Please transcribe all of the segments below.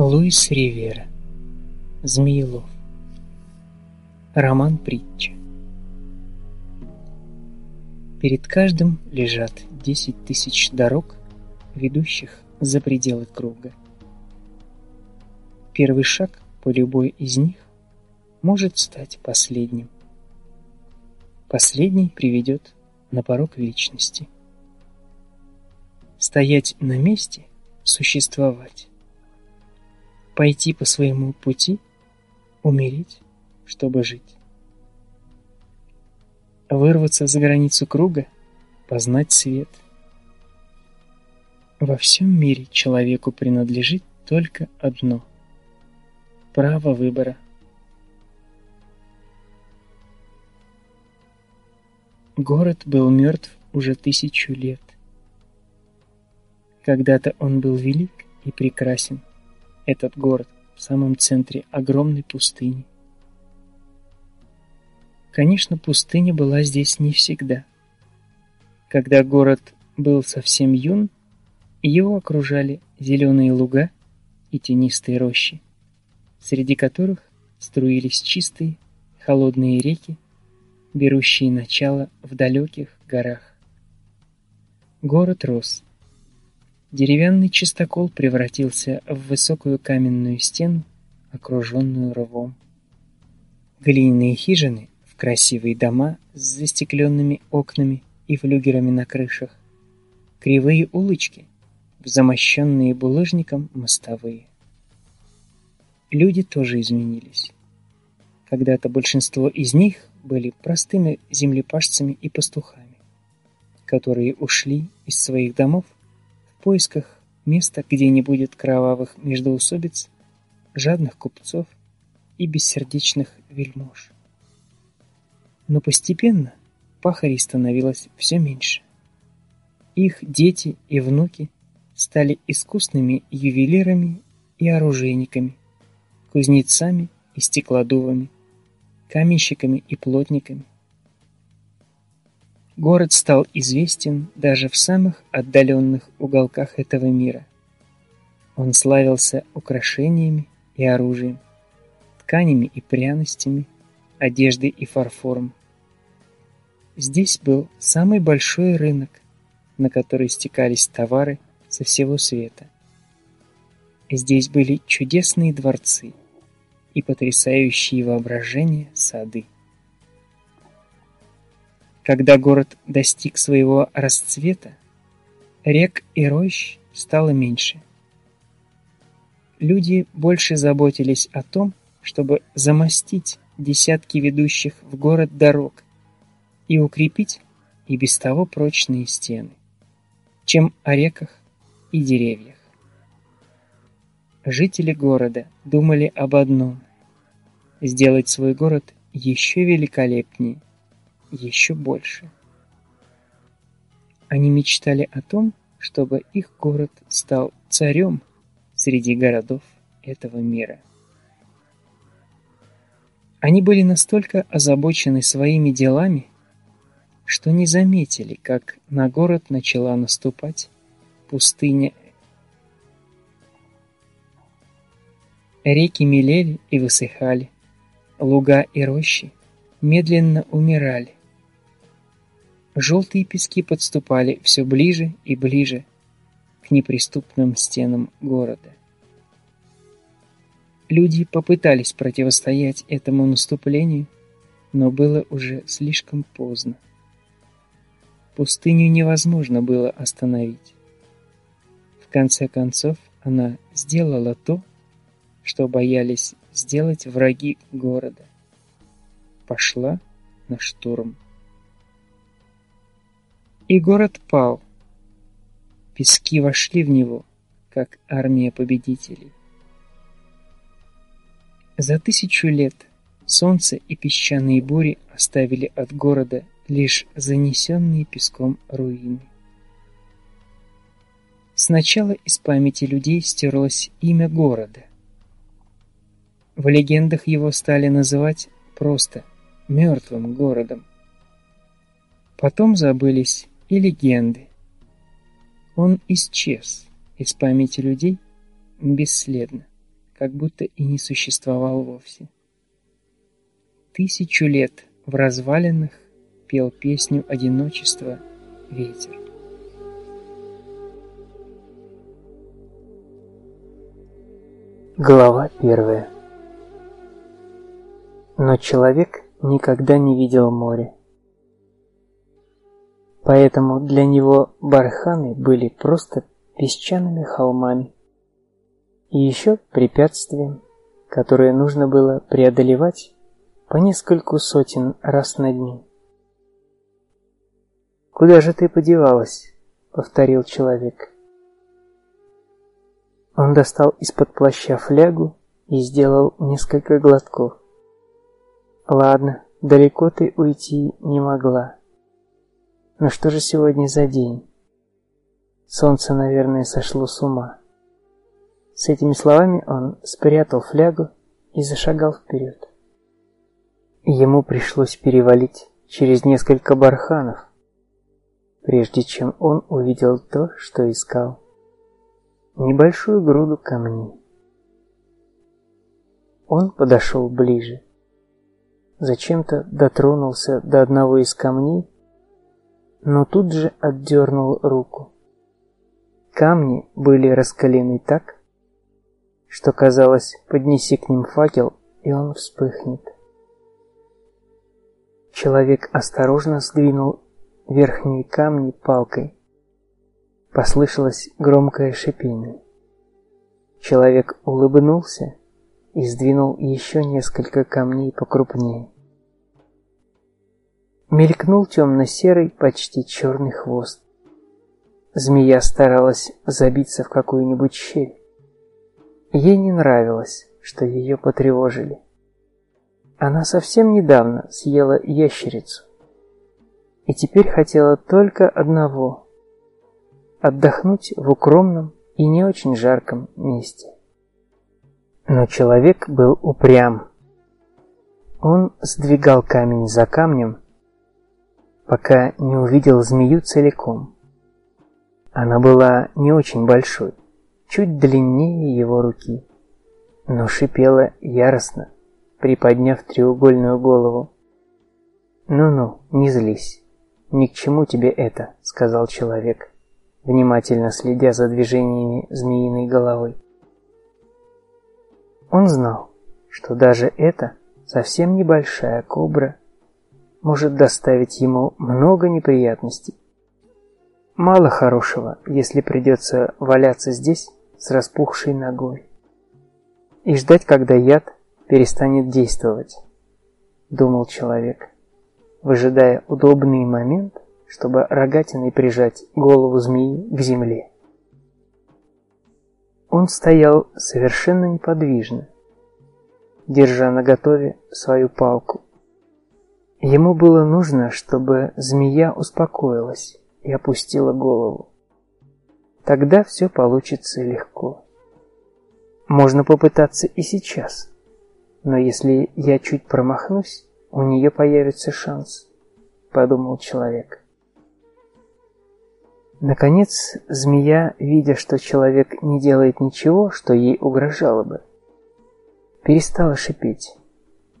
Луис Ривера. Змеелов. Роман притча. Перед каждым лежат десять тысяч дорог, ведущих за пределы круга. Первый шаг по любой из них может стать последним. Последний приведет на порог вечности. Стоять на месте – существовать пойти по своему пути, умереть, чтобы жить. Вырваться за границу круга, познать свет. Во всем мире человеку принадлежит только одно – право выбора. Город был мертв уже тысячу лет. Когда-то он был велик и прекрасен этот город в самом центре огромной пустыни. Конечно, пустыня была здесь не всегда. Когда город был совсем юн, его окружали зеленые луга и тенистые рощи, среди которых струились чистые, холодные реки, берущие начало в далеких горах. Город рос, Деревянный чистокол превратился в высокую каменную стену, окруженную рвом. Глиняные хижины в красивые дома с застекленными окнами и флюгерами на крышах. Кривые улочки, в замощенные булыжником мостовые. Люди тоже изменились. Когда-то большинство из них были простыми землепашцами и пастухами, которые ушли из своих домов в поисках места, где не будет кровавых междоусобиц, жадных купцов и бессердечных вельмож. Но постепенно пахарей становилось все меньше. Их дети и внуки стали искусными ювелирами и оружейниками, кузнецами и стеклодувами, каменщиками и плотниками, Город стал известен даже в самых отдаленных уголках этого мира. Он славился украшениями и оружием, тканями и пряностями, одеждой и фарфором. Здесь был самый большой рынок, на который стекались товары со всего света. Здесь были чудесные дворцы и потрясающие воображение сады. Когда город достиг своего расцвета, рек и рощ стало меньше. Люди больше заботились о том, чтобы замостить десятки ведущих в город дорог и укрепить и без того прочные стены, чем о реках и деревьях. Жители города думали об одном – сделать свой город еще великолепнее, еще больше. Они мечтали о том, чтобы их город стал царем среди городов этого мира. Они были настолько озабочены своими делами, что не заметили, как на город начала наступать пустыня. Реки мелели и высыхали, луга и рощи медленно умирали, Желтые пески подступали все ближе и ближе к неприступным стенам города. Люди попытались противостоять этому наступлению, но было уже слишком поздно. Пустыню невозможно было остановить. В конце концов, она сделала то, что боялись сделать враги города. Пошла на штурм. И город пал. Пески вошли в него, как армия победителей. За тысячу лет солнце и песчаные бури оставили от города лишь занесенные песком руины. Сначала из памяти людей стерлось имя города. В легендах его стали называть просто мертвым городом. Потом забылись и легенды. Он исчез из памяти людей бесследно. как будто и не существовал вовсе. Тысячу лет в развалинах пел песню одиночества ветер. Глава первая Но человек никогда не видел море. Поэтому для него барханы были просто песчаными холмами. И еще препятствием, которое нужно было преодолевать по нескольку сотен раз на день. «Куда же ты подевалась?» — повторил человек. Он достал из-под плаща флягу и сделал несколько глотков. «Ладно, далеко ты уйти не могла. Но что же сегодня за день? Солнце, наверное, сошло с ума». С этими словами он спрятал флягу и зашагал вперед. Ему пришлось перевалить через несколько барханов, прежде чем он увидел то, что искал. Небольшую груду камней. Он подошел ближе. Зачем-то дотронулся до одного из камней, но тут же отдернул руку. Камни были раскалены так, что казалось, поднеси к ним факел, и он вспыхнет. Человек осторожно сдвинул верхние камни палкой. Послышалось громкое шипение. Человек улыбнулся и сдвинул еще несколько камней покрупнее. Мелькнул темно-серый, почти черный хвост. Змея старалась забиться в какую-нибудь щель. Ей не нравилось, что ее потревожили. Она совсем недавно съела ящерицу. И теперь хотела только одного – отдохнуть в укромном и не очень жарком месте. Но человек был упрям. Он сдвигал камень за камнем, пока не увидел змею целиком. Она была не очень большой, чуть длиннее его руки, но шипела яростно приподняв треугольную голову. «Ну-ну, не злись. Ни к чему тебе это», — сказал человек, внимательно следя за движениями змеиной головы. Он знал, что даже эта совсем небольшая кобра может доставить ему много неприятностей. Мало хорошего, если придется валяться здесь с распухшей ногой и ждать, когда яд перестанет действовать, думал человек, выжидая удобный момент, чтобы рогатиной прижать голову змеи к земле. Он стоял совершенно неподвижно, держа наготове свою палку. Ему было нужно, чтобы змея успокоилась и опустила голову. Тогда все получится легко. Можно попытаться и сейчас. Но если я чуть промахнусь, у нее появится шанс, подумал человек. Наконец, змея, видя, что человек не делает ничего, что ей угрожало бы, перестала шипеть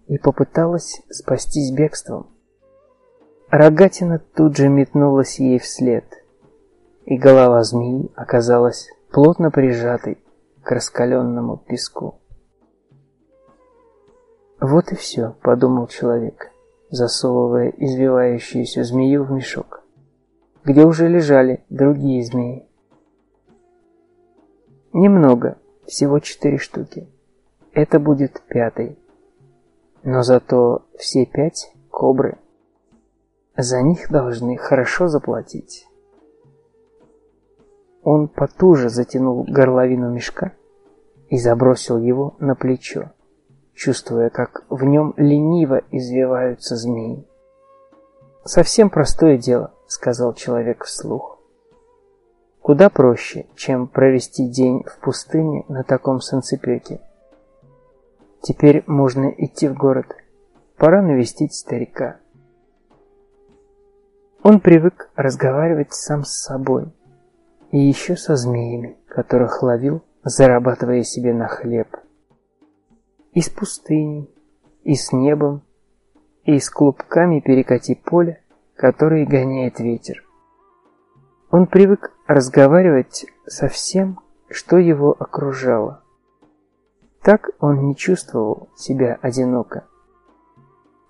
и попыталась спастись бегством. Рогатина тут же метнулась ей вслед, и голова змеи оказалась плотно прижатой к раскаленному песку. Вот и все, подумал человек, засовывая извивающуюся змею в мешок, где уже лежали другие змеи. Немного, всего четыре штуки. Это будет пятый. Но зато все пять кобры. За них должны хорошо заплатить. Он потуже затянул горловину мешка и забросил его на плечо чувствуя, как в нем лениво извиваются змеи. «Совсем простое дело», — сказал человек вслух. «Куда проще, чем провести день в пустыне на таком санцепёке. Теперь можно идти в город. Пора навестить старика». Он привык разговаривать сам с собой и еще со змеями, которых ловил, зарабатывая себе на хлеб. И с пустыней, и с небом, и с клубками перекати поля, которые гоняет ветер. Он привык разговаривать со всем, что его окружало. Так он не чувствовал себя одиноко.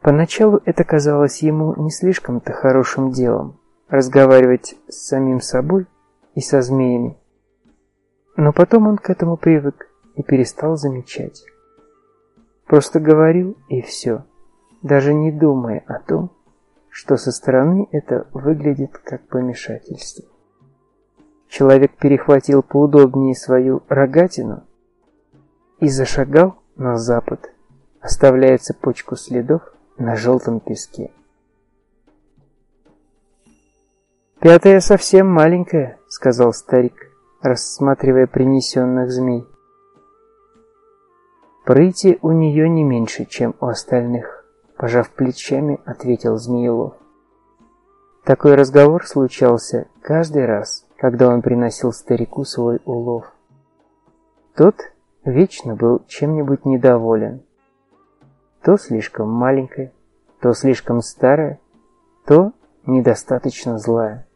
Поначалу это казалось ему не слишком-то хорошим делом разговаривать с самим собой и со змеями. Но потом он к этому привык и перестал замечать. Просто говорил и все, даже не думая о том, что со стороны это выглядит как помешательство. Человек перехватил поудобнее свою рогатину и зашагал на запад, оставляя цепочку следов на желтом песке. «Пятая совсем маленькая», — сказал старик, рассматривая принесенных змей. Прыти у нее не меньше, чем у остальных, пожав плечами, ответил Змеелов. Такой разговор случался каждый раз, когда он приносил старику свой улов. Тот вечно был чем-нибудь недоволен. То слишком маленькая, то слишком старая, то недостаточно злая.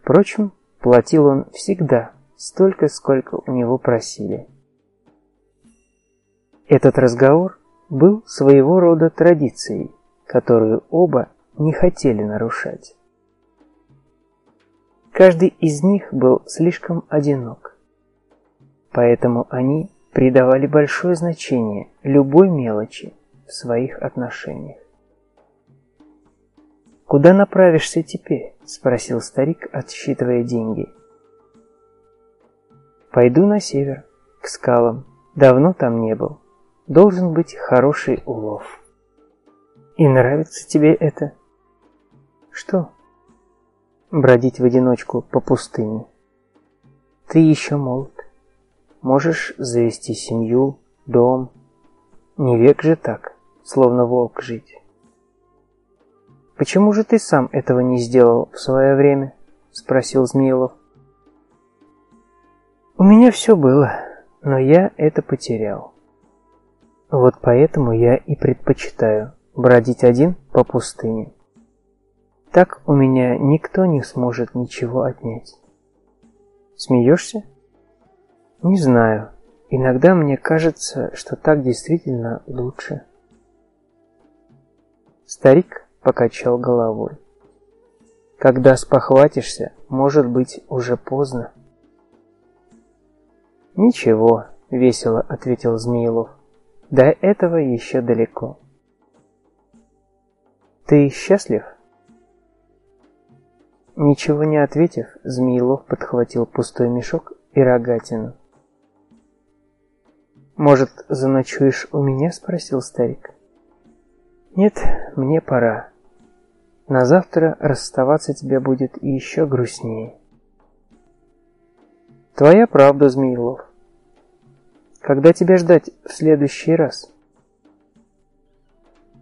Впрочем, платил он всегда столько, сколько у него просили. Этот разговор был своего рода традицией, которую оба не хотели нарушать. Каждый из них был слишком одинок. Поэтому они придавали большое значение любой мелочи в своих отношениях. «Куда направишься теперь?» – спросил старик, отсчитывая деньги. «Пойду на север, к скалам. Давно там не был должен быть хороший улов. И нравится тебе это? Что? Бродить в одиночку по пустыне. Ты еще молод. Можешь завести семью, дом. Не век же так, словно волк жить. Почему же ты сам этого не сделал в свое время? Спросил Змеилов. У меня все было, но я это потерял. Вот поэтому я и предпочитаю бродить один по пустыне. Так у меня никто не сможет ничего отнять. Смеешься? Не знаю. Иногда мне кажется, что так действительно лучше. Старик покачал головой. Когда спохватишься, может быть уже поздно. Ничего, весело ответил Змеилов. До этого еще далеко. Ты счастлив? Ничего не ответив, Змеилов подхватил пустой мешок и рогатину. «Может, заночуешь у меня?» – спросил старик. «Нет, мне пора. На завтра расставаться тебе будет еще грустнее». «Твоя правда, Змеилов. Когда тебя ждать в следующий раз?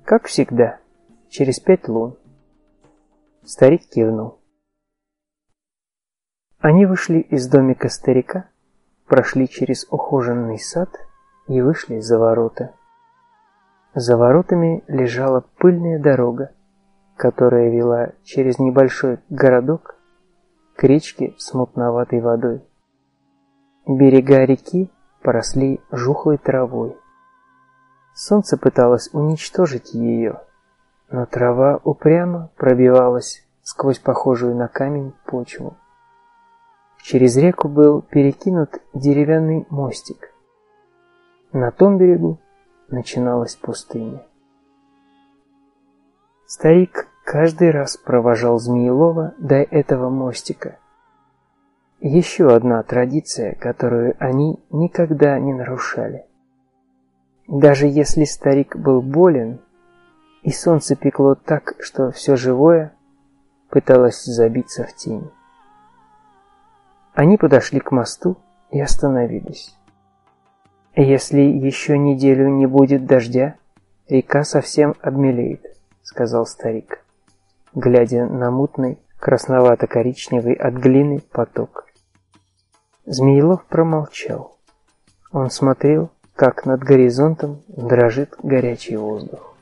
Как всегда, через пять лун. Старик кивнул. Они вышли из домика старика, прошли через ухоженный сад и вышли за ворота. За воротами лежала пыльная дорога, которая вела через небольшой городок к речке с мутноватой водой. Берега реки поросли жухлой травой. Солнце пыталось уничтожить ее, но трава упрямо пробивалась сквозь похожую на камень почву. Через реку был перекинут деревянный мостик. На том берегу начиналась пустыня. Старик каждый раз провожал Змеелова до этого мостика – еще одна традиция, которую они никогда не нарушали. Даже если старик был болен, и солнце пекло так, что все живое пыталось забиться в тень. Они подошли к мосту и остановились. «Если еще неделю не будет дождя, река совсем обмелеет», — сказал старик, глядя на мутный, красновато-коричневый от глины поток. Змеилов промолчал. Он смотрел, как над горизонтом дрожит горячий воздух.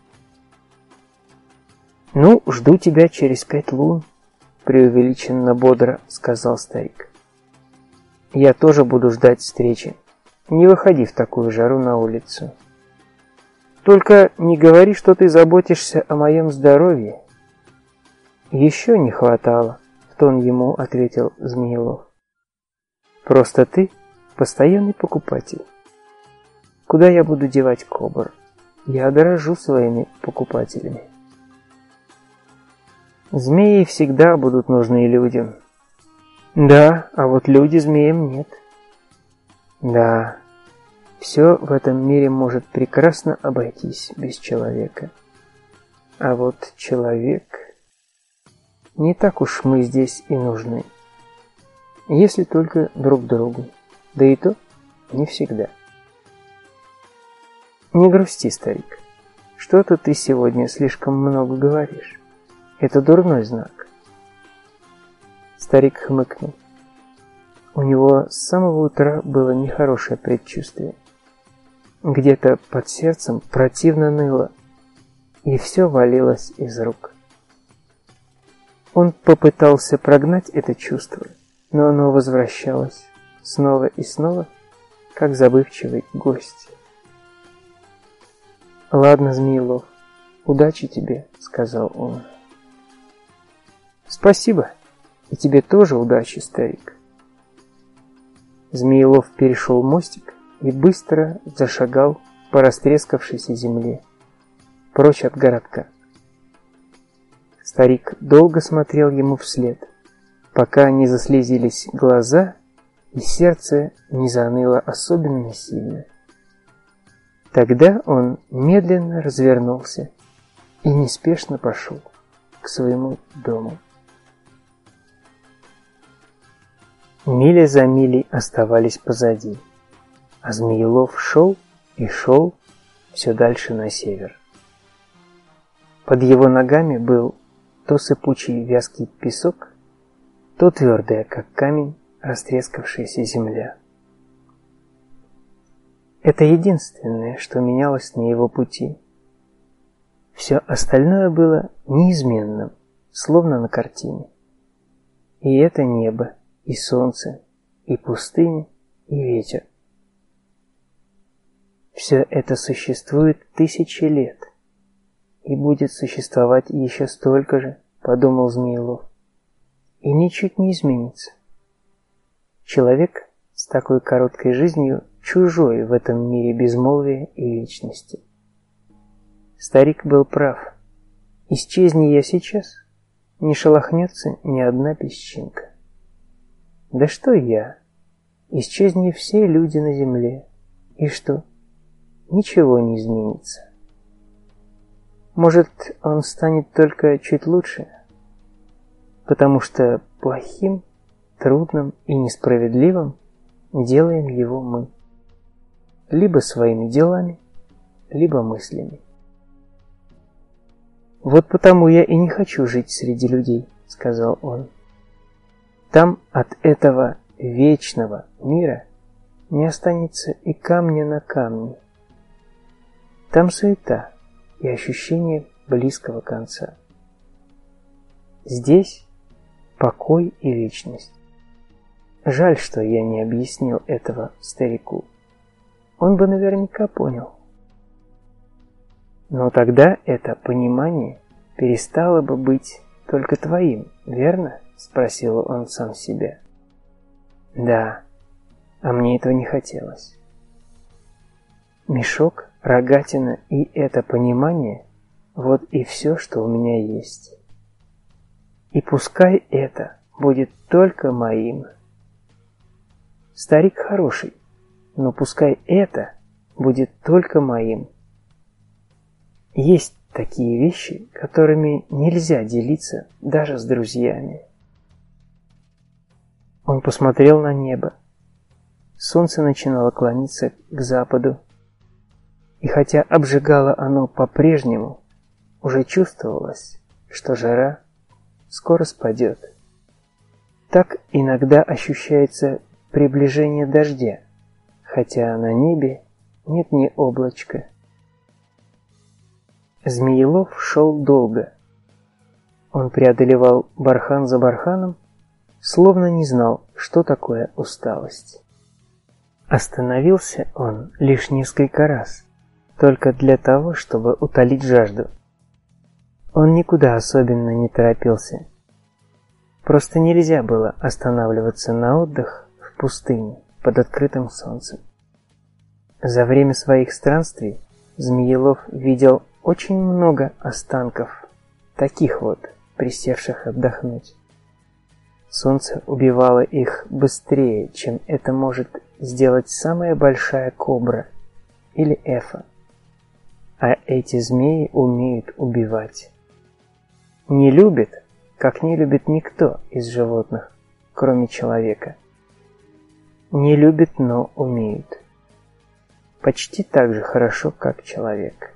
«Ну, жду тебя через пять лун», — преувеличенно бодро сказал старик. «Я тоже буду ждать встречи. Не выходи в такую жару на улицу. Только не говори, что ты заботишься о моем здоровье». «Еще не хватало», — в тон ему ответил Змеелов. «Просто ты постоянный покупатель. Куда я буду девать кобр? Я дорожу своими покупателями». Змеи всегда будут нужны людям. Да, а вот люди змеям нет. Да, все в этом мире может прекрасно обойтись без человека. А вот человек... Не так уж мы здесь и нужны. Если только друг другу. Да и то не всегда. Не грусти, старик. Что-то ты сегодня слишком много говоришь. Это дурной знак. Старик хмыкнул. У него с самого утра было нехорошее предчувствие. Где-то под сердцем противно ныло, и все валилось из рук. Он попытался прогнать это чувство, но оно возвращалось снова и снова, как забывчивый гость. «Ладно, Змеилов, удачи тебе», — сказал он. Спасибо. И тебе тоже удачи, старик. Змеелов перешел мостик и быстро зашагал по растрескавшейся земле, прочь от городка. Старик долго смотрел ему вслед, пока не заслезились глаза и сердце не заныло особенно сильно. Тогда он медленно развернулся и неспешно пошел к своему дому. Мили за милей оставались позади, а Змеелов шел и шел все дальше на север. Под его ногами был то сыпучий вязкий песок, то твердая, как камень, растрескавшаяся земля. Это единственное, что менялось на его пути. Все остальное было неизменным, словно на картине. И это небо, и солнце, и пустыня, и ветер. Все это существует тысячи лет и будет существовать еще столько же, подумал Змеилов, и ничуть не изменится. Человек с такой короткой жизнью чужой в этом мире безмолвия и вечности. Старик был прав. Исчезни я сейчас, не шелохнется ни одна песчинка. Да что я? Исчезни все люди на земле. И что? Ничего не изменится. Может, он станет только чуть лучше? Потому что плохим, трудным и несправедливым делаем его мы. Либо своими делами, либо мыслями. «Вот потому я и не хочу жить среди людей», — сказал он. Там от этого вечного мира не останется и камня на камне. Там суета и ощущение близкого конца. Здесь покой и вечность. Жаль, что я не объяснил этого старику. Он бы наверняка понял. Но тогда это понимание перестало бы быть только твоим, верно? Спросил он сам себя. Да, а мне этого не хотелось. Мешок, рогатина и это понимание – вот и все, что у меня есть. И пускай это будет только моим. Старик хороший, но пускай это будет только моим. Есть такие вещи, которыми нельзя делиться даже с друзьями. Он посмотрел на небо. Солнце начинало клониться к западу. И хотя обжигало оно по-прежнему, уже чувствовалось, что жара скоро спадет. Так иногда ощущается приближение дождя, хотя на небе нет ни облачка. Змеелов шел долго. Он преодолевал бархан за барханом, словно не знал, что такое усталость. Остановился он лишь несколько раз, только для того, чтобы утолить жажду. Он никуда особенно не торопился. Просто нельзя было останавливаться на отдых в пустыне под открытым солнцем. За время своих странствий Змеелов видел очень много останков, таких вот, присевших отдохнуть. Солнце убивало их быстрее, чем это может сделать самая большая кобра или эфа. А эти змеи умеют убивать. Не любят, как не любит никто из животных, кроме человека. Не любят, но умеют. Почти так же хорошо, как человек.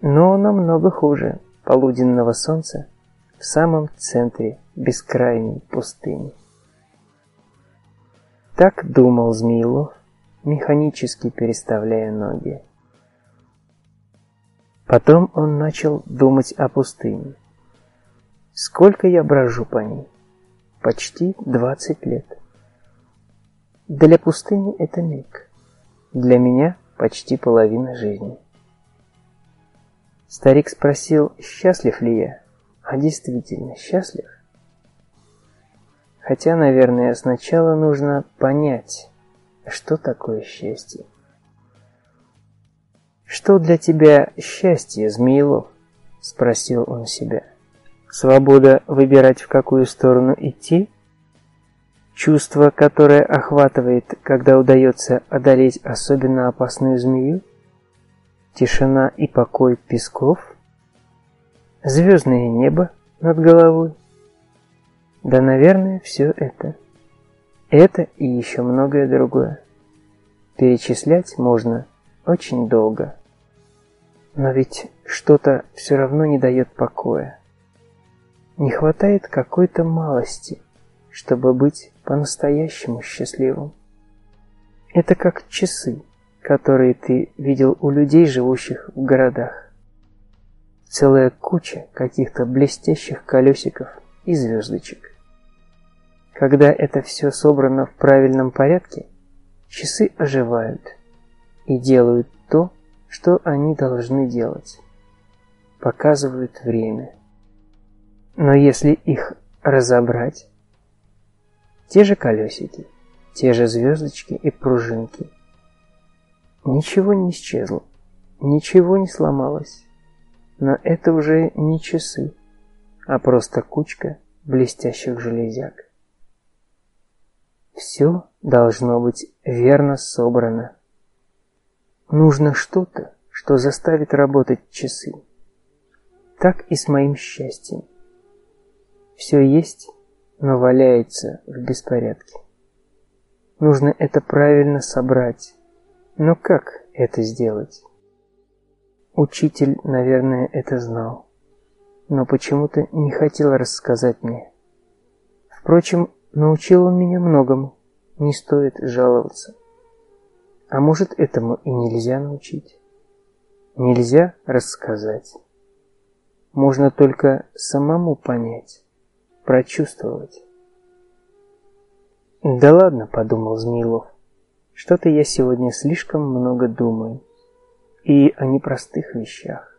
Но намного хуже полуденного солнца в самом центре бескрайней пустыни. Так думал Змеилов, механически переставляя ноги. Потом он начал думать о пустыне. Сколько я брожу по ней? Почти 20 лет. Для пустыни это миг. Для меня почти половина жизни. Старик спросил, счастлив ли я, а действительно счастлив? Хотя, наверное, сначала нужно понять, что такое счастье. «Что для тебя счастье, Змеилов?» – спросил он себя. «Свобода выбирать, в какую сторону идти? Чувство, которое охватывает, когда удается одолеть особенно опасную змею? Тишина и покой песков? Звездное небо над головой? Да, наверное, все это. Это и еще многое другое. Перечислять можно очень долго. Но ведь что-то все равно не дает покоя. Не хватает какой-то малости, чтобы быть по-настоящему счастливым. Это как часы, которые ты видел у людей, живущих в городах. Целая куча каких-то блестящих колесиков и звездочек. Когда это все собрано в правильном порядке, часы оживают и делают то, что они должны делать. Показывают время. Но если их разобрать, те же колесики, те же звездочки и пружинки. Ничего не исчезло, ничего не сломалось. Но это уже не часы, а просто кучка блестящих железяк. Все должно быть верно собрано Нужно что-то, что заставит работать часы. Так и с моим счастьем. Все есть, но валяется в беспорядке. Нужно это правильно собрать. Но как это сделать? Учитель, наверное, это знал, но почему-то не хотел рассказать мне. Впрочем, научил он меня многому, не стоит жаловаться. А может, этому и нельзя научить? Нельзя рассказать. Можно только самому понять, прочувствовать. «Да ладно», — подумал Змеилов, — «что-то я сегодня слишком много думаю. И о непростых вещах».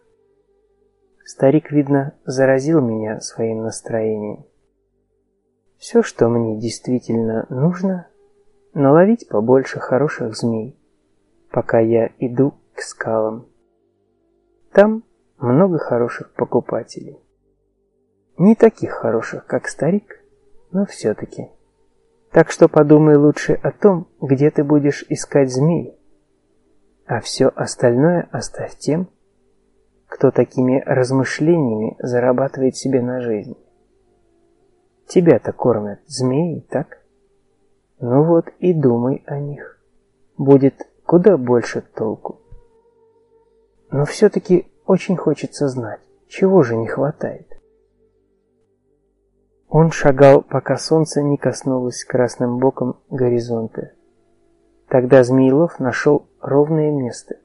Старик, видно, заразил меня своим настроением. Все, что мне действительно нужно, наловить побольше хороших змей пока я иду к скалам. Там много хороших покупателей. Не таких хороших, как старик, но все-таки. Так что подумай лучше о том, где ты будешь искать змей, а все остальное оставь тем, кто такими размышлениями зарабатывает себе на жизнь. Тебя-то кормят змеи, так? Ну вот и думай о них. Будет куда больше толку. Но все-таки очень хочется знать, чего же не хватает. Он шагал, пока солнце не коснулось красным боком горизонта. Тогда Змеилов нашел ровное место,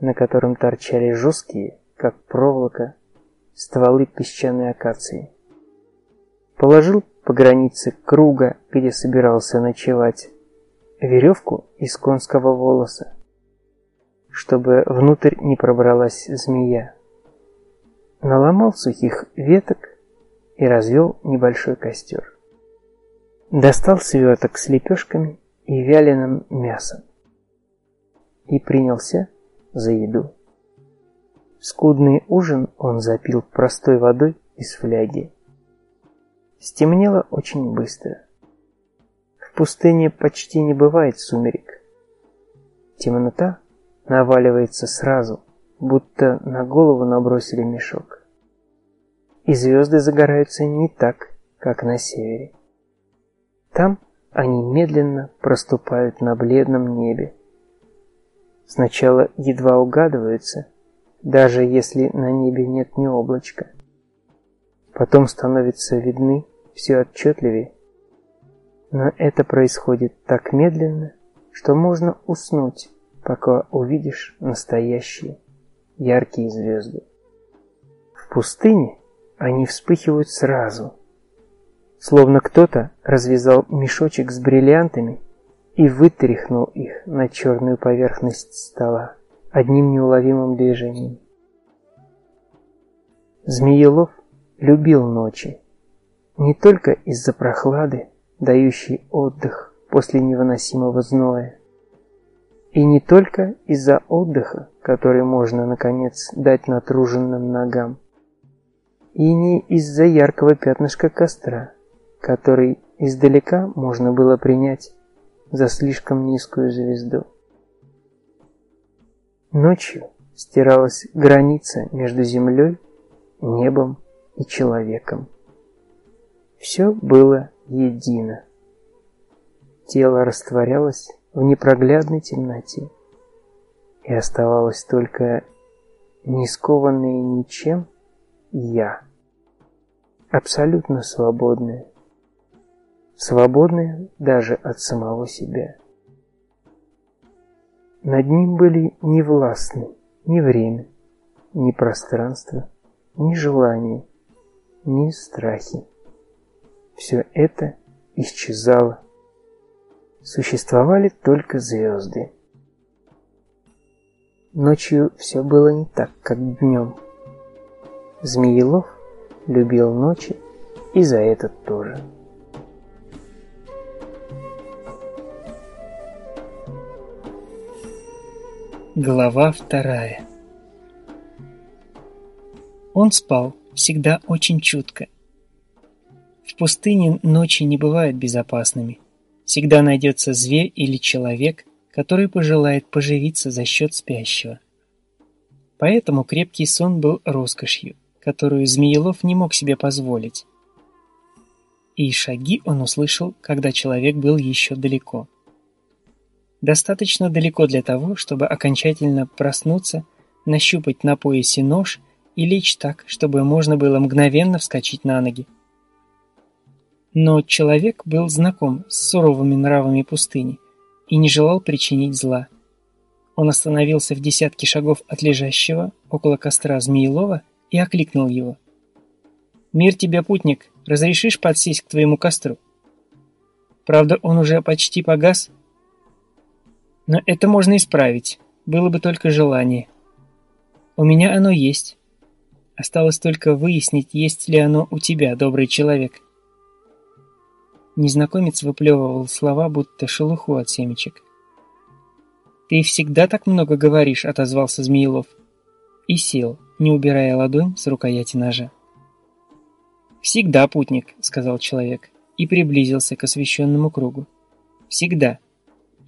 на котором торчали жесткие, как проволока, стволы песчаной акации. Положил по границе круга, где собирался ночевать, веревку из конского волоса, чтобы внутрь не пробралась змея. Наломал сухих веток и развел небольшой костер. Достал сверток с лепешками и вяленым мясом и принялся за еду. Скудный ужин он запил простой водой из фляги. Стемнело очень быстро. В пустыне почти не бывает сумерек. Темнота наваливается сразу, будто на голову набросили мешок. И звезды загораются не так, как на севере. Там они медленно проступают на бледном небе. Сначала едва угадываются, даже если на небе нет ни облачка. Потом становятся видны все отчетливее. Но это происходит так медленно, что можно уснуть, пока увидишь настоящие яркие звезды. В пустыне они вспыхивают сразу, словно кто-то развязал мешочек с бриллиантами и вытряхнул их на черную поверхность стола одним неуловимым движением. Змеелов любил ночи, не только из-за прохлады, дающей отдых после невыносимого зноя, и не только из-за отдыха, который можно, наконец, дать натруженным ногам, и не из-за яркого пятнышка костра, который издалека можно было принять за слишком низкую звезду. Ночью стиралась граница между землей, небом и человеком. Все было едино. Тело растворялось в непроглядной темноте, и оставалось только не скованное ничем я, абсолютно свободное, свободное даже от самого себя. Над ним были не властны ни время, ни пространство, ни желание, ни страхи. Все это исчезало. Существовали только звезды. Ночью все было не так, как днем. Змеелов любил ночи и за это тоже. Глава вторая Он спал, всегда очень чутко. В пустыне ночи не бывают безопасными. Всегда найдется зверь или человек, который пожелает поживиться за счет спящего. Поэтому крепкий сон был роскошью, которую Змеелов не мог себе позволить. И шаги он услышал, когда человек был еще далеко – Достаточно далеко для того, чтобы окончательно проснуться, нащупать на поясе нож и лечь так, чтобы можно было мгновенно вскочить на ноги. Но человек был знаком с суровыми нравами пустыни и не желал причинить зла. Он остановился в десятке шагов от лежащего около костра Змеелова и окликнул его. «Мир тебе, путник, разрешишь подсесть к твоему костру?» Правда, он уже почти погас, но это можно исправить, было бы только желание. У меня оно есть. Осталось только выяснить, есть ли оно у тебя, добрый человек. Незнакомец выплевывал слова, будто шелуху от семечек. «Ты всегда так много говоришь», — отозвался Змеилов. И сел, не убирая ладонь с рукояти ножа. «Всегда, путник», — сказал человек, и приблизился к освещенному кругу. «Всегда»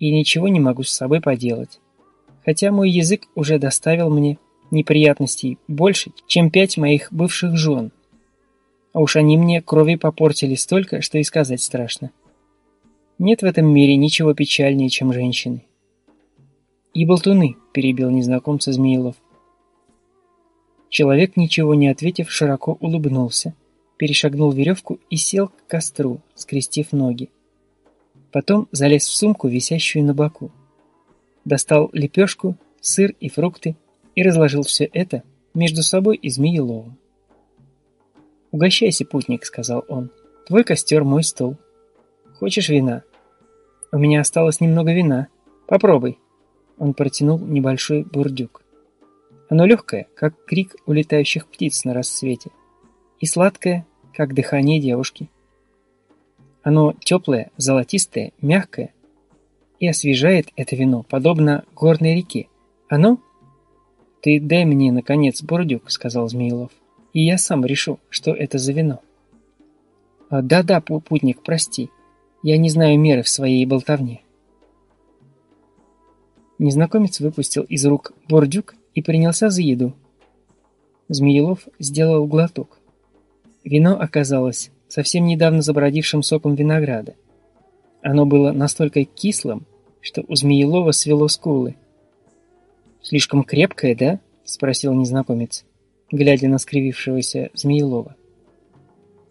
и ничего не могу с собой поделать. Хотя мой язык уже доставил мне неприятностей больше, чем пять моих бывших жен. А уж они мне крови попортили столько, что и сказать страшно. Нет в этом мире ничего печальнее, чем женщины. «И болтуны», — перебил незнакомца Змеилов. Человек, ничего не ответив, широко улыбнулся, перешагнул веревку и сел к костру, скрестив ноги. Потом залез в сумку, висящую на боку, достал лепешку, сыр и фрукты и разложил все это между собой и Змееловым. «Угощайся, путник», — сказал он. «Твой костер, мой стол. Хочешь вина?» «У меня осталось немного вина. Попробуй». Он протянул небольшой бурдюк. Оно легкое, как крик улетающих птиц на рассвете, и сладкое, как дыхание девушки. Оно теплое, золотистое, мягкое, и освежает это вино, подобно горной реке. Оно... «Ты дай мне, наконец, бурдюк», — сказал Змеилов, — «и я сам решу, что это за вино». «А, «Да-да, путник, прости, я не знаю меры в своей болтовне». Незнакомец выпустил из рук бурдюк и принялся за еду. Змеелов сделал глоток. Вино оказалось совсем недавно забродившим соком винограда. Оно было настолько кислым, что у Змеелова свело скулы. «Слишком крепкое, да?» — спросил незнакомец, глядя на скривившегося Змеелова.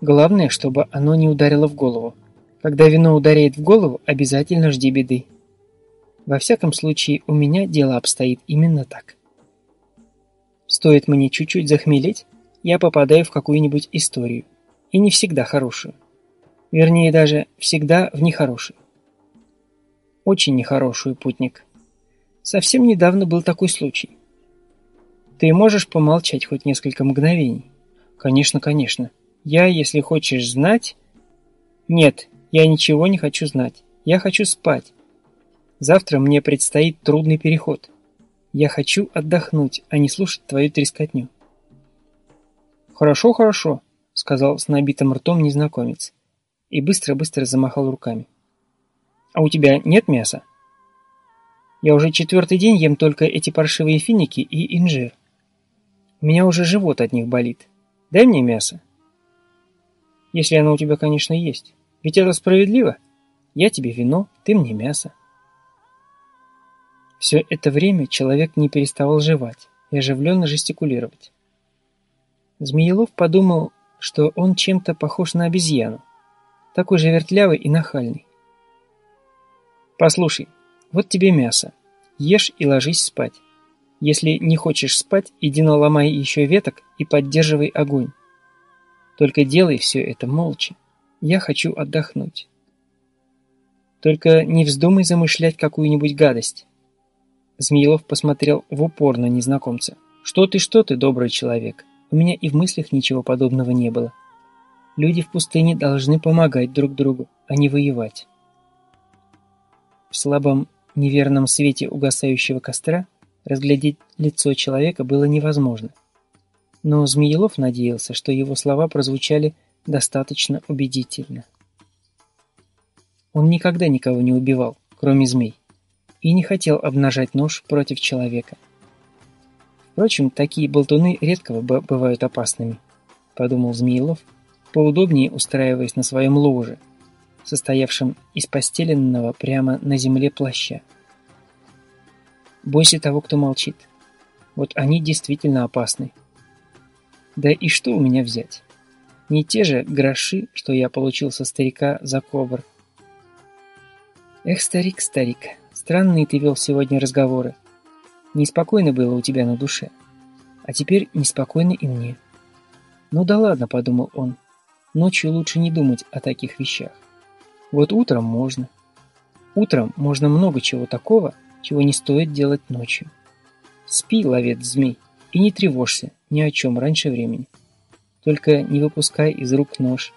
«Главное, чтобы оно не ударило в голову. Когда вино ударяет в голову, обязательно жди беды. Во всяком случае, у меня дело обстоит именно так. Стоит мне чуть-чуть захмелеть, я попадаю в какую-нибудь историю. И не всегда хорошую. Вернее, даже всегда в нехорошую. Очень нехорошую, путник. Совсем недавно был такой случай. Ты можешь помолчать хоть несколько мгновений? Конечно, конечно. Я, если хочешь знать... Нет, я ничего не хочу знать. Я хочу спать. Завтра мне предстоит трудный переход. Я хочу отдохнуть, а не слушать твою трескотню. Хорошо, хорошо, сказал с набитым ртом незнакомец и быстро-быстро замахал руками. А у тебя нет мяса? Я уже четвертый день ем только эти паршивые финики и инжир. У меня уже живот от них болит. Дай мне мясо. Если оно у тебя, конечно, есть. Ведь это справедливо. Я тебе вино, ты мне мясо. Все это время человек не переставал жевать и оживленно жестикулировать. Змеелов подумал, что он чем-то похож на обезьяну, такой же вертлявый и нахальный. «Послушай, вот тебе мясо. Ешь и ложись спать. Если не хочешь спать, иди наломай еще веток и поддерживай огонь. Только делай все это молча. Я хочу отдохнуть. Только не вздумай замышлять какую-нибудь гадость. Змеилов посмотрел в упор на незнакомца. «Что ты, что ты, добрый человек? У меня и в мыслях ничего подобного не было. Люди в пустыне должны помогать друг другу, а не воевать». В слабом, неверном свете угасающего костра разглядеть лицо человека было невозможно. Но Змеелов надеялся, что его слова прозвучали достаточно убедительно. Он никогда никого не убивал, кроме змей и не хотел обнажать нож против человека. Впрочем, такие болтуны редко бывают опасными, подумал Змеилов, поудобнее устраиваясь на своем ложе, состоявшем из постеленного прямо на земле плаща. Бойся того, кто молчит. Вот они действительно опасны. Да и что у меня взять? Не те же гроши, что я получил со старика за ковр. Эх, старик, старик, Странные ты вел сегодня разговоры. Неспокойно было у тебя на душе. А теперь неспокойно и мне. Ну да ладно, подумал он. Ночью лучше не думать о таких вещах. Вот утром можно. Утром можно много чего такого, чего не стоит делать ночью. Спи, ловец змей, и не тревожься ни о чем раньше времени. Только не выпускай из рук нож.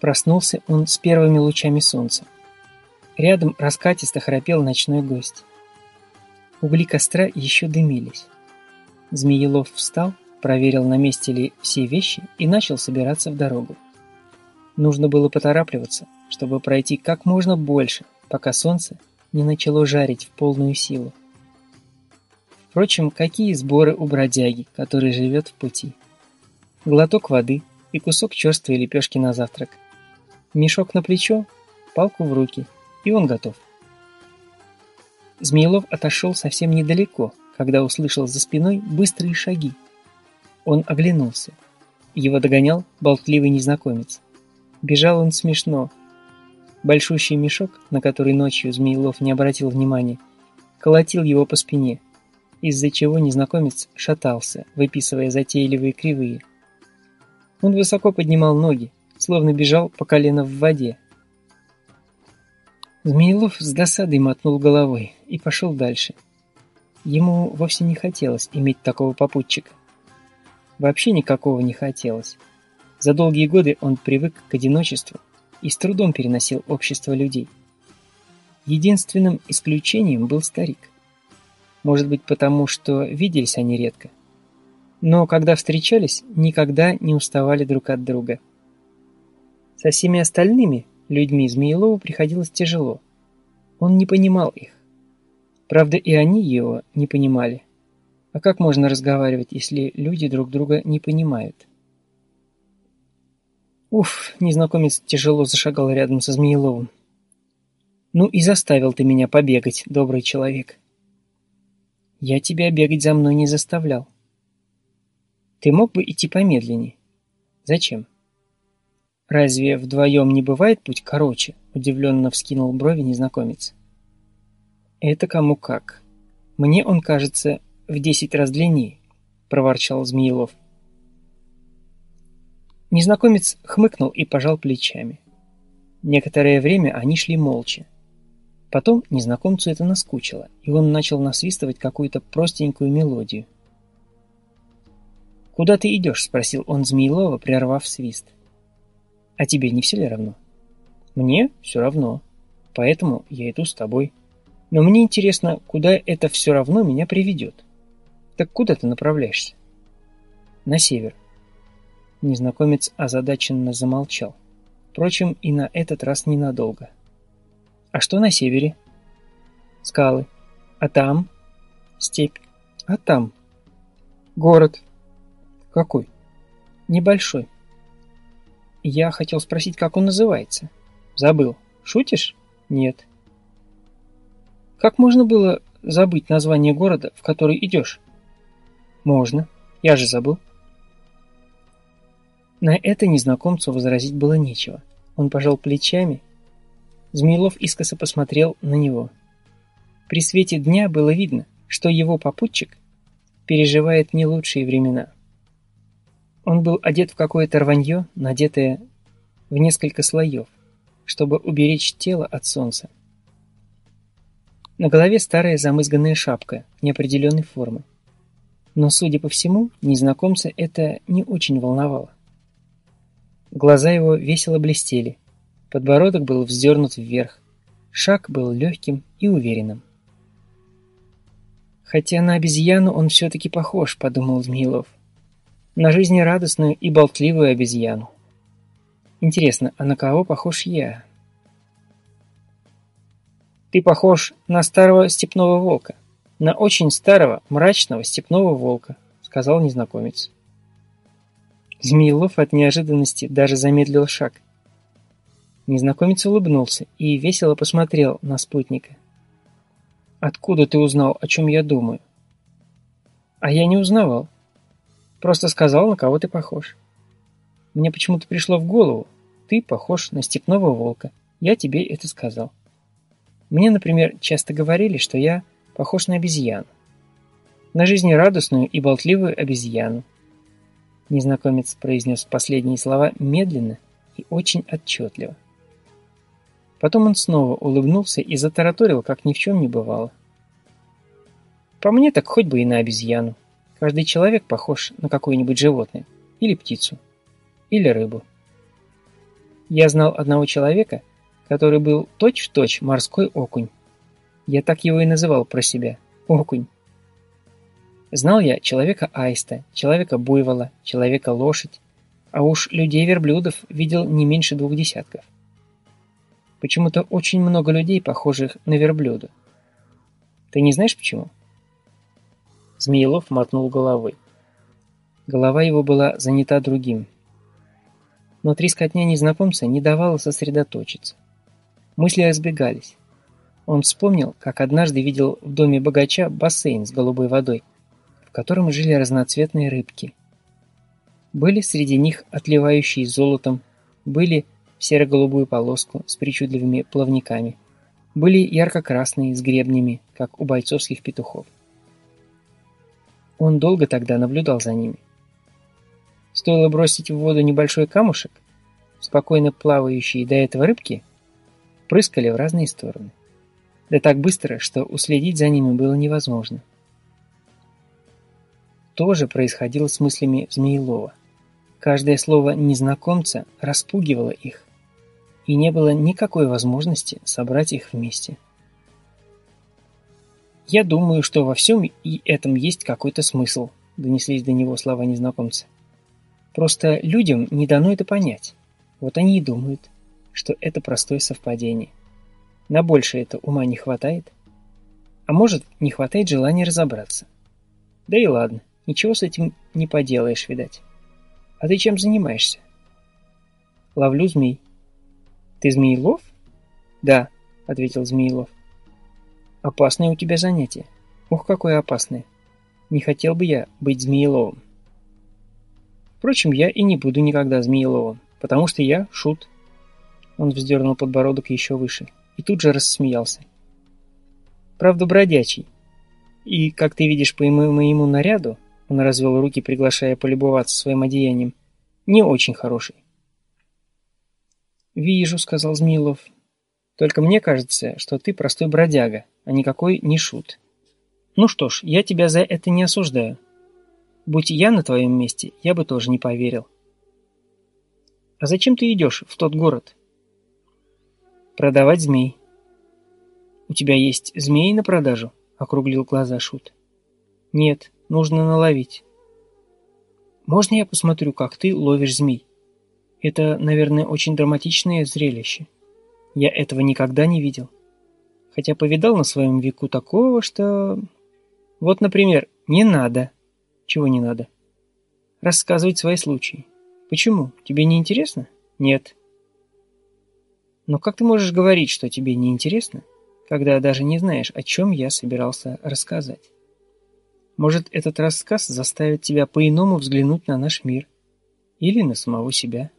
Проснулся он с первыми лучами солнца. Рядом раскатисто храпел ночной гость. Угли костра еще дымились. Змеелов встал, проверил, на месте ли все вещи и начал собираться в дорогу. Нужно было поторапливаться, чтобы пройти как можно больше, пока солнце не начало жарить в полную силу. Впрочем, какие сборы у бродяги, который живет в пути? Глоток воды и кусок черствой лепешки на завтрак. Мешок на плечо, палку в руки – и он готов. Змеелов отошел совсем недалеко, когда услышал за спиной быстрые шаги. Он оглянулся. Его догонял болтливый незнакомец. Бежал он смешно. Большущий мешок, на который ночью Змеелов не обратил внимания, колотил его по спине, из-за чего незнакомец шатался, выписывая затейливые кривые. Он высоко поднимал ноги, словно бежал по колено в воде. Змеелов с досадой мотнул головой и пошел дальше. Ему вовсе не хотелось иметь такого попутчика. Вообще никакого не хотелось. За долгие годы он привык к одиночеству и с трудом переносил общество людей. Единственным исключением был старик. Может быть, потому что виделись они редко. Но когда встречались, никогда не уставали друг от друга. Со всеми остальными людьми Змеелову приходилось тяжело. Он не понимал их. Правда, и они его не понимали. А как можно разговаривать, если люди друг друга не понимают? Уф, незнакомец тяжело зашагал рядом со Змееловым. Ну и заставил ты меня побегать, добрый человек. Я тебя бегать за мной не заставлял. Ты мог бы идти помедленнее. Зачем? Разве вдвоем не бывает путь короче? Удивленно вскинул брови незнакомец. Это кому как. Мне он кажется в десять раз длиннее, проворчал Змеелов. Незнакомец хмыкнул и пожал плечами. Некоторое время они шли молча. Потом незнакомцу это наскучило, и он начал насвистывать какую-то простенькую мелодию. «Куда ты идешь?» — спросил он Змеилова, прервав свист. «А тебе не все ли равно?» «Мне все равно. Поэтому я иду с тобой. Но мне интересно, куда это все равно меня приведет. Так куда ты направляешься?» «На север. Незнакомец озадаченно замолчал. Впрочем, и на этот раз ненадолго. «А что на севере?» «Скалы. А там?» «Степь. А там?» «Город». «Какой?» «Небольшой». «Я хотел спросить, как он называется?» «Забыл. Шутишь?» «Нет». «Как можно было забыть название города, в который идешь?» «Можно. Я же забыл». На это незнакомцу возразить было нечего. Он пожал плечами. Змеилов искоса посмотрел на него. При свете дня было видно, что его попутчик переживает не лучшие времена. Он был одет в какое-то рванье, надетое в несколько слоев, чтобы уберечь тело от солнца. На голове старая замызганная шапка неопределенной формы. Но, судя по всему, незнакомца это не очень волновало. Глаза его весело блестели. Подбородок был вздернут вверх. Шаг был легким и уверенным. «Хотя на обезьяну он все-таки похож», — подумал Змеилов. «На жизнерадостную и болтливую обезьяну. Интересно, а на кого похож я?» «Ты похож на старого степного волка, на очень старого, мрачного степного волка», — сказал незнакомец. Змеелов от неожиданности даже замедлил шаг. Незнакомец улыбнулся и весело посмотрел на спутника. «Откуда ты узнал, о чем я думаю?» «А я не узнавал. Просто сказал, на кого ты похож. Мне почему-то пришло в голову. Ты похож на степного волка. Я тебе это сказал. Мне, например, часто говорили, что я похож на обезьяну. На жизнерадостную и болтливую обезьяну. Незнакомец произнес последние слова медленно и очень отчетливо. Потом он снова улыбнулся и затараторил, как ни в чем не бывало. По мне так хоть бы и на обезьяну. Каждый человек похож на какое-нибудь животное. Или птицу. Или рыбу. Я знал одного человека, который был точь-в-точь -точь морской окунь. Я так его и называл про себя. Окунь. Знал я человека-аиста, человека-буйвола, человека-лошадь, а уж людей-верблюдов видел не меньше двух десятков. Почему-то очень много людей, похожих на верблюда. Ты не знаешь почему? Змеелов мотнул головой. Голова его была занята другим. Но трескотня незнакомца не давала сосредоточиться. Мысли разбегались. Он вспомнил, как однажды видел в доме богача бассейн с голубой водой, в котором жили разноцветные рыбки. Были среди них отливающие золотом, были в серо-голубую полоску с причудливыми плавниками, были ярко-красные с гребнями, как у бойцовских петухов. Он долго тогда наблюдал за ними. Стоило бросить в воду небольшой камушек, спокойно плавающие до этого рыбки прыскали в разные стороны. Да так быстро, что уследить за ними было невозможно. То же происходило с мыслями Змеелова. Каждое слово незнакомца распугивало их, и не было никакой возможности собрать их вместе. «Я думаю, что во всем и этом есть какой-то смысл», — донеслись до него слова незнакомца. «Просто людям не дано это понять. Вот они и думают, что это простое совпадение. На больше это ума не хватает. А может, не хватает желания разобраться. Да и ладно, ничего с этим не поделаешь, видать. А ты чем занимаешься? Ловлю змей. Ты змеелов? Да, ответил Змеелов. Опасное у тебя занятие. Ух, какое опасное. Не хотел бы я быть змееловым. Впрочем, я и не буду никогда змееловым, потому что я шут. Он вздернул подбородок еще выше и тут же рассмеялся. Правда, бродячий. И, как ты видишь по моему наряду, он развел руки, приглашая полюбоваться своим одеянием, не очень хороший. «Вижу», — сказал Змеилов. «Только мне кажется, что ты простой бродяга, а никакой не шут. Ну что ж, я тебя за это не осуждаю. Будь я на твоем месте, я бы тоже не поверил». «А зачем ты идешь в тот город?» Продавать змей. У тебя есть змеи на продажу? Округлил глаза Шут. Нет, нужно наловить. Можно я посмотрю, как ты ловишь змей? Это, наверное, очень драматичное зрелище. Я этого никогда не видел. Хотя повидал на своем веку такого, что... Вот, например, не надо. Чего не надо? Рассказывать свои случаи. Почему? Тебе не интересно? Нет. Но как ты можешь говорить, что тебе не интересно, когда даже не знаешь, о чем я собирался рассказать? Может, этот рассказ заставит тебя по-иному взглянуть на наш мир или на самого себя?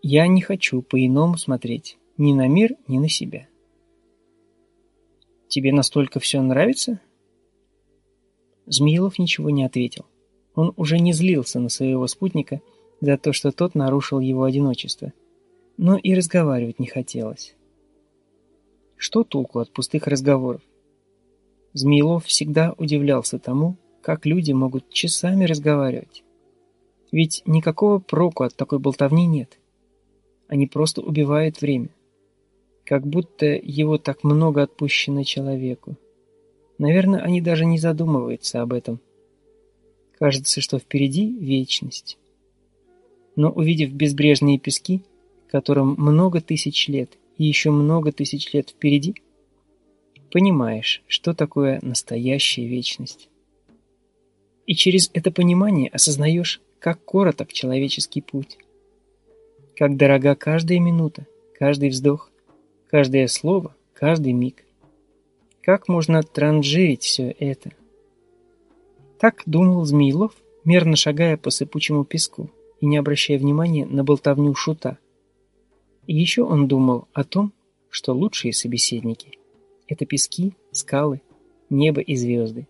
Я не хочу по-иному смотреть ни на мир, ни на себя. Тебе настолько все нравится? Змеилов ничего не ответил. Он уже не злился на своего спутника за то, что тот нарушил его одиночество – но и разговаривать не хотелось. Что толку от пустых разговоров? Змеилов всегда удивлялся тому, как люди могут часами разговаривать. Ведь никакого проку от такой болтовни нет. Они просто убивают время. Как будто его так много отпущено человеку. Наверное, они даже не задумываются об этом. Кажется, что впереди вечность. Но увидев безбрежные пески, которым много тысяч лет и еще много тысяч лет впереди, понимаешь, что такое настоящая вечность. И через это понимание осознаешь, как короток человеческий путь, как дорога каждая минута, каждый вздох, каждое слово, каждый миг. Как можно транжирить все это? Так думал Змеилов, мерно шагая по сыпучему песку и не обращая внимания на болтовню шута, и еще он думал о том, что лучшие собеседники — это пески, скалы, небо и звезды.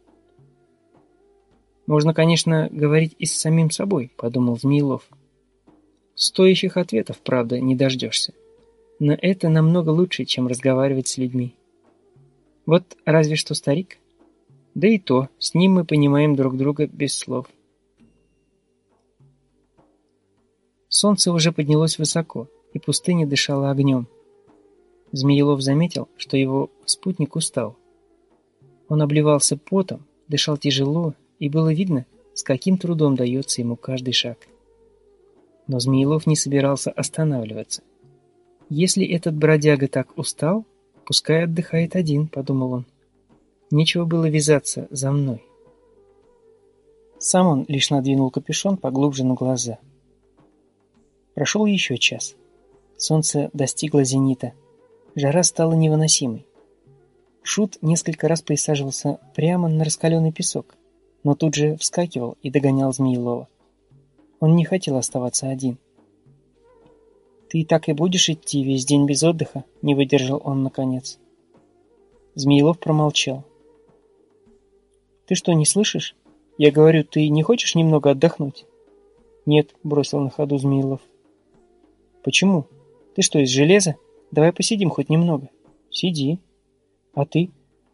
«Можно, конечно, говорить и с самим собой», — подумал Змеилов. «Стоящих ответов, правда, не дождешься. Но это намного лучше, чем разговаривать с людьми. Вот разве что старик. Да и то, с ним мы понимаем друг друга без слов». Солнце уже поднялось высоко, и пустыня дышала огнем. Змеелов заметил, что его спутник устал. Он обливался потом, дышал тяжело, и было видно, с каким трудом дается ему каждый шаг. Но Змеелов не собирался останавливаться. «Если этот бродяга так устал, пускай отдыхает один», — подумал он. «Нечего было вязаться за мной». Сам он лишь надвинул капюшон поглубже на глаза. Прошел еще час. Солнце достигло зенита. Жара стала невыносимой. Шут несколько раз присаживался прямо на раскаленный песок, но тут же вскакивал и догонял Змеилова. Он не хотел оставаться один. «Ты так и будешь идти весь день без отдыха?» — не выдержал он наконец. Змеилов промолчал. «Ты что, не слышишь? Я говорю, ты не хочешь немного отдохнуть?» «Нет», — бросил на ходу Змеилов. «Почему? Ты что, из железа? Давай посидим хоть немного». «Сиди». «А ты?»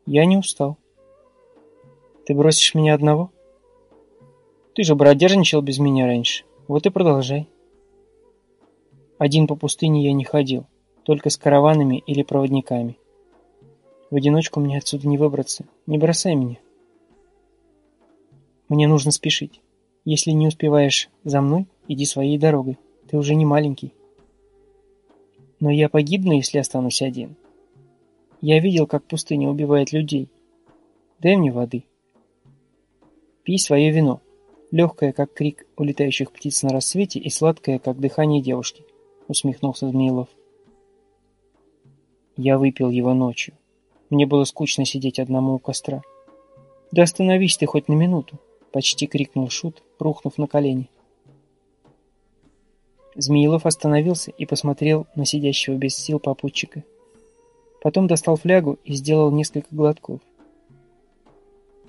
«Я не устал». «Ты бросишь меня одного?» «Ты же бродяжничал без меня раньше. Вот и продолжай». Один по пустыне я не ходил, только с караванами или проводниками. В одиночку мне отсюда не выбраться. Не бросай меня. Мне нужно спешить. Если не успеваешь за мной, иди своей дорогой. Ты уже не маленький. Но я погибну, если останусь один. Я видел, как пустыня убивает людей. Дай мне воды. Пей свое вино. Легкое, как крик улетающих птиц на рассвете, и сладкое, как дыхание девушки, усмехнулся Змеилов. Я выпил его ночью. Мне было скучно сидеть одному у костра. «Да остановись ты хоть на минуту!» — почти крикнул Шут, рухнув на колени. Змеилов остановился и посмотрел на сидящего без сил попутчика. Потом достал флягу и сделал несколько глотков.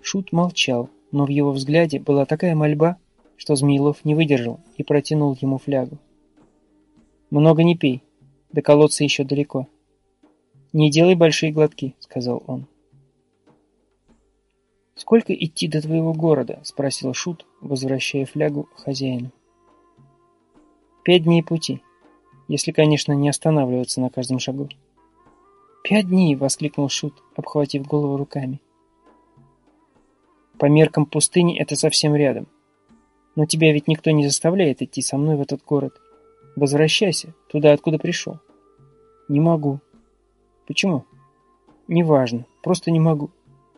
Шут молчал, но в его взгляде была такая мольба, что Змеилов не выдержал и протянул ему флягу. «Много не пей, до колодца еще далеко». «Не делай большие глотки», — сказал он. «Сколько идти до твоего города?» — спросил Шут, возвращая флягу хозяину. «Пять дней пути, если, конечно, не останавливаться на каждом шагу». «Пять дней!» — воскликнул Шут, обхватив голову руками. «По меркам пустыни это совсем рядом. Но тебя ведь никто не заставляет идти со мной в этот город. Возвращайся туда, откуда пришел». «Не могу». «Почему?» «Неважно, просто не могу.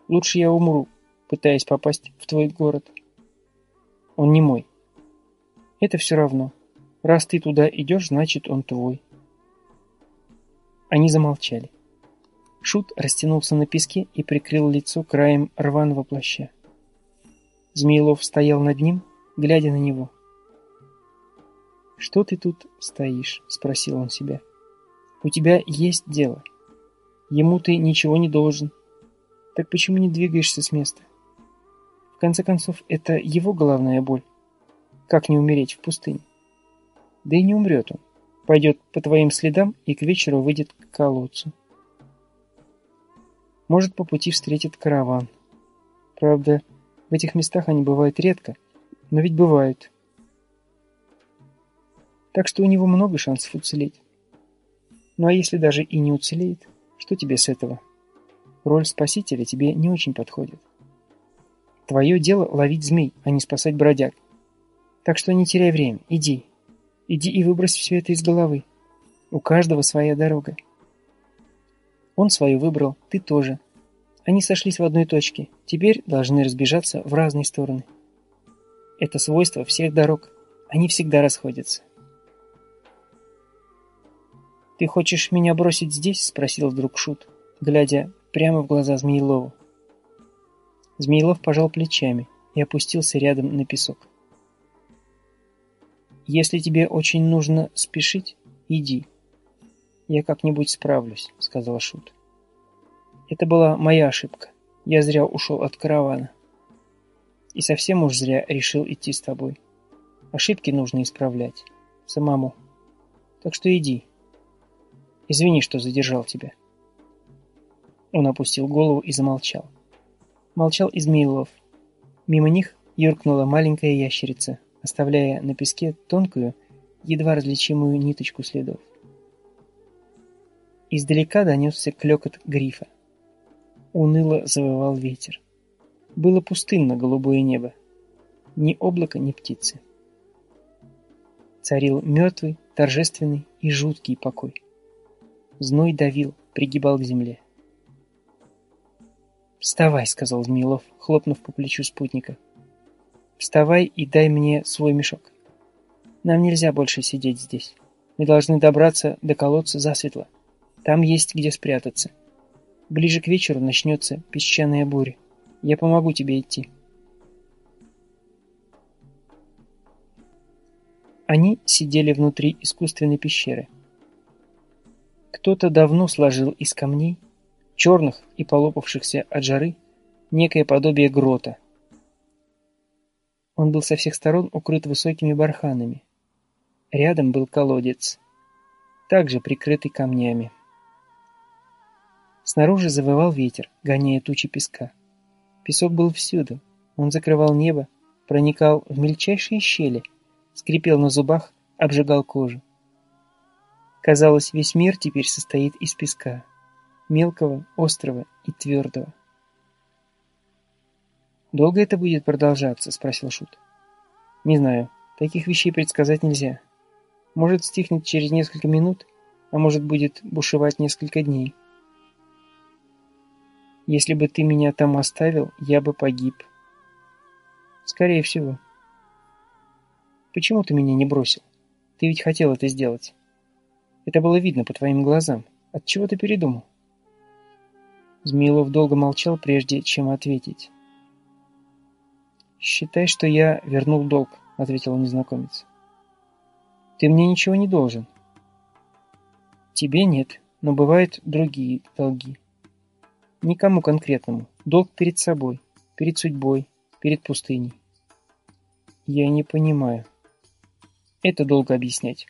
Лучше я умру, пытаясь попасть в твой город. Он не мой. Это все равно. Раз ты туда идешь, значит он твой. Они замолчали. Шут растянулся на песке и прикрыл лицо краем рваного плаща. Змеилов стоял над ним, глядя на него. «Что ты тут стоишь?» — спросил он себя. «У тебя есть дело. Ему ты ничего не должен. Так почему не двигаешься с места?» конце концов, это его головная боль. Как не умереть в пустыне? Да и не умрет он. Пойдет по твоим следам и к вечеру выйдет к колодцу. Может, по пути встретит караван. Правда, в этих местах они бывают редко, но ведь бывают. Так что у него много шансов уцелеть. Ну а если даже и не уцелеет, что тебе с этого? Роль спасителя тебе не очень подходит. Твое дело ловить змей, а не спасать бродяг. Так что не теряй время, иди. Иди и выбрось все это из головы. У каждого своя дорога. Он свою выбрал, ты тоже. Они сошлись в одной точке, теперь должны разбежаться в разные стороны. Это свойство всех дорог. Они всегда расходятся. «Ты хочешь меня бросить здесь?» — спросил вдруг Шут, глядя прямо в глаза Змеилову. Змеилов пожал плечами и опустился рядом на песок. «Если тебе очень нужно спешить, иди. Я как-нибудь справлюсь», — сказал Шут. «Это была моя ошибка. Я зря ушел от каравана. И совсем уж зря решил идти с тобой. Ошибки нужно исправлять. Самому. Так что иди. Извини, что задержал тебя». Он опустил голову и замолчал. Молчал Измеилов. Мимо них юркнула маленькая ящерица, оставляя на песке тонкую, едва различимую ниточку следов. Издалека донесся клекот грифа. Уныло завывал ветер. Было пустынно голубое небо. Ни облака, ни птицы. Царил мертвый, торжественный и жуткий покой. Зной давил, пригибал к земле. «Вставай», — сказал Змеилов, хлопнув по плечу спутника. «Вставай и дай мне свой мешок. Нам нельзя больше сидеть здесь. Мы должны добраться до колодца засветло. Там есть где спрятаться. Ближе к вечеру начнется песчаная буря. Я помогу тебе идти». Они сидели внутри искусственной пещеры, Кто-то давно сложил из камней, черных и полопавшихся от жары, некое подобие грота. Он был со всех сторон укрыт высокими барханами. Рядом был колодец, также прикрытый камнями. Снаружи завывал ветер, гоняя тучи песка. Песок был всюду. Он закрывал небо, проникал в мельчайшие щели, скрипел на зубах, обжигал кожу. Казалось, весь мир теперь состоит из песка, мелкого, острого и твердого. «Долго это будет продолжаться?» — спросил Шут. «Не знаю. Таких вещей предсказать нельзя. Может, стихнет через несколько минут, а может, будет бушевать несколько дней. Если бы ты меня там оставил, я бы погиб. Скорее всего. Почему ты меня не бросил? Ты ведь хотел это сделать. Это было видно по твоим глазам. От чего ты передумал? Змеилов долго молчал, прежде чем ответить. «Считай, что я вернул долг», — ответил незнакомец. Ты мне ничего не должен. Тебе нет, но бывают другие долги. Никому конкретному. Долг перед собой, перед судьбой, перед пустыней. Я не понимаю. Это долго объяснять.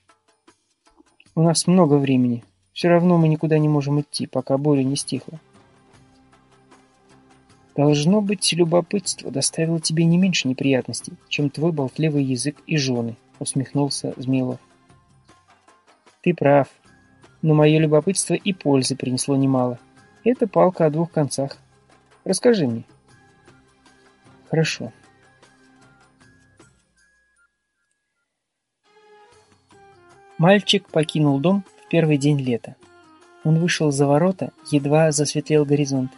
У нас много времени. Все равно мы никуда не можем идти, пока буря не стихла. Должно быть, любопытство доставило тебе не меньше неприятностей, чем твой болтливый язык и жены, усмехнулся Змеилов. Ты прав, но мое любопытство и пользы принесло немало. Это палка о двух концах. Расскажи мне. Хорошо. Мальчик покинул дом в первый день лета. Он вышел за ворота, едва засветлел горизонт.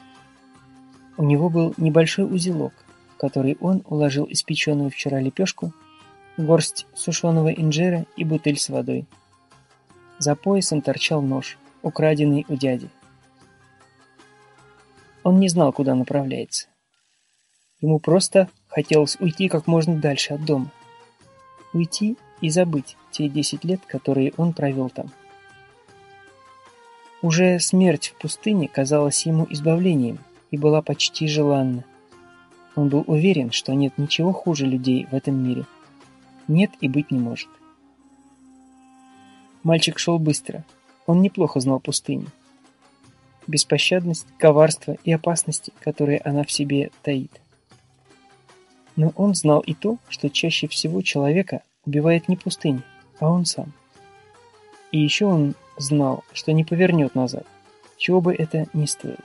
У него был небольшой узелок, в который он уложил испеченную вчера лепешку горсть сушеного инжира и бутыль с водой. За поясом торчал нож, украденный у дяди. Он не знал, куда направляется. Ему просто хотелось уйти как можно дальше от дома. Уйти и забыть те десять лет, которые он провел там. Уже смерть в пустыне казалась ему избавлением и была почти желанна. Он был уверен, что нет ничего хуже людей в этом мире – нет и быть не может. Мальчик шел быстро. Он неплохо знал пустыню. Беспощадность, коварство и опасности, которые она в себе таит. Но он знал и то, что чаще всего человека убивает не пустыня, а он сам. И еще он знал, что не повернет назад, чего бы это ни стоило.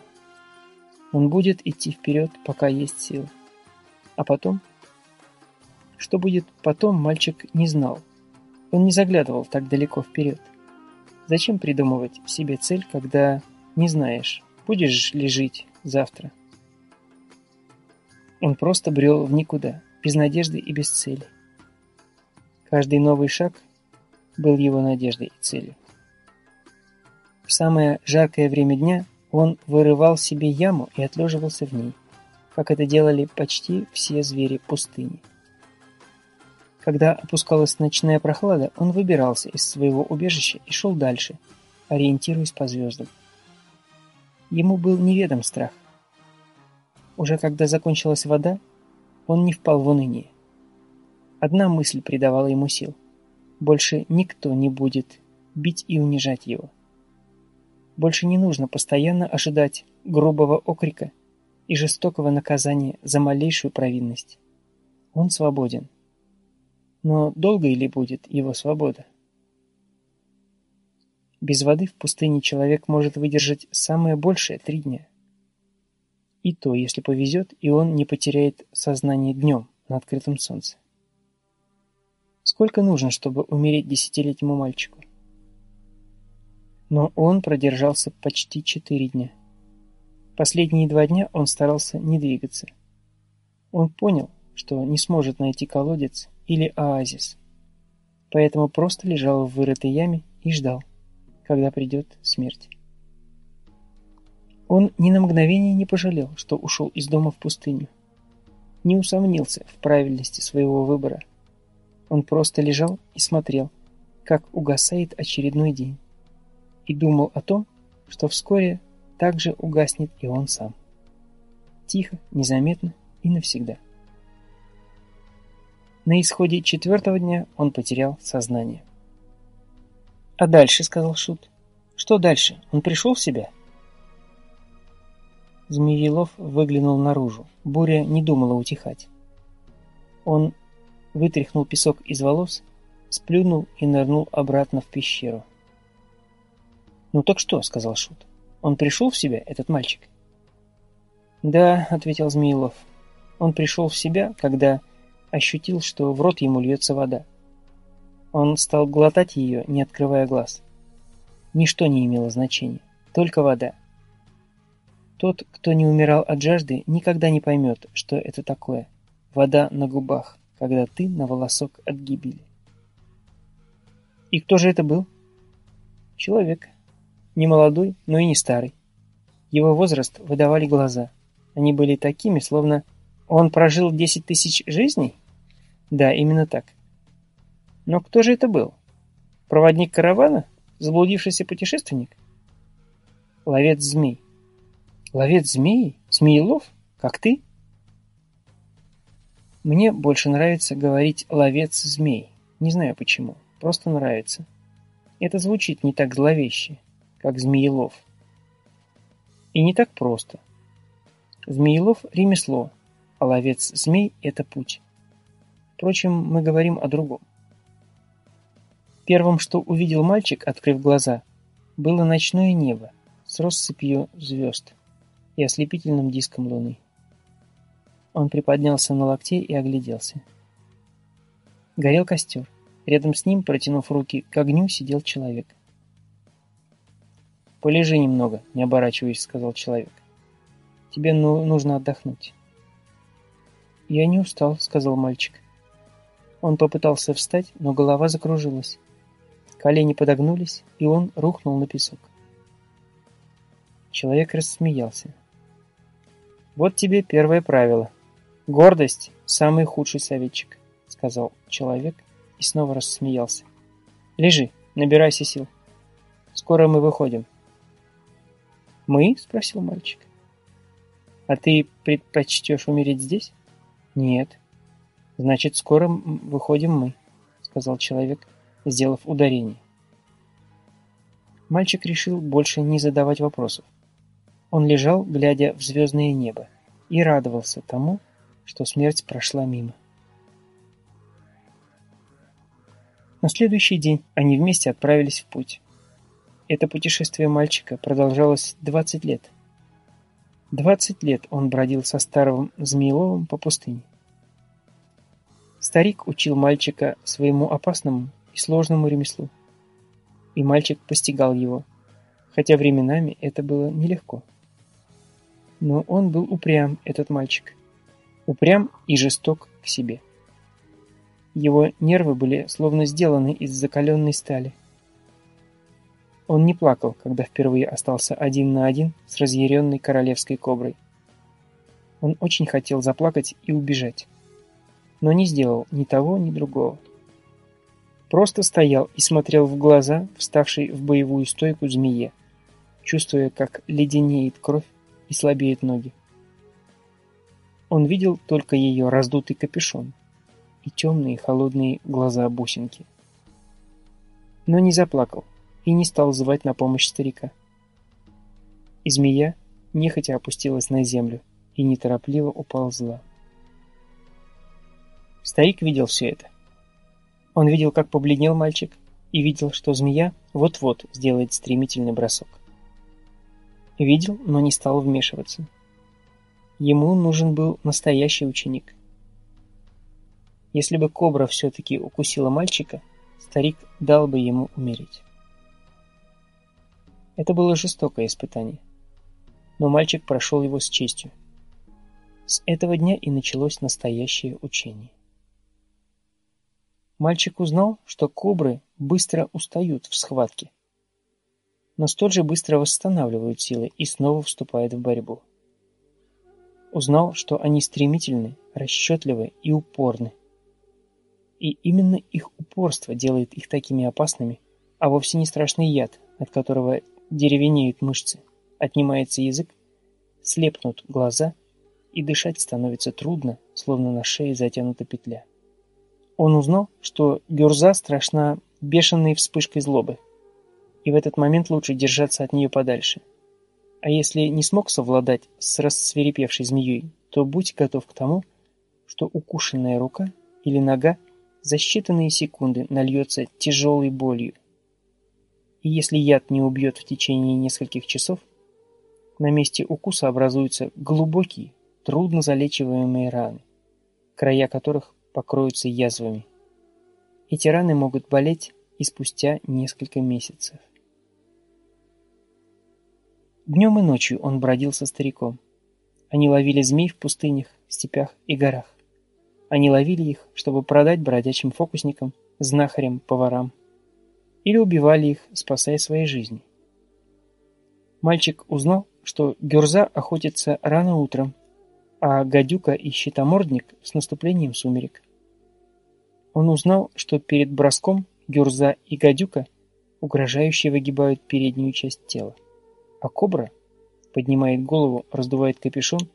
Он будет идти вперед, пока есть силы. А потом что будет потом, мальчик не знал. Он не заглядывал так далеко вперед. Зачем придумывать себе цель, когда не знаешь, будешь ли жить завтра? Он просто брел в никуда, без надежды и без цели. Каждый новый шаг был его надеждой и целью. В самое жаркое время дня он вырывал себе яму и отлеживался в ней, как это делали почти все звери пустыни. Когда опускалась ночная прохлада, он выбирался из своего убежища и шел дальше, ориентируясь по звездам. Ему был неведом страх. Уже когда закончилась вода, он не впал в уныние. Одна мысль придавала ему сил. Больше никто не будет бить и унижать его. Больше не нужно постоянно ожидать грубого окрика и жестокого наказания за малейшую провинность. Он свободен. Но долго ли будет его свобода? Без воды в пустыне человек может выдержать самое большее три дня. И то, если повезет, и он не потеряет сознание днем на открытом солнце. Сколько нужно, чтобы умереть десятилетнему мальчику? Но он продержался почти четыре дня. Последние два дня он старался не двигаться. Он понял, что не сможет найти колодец или оазис. Поэтому просто лежал в вырытой яме и ждал, когда придет смерть. Он ни на мгновение не пожалел, что ушел из дома в пустыню. Не усомнился в правильности своего выбора. Он просто лежал и смотрел, как угасает очередной день. И думал о том, что вскоре также угаснет и он сам. Тихо, незаметно и навсегда. На исходе четвертого дня он потерял сознание. «А дальше?» — сказал Шут. «Что дальше? Он пришел в себя?» Змеелов выглянул наружу. Буря не думала утихать. Он вытряхнул песок из волос, сплюнул и нырнул обратно в пещеру. «Ну так что?» — сказал Шут. «Он пришел в себя, этот мальчик?» «Да», — ответил Змеилов. «Он пришел в себя, когда ощутил, что в рот ему льется вода. Он стал глотать ее, не открывая глаз. Ничто не имело значения, только вода. Тот, кто не умирал от жажды, никогда не поймет, что это такое. Вода на губах, когда ты на волосок от гибели. И кто же это был? Человек. Не молодой, но и не старый. Его возраст выдавали глаза. Они были такими, словно он прожил десять тысяч жизней? Да, именно так. Но кто же это был? Проводник каравана? Заблудившийся путешественник? Ловец змей. Ловец змей? Змеелов? Как ты? Мне больше нравится говорить «ловец змей». Не знаю почему. Просто нравится. Это звучит не так зловеще, как Змеелов. И не так просто. Змеелов – ремесло, а ловец змей – это путь. Впрочем, мы говорим о другом. Первым, что увидел мальчик, открыв глаза, было ночное небо с россыпью звезд и ослепительным диском луны. Он приподнялся на локте и огляделся. Горел костер. Рядом с ним, протянув руки к огню, сидел человек. «Полежи немного, не оборачиваясь», — сказал человек. «Тебе ну нужно отдохнуть». «Я не устал», — сказал мальчик. Он попытался встать, но голова закружилась. Колени подогнулись, и он рухнул на песок. Человек рассмеялся. «Вот тебе первое правило. Гордость – самый худший советчик», — сказал человек и снова рассмеялся. «Лежи, набирайся сил. Скоро мы выходим». «Мы?» – спросил мальчик. «А ты предпочтешь умереть здесь?» «Нет». «Значит, скоро выходим мы», – сказал человек, сделав ударение. Мальчик решил больше не задавать вопросов. Он лежал, глядя в звездное небо, и радовался тому, что смерть прошла мимо. На следующий день они вместе отправились в путь. Это путешествие мальчика продолжалось 20 лет. 20 лет он бродил со старым Змееловым по пустыне. Старик учил мальчика своему опасному и сложному ремеслу. И мальчик постигал его, хотя временами это было нелегко. Но он был упрям, этот мальчик. Упрям и жесток к себе. Его нервы были словно сделаны из закаленной стали. Он не плакал, когда впервые остался один на один с разъяренной королевской коброй. Он очень хотел заплакать и убежать, но не сделал ни того, ни другого. Просто стоял и смотрел в глаза, вставшей в боевую стойку змее, чувствуя, как леденеет кровь и слабеют ноги. Он видел только ее раздутый капюшон, и темные холодные глаза бусинки. Но не заплакал и не стал звать на помощь старика. И змея нехотя опустилась на землю и неторопливо уползла. Старик видел все это. Он видел, как побледнел мальчик, и видел, что змея вот-вот сделает стремительный бросок. Видел, но не стал вмешиваться. Ему нужен был настоящий ученик. Если бы кобра все-таки укусила мальчика, старик дал бы ему умереть. Это было жестокое испытание. Но мальчик прошел его с честью. С этого дня и началось настоящее учение. Мальчик узнал, что кобры быстро устают в схватке, но столь же быстро восстанавливают силы и снова вступают в борьбу. Узнал, что они стремительны, расчетливы и упорны. И именно их упорство делает их такими опасными, а вовсе не страшный яд, от которого деревенеют мышцы, отнимается язык, слепнут глаза, и дышать становится трудно, словно на шее затянута петля. Он узнал, что Гюрза страшна бешеной вспышкой злобы, и в этот момент лучше держаться от нее подальше. А если не смог совладать с рассверепевшей змеей, то будь готов к тому, что укушенная рука или нога за считанные секунды нальется тяжелой болью. И если яд не убьет в течение нескольких часов, на месте укуса образуются глубокие, трудно залечиваемые раны, края которых покроются язвами. Эти раны могут болеть и спустя несколько месяцев. Днем и ночью он бродил со стариком. Они ловили змей в пустынях, степях и горах. Они ловили их, чтобы продать бродячим фокусникам, знахарям, поварам. Или убивали их, спасая свои жизни. Мальчик узнал, что Гюрза охотится рано утром, а гадюка и щитомордник с наступлением сумерек. Он узнал, что перед броском Гюрза и гадюка угрожающе выгибают переднюю часть тела, а кобра поднимает голову, раздувает капюшон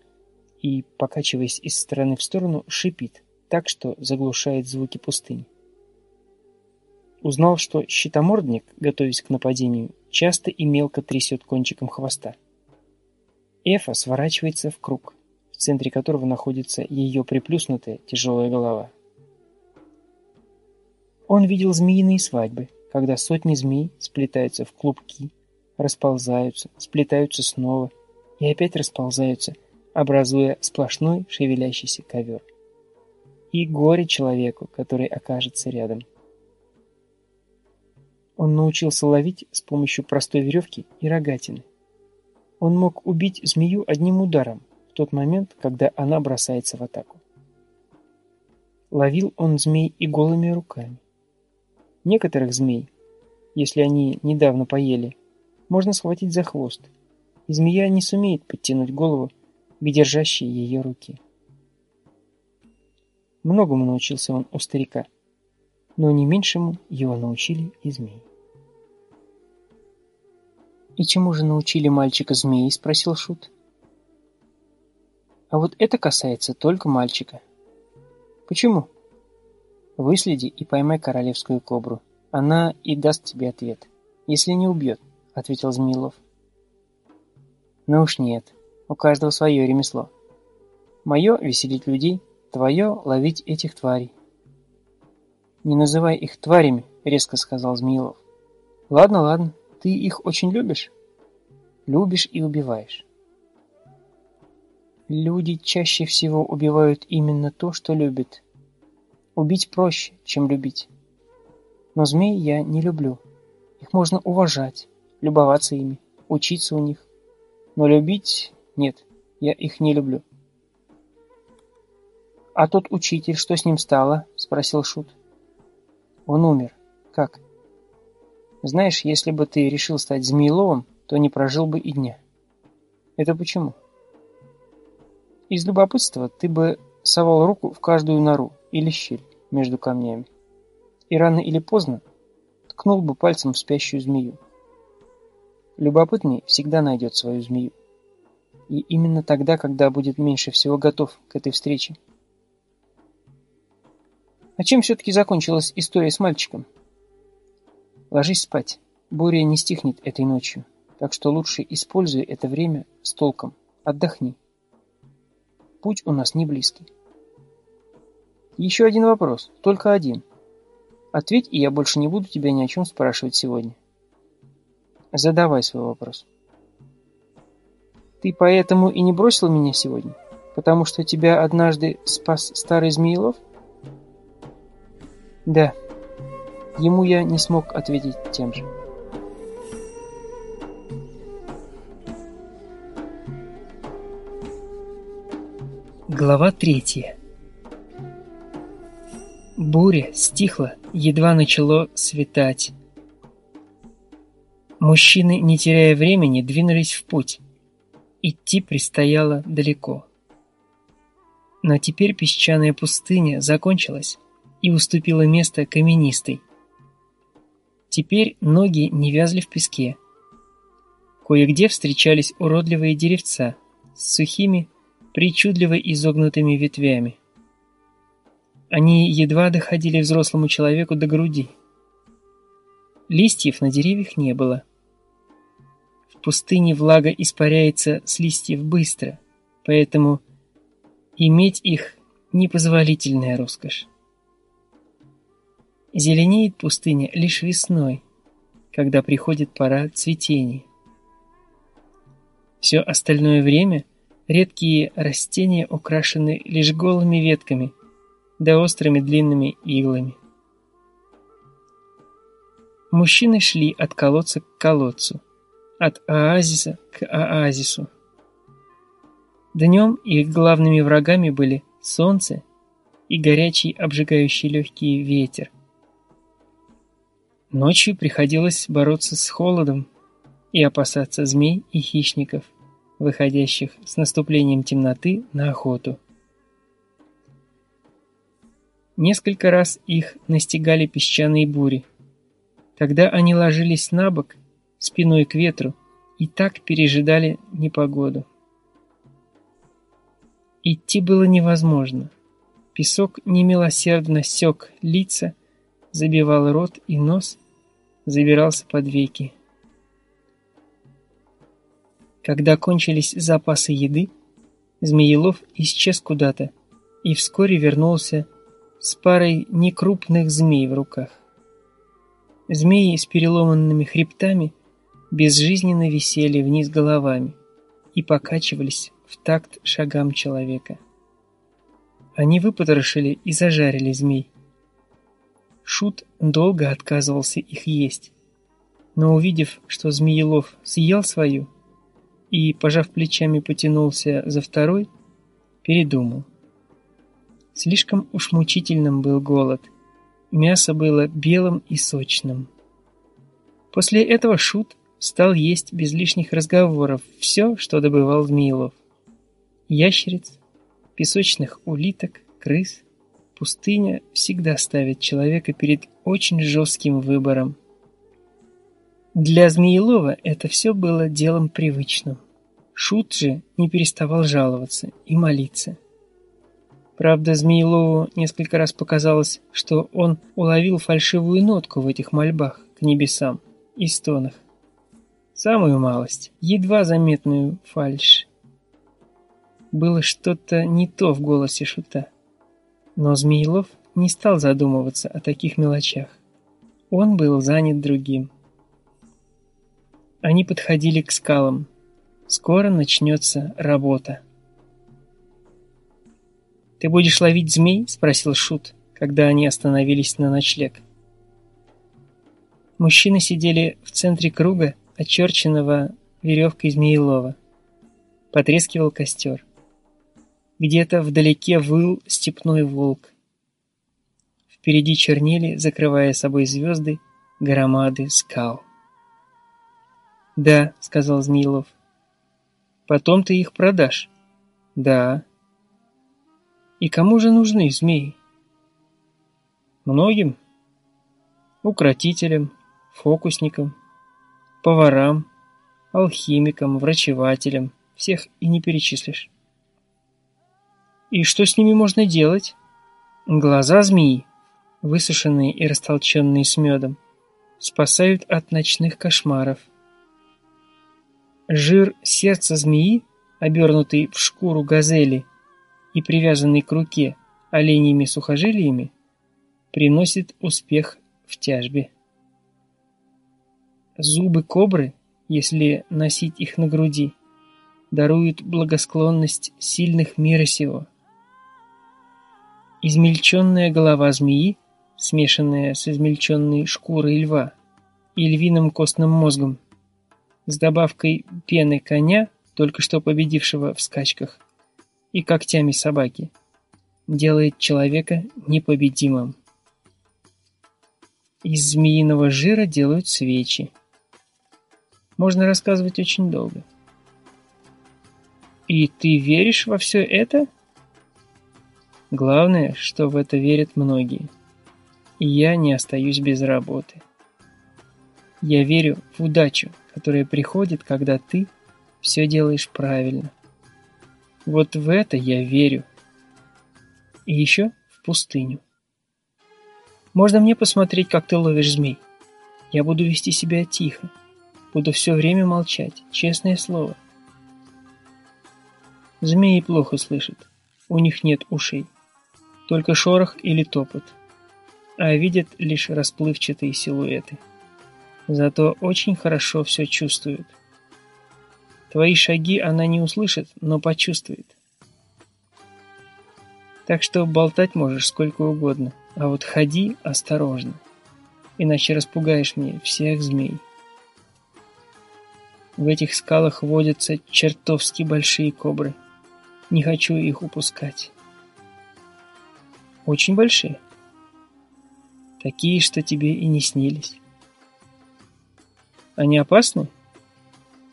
и, покачиваясь из стороны в сторону, шипит так, что заглушает звуки пустыни. Узнал, что щитомордник, готовясь к нападению, часто и мелко трясет кончиком хвоста. Эфа сворачивается в круг, в центре которого находится ее приплюснутая тяжелая голова. Он видел змеиные свадьбы, когда сотни змей сплетаются в клубки, расползаются, сплетаются снова и опять расползаются, образуя сплошной шевелящийся ковер. И горе человеку, который окажется рядом. Он научился ловить с помощью простой веревки и рогатины. Он мог убить змею одним ударом в тот момент, когда она бросается в атаку. Ловил он змей и голыми руками. Некоторых змей, если они недавно поели, можно схватить за хвост, и змея не сумеет подтянуть голову к держащей ее руке. Многому научился он у старика, но не меньшему его научили и змеи. «И чему же научили мальчика змеи?» – спросил Шут. «А вот это касается только мальчика». «Почему?» «Выследи и поймай королевскую кобру. Она и даст тебе ответ. Если не убьет», – ответил Змилов. «Ну уж нет. У каждого свое ремесло. Мое – веселить людей, твое – ловить этих тварей». «Не называй их тварями», – резко сказал Змилов. «Ладно, ладно. Ты их очень любишь? Любишь и убиваешь. Люди чаще всего убивают именно то, что любят. Убить проще, чем любить. Но змей я не люблю. Их можно уважать, любоваться ими, учиться у них. Но любить нет, я их не люблю. «А тот учитель, что с ним стало?» – спросил Шут. «Он умер. Как?» Знаешь, если бы ты решил стать Змееловым, то не прожил бы и дня. Это почему? Из любопытства ты бы совал руку в каждую нору или щель между камнями. И рано или поздно ткнул бы пальцем в спящую змею. Любопытный всегда найдет свою змею. И именно тогда, когда будет меньше всего готов к этой встрече. А чем все-таки закончилась история с мальчиком? Ложись спать. Буря не стихнет этой ночью, так что лучше используй это время с толком. Отдохни. Путь у нас не близкий. Еще один вопрос, только один. Ответь, и я больше не буду тебя ни о чем спрашивать сегодня. Задавай свой вопрос. Ты поэтому и не бросил меня сегодня? Потому что тебя однажды спас старый Змеилов? Да. Ему я не смог ответить тем же. Глава третья. Буря стихла, едва начало светать. Мужчины, не теряя времени, двинулись в путь. Идти предстояло далеко. Но теперь песчаная пустыня закончилась и уступила место каменистой, Теперь ноги не вязли в песке. Кое-где встречались уродливые деревца с сухими, причудливо изогнутыми ветвями. Они едва доходили взрослому человеку до груди. Листьев на деревьях не было. В пустыне влага испаряется с листьев быстро, поэтому иметь их – непозволительная роскошь. Зеленеет пустыня лишь весной, когда приходит пора цветения. Все остальное время редкие растения украшены лишь голыми ветками да острыми длинными иглами. Мужчины шли от колодца к колодцу, от оазиса к оазису. Днем их главными врагами были солнце и горячий обжигающий легкий ветер – Ночью приходилось бороться с холодом и опасаться змей и хищников, выходящих с наступлением темноты на охоту. Несколько раз их настигали песчаные бури. Тогда они ложились на бок, спиной к ветру, и так пережидали непогоду. Идти было невозможно. Песок немилосердно сёк лица, забивал рот и нос, забирался под веки. Когда кончились запасы еды, Змеелов исчез куда-то и вскоре вернулся с парой некрупных змей в руках. Змеи с переломанными хребтами безжизненно висели вниз головами и покачивались в такт шагам человека. Они выпотрошили и зажарили змей. Шут долго отказывался их есть. Но увидев, что Змеелов съел свою и, пожав плечами, потянулся за второй, передумал. Слишком уж мучительным был голод. Мясо было белым и сочным. После этого Шут стал есть без лишних разговоров все, что добывал Змеелов. Ящериц, песочных улиток, крыс – Пустыня всегда ставит человека перед очень жестким выбором. Для Змеелова это все было делом привычным. Шут же не переставал жаловаться и молиться. Правда, Змеелову несколько раз показалось, что он уловил фальшивую нотку в этих мольбах к небесам и стонах. Самую малость, едва заметную фальшь. Было что-то не то в голосе Шута. Но Змеилов не стал задумываться о таких мелочах. Он был занят другим. Они подходили к скалам. Скоро начнется работа. «Ты будешь ловить змей?» – спросил Шут, когда они остановились на ночлег. Мужчины сидели в центре круга, очерченного веревкой змеелова. Потрескивал костер. Где-то вдалеке выл степной волк. Впереди чернели, закрывая собой звезды, громады скал. «Да», — сказал Змеилов. «Потом ты их продашь?» «Да». «И кому же нужны змеи?» «Многим. Укротителям, фокусникам, поварам, алхимикам, врачевателям. Всех и не перечислишь». И что с ними можно делать? Глаза змеи, высушенные и растолченные с медом, спасают от ночных кошмаров. Жир сердца змеи, обернутый в шкуру газели и привязанный к руке оленями сухожилиями, приносит успех в тяжбе. Зубы кобры, если носить их на груди, даруют благосклонность сильных мира сего. Измельченная голова змеи, смешанная с измельченной шкурой льва и львиным костным мозгом, с добавкой пены коня, только что победившего в скачках, и когтями собаки, делает человека непобедимым. Из змеиного жира делают свечи. Можно рассказывать очень долго. И ты веришь во все это? Главное, что в это верят многие. И я не остаюсь без работы. Я верю в удачу, которая приходит, когда ты все делаешь правильно. Вот в это я верю. И еще в пустыню. Можно мне посмотреть, как ты ловишь змей? Я буду вести себя тихо. Буду все время молчать, честное слово. Змеи плохо слышат. У них нет ушей. Только шорох или топот. А видят лишь расплывчатые силуэты. Зато очень хорошо все чувствуют. Твои шаги она не услышит, но почувствует. Так что болтать можешь сколько угодно, а вот ходи осторожно, иначе распугаешь мне всех змей. В этих скалах водятся чертовски большие кобры. Не хочу их упускать. Очень большие. Такие, что тебе и не снились. Они опасны?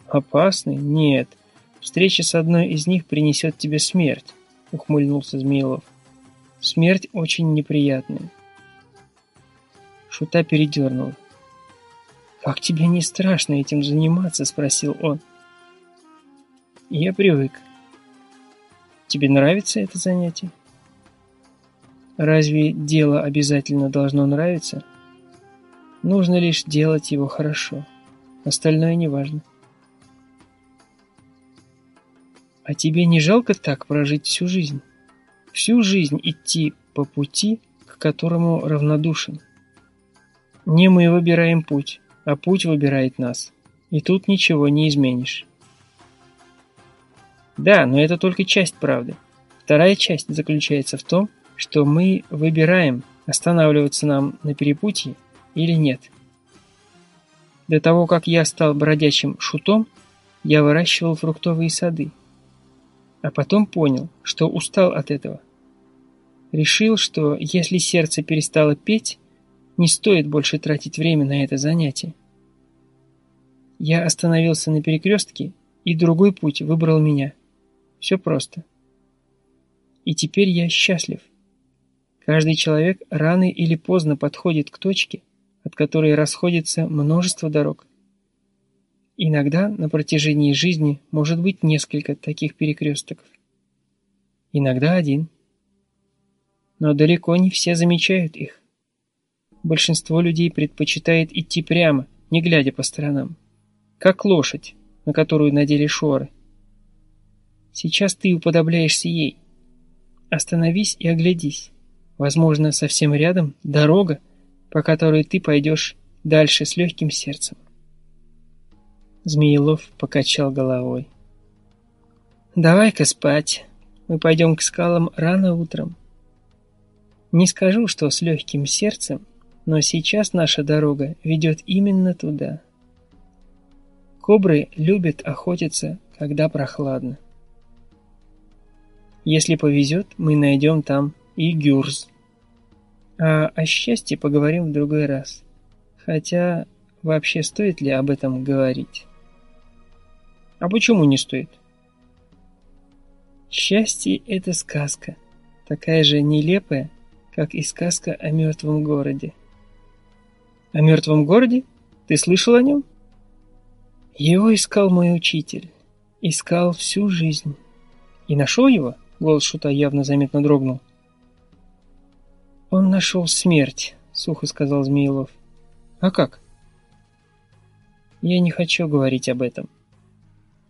Опасны? Нет. Встреча с одной из них принесет тебе смерть, ухмыльнулся Змеилов. Смерть очень неприятная. Шута передернула. «Как тебе не страшно этим заниматься?» – спросил он. «Я привык. Тебе нравится это занятие? Разве дело обязательно должно нравиться? Нужно лишь делать его хорошо. Остальное не важно. А тебе не жалко так прожить всю жизнь? Всю жизнь идти по пути, к которому равнодушен? Не мы выбираем путь, а путь выбирает нас. И тут ничего не изменишь. Да, но это только часть правды. Вторая часть заключается в том, что мы выбираем, останавливаться нам на перепутье или нет. До того, как я стал бродячим шутом, я выращивал фруктовые сады. А потом понял, что устал от этого. Решил, что если сердце перестало петь, не стоит больше тратить время на это занятие. Я остановился на перекрестке, и другой путь выбрал меня – все просто. И теперь я счастлив. Каждый человек рано или поздно подходит к точке, от которой расходится множество дорог. Иногда на протяжении жизни может быть несколько таких перекрестков. Иногда один. Но далеко не все замечают их. Большинство людей предпочитает идти прямо, не глядя по сторонам. Как лошадь, на которую надели шоры – Сейчас ты уподобляешься ей. Остановись и оглядись. Возможно, совсем рядом дорога, по которой ты пойдешь дальше с легким сердцем. Змеелов покачал головой. «Давай-ка спать. Мы пойдем к скалам рано утром. Не скажу, что с легким сердцем, но сейчас наша дорога ведет именно туда. Кобры любят охотиться, когда прохладно. Если повезет, мы найдем там и Гюрз. А о счастье поговорим в другой раз. Хотя, вообще стоит ли об этом говорить? А почему не стоит? Счастье — это сказка, такая же нелепая, как и сказка о мертвом городе. О мертвом городе? Ты слышал о нем? Его искал мой учитель. Искал всю жизнь. И нашел его? — Голос Шута явно заметно дрогнул. «Он нашел смерть», — сухо сказал Змеилов. «А как?» «Я не хочу говорить об этом.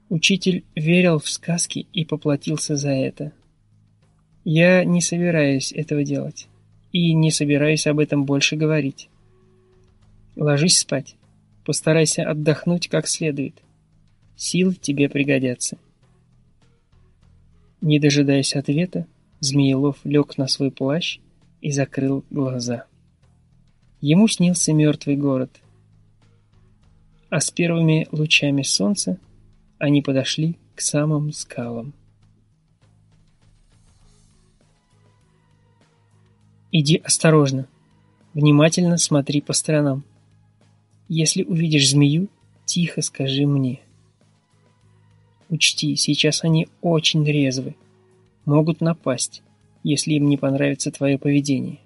Учитель верил в сказки и поплатился за это. Я не собираюсь этого делать и не собираюсь об этом больше говорить. Ложись спать. Постарайся отдохнуть как следует. Силы тебе пригодятся». Не дожидаясь ответа, Змеелов лег на свой плащ и закрыл глаза. Ему снился мертвый город. А с первыми лучами солнца они подошли к самым скалам. Иди осторожно. Внимательно смотри по сторонам. Если увидишь змею, тихо скажи мне. Учти, сейчас они очень резвы. Могут напасть, если им не понравится твое поведение.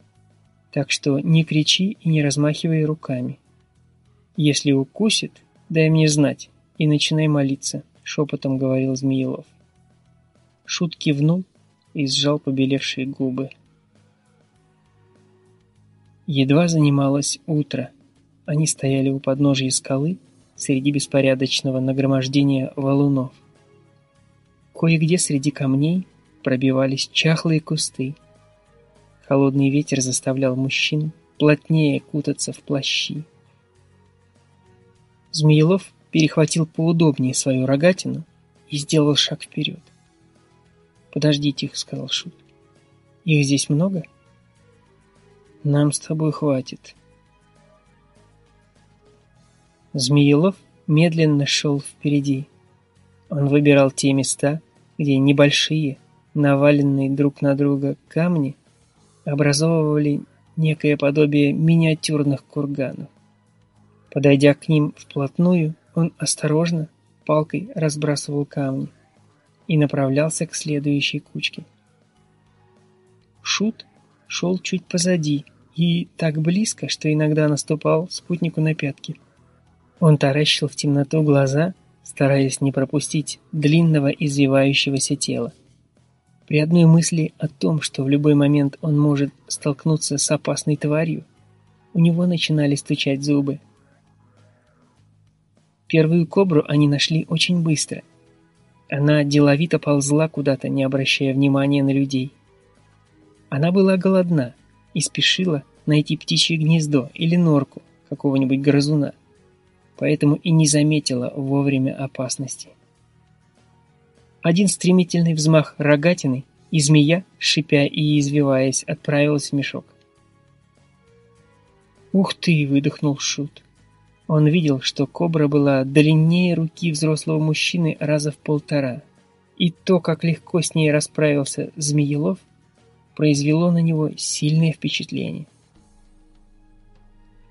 Так что не кричи и не размахивай руками. Если укусит, дай мне знать и начинай молиться, шепотом говорил Змеелов. Шут кивнул и сжал побелевшие губы. Едва занималось утро. Они стояли у подножия скалы среди беспорядочного нагромождения валунов. Кое-где среди камней пробивались чахлые кусты. Холодный ветер заставлял мужчин плотнее кутаться в плащи. Змеелов перехватил поудобнее свою рогатину и сделал шаг вперед. «Подождите их», — сказал Шут. «Их здесь много?» «Нам с тобой хватит». Змеелов медленно шел впереди. Он выбирал те места, где небольшие, наваленные друг на друга камни образовывали некое подобие миниатюрных курганов. Подойдя к ним вплотную, он осторожно палкой разбрасывал камни и направлялся к следующей кучке. Шут шел чуть позади и так близко, что иногда наступал спутнику на пятки. Он таращил в темноту глаза, стараясь не пропустить длинного извивающегося тела. При одной мысли о том, что в любой момент он может столкнуться с опасной тварью, у него начинали стучать зубы. Первую кобру они нашли очень быстро – она деловито ползла куда-то, не обращая внимания на людей. Она была голодна и спешила найти птичье гнездо или норку какого-нибудь грызуна, поэтому и не заметила вовремя опасности. Один стремительный взмах рогатины, и змея, шипя и извиваясь, отправилась в мешок. «Ух ты!» — выдохнул Шут. Он видел, что кобра была длиннее руки взрослого мужчины раза в полтора. И то, как легко с ней расправился Змеелов, произвело на него сильное впечатление.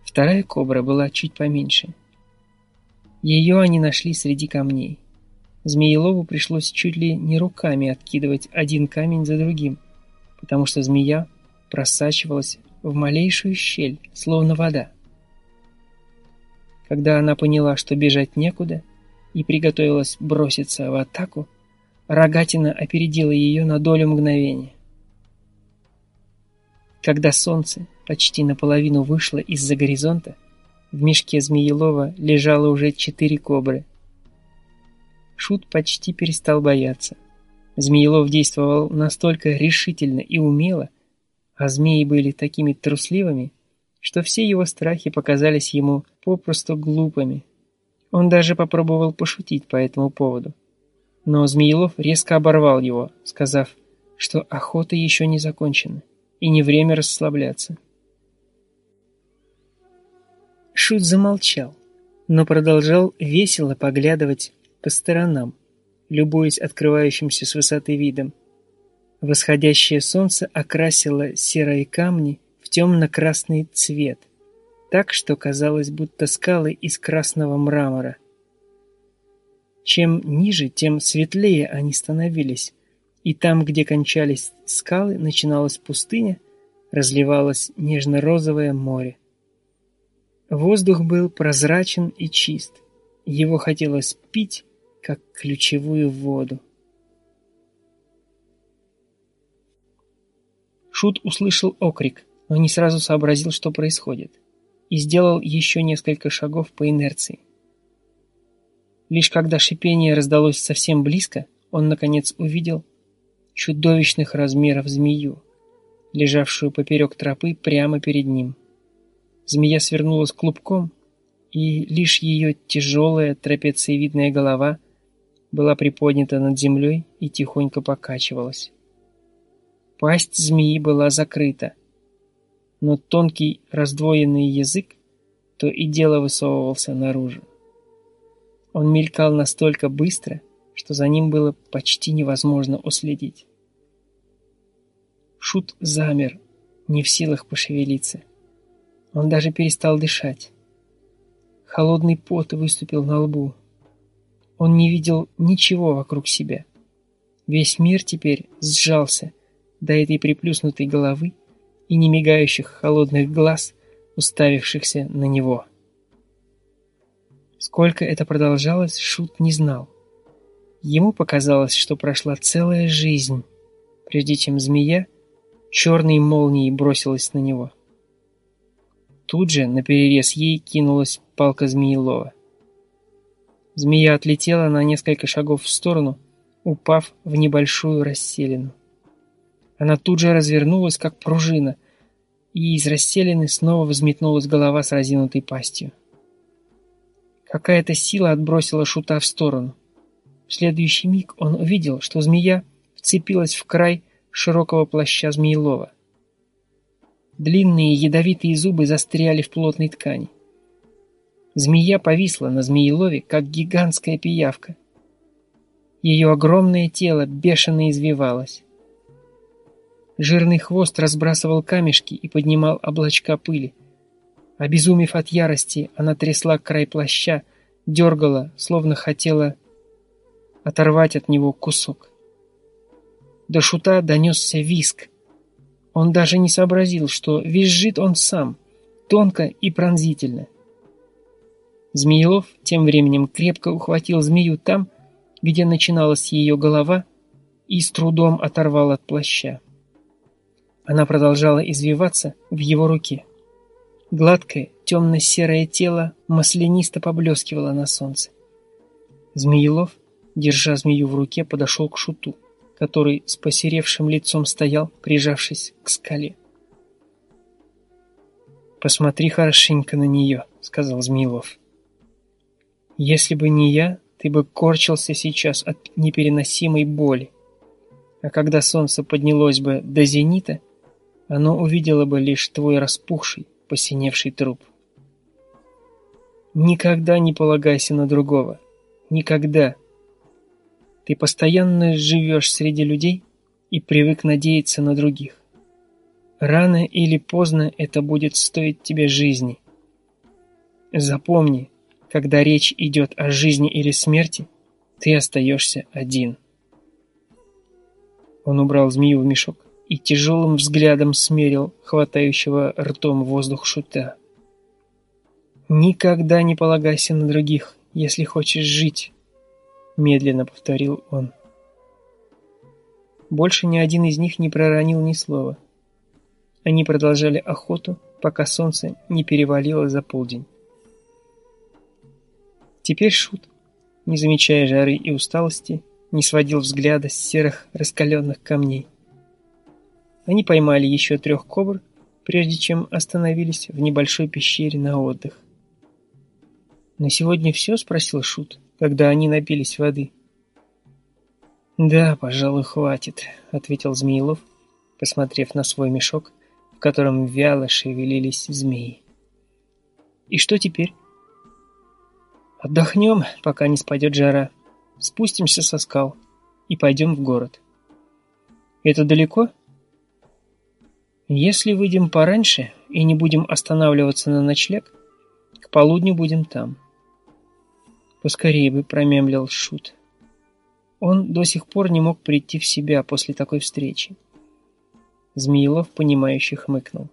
Вторая кобра была чуть поменьше. Ее они нашли среди камней. Змеелову пришлось чуть ли не руками откидывать один камень за другим, потому что змея просачивалась в малейшую щель, словно вода. Когда она поняла, что бежать некуда, и приготовилась броситься в атаку, рогатина опередила ее на долю мгновения. Когда солнце почти наполовину вышло из-за горизонта, в мешке Змеелова лежало уже четыре кобры. Шут почти перестал бояться. Змеелов действовал настолько решительно и умело, а змеи были такими трусливыми, что все его страхи показались ему попросту глупыми. Он даже попробовал пошутить по этому поводу. Но Змеелов резко оборвал его, сказав, что охота еще не закончена, и не время расслабляться. Шут замолчал, но продолжал весело поглядывать по сторонам, любуясь открывающимся с высоты видом. Восходящее солнце окрасило серые камни темно-красный цвет, так что казалось, будто скалы из красного мрамора. Чем ниже, тем светлее они становились, и там, где кончались скалы, начиналась пустыня, разливалось нежно-розовое море. Воздух был прозрачен и чист, его хотелось пить, как ключевую воду. Шут услышал окрик – но не сразу сообразил, что происходит, и сделал еще несколько шагов по инерции. Лишь когда шипение раздалось совсем близко, он, наконец, увидел чудовищных размеров змею, лежавшую поперек тропы прямо перед ним. Змея свернулась клубком, и лишь ее тяжелая трапециевидная голова была приподнята над землей и тихонько покачивалась. Пасть змеи была закрыта, но тонкий раздвоенный язык то и дело высовывался наружу. Он мелькал настолько быстро, что за ним было почти невозможно уследить. Шут замер, не в силах пошевелиться. Он даже перестал дышать. Холодный пот выступил на лбу. Он не видел ничего вокруг себя. Весь мир теперь сжался до этой приплюснутой головы и немигающих холодных глаз, уставившихся на него. Сколько это продолжалось, Шут не знал. Ему показалось, что прошла целая жизнь, прежде чем змея черной молнией бросилась на него. Тут же на перерез ей кинулась палка змеелова. Змея отлетела на несколько шагов в сторону, упав в небольшую расселину. Она тут же развернулась, как пружина, и из расселины снова взметнулась голова с разинутой пастью. Какая-то сила отбросила шута в сторону. В следующий миг он увидел, что змея вцепилась в край широкого плаща змеелова. Длинные ядовитые зубы застряли в плотной ткани. Змея повисла на змеелове, как гигантская пиявка. Ее огромное тело бешено извивалось. Жирный хвост разбрасывал камешки и поднимал облачка пыли. Обезумев от ярости, она трясла край плаща, дергала, словно хотела оторвать от него кусок. До шута донесся виск. Он даже не сообразил, что визжит он сам, тонко и пронзительно. Змеелов тем временем крепко ухватил змею там, где начиналась ее голова, и с трудом оторвал от плаща. Она продолжала извиваться в его руке. Гладкое, темно-серое тело маслянисто поблескивало на солнце. Змеелов, держа змею в руке, подошел к шуту, который с посеревшим лицом стоял, прижавшись к скале. «Посмотри хорошенько на нее», — сказал Змеилов. «Если бы не я, ты бы корчился сейчас от непереносимой боли. А когда солнце поднялось бы до зенита, оно увидело бы лишь твой распухший, посиневший труп. Никогда не полагайся на другого. Никогда. Ты постоянно живешь среди людей и привык надеяться на других. Рано или поздно это будет стоить тебе жизни. Запомни, когда речь идет о жизни или смерти, ты остаешься один. Он убрал змею в мешок и тяжелым взглядом смерил хватающего ртом воздух шута. «Никогда не полагайся на других, если хочешь жить», — медленно повторил он. Больше ни один из них не проронил ни слова. Они продолжали охоту, пока солнце не перевалило за полдень. Теперь Шут, не замечая жары и усталости, не сводил взгляда с серых раскаленных камней. Они поймали еще трех кобр, прежде чем остановились в небольшой пещере на отдых. «На сегодня все?» — спросил Шут, когда они напились воды. «Да, пожалуй, хватит», — ответил Змеилов, посмотрев на свой мешок, в котором вяло шевелились змеи. «И что теперь?» «Отдохнем, пока не спадет жара. Спустимся со скал и пойдем в город». «Это далеко?» Если выйдем пораньше и не будем останавливаться на ночлег, к полудню будем там. Поскорее бы промемлил Шут. Он до сих пор не мог прийти в себя после такой встречи. Змеилов, понимающе хмыкнул.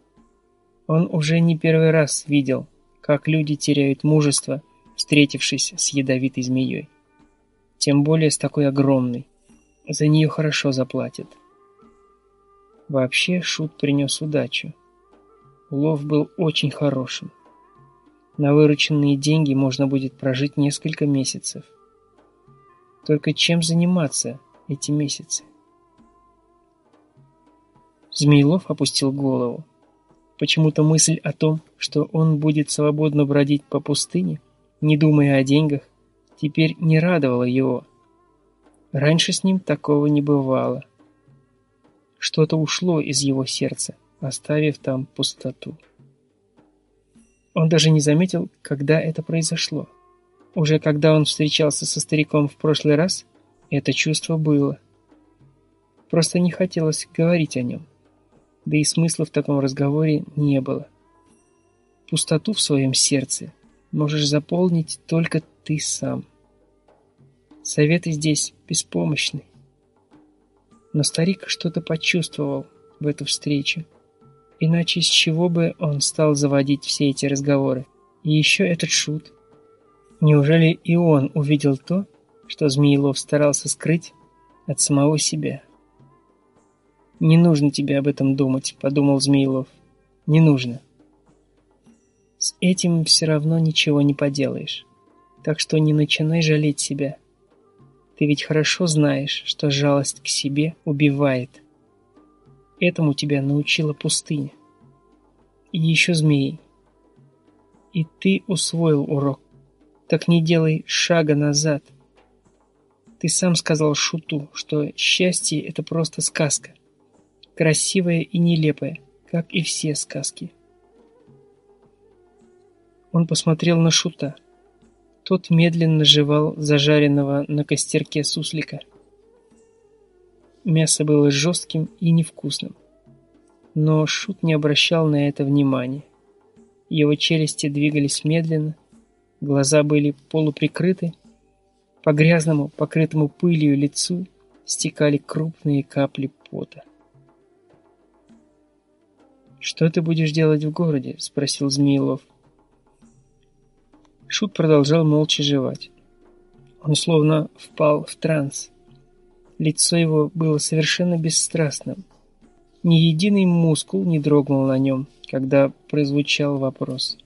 Он уже не первый раз видел, как люди теряют мужество, встретившись с ядовитой змеей. Тем более с такой огромной. За нее хорошо заплатят. Вообще шут принес удачу. Улов был очень хорошим. На вырученные деньги можно будет прожить несколько месяцев. Только чем заниматься эти месяцы? Змеилов опустил голову. Почему-то мысль о том, что он будет свободно бродить по пустыне, не думая о деньгах, теперь не радовала его. Раньше с ним такого не бывало. Что-то ушло из его сердца, оставив там пустоту. Он даже не заметил, когда это произошло. Уже когда он встречался со стариком в прошлый раз, это чувство было. Просто не хотелось говорить о нем. Да и смысла в таком разговоре не было. Пустоту в своем сердце можешь заполнить только ты сам. Советы здесь беспомощны. Но старик что-то почувствовал в эту встречу. Иначе с чего бы он стал заводить все эти разговоры? И еще этот шут. Неужели и он увидел то, что Змеелов старался скрыть от самого себя? «Не нужно тебе об этом думать», — подумал Змеелов. «Не нужно». С этим все равно ничего не поделаешь. Так что не начинай жалеть себя. Ты ведь хорошо знаешь, что жалость к себе убивает. Этому тебя научила пустыня. И еще змеи. И ты усвоил урок. Так не делай шага назад. Ты сам сказал Шуту, что счастье — это просто сказка. Красивая и нелепая, как и все сказки. Он посмотрел на Шута. Тот медленно жевал зажаренного на костерке суслика. Мясо было жестким и невкусным. Но Шут не обращал на это внимания. Его челюсти двигались медленно, глаза были полуприкрыты, по грязному, покрытому пылью лицу стекали крупные капли пота. «Что ты будешь делать в городе?» — спросил Змеилов. Шут продолжал молча жевать. Он словно впал в транс. Лицо его было совершенно бесстрастным. Ни единый мускул не дрогнул на нем, когда прозвучал вопрос.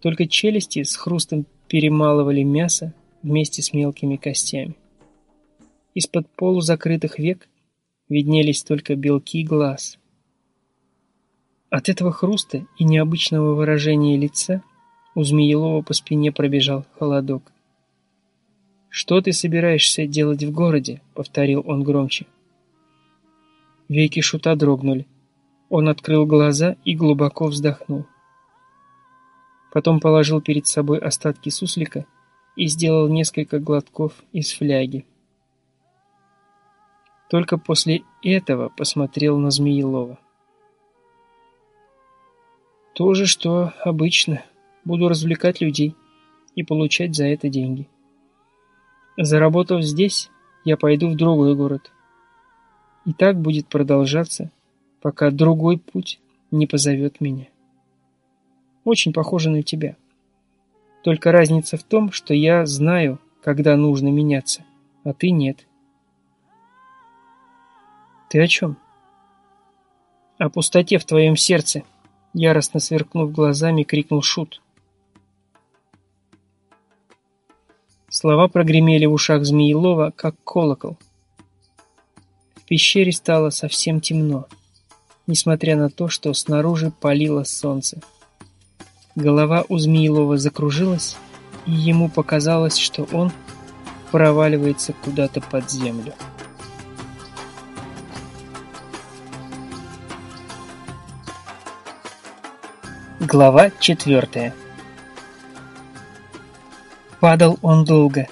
Только челюсти с хрустом перемалывали мясо вместе с мелкими костями. Из-под полузакрытых век виднелись только белки глаз. От этого хруста и необычного выражения лица – у Змеелова по спине пробежал холодок. «Что ты собираешься делать в городе?» — повторил он громче. Веки шута дрогнули. Он открыл глаза и глубоко вздохнул. Потом положил перед собой остатки суслика и сделал несколько глотков из фляги. Только после этого посмотрел на Змеелова. «То же, что обычно», Буду развлекать людей и получать за это деньги. Заработав здесь, я пойду в другой город. И так будет продолжаться, пока другой путь не позовет меня. Очень похоже на тебя. Только разница в том, что я знаю, когда нужно меняться, а ты нет. Ты о чем? О пустоте в твоем сердце, яростно сверкнув глазами, крикнул Шут. Слова прогремели в ушах Змеелова, как колокол. В пещере стало совсем темно, несмотря на то, что снаружи палило солнце. Голова у Змеелова закружилась, и ему показалось, что он проваливается куда-то под землю. Глава четвертая Падал он долго.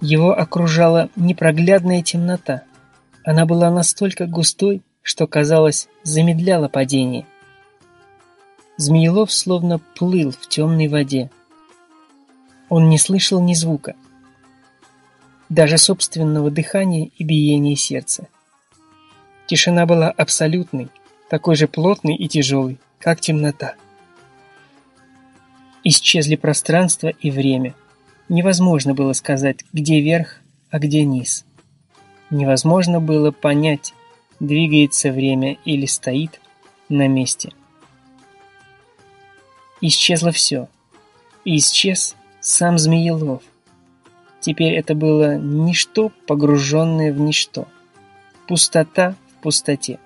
Его окружала непроглядная темнота. Она была настолько густой, что, казалось, замедляла падение. Змеелов словно плыл в темной воде. Он не слышал ни звука, даже собственного дыхания и биения сердца. Тишина была абсолютной, такой же плотной и тяжелой, как темнота. Исчезли пространство и время – Невозможно было сказать, где верх, а где низ. Невозможно было понять, двигается время или стоит на месте. Исчезло все. И исчез сам Змеелов. Теперь это было ничто, погруженное в ничто. Пустота в пустоте.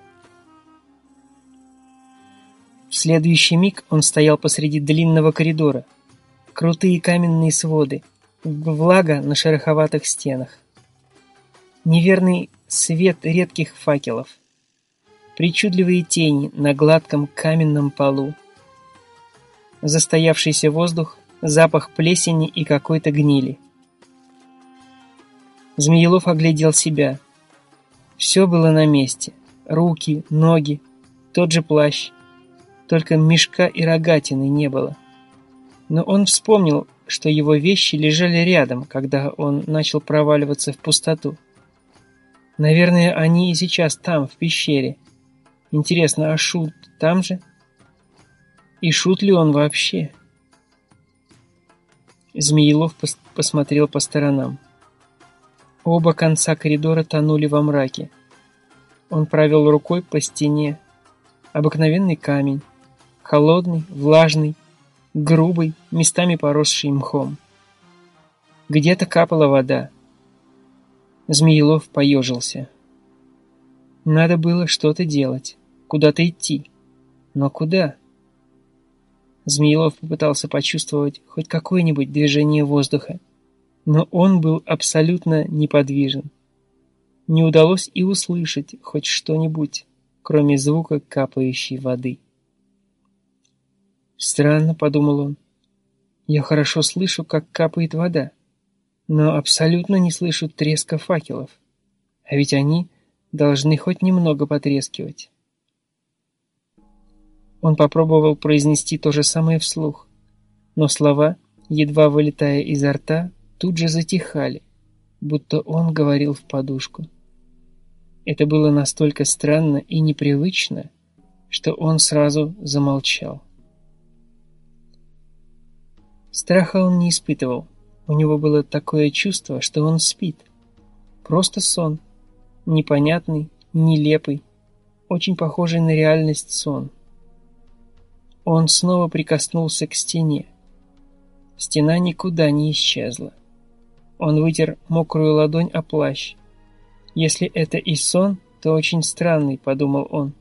В следующий миг он стоял посреди длинного коридора. Крутые каменные своды, влага на шероховатых стенах. Неверный свет редких факелов. Причудливые тени на гладком каменном полу. Застоявшийся воздух, запах плесени и какой-то гнили. Змеелов оглядел себя. Все было на месте. Руки, ноги, тот же плащ. Только мешка и рогатины не было. Но он вспомнил, что его вещи лежали рядом, когда он начал проваливаться в пустоту. Наверное, они и сейчас там, в пещере. Интересно, а Шут там же? И Шут ли он вообще? Змеелов пос посмотрел по сторонам. Оба конца коридора тонули во мраке. Он провел рукой по стене. Обыкновенный камень. Холодный, влажный, грубый, местами поросший мхом. Где-то капала вода. Змеелов поежился. Надо было что-то делать, куда-то идти. Но куда? Змеелов попытался почувствовать хоть какое-нибудь движение воздуха, но он был абсолютно неподвижен. Не удалось и услышать хоть что-нибудь, кроме звука капающей воды. «Странно», — подумал он, — «я хорошо слышу, как капает вода, но абсолютно не слышу треска факелов, а ведь они должны хоть немного потрескивать». Он попробовал произнести то же самое вслух, но слова, едва вылетая изо рта, тут же затихали, будто он говорил в подушку. Это было настолько странно и непривычно, что он сразу замолчал. Страха он не испытывал. У него было такое чувство, что он спит. Просто сон. Непонятный, нелепый, очень похожий на реальность сон. Он снова прикоснулся к стене. Стена никуда не исчезла. Он вытер мокрую ладонь о плащ. «Если это и сон, то очень странный», — подумал он.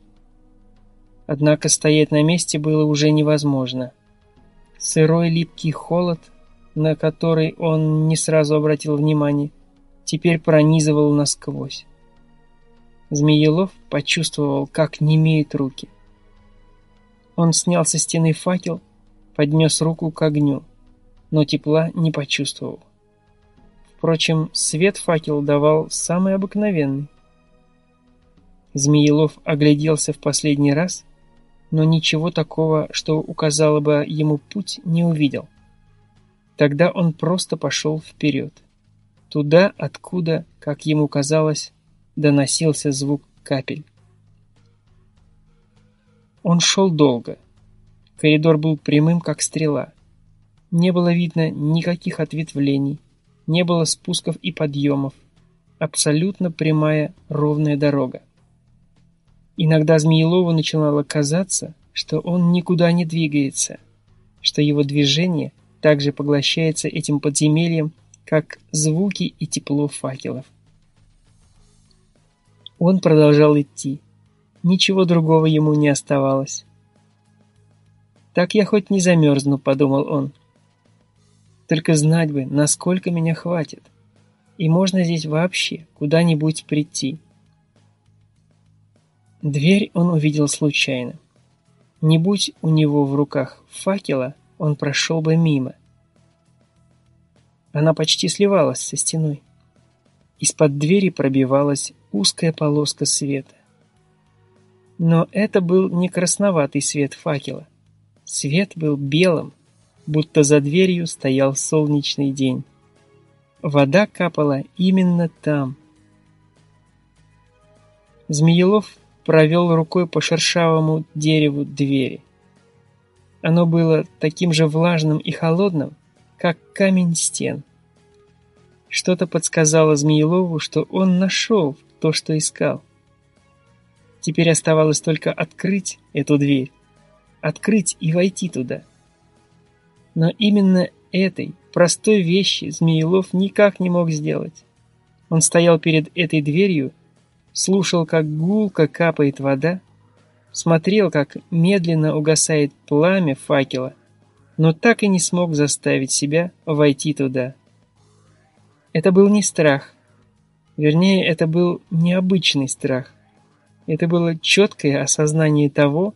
Однако стоять на месте было уже невозможно. Сырой липкий холод, на который он не сразу обратил внимание, теперь пронизывал насквозь. Змеелов почувствовал, как немеют руки. Он снял со стены факел, поднес руку к огню, но тепла не почувствовал. Впрочем, свет факел давал самый обыкновенный. Змеелов огляделся в последний раз, но ничего такого, что указало бы ему путь, не увидел. Тогда он просто пошел вперед. Туда, откуда, как ему казалось, доносился звук капель. Он шел долго. Коридор был прямым, как стрела. Не было видно никаких ответвлений, не было спусков и подъемов. Абсолютно прямая, ровная дорога. Иногда Змеелову начинало казаться, что он никуда не двигается, что его движение также поглощается этим подземельем, как звуки и тепло факелов. Он продолжал идти. Ничего другого ему не оставалось. «Так я хоть не замерзну», — подумал он. «Только знать бы, насколько меня хватит. И можно здесь вообще куда-нибудь прийти». Дверь он увидел случайно. Не будь у него в руках факела, он прошел бы мимо. Она почти сливалась со стеной. Из-под двери пробивалась узкая полоска света. Но это был не красноватый свет факела. Свет был белым, будто за дверью стоял солнечный день. Вода капала именно там. Змеелов провел рукой по шершавому дереву двери. Оно было таким же влажным и холодным, как камень стен. Что-то подсказало Змеелову, что он нашел то, что искал. Теперь оставалось только открыть эту дверь, открыть и войти туда. Но именно этой простой вещи Змеелов никак не мог сделать. Он стоял перед этой дверью, слушал, как гулко капает вода, смотрел, как медленно угасает пламя факела, но так и не смог заставить себя войти туда. Это был не страх. Вернее, это был необычный страх. Это было четкое осознание того,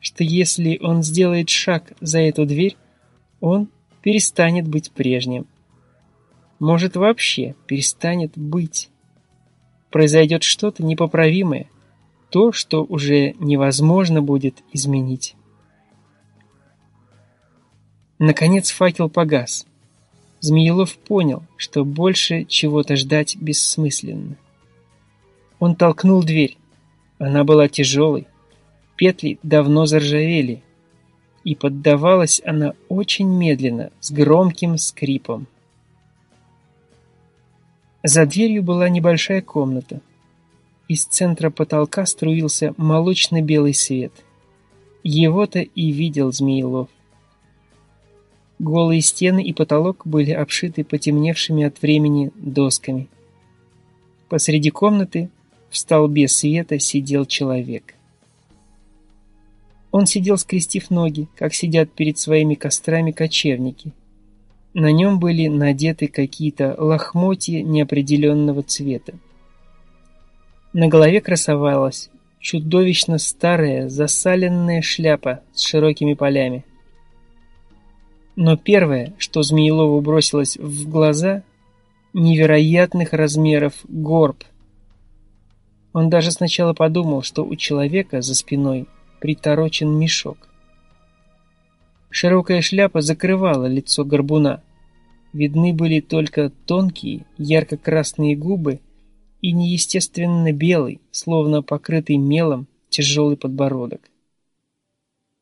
что если он сделает шаг за эту дверь, он перестанет быть прежним. Может, вообще перестанет быть. Произойдет что-то непоправимое, то, что уже невозможно будет изменить. Наконец факел погас. Змеелов понял, что больше чего-то ждать бессмысленно. Он толкнул дверь. Она была тяжелой. Петли давно заржавели. и поддавалась она очень медленно, с громким скрипом. За дверью была небольшая комната. Из центра потолка струился молочно-белый свет. Его-то и видел Змеелов. Голые стены и потолок были обшиты потемневшими от времени досками. Посреди комнаты в столбе света сидел человек. Он сидел, скрестив ноги, как сидят перед своими кострами кочевники. На нем были надеты какие-то лохмотья неопределенного цвета. На голове красовалась чудовищно старая засаленная шляпа с широкими полями. Но первое, что Змеелову бросилось в глаза, невероятных размеров горб. Он даже сначала подумал, что у человека за спиной приторочен мешок. Широкая шляпа закрывала лицо горбуна. Видны были только тонкие, ярко-красные губы и неестественно белый, словно покрытый мелом, тяжелый подбородок.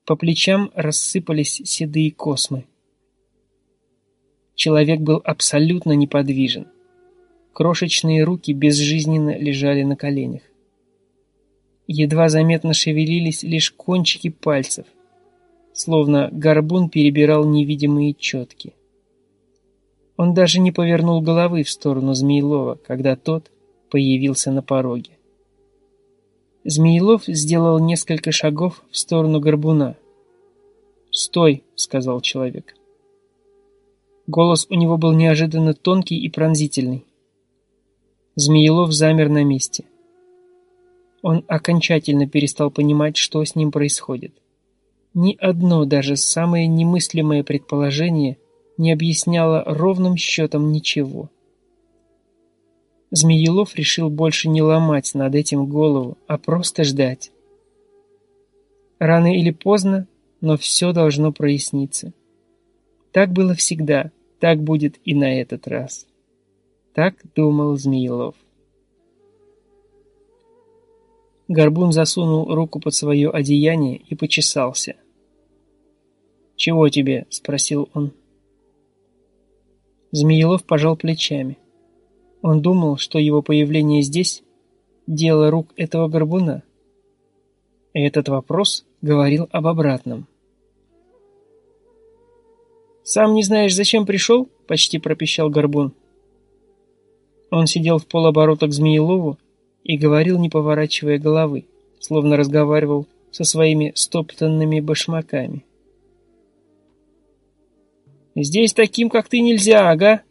По плечам рассыпались седые космы. Человек был абсолютно неподвижен. Крошечные руки безжизненно лежали на коленях. Едва заметно шевелились лишь кончики пальцев, словно горбун перебирал невидимые четки. Он даже не повернул головы в сторону Змеилова, когда тот появился на пороге. Змеилов сделал несколько шагов в сторону горбуна. «Стой!» — сказал человек. Голос у него был неожиданно тонкий и пронзительный. Змеилов замер на месте. Он окончательно перестал понимать, что с ним происходит. Ни одно, даже самое немыслимое предположение не объясняло ровным счетом ничего. Змеелов решил больше не ломать над этим голову, а просто ждать. Рано или поздно, но все должно проясниться. Так было всегда, так будет и на этот раз. Так думал Змеелов. Горбун засунул руку под свое одеяние и почесался. «Чего тебе?» — спросил он. Змеелов пожал плечами. Он думал, что его появление здесь — дело рук этого горбуна. Этот вопрос говорил об обратном. «Сам не знаешь, зачем пришел?» — почти пропищал горбун. Он сидел в полоборота к Змеелову и говорил, не поворачивая головы, словно разговаривал со своими стоптанными башмаками. «Здесь таким, как ты, нельзя, ага.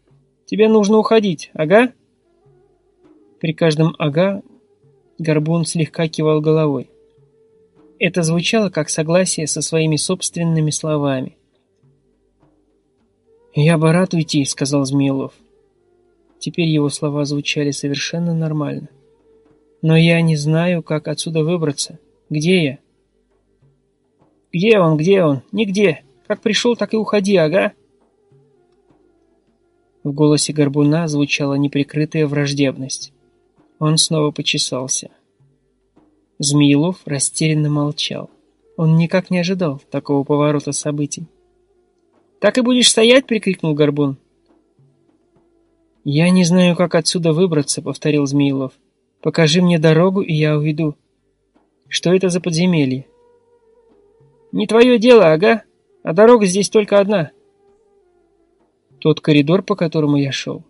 Тебе нужно уходить, ага?» При каждом «ага» Горбун слегка кивал головой. Это звучало как согласие со своими собственными словами. «Я бы рад уйти», — сказал Змеилов. Теперь его слова звучали совершенно нормально. Но я не знаю, как отсюда выбраться. Где я? Где он, где он? Нигде. Как пришел, так и уходи, ага. В голосе Горбуна звучала неприкрытая враждебность. Он снова почесался. Змеелов растерянно молчал. Он никак не ожидал такого поворота событий. «Так и будешь стоять?» — прикрикнул Горбун. «Я не знаю, как отсюда выбраться», — повторил Змеилов. Покажи мне дорогу, и я уйду. Что это за подземелье? Не твое дело, ага. А дорога здесь только одна. Тот коридор, по которому я шел.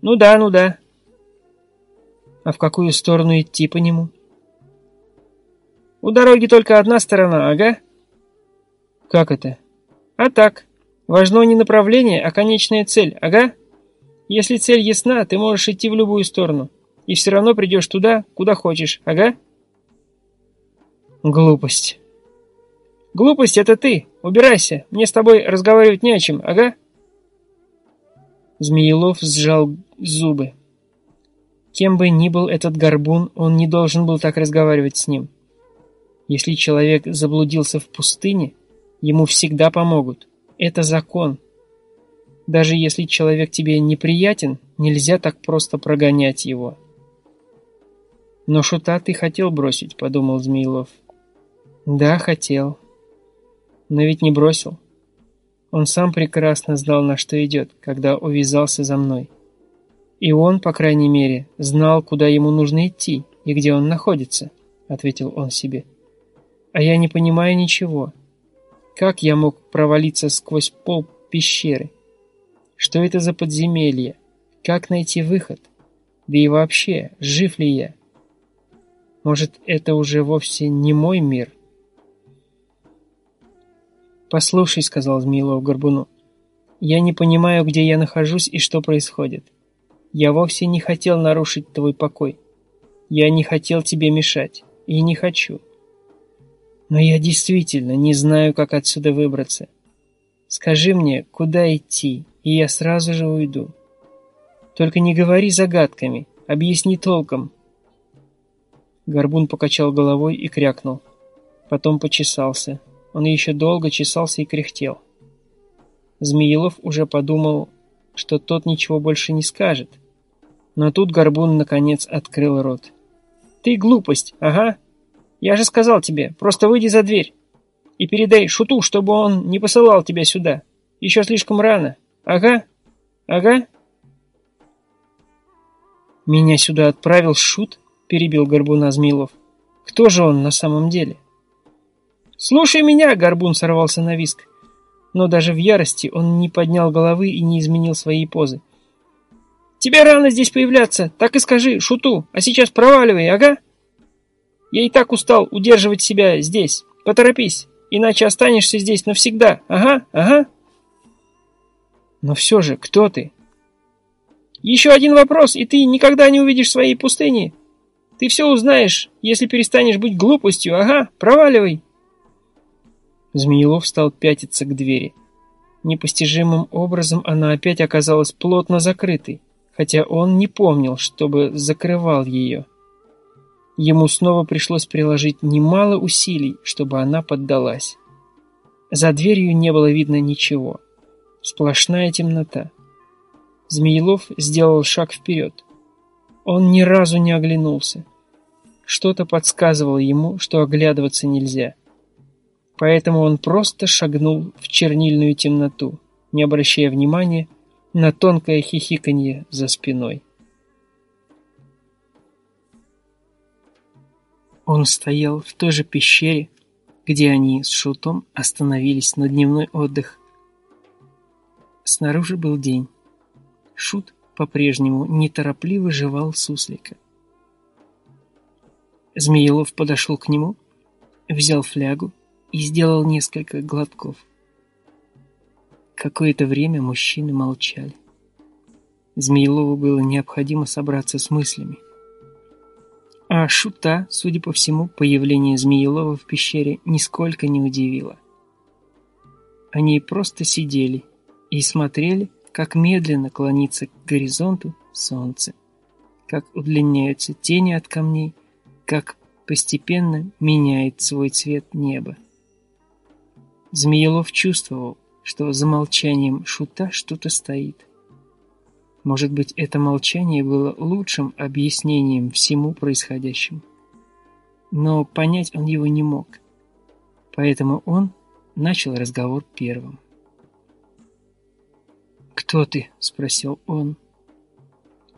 Ну да, ну да. А в какую сторону идти по нему? У дороги только одна сторона, ага. Как это? А так. Важно не направление, а конечная цель, ага. Если цель ясна, ты можешь идти в любую сторону и все равно придешь туда, куда хочешь, ага?» «Глупость». «Глупость — это ты. Убирайся. Мне с тобой разговаривать не о чем, ага?» Змеелов сжал зубы. Кем бы ни был этот горбун, он не должен был так разговаривать с ним. Если человек заблудился в пустыне, ему всегда помогут. Это закон. Даже если человек тебе неприятен, нельзя так просто прогонять его. «Но шута ты хотел бросить», — подумал Змеилов. «Да, хотел. Но ведь не бросил. Он сам прекрасно знал, на что идет, когда увязался за мной. И он, по крайней мере, знал, куда ему нужно идти и где он находится, ответил он себе. А я не понимаю ничего. Как я мог провалиться сквозь пол пещеры? Что это за подземелье? Как найти выход? Да и вообще, жив ли я? Может, это уже вовсе не мой мир? «Послушай», — сказал Змеилов Горбуну, — «я не понимаю, где я нахожусь и что происходит. Я вовсе не хотел нарушить твой покой. Я не хотел тебе мешать. И не хочу. Но я действительно не знаю, как отсюда выбраться. Скажи мне, куда идти, и я сразу же уйду. Только не говори загадками, объясни толком». Горбун покачал головой и крякнул. Потом почесался. Он еще долго чесался и кряхтел. Змеелов уже подумал, что тот ничего больше не скажет. Но тут Горбун наконец открыл рот. «Ты глупость, ага. Я же сказал тебе, просто выйди за дверь. И передай Шуту, чтобы он не посылал тебя сюда. Еще слишком рано. Ага, ага». «Меня сюда отправил Шут?» — перебил Горбуна Змеилов. «Кто же он на самом деле?» «Слушай меня!» — Горбун сорвался на виск. Но даже в ярости он не поднял головы и не изменил своей позы. «Тебе рано здесь появляться, так и скажи, шуту, а сейчас проваливай, ага?» «Я и так устал удерживать себя здесь. Поторопись, иначе останешься здесь навсегда, ага, ага». «Но все же, кто ты?» «Еще один вопрос, и ты никогда не увидишь своей пустыни. Ты все узнаешь, если перестанешь быть глупостью, ага, проваливай». Змеелов стал пятиться к двери. Непостижимым образом она опять оказалась плотно закрытой, хотя он не помнил, чтобы закрывал ее. Ему снова пришлось приложить немало усилий, чтобы она поддалась. За дверью не было видно ничего. Сплошная темнота. Змеелов сделал шаг вперед. Он ни разу не оглянулся. Что-то подсказывало ему, что оглядываться нельзя. Поэтому он просто шагнул в чернильную темноту, не обращая внимания на тонкое хихиканье за спиной. Он стоял в той же пещере, где они с Шутом остановились на дневной отдых. Снаружи был день. Шут по-прежнему неторопливо жевал суслика. Змеелов подошел к нему, взял флягу и сделал несколько глотков. Какое-то время мужчины молчали. Змеелову было необходимо собраться с мыслями. А Шута, судя по всему, появление Змеелова в пещере нисколько не удивило. Они просто сидели и смотрели, как медленно клонится к горизонту солнце, как удлиняются тени от камней, как постепенно меняет свой цвет небо. Змеелов чувствовал, что за молчанием шута что-то стоит. Может быть, это молчание было лучшим объяснением всему происходящему. Но понять он его не мог. Поэтому он начал разговор первым. «Кто ты?» — спросил он.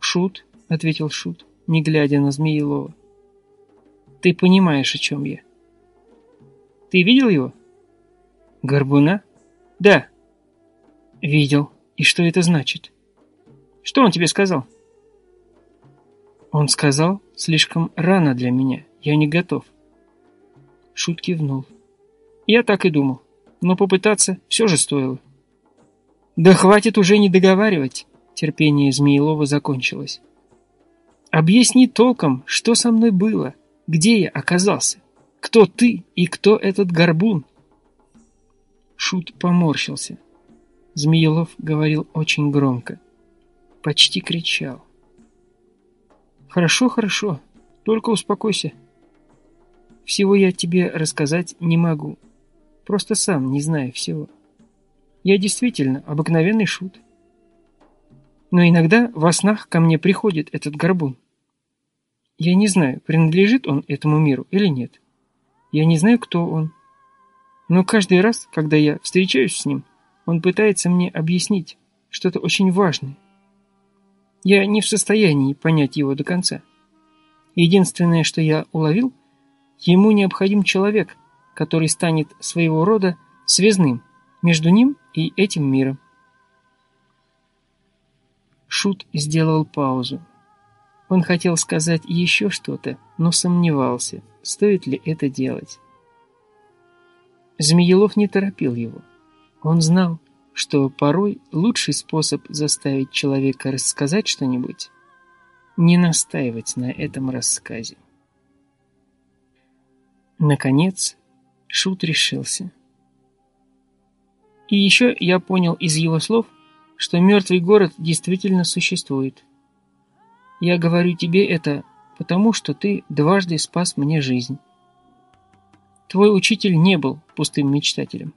«Шут», — ответил Шут, не глядя на Змеелова. «Ты понимаешь, о чем я?» «Ты видел его?» Горбуна? Да. Видел. И что это значит? Что он тебе сказал? Он сказал, слишком рано для меня, я не готов. Шут кивнул. Я так и думал, но попытаться все же стоило. Да хватит уже не договаривать. Терпение Змеилова закончилось. Объясни толком, что со мной было, где я оказался, кто ты и кто этот горбун. Шут поморщился. Змеелов говорил очень громко. Почти кричал. «Хорошо, хорошо. Только успокойся. Всего я тебе рассказать не могу. Просто сам не знаю всего. Я действительно обыкновенный шут. Но иногда во снах ко мне приходит этот горбун. Я не знаю, принадлежит он этому миру или нет. Я не знаю, кто он. Но каждый раз, когда я встречаюсь с ним, он пытается мне объяснить что-то очень важное. Я не в состоянии понять его до конца. Единственное, что я уловил, ему необходим человек, который станет своего рода связным между ним и этим миром. Шут сделал паузу. Он хотел сказать еще что-то, но сомневался, стоит ли это делать. Змеелов не торопил его. Он знал, что порой лучший способ заставить человека рассказать что-нибудь — не настаивать на этом рассказе. Наконец, Шут решился. И еще я понял из его слов, что мертвый город действительно существует. Я говорю тебе это, потому что ты дважды спас мне жизнь. Твой учитель не был пустым мечтателем.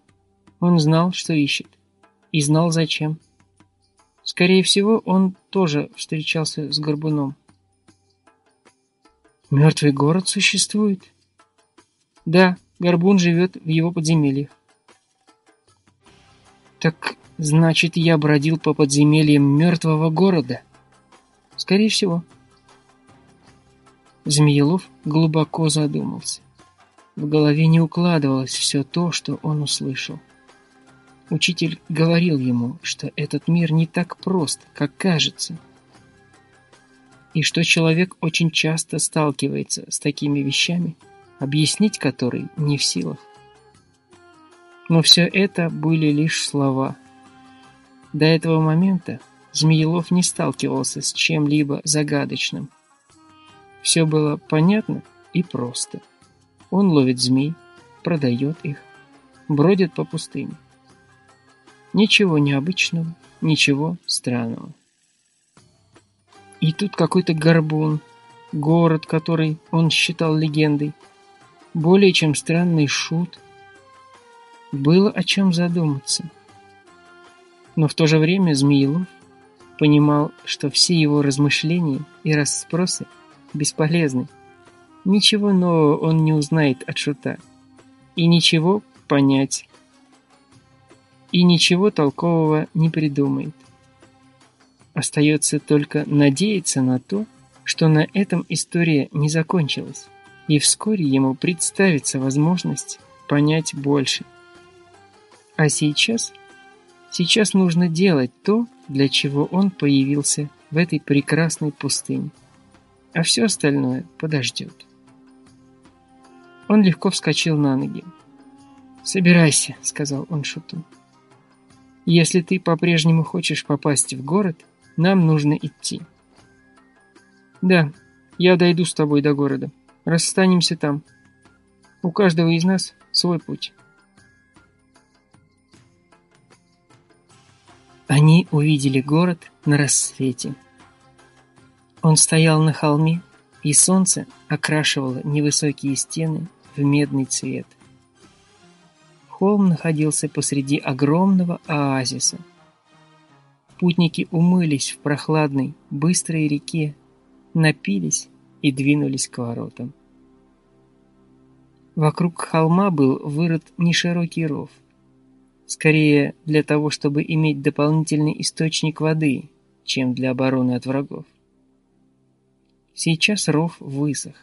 Он знал, что ищет. И знал, зачем. Скорее всего, он тоже встречался с Горбуном. Мертвый город существует? Да, Горбун живет в его подземельях. Так значит, я бродил по подземельям мертвого города? Скорее всего. Змеелов глубоко задумался. В голове не укладывалось все то, что он услышал. Учитель говорил ему, что этот мир не так прост, как кажется, и что человек очень часто сталкивается с такими вещами, объяснить которые не в силах. Но все это были лишь слова. До этого момента Змеелов не сталкивался с чем-либо загадочным. Все было понятно и просто. Он ловит змей, продает их, бродит по пустыне. Ничего необычного, ничего странного. И тут какой-то горбун, город, который он считал легендой, более чем странный шут. Было о чем задуматься. Но в то же время Змеилов понимал, что все его размышления и расспросы бесполезны. Ничего нового он не узнает от шута. И ничего понять. И ничего толкового не придумает. Остается только надеяться на то, что на этом история не закончилась, и вскоре ему представится возможность понять больше. А сейчас Сейчас нужно делать то, для чего он появился в этой прекрасной пустыне. А все остальное подождет. Он легко вскочил на ноги. «Собирайся», — сказал он Шуту. «Если ты по-прежнему хочешь попасть в город, нам нужно идти». «Да, я дойду с тобой до города. Расстанемся там. У каждого из нас свой путь». Они увидели город на рассвете. Он стоял на холме, и солнце окрашивало невысокие стены в медный цвет. Холм находился посреди огромного оазиса. Путники умылись в прохладной, быстрой реке, напились и двинулись к воротам. Вокруг холма был вырыт неширокий ров – Скорее для того, чтобы иметь дополнительный источник воды, чем для обороны от врагов. Сейчас ров высох.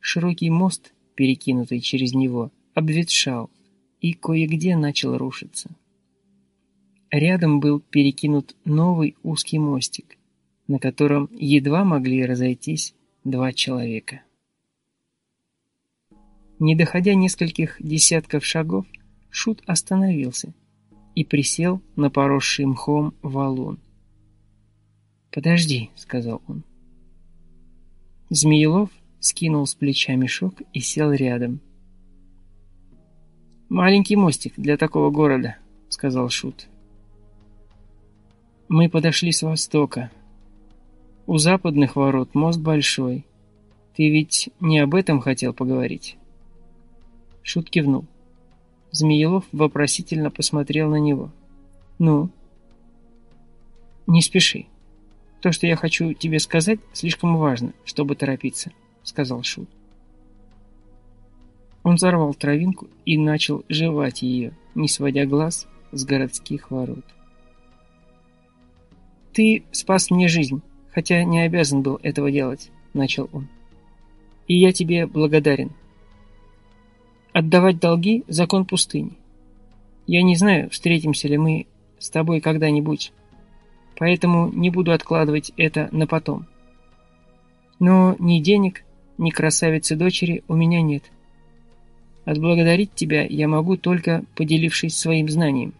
Широкий мост, перекинутый через него, обветшал и кое-где начал рушиться. Рядом был перекинут новый узкий мостик, на котором едва могли разойтись два человека. Не доходя нескольких десятков шагов, Шут остановился и присел на поросший мхом валун. «Подожди», — сказал он. Змеелов скинул с плеча мешок и сел рядом. «Маленький мостик для такого города», — сказал Шут. «Мы подошли с востока. У западных ворот мост большой. Ты ведь не об этом хотел поговорить?» Шут кивнул. Змеелов вопросительно посмотрел на него. «Ну?» «Не спеши. То, что я хочу тебе сказать, слишком важно, чтобы торопиться», — сказал Шут. Он сорвал травинку и начал жевать ее, не сводя глаз с городских ворот. «Ты спас мне жизнь, хотя не обязан был этого делать», — начал он. «И я тебе благодарен. Отдавать долги — закон пустыни. Я не знаю, встретимся ли мы с тобой когда-нибудь, поэтому не буду откладывать это на потом. Но ни денег, ни красавицы дочери у меня нет. Отблагодарить тебя я могу только поделившись своим знанием.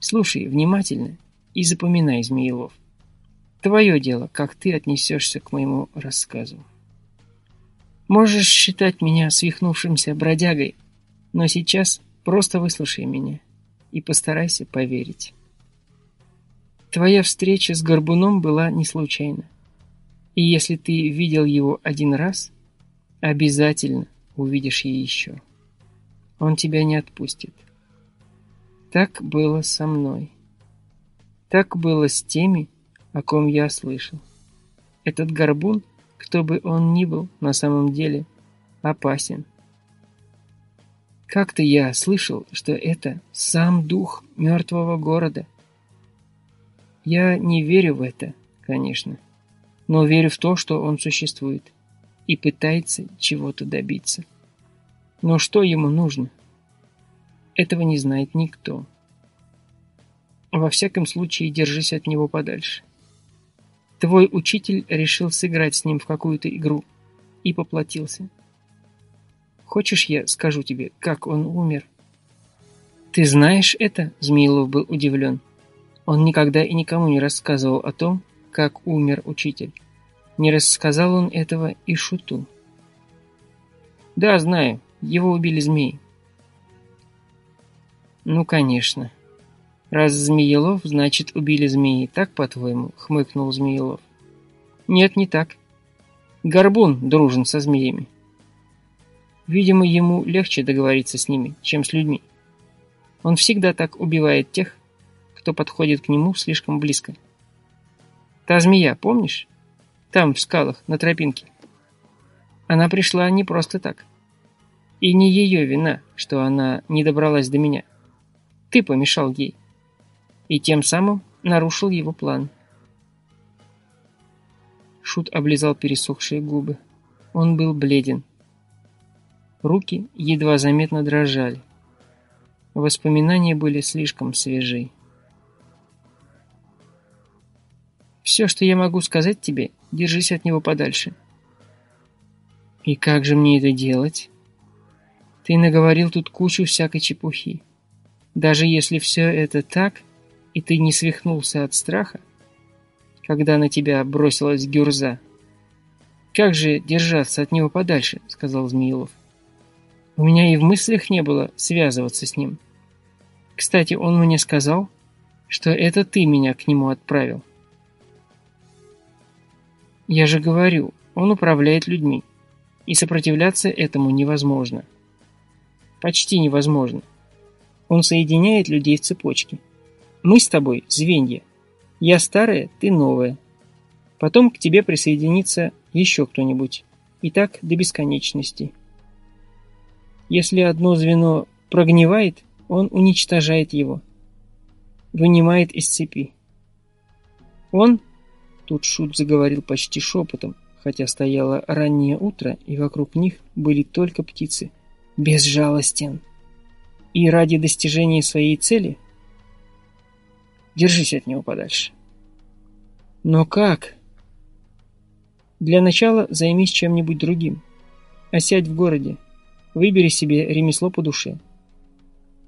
Слушай внимательно и запоминай, Змеелов. Твое дело, как ты отнесешься к моему рассказу. Можешь считать меня свихнувшимся бродягой, но сейчас просто выслушай меня и постарайся поверить. Твоя встреча с Горбуном была не случайна. И если ты видел его один раз, обязательно увидишь ее еще. Он тебя не отпустит. Так было со мной. Так было с теми, о ком я слышал. Этот горбун, кто бы он ни был, на самом деле опасен. Как-то я слышал, что это сам дух мертвого города. Я не верю в это, конечно, но верю в то, что он существует и пытается чего-то добиться. Но что ему нужно? Этого не знает никто. Во всяком случае, держись от него подальше. Твой учитель решил сыграть с ним в какую-то игру и поплатился. Хочешь, я скажу тебе, как он умер? Ты знаешь это? Змеилов был удивлен. Он никогда и никому не рассказывал о том, как умер учитель. Не рассказал он этого и Шуту. Да, знаю. Его убили змеи. Ну, конечно. Раз Змеелов, значит, убили змеи. Так, по-твоему? Хмыкнул Змеелов. Нет, не так. Горбун дружен со змеями. Видимо, ему легче договориться с ними, чем с людьми. Он всегда так убивает тех, кто подходит к нему слишком близко. Та змея, помнишь? Там, в скалах, на тропинке. Она пришла не просто так. И не ее вина, что она не добралась до меня. Ты помешал ей. И тем самым нарушил его план. Шут облизал пересохшие губы. Он был бледен. Руки едва заметно дрожали. Воспоминания были слишком свежи. «Все, что я могу сказать тебе, держись от него подальше». «И как же мне это делать?» Ты наговорил тут кучу всякой чепухи. Даже если все это так, и ты не свихнулся от страха, когда на тебя бросилась гюрза. «Как же держаться от него подальше?» — сказал Змеилов. «У меня и в мыслях не было связываться с ним. Кстати, он мне сказал, что это ты меня к нему отправил». «Я же говорю, он управляет людьми, и сопротивляться этому невозможно». Почти невозможно. Он соединяет людей в цепочке. Мы с тобой – звенья. Я старая, ты новая. Потом к тебе присоединится еще кто-нибудь. И так до бесконечности. Если одно звено прогнивает, он уничтожает его. Вынимает из цепи. Он, тут Шут заговорил почти шепотом, хотя стояло раннее утро, и вокруг них были только птицы – безжалостен. И ради достижения своей цели держись от него подальше. Но как? Для начала займись чем-нибудь другим. Осядь в городе. Выбери себе ремесло по душе.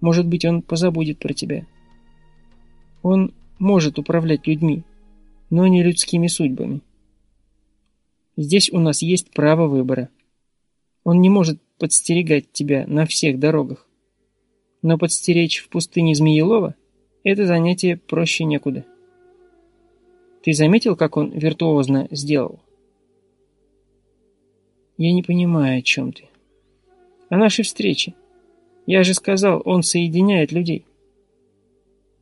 Может быть, он позабудет про тебя. Он может управлять людьми, но не людскими судьбами. Здесь у нас есть право выбора. Он не может подстерегать тебя на всех дорогах. Но подстеречь в пустыне Змеелова – это занятие проще некуда. Ты заметил, как он виртуозно сделал? Я не понимаю, о чем ты. О нашей встрече. Я же сказал, он соединяет людей.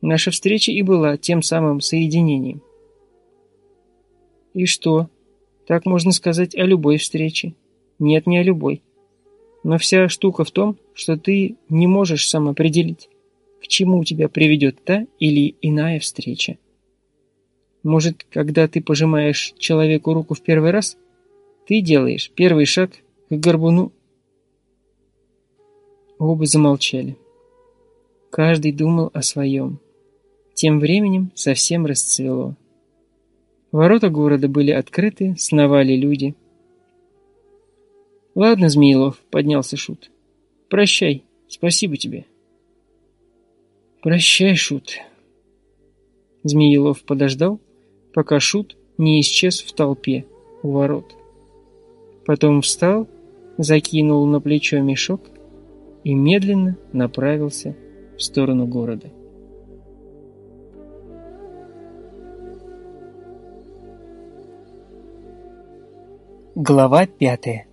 Наша встреча и была тем самым соединением. И что? Так можно сказать о любой встрече. Нет, не о любой. Но вся штука в том, что ты не можешь сам определить, к чему тебя приведет та или иная встреча. Может, когда ты пожимаешь человеку руку в первый раз, ты делаешь первый шаг к горбуну. Оба замолчали. Каждый думал о своем. Тем временем совсем расцвело. Ворота города были открыты, сновали люди. «Ладно, Змеилов», — поднялся Шут. «Прощай, спасибо тебе». «Прощай, Шут». Змеилов подождал, пока Шут не исчез в толпе у ворот. Потом встал, закинул на плечо мешок и медленно направился в сторону города. Глава пятая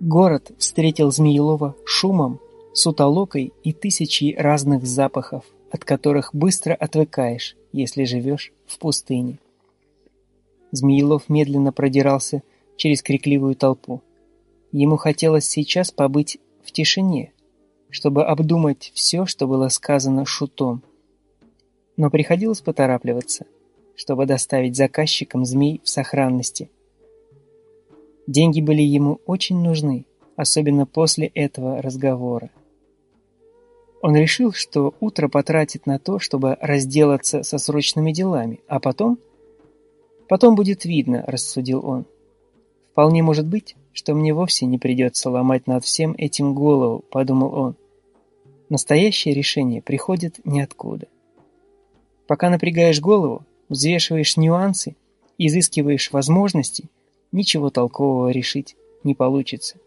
Город встретил Змеелова шумом, сутолокой и тысячей разных запахов, от которых быстро отвыкаешь, если живешь в пустыне. Змеелов медленно продирался через крикливую толпу. Ему хотелось сейчас побыть в тишине, чтобы обдумать все, что было сказано шутом. Но приходилось поторапливаться чтобы доставить заказчикам змей в сохранности. Деньги были ему очень нужны, особенно после этого разговора. Он решил, что утро потратит на то, чтобы разделаться со срочными делами, а потом... Потом будет видно, рассудил он. Вполне может быть, что мне вовсе не придется ломать над всем этим голову, подумал он. Настоящее решение приходит ниоткуда. Пока напрягаешь голову, взвешиваешь нюансы, изыскиваешь возможности, ничего толкового решить не получится.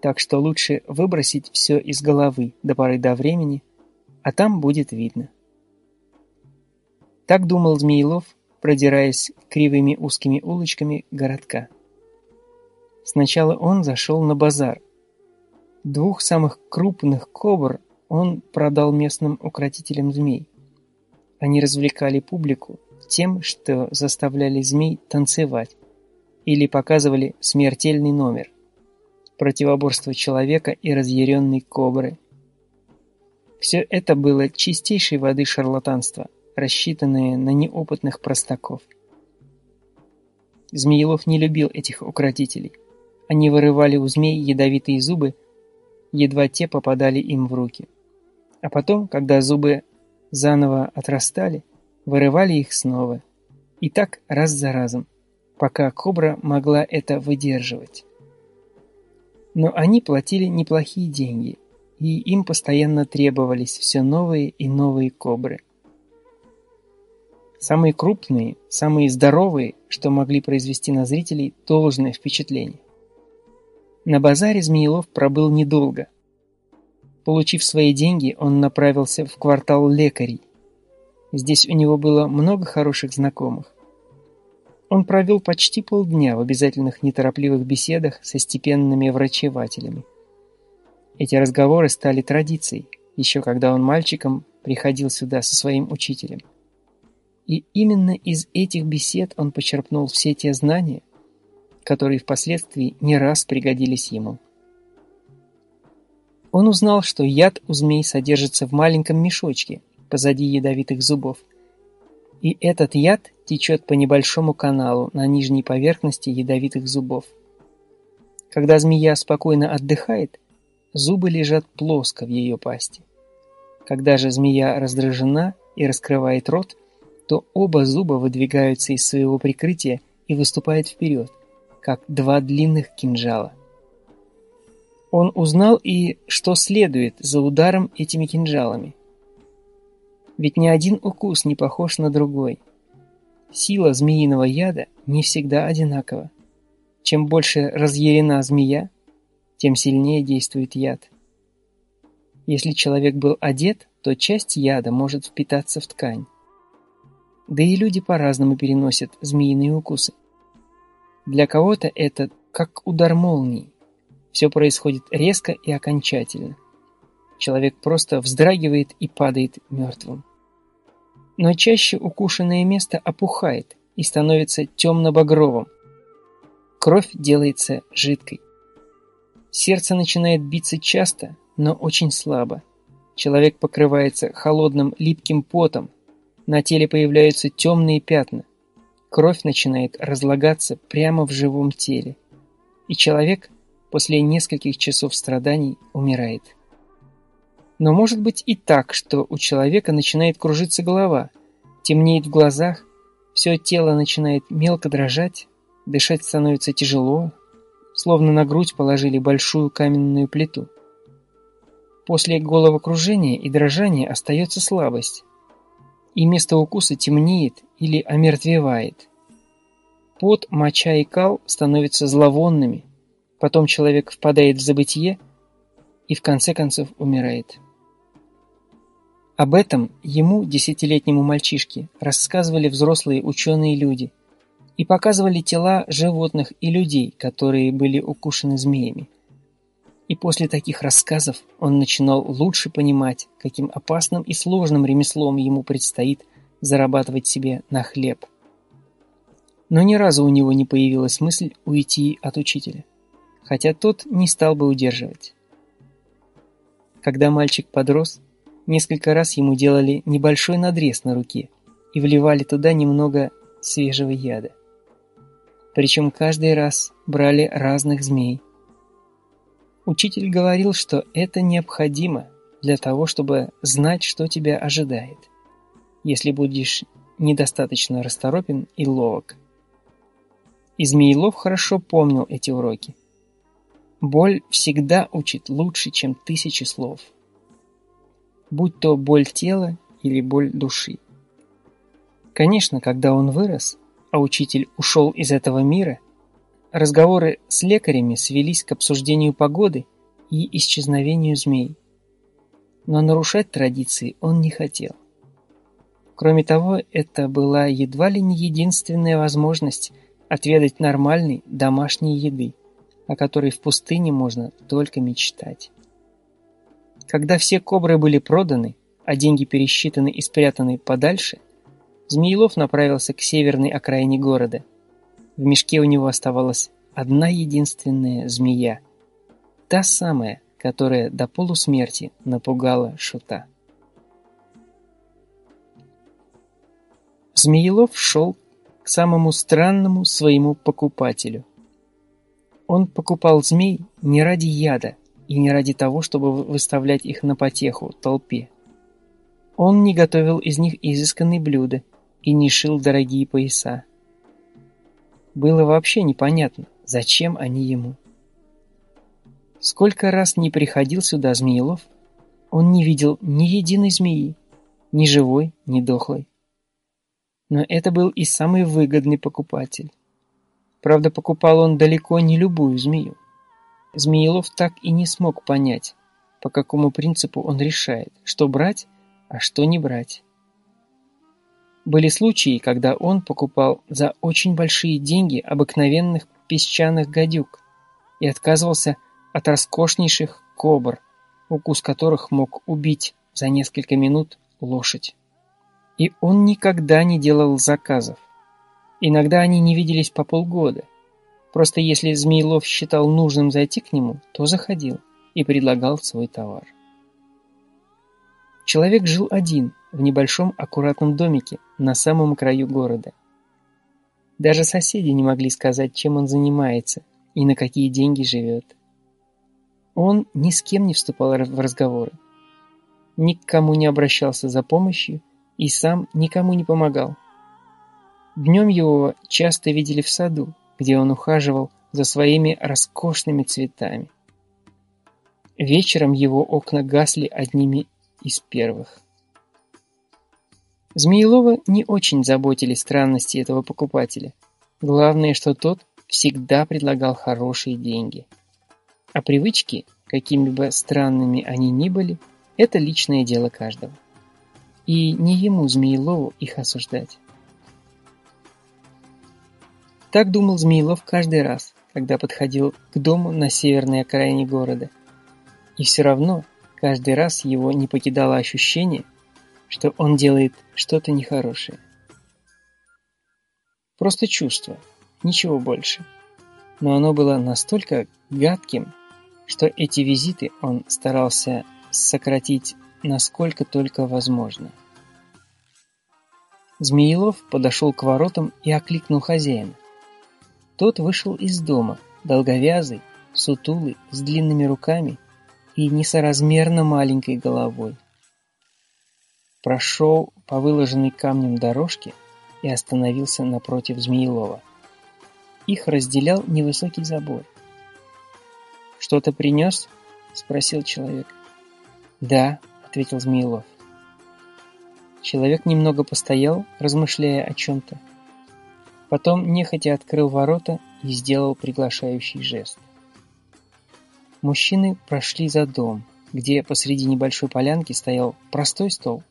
Так что лучше выбросить все из головы до поры до времени, а там будет видно. Так думал Змеилов, продираясь кривыми узкими улочками городка. Сначала он зашел на базар. Двух самых крупных кобр он продал местным укротителям змей. Они развлекали публику тем, что заставляли змей танцевать или показывали смертельный номер – противоборство человека и разъяренной кобры. Все это было чистейшей воды шарлатанство, рассчитанное на неопытных простаков. Змеелов не любил этих укротителей. Они вырывали у змей ядовитые зубы, едва те попадали им в руки. А потом, когда зубы заново отрастали, вырывали их снова. И так раз за разом, пока кобра могла это выдерживать. Но они платили неплохие деньги, и им постоянно требовались все новые и новые кобры. Самые крупные, самые здоровые, что могли произвести на зрителей должное впечатление. На базаре Змеелов пробыл недолго – Получив свои деньги, он направился в квартал лекарей. Здесь у него было много хороших знакомых. Он провел почти полдня в обязательных неторопливых беседах со степенными врачевателями. Эти разговоры стали традицией, еще когда он мальчиком приходил сюда со своим учителем. И именно из этих бесед он почерпнул все те знания, которые впоследствии не раз пригодились ему. Он узнал, что яд у змей содержится в маленьком мешочке позади ядовитых зубов. И этот яд течет по небольшому каналу на нижней поверхности ядовитых зубов. Когда змея спокойно отдыхает, зубы лежат плоско в ее пасти. Когда же змея раздражена и раскрывает рот, то оба зуба выдвигаются из своего прикрытия и выступают вперед, как два длинных кинжала. Он узнал и, что следует за ударом этими кинжалами. Ведь ни один укус не похож на другой. Сила змеиного яда не всегда одинакова. Чем больше разъярена змея, тем сильнее действует яд. Если человек был одет, то часть яда может впитаться в ткань. Да и люди по-разному переносят змеиные укусы. Для кого-то это как удар молнии, все происходит резко и окончательно. Человек просто вздрагивает и падает мертвым. Но чаще укушенное место опухает и становится темно-багровым. Кровь делается жидкой. Сердце начинает биться часто, но очень слабо. Человек покрывается холодным липким потом, на теле появляются темные пятна. Кровь начинает разлагаться прямо в живом теле. И человек после нескольких часов страданий умирает. Но может быть и так, что у человека начинает кружиться голова, темнеет в глазах, все тело начинает мелко дрожать, дышать становится тяжело, словно на грудь положили большую каменную плиту. После головокружения и дрожания остается слабость, и место укуса темнеет или омертвевает. Пот, моча и кал становятся зловонными, потом человек впадает в забытье и в конце концов умирает. Об этом ему, десятилетнему мальчишке, рассказывали взрослые ученые люди и показывали тела животных и людей, которые были укушены змеями. И после таких рассказов он начинал лучше понимать, каким опасным и сложным ремеслом ему предстоит зарабатывать себе на хлеб. Но ни разу у него не появилась мысль уйти от учителя, хотя тот не стал бы удерживать. Когда мальчик подрос, несколько раз ему делали небольшой надрез на руке и вливали туда немного свежего яда. Причем каждый раз брали разных змей – Учитель говорил, что это необходимо для того, чтобы знать, что тебя ожидает, если будешь недостаточно расторопен и ловок. И Змеелов хорошо помнил эти уроки. Боль всегда учит лучше, чем тысячи слов. Будь то боль тела или боль души. Конечно, когда он вырос, а учитель ушел из этого мира – Разговоры с лекарями свелись к обсуждению погоды и исчезновению змей. Но нарушать традиции он не хотел. Кроме того, это была едва ли не единственная возможность отведать нормальной домашней еды, о которой в пустыне можно только мечтать. Когда все кобры были проданы, а деньги пересчитаны и спрятаны подальше, Змеелов направился к северной окраине города – в мешке у него оставалась одна единственная змея. Та самая, которая до полусмерти напугала Шута. Змеелов шел к самому странному своему покупателю. Он покупал змей не ради яда и не ради того, чтобы выставлять их на потеху толпе. Он не готовил из них изысканные блюда и не шил дорогие пояса. Было вообще непонятно, зачем они ему. Сколько раз не приходил сюда Змеелов, он не видел ни единой змеи, ни живой, ни дохлой. Но это был и самый выгодный покупатель. Правда, покупал он далеко не любую змею. Змеелов так и не смог понять, по какому принципу он решает, что брать, а что не брать. Были случаи, когда он покупал за очень большие деньги обыкновенных песчаных гадюк и отказывался от роскошнейших кобр, укус которых мог убить за несколько минут лошадь. И он никогда не делал заказов. Иногда они не виделись по полгода. Просто если Змеилов считал нужным зайти к нему, то заходил и предлагал свой товар. Человек жил один, в небольшом аккуратном домике на самом краю города. Даже соседи не могли сказать, чем он занимается и на какие деньги живет. Он ни с кем не вступал в разговоры, ни к кому не обращался за помощью и сам никому не помогал. Днем его часто видели в саду, где он ухаживал за своими роскошными цветами. Вечером его окна гасли одними из первых. Змеелова не очень заботили странности этого покупателя. Главное, что тот всегда предлагал хорошие деньги. А привычки, какими бы странными они ни были, это личное дело каждого. И не ему, Змеелову, их осуждать. Так думал Змеелов каждый раз, когда подходил к дому на северной окраине города. И все равно каждый раз его не покидало ощущение, что он делает что-то нехорошее. Просто чувство, ничего больше. Но оно было настолько гадким, что эти визиты он старался сократить насколько только возможно. Змеелов подошел к воротам и окликнул хозяина. Тот вышел из дома, долговязый, сутулый, с длинными руками и несоразмерно маленькой головой. Прошел по выложенной камнем дорожке и остановился напротив Змеелова. Их разделял невысокий забор. «Что-то принес?» — спросил человек. «Да», — ответил Змеелов. Человек немного постоял, размышляя о чем-то. Потом нехотя открыл ворота и сделал приглашающий жест. Мужчины прошли за дом, где посреди небольшой полянки стоял простой стол.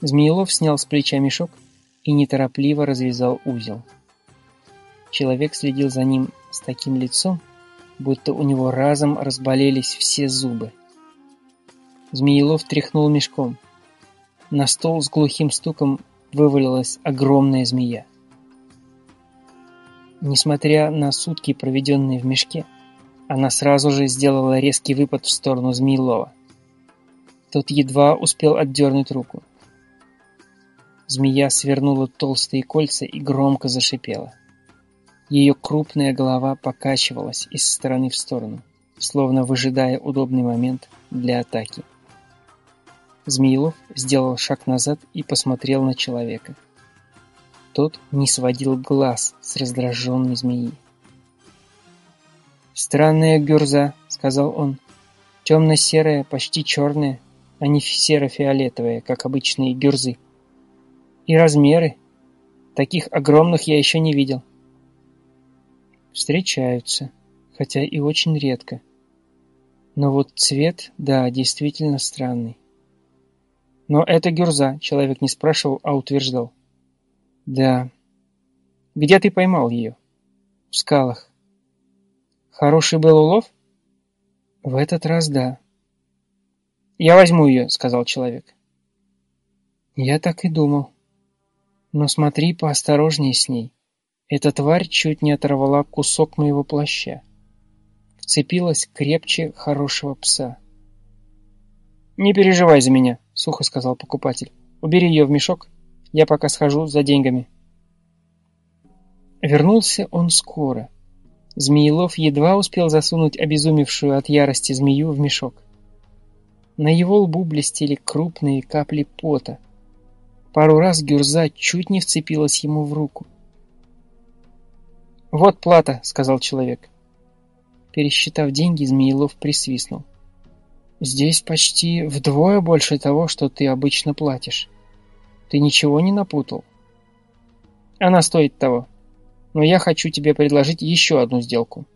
Змеелов снял с плеча мешок и неторопливо развязал узел. Человек следил за ним с таким лицом, будто у него разом разболелись все зубы. Змеелов тряхнул мешком. На стол с глухим стуком вывалилась огромная змея. Несмотря на сутки, проведенные в мешке, она сразу же сделала резкий выпад в сторону Змеелова. Тот едва успел отдернуть руку. Змея свернула толстые кольца и громко зашипела. Ее крупная голова покачивалась из стороны в сторону, словно выжидая удобный момент для атаки. Змеилов сделал шаг назад и посмотрел на человека. Тот не сводил глаз с раздраженной змеи. «Странная гюрза», — сказал он. «Темно-серая, почти черная, а не серо-фиолетовая, как обычные гюрзы. И размеры. Таких огромных я еще не видел». «Встречаются, хотя и очень редко. Но вот цвет, да, действительно странный. Но это гюрза, человек не спрашивал, а утверждал. Да. Где ты поймал ее? В скалах. Хороший был улов? В этот раз да. Я возьму ее, сказал человек. Я так и думал. Но смотри поосторожнее с ней. Эта тварь чуть не оторвала кусок моего плаща. Вцепилась крепче хорошего пса. «Не переживай за меня», — сухо сказал покупатель. «Убери ее в мешок, я пока схожу за деньгами». Вернулся он скоро. Змеелов едва успел засунуть обезумевшую от ярости змею в мешок. На его лбу блестели крупные капли пота. Пару раз гюрза чуть не вцепилась ему в руку. «Вот плата», — сказал человек. Пересчитав деньги, Змеелов присвистнул. «Здесь почти вдвое больше того, что ты обычно платишь. Ты ничего не напутал?» «Она стоит того», но я хочу тебе предложить еще одну сделку.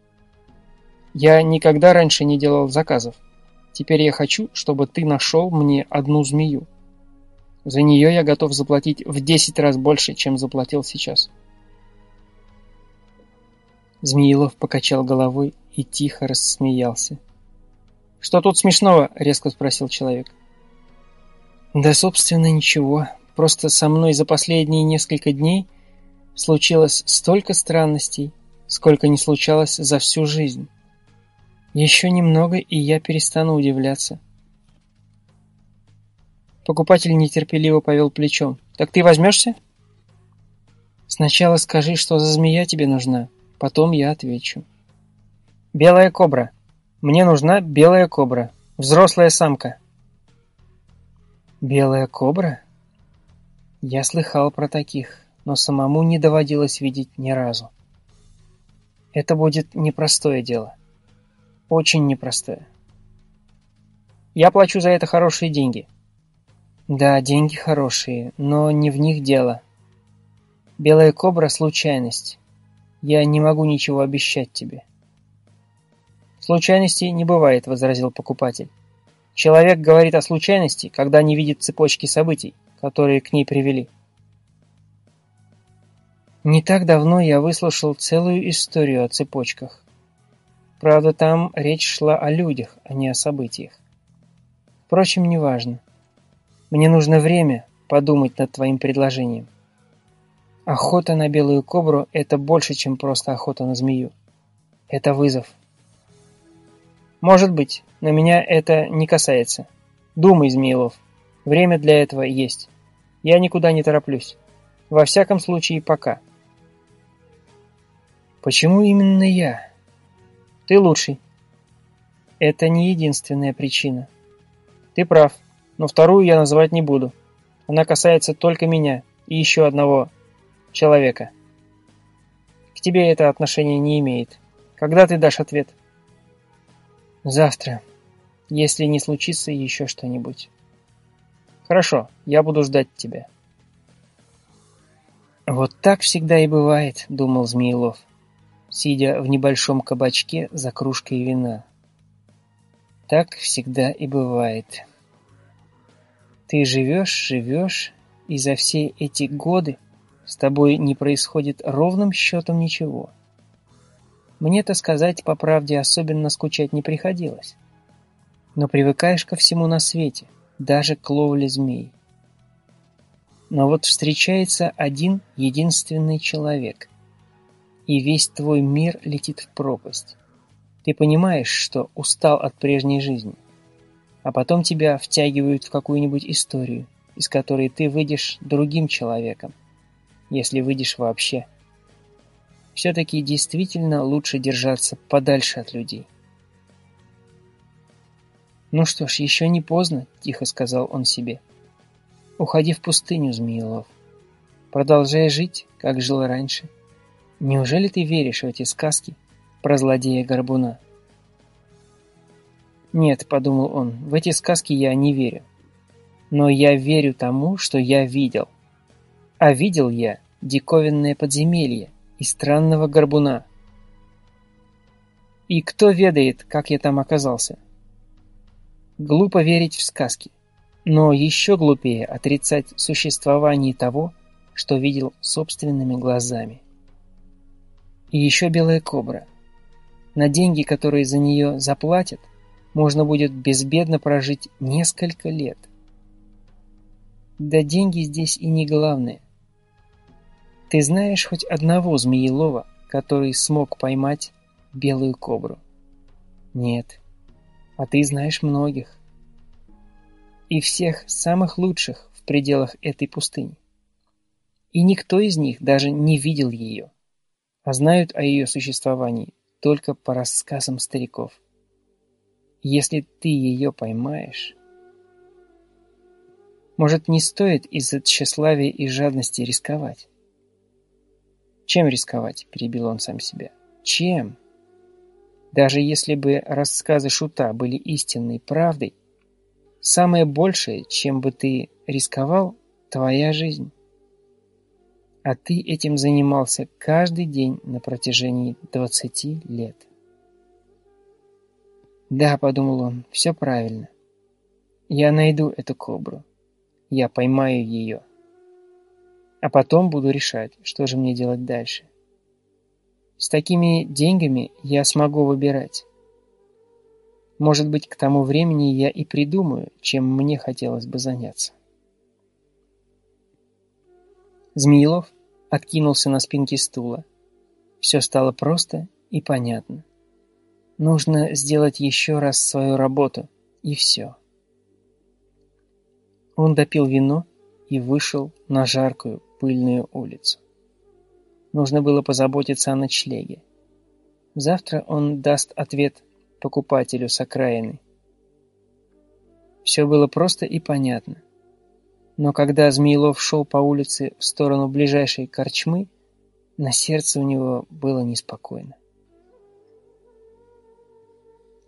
Я никогда раньше не делал заказов. Теперь я хочу, чтобы ты нашел мне одну змею. За нее я готов заплатить в 10 раз больше, чем заплатил сейчас. Змеилов покачал головой и тихо рассмеялся. «Что тут смешного?» — резко спросил человек. «Да, собственно, ничего. Просто со мной за последние несколько дней случилось столько странностей, сколько не случалось за всю жизнь. Еще немного, и я перестану удивляться. Покупатель нетерпеливо повел плечом. «Так ты возьмешься?» «Сначала скажи, что за змея тебе нужна, потом я отвечу». «Белая кобра. Мне нужна белая кобра. Взрослая самка». «Белая кобра?» Я слыхал про таких но самому не доводилось видеть ни разу. Это будет непростое дело. Очень непростое. Я плачу за это хорошие деньги. Да, деньги хорошие, но не в них дело. Белая кобра — случайность. Я не могу ничего обещать тебе. Случайностей не бывает, возразил покупатель. Человек говорит о случайности, когда не видит цепочки событий, которые к ней привели. Не так давно я выслушал целую историю о цепочках. Правда, там речь шла о людях, а не о событиях. Впрочем, неважно. Мне нужно время подумать над твоим предложением. Охота на белую кобру – это больше, чем просто охота на змею. Это вызов. Может быть, но меня это не касается. Думай, Змеилов. Время для этого есть. Я никуда не тороплюсь. Во всяком случае, пока. Почему именно я? Ты лучший. Это не единственная причина. Ты прав, но вторую я называть не буду. Она касается только меня и еще одного человека. К тебе это отношение не имеет. Когда ты дашь ответ? Завтра, если не случится еще что-нибудь. Хорошо, я буду ждать тебя. Вот так всегда и бывает, думал Змеилов, сидя в небольшом кабачке за кружкой вина. Так всегда и бывает. Ты живешь, живешь, и за все эти годы с тобой не происходит ровным счетом ничего. Мне-то сказать по правде особенно скучать не приходилось. Но привыкаешь ко всему на свете, даже к ловле змей. Но вот встречается один единственный человек, и весь твой мир летит в пропасть. Ты понимаешь, что устал от прежней жизни. А потом тебя втягивают в какую-нибудь историю, из которой ты выйдешь другим человеком, если выйдешь вообще. Все-таки действительно лучше держаться подальше от людей. «Ну что ж, еще не поздно», — тихо сказал он себе. «Уходи в пустыню, Змеилов. Продолжай жить, как жил раньше. Неужели ты веришь в эти сказки про злодея-горбуна. «Нет», — подумал он, — «в эти сказки я не верю. Но я верю тому, что я видел. А видел я диковинное подземелье и странного горбуна. И кто ведает, как я там оказался? Глупо верить в сказки, но еще глупее отрицать существование того, что видел собственными глазами. И еще белая кобра — на деньги, которые за нее заплатят, можно будет безбедно прожить несколько лет. Да деньги здесь и не главное. Ты знаешь хоть одного змеелова, который смог поймать белую кобру? Нет. А ты знаешь многих. И всех самых лучших в пределах этой пустыни. И никто из них даже не видел ее, а знают о ее существовании только по рассказам стариков. Если ты ее поймаешь... Может, не стоит из-за тщеславия и жадности рисковать? Чем рисковать, перебил он сам себя. Чем? Даже если бы рассказы Шута были истинной правдой, самое большее, чем бы ты рисковал, твоя жизнь. А ты этим занимался каждый день на протяжении двадцати лет. Да, подумал он, все правильно. Я найду эту кобру. Я поймаю ее. А потом буду решать, что же мне делать дальше. С такими деньгами я смогу выбирать. Может быть, к тому времени я и придумаю, чем мне хотелось бы заняться. Змеилов откинулся на спинке стула. Все стало просто и понятно. Нужно сделать еще раз свою работу, и все. Он допил вино и вышел на жаркую пыльную улицу. Нужно было позаботиться о ночлеге. Завтра он даст ответ покупателю с окраины. Все было просто и понятно. Но когда Змеилов шел по улице в сторону ближайшей корчмы, на сердце у него было неспокойно.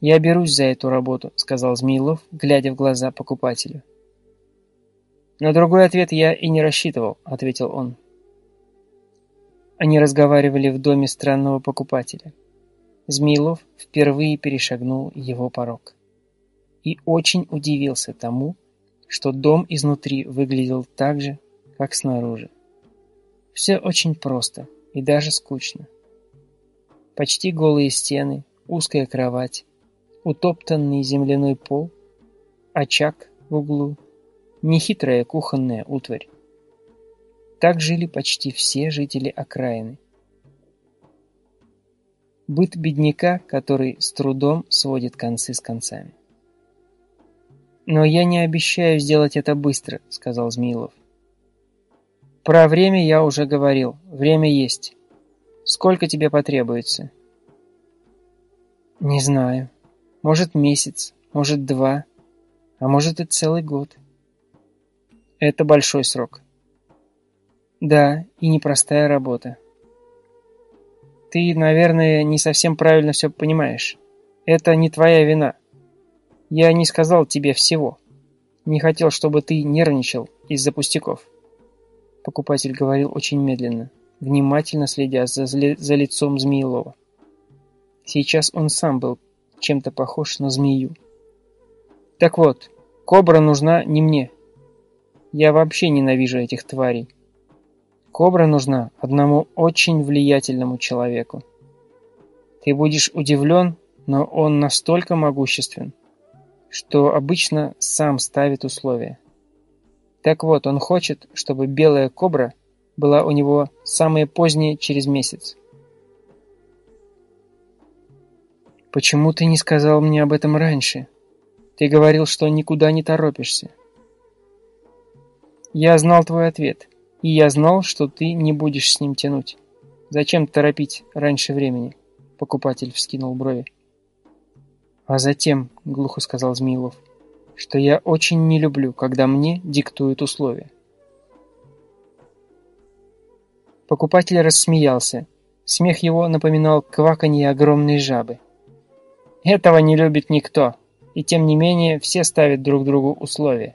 «Я берусь за эту работу», — сказал Змеилов, глядя в глаза покупателю. «На другой ответ я и не рассчитывал», — ответил он. Они разговаривали в доме странного покупателя. Змеилов впервые перешагнул его порог. И очень удивился тому, что дом изнутри выглядел так же, как снаружи. Все очень просто и даже скучно. Почти голые стены, узкая кровать, утоптанный земляной пол, очаг в углу, нехитрая кухонная утварь. Так жили почти все жители окраины. Быт бедняка, который с трудом сводит концы с концами. «Но я не обещаю сделать это быстро», — сказал Змеилов. «Про время я уже говорил. Время есть. Сколько тебе потребуется?» «Не знаю. Может, месяц, может, два, а может и целый год». «Это большой срок». «Да, и непростая работа». Ты, наверное, не совсем правильно все понимаешь. Это не твоя вина. Я не сказал тебе всего. Не хотел, чтобы ты нервничал из-за пустяков. Покупатель говорил очень медленно, внимательно следя за, за лицом Змеилова. Сейчас он сам был чем-то похож на змею. Так вот, кобра нужна не мне. Я вообще ненавижу этих тварей. Кобра нужна одному очень влиятельному человеку. Ты будешь удивлен, но он настолько могуществен, что обычно сам ставит условия. Так вот, он хочет, чтобы белая кобра была у него самое позднее через месяц. «Почему ты не сказал мне об этом раньше? Ты говорил, что никуда не торопишься». «Я знал твой ответ. И я знал, что ты не будешь с ним тянуть. Зачем торопить раньше времени? Покупатель вскинул брови. А затем, глухо сказал Змеилов, что я очень не люблю, когда мне диктуют условия. Покупатель рассмеялся. Смех его напоминал кваканье огромной жабы. Этого не любит никто, и тем не менее все ставят друг другу условия.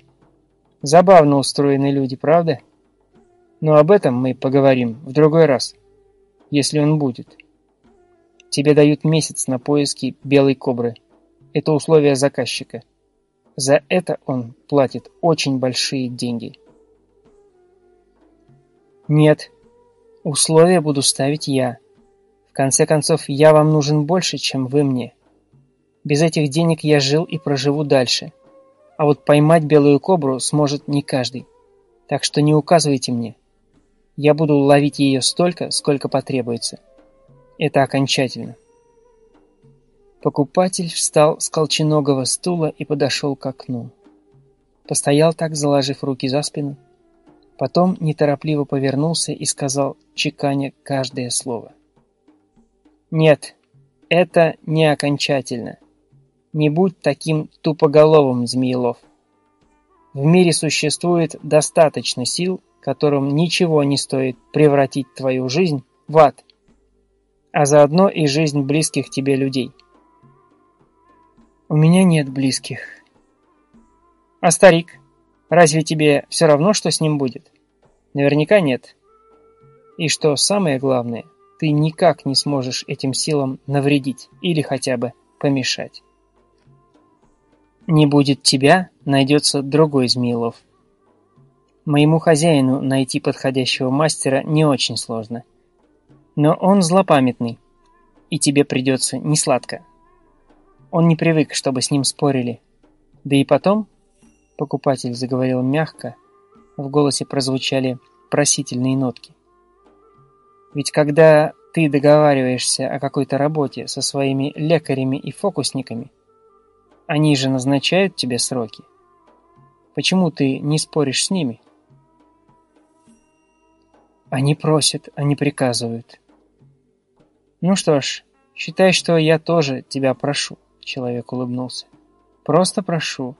Забавно устроены люди, правда? Но об этом мы поговорим в другой раз, если он будет. Тебе дают месяц на поиски белой кобры. Это условие заказчика. За это он платит очень большие деньги. Нет, условия буду ставить я. В конце концов, я вам нужен больше, чем вы мне. Без этих денег я жил и проживу дальше. А вот поймать белую кобру сможет не каждый. Так что не указывайте мне. Я буду ловить ее столько, сколько потребуется. Это окончательно. Покупатель встал с колченогого стула и подошел к окну. Постоял так, заложив руки за спину. Потом неторопливо повернулся и сказал, чеканя каждое слово. «Нет, это не окончательно. Не будь таким тупоголовым, Змеелов. В мире существует достаточно сил, которым ничего не стоит превратить твою жизнь в ад, а заодно и жизнь близких тебе людей. У меня нет близких. А старик? Разве тебе все равно, что с ним будет? Наверняка нет. И что самое главное, ты никак не сможешь этим силам навредить или хотя бы помешать. Не будет тебя, найдется другой Змеилов. Моему хозяину найти подходящего мастера не очень сложно. Но он злопамятный, и тебе придется несладко. Он не привык, чтобы с ним спорили. Да и потом, покупатель заговорил мягко, в голосе прозвучали просительные нотки. Ведь когда ты договариваешься о какой-то работе со своими лекарями и фокусниками, они же назначают тебе сроки. Почему ты не споришь с ними? Они просят, они приказывают. Ну что ж, считай, что я тоже тебя прошу, человек улыбнулся. Просто прошу,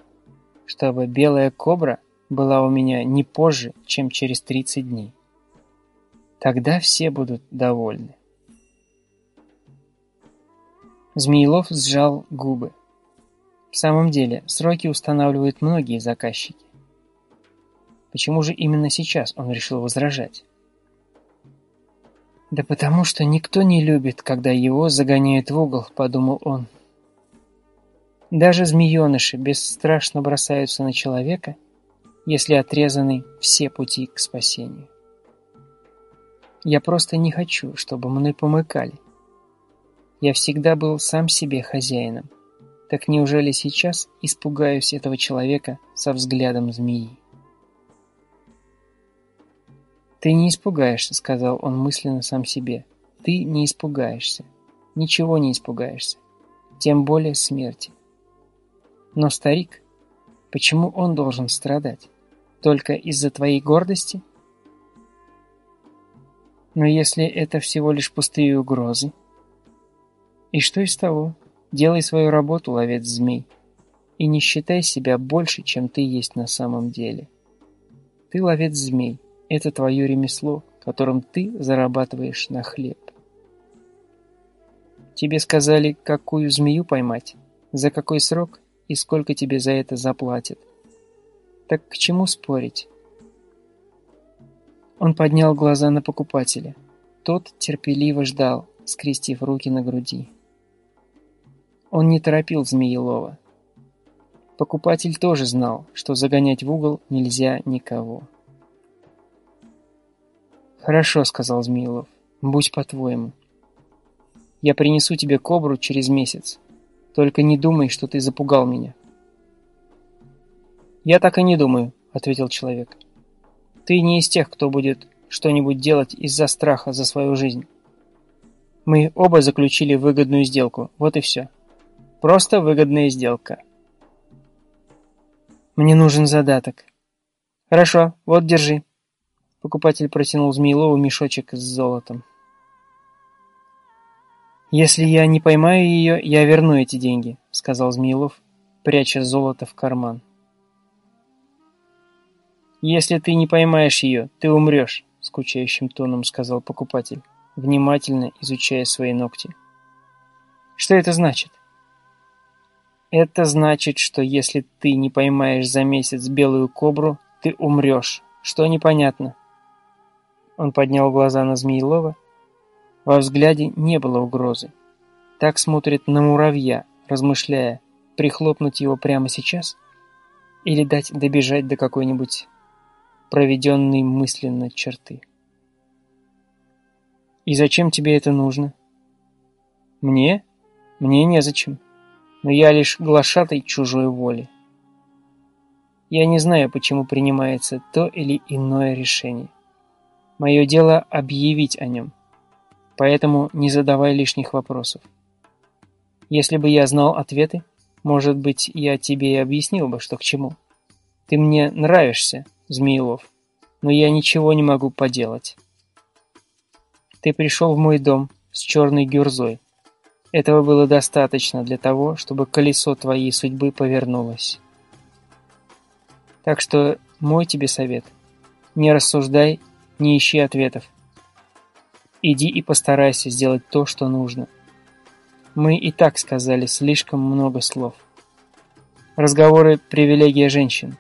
чтобы белая кобра была у меня не позже, чем через 30 дней. Тогда все будут довольны. Змеилов сжал губы. В самом деле, сроки устанавливают многие заказчики. Почему же именно сейчас он решил возражать? «Да потому что никто не любит, когда его загоняют в угол», — подумал он. Даже змееныши бесстрашно бросаются на человека, если отрезаны все пути к спасению. Я просто не хочу, чтобы мной помыкали. Я всегда был сам себе хозяином. Так неужели сейчас испугаюсь этого человека со взглядом змеи? «Ты не испугаешься», — сказал он мысленно сам себе. «Ты не испугаешься. ничего не испугаешься, тем более смерти. Но старик, почему он должен страдать? Только из-за твоей гордости? Но если это всего лишь пустые угрозы? И что из того? Делай свою работу, ловец змей. И не считай себя больше, чем ты есть на самом деле. Ты ловец змей. Это твое ремесло, которым ты зарабатываешь на хлеб. Тебе сказали, какую змею поймать, за какой срок и сколько тебе за это заплатят. Так к чему спорить? Он поднял глаза на покупателя. Тот терпеливо ждал, скрестив руки на груди. Он не торопил Змеелова. Покупатель тоже знал, что загонять в угол нельзя никого. «Хорошо», — сказал Змеилов, — «будь по-твоему». Я принесу тебе кобру через месяц. Только не думай, что ты запугал меня. Я так и не думаю, ответил человек. Ты не из тех, кто будет что-нибудь делать из-за страха за свою жизнь. Мы оба заключили выгодную сделку, вот и все. Просто выгодная сделка. Мне нужен задаток. Хорошо, вот держи. Покупатель протянул Змеилову мешочек с золотом. «Если я не поймаю ее, я верну эти деньги», — сказал Змеилов, пряча золото в карман. «Если ты не поймаешь ее, ты умрешь», — скучающим тоном сказал покупатель, внимательно изучая свои ногти. «Что это значит?» «Это значит, что если ты не поймаешь за месяц белую кобру, ты умрешь. Что непонятно?» Он поднял глаза на Змеилова, во взгляде не было угрозы. Так смотрит на муравья, размышляя, прихлопнуть его прямо сейчас или дать добежать до какой-нибудь проведенной мысленно черты. «И зачем тебе это нужно?» «Мне? Мне незачем. Но я лишь глашатай чужой воли. Я не знаю, почему принимается то или иное решение. Мое дело объявить о нем. Поэтому не задавай лишних вопросов. Если бы я знал ответы, может быть, я тебе и объяснил бы, что к чему. Ты мне нравишься, Змеилов, но я ничего не могу поделать. Ты пришел в мой дом с черной гюрзой. Этого было достаточно для того, чтобы колесо твоей судьбы повернулось. Так что мой тебе совет. Не рассуждай, не ищи ответов. Иди и постарайся сделать то, что нужно. Мы и так сказали слишком много слов. Разговоры – привилегия женщин.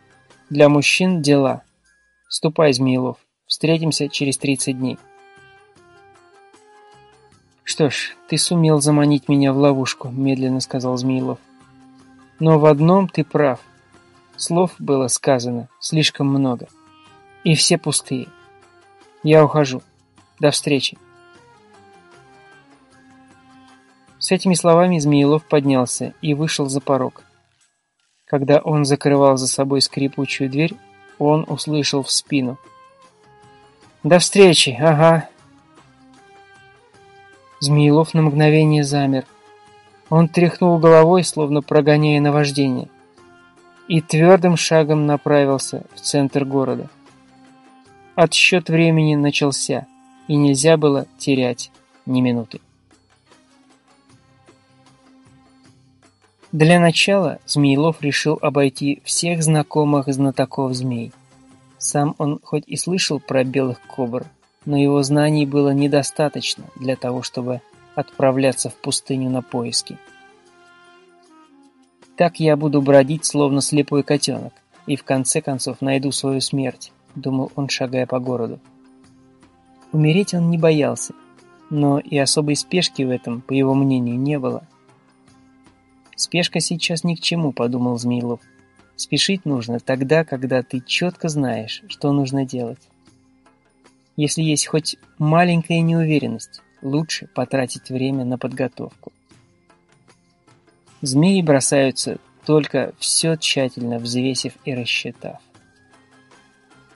Для мужчин – дела. Ступай, Змеилов. Встретимся через 30 дней. «Что ж, ты сумел заманить меня в ловушку», – медленно сказал Змеилов. «Но в одном ты прав. Слов было сказано слишком много. И все пустые. Я ухожу. До встречи». С этими словами Змеелов поднялся и вышел за порог. Когда он закрывал за собой скрипучую дверь, он услышал в спину. «До встречи, ага!» Змеелов на мгновение замер. Он тряхнул головой, словно прогоняя наваждение, и твердым шагом направился в центр города. Отсчет времени начался, и нельзя было терять ни минуты. Для начала Змеилов решил обойти всех знакомых знатоков змей. Сам он хоть и слышал про белых кобр, но его знаний было недостаточно для того, чтобы отправляться в пустыню на поиски. «Так я буду бродить, словно слепой котенок, и в конце концов найду свою смерть», — думал он, шагая по городу. Умереть он не боялся, но и особой спешки в этом, по его мнению, не было — «Спешка сейчас ни к чему», — подумал Змеилов. «Спешить нужно тогда, когда ты четко знаешь, что нужно делать. Если есть хоть маленькая неуверенность, лучше потратить время на подготовку». Змеи бросаются, только все тщательно взвесив и рассчитав.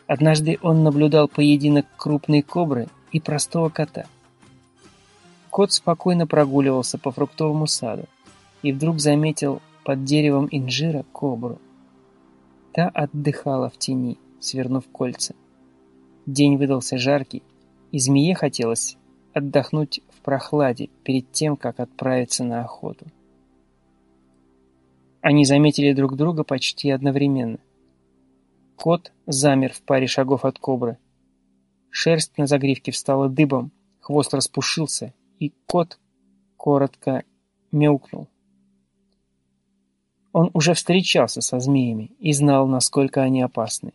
Однажды он наблюдал поединок крупной кобры и простого кота. Кот спокойно прогуливался по фруктовому саду и вдруг заметил под деревом инжира кобру. Та отдыхала в тени, свернув кольца. День выдался жаркий, и змее хотелось отдохнуть в прохладе перед тем, как отправиться на охоту. Они заметили друг друга почти одновременно. Кот замер в паре шагов от кобры. Шерсть на загривке встала дыбом, хвост распушился, и кот коротко мяукнул. Он уже встречался со змеями и знал, насколько они опасны.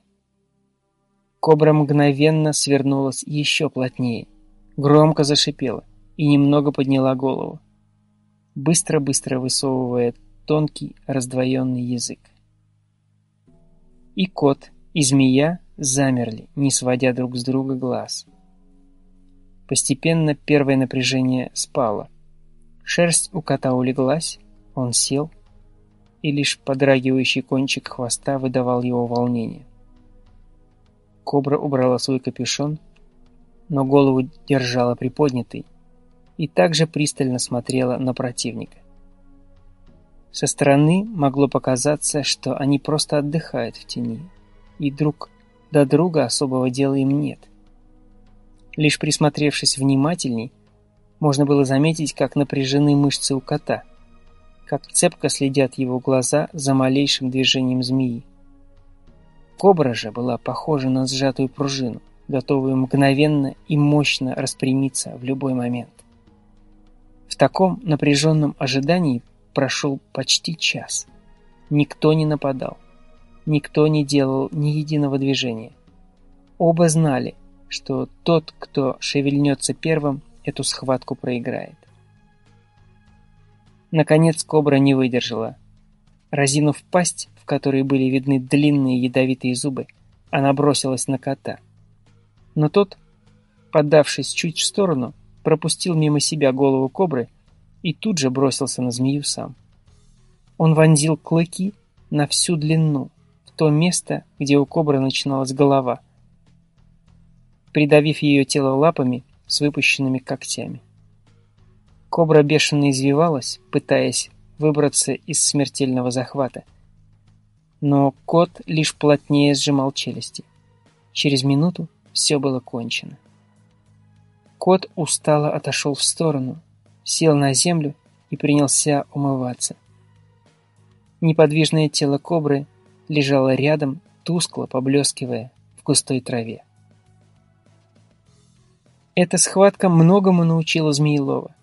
Кобра мгновенно свернулась еще плотнее, громко зашипела и немного подняла голову, быстро-быстро высовывая тонкий раздвоенный язык. И кот, и змея замерли, не сводя друг с друга глаз. Постепенно первое напряжение спало. Шерсть у кота улеглась, он сел, и лишь подрагивающий кончик хвоста выдавал его волнение. Кобра убрала свой капюшон, но голову держала приподнятой и также пристально смотрела на противника. Со стороны могло показаться, что они просто отдыхают в тени, и друг до друга особого дела им нет. Лишь присмотревшись внимательней, можно было заметить, как напряжены мышцы у кота, как цепко следят его глаза за малейшим движением змеи. Кобра же была похожа на сжатую пружину, готовую мгновенно и мощно распрямиться в любой момент. В таком напряженном ожидании прошел почти час. Никто не нападал. Никто не делал ни единого движения. Оба знали, что тот, кто шевельнется первым, эту схватку проиграет. Наконец кобра не выдержала. Разинув пасть, в которой были видны длинные ядовитые зубы, она бросилась на кота. Но тот, подавшись чуть в сторону, пропустил мимо себя голову кобры и тут же бросился на змею сам. Он вонзил клыки на всю длину, в то место, где у кобры начиналась голова – придавив ее тело лапами с выпущенными когтями. Кобра бешено извивалась, пытаясь выбраться из смертельного захвата. Но кот лишь плотнее сжимал челюсти. Через минуту все было кончено. Кот устало отошел в сторону, сел на землю и принялся умываться. Неподвижное тело кобры лежало рядом, тускло поблескивая в густой траве. Эта схватка многому научила Змеелова.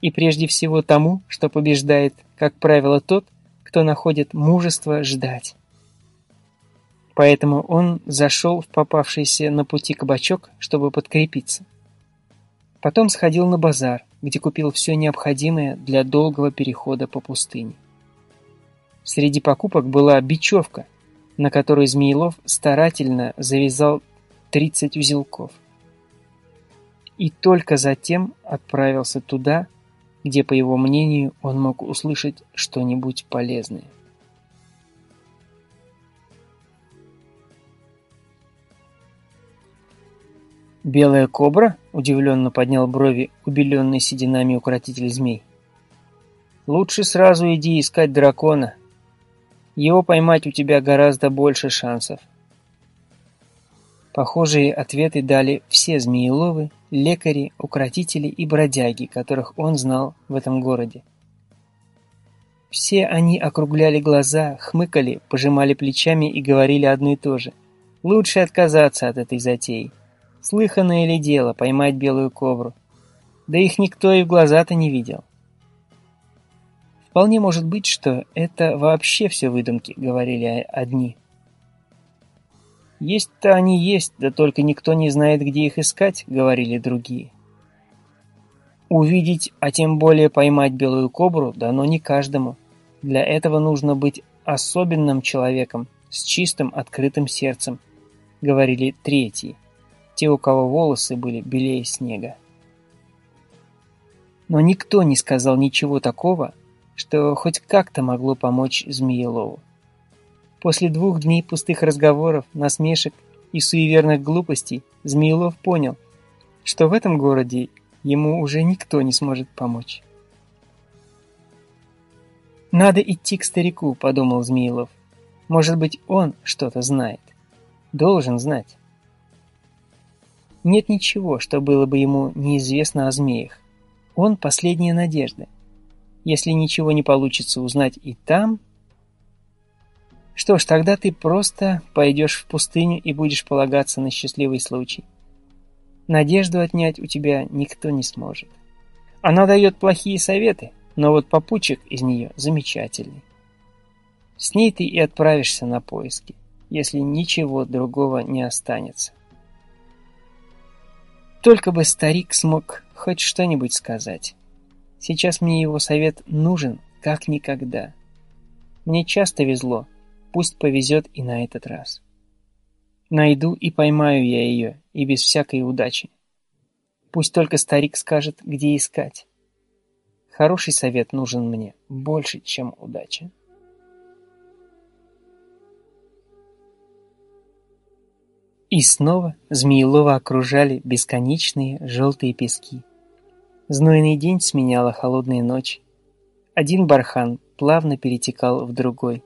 И прежде всего тому, что побеждает, как правило, тот, кто находит мужество ждать. Поэтому он зашел в попавшийся на пути кабачок, чтобы подкрепиться. Потом сходил на базар, где купил все необходимое для долгого перехода по пустыне. Среди покупок была бечевка, на которой Змеелов старательно завязал 30 узелков – и только затем отправился туда, где, по его мнению, он мог услышать что-нибудь полезное. «Белая кобра?» – удивленно поднял брови убеленный сединами укротитель змей. «Лучше сразу иди искать дракона. Его поймать у тебя гораздо больше шансов». Похожие ответы дали все змееловы, лекари, укротители и бродяги, которых он знал в этом городе. Все они округляли глаза, хмыкали, пожимали плечами и говорили одно и то же. Лучше отказаться от этой затеи. Слыханное ли дело поймать белую ковру? Да их никто и в глаза-то не видел. Вполне может быть, что это вообще все выдумки, говорили одни. «Есть-то они есть, да только никто не знает, где их искать», — говорили другие. Увидеть, а тем более поймать белую кобру, дано не каждому. Для этого нужно быть особенным человеком, с чистым открытым сердцем, говорили третьи, те, у кого волосы были белее снега. Но никто не сказал ничего такого, что хоть как-то могло помочь Змеелову. После двух дней пустых разговоров, насмешек и суеверных глупостей Змеилов понял, что в этом городе ему уже никто не сможет помочь. «Надо идти к старику», — подумал Змеилов. «Может быть, он что-то знает. Должен знать». Нет ничего, что было бы ему неизвестно о змеях. Он — последняя надежда. Если ничего не получится узнать и там... Что ж, тогда ты просто пойдешь в пустыню и будешь полагаться на счастливый случай. Надежду отнять у тебя никто не сможет. Она дает плохие советы, но вот попутчик из нее замечательный. С ней ты и отправишься на поиски, если ничего другого не останется. Только бы старик смог хоть что-нибудь сказать. Сейчас мне его совет нужен, как никогда. Мне часто везло, пусть повезет и на этот раз. Найду и поймаю я ее, и без всякой удачи. Пусть только старик скажет, где искать. Хороший совет нужен мне больше, чем удача. И снова Змеелова окружали бесконечные желтые пески. Знойный день сменяла холодная ночь. Один бархан плавно перетекал в другой.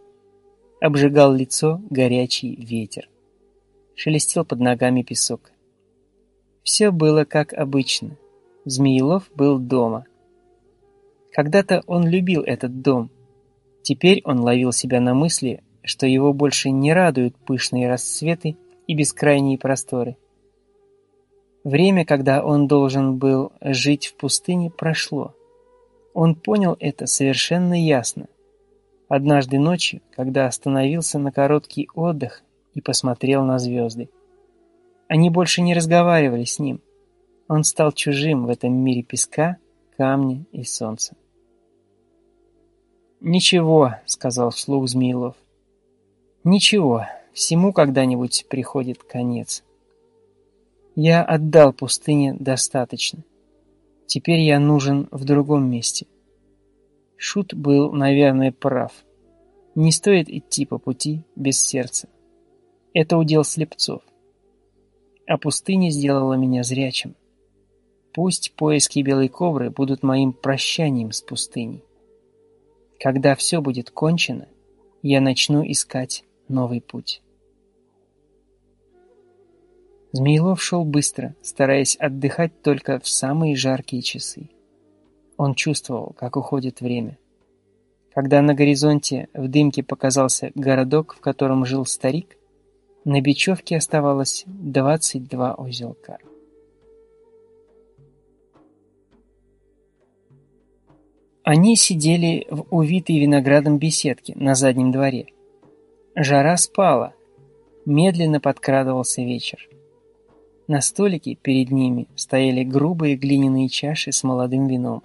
Обжигал лицо горячий ветер. Шелестел под ногами песок. Все было как обычно. Змеелов был дома. Когда-то он любил этот дом. Теперь он ловил себя на мысли, что его больше не радуют пышные расцветы и бескрайние просторы. Время, когда он должен был жить в пустыне, прошло. Он понял это совершенно ясно. Однажды ночью, когда остановился на короткий отдых и посмотрел на звезды. Они больше не разговаривали с ним. Он стал чужим в этом мире песка, камня и солнца. «Ничего», — сказал вслух Змеилов. «Ничего, всему когда-нибудь приходит конец. Я отдал пустыне достаточно. Теперь я нужен в другом месте». Шут был, наверное, прав. Не стоит идти по пути без сердца. Это удел слепцов. А пустыня сделала меня зрячим. Пусть поиски белой кобры будут моим прощанием с пустыней. Когда все будет кончено, я начну искать новый путь. Змеилов шел быстро, стараясь отдыхать только в самые жаркие часы. Он чувствовал, как уходит время. Когда на горизонте в дымке показался городок, в котором жил старик, на бечевке оставалось 22 узелка. Они сидели в увитой виноградом беседке на заднем дворе. Жара спала. Медленно подкрадывался вечер. На столике перед ними стояли грубые глиняные чаши с молодым вином.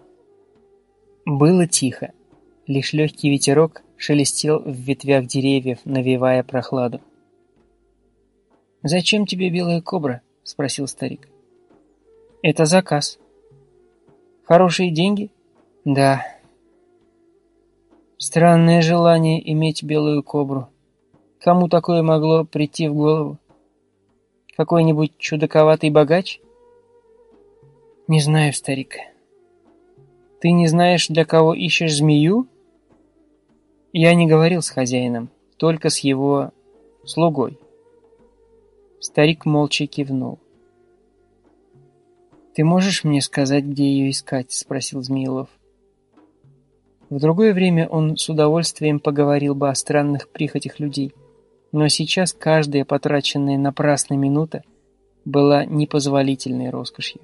Было тихо. Лишь легкий ветерок шелестел в ветвях деревьев, навевая прохладу. «Зачем тебе белая кобра?» — спросил старик. «Это заказ». «Хорошие деньги?» Да. Странное желание иметь белую кобру. Кому такое могло прийти в голову? Какой-нибудь чудаковатый богач? Не знаю, старик. Ты не знаешь, для кого ищешь змею? Я не говорил с хозяином, только с его слугой. Старик молча кивнул. «Ты можешь мне сказать, где ее искать?» — спросил Змеилов. В другое время он с удовольствием поговорил бы о странных прихотях людей, но сейчас каждая потраченная напрасно минута была непозволительной роскошью.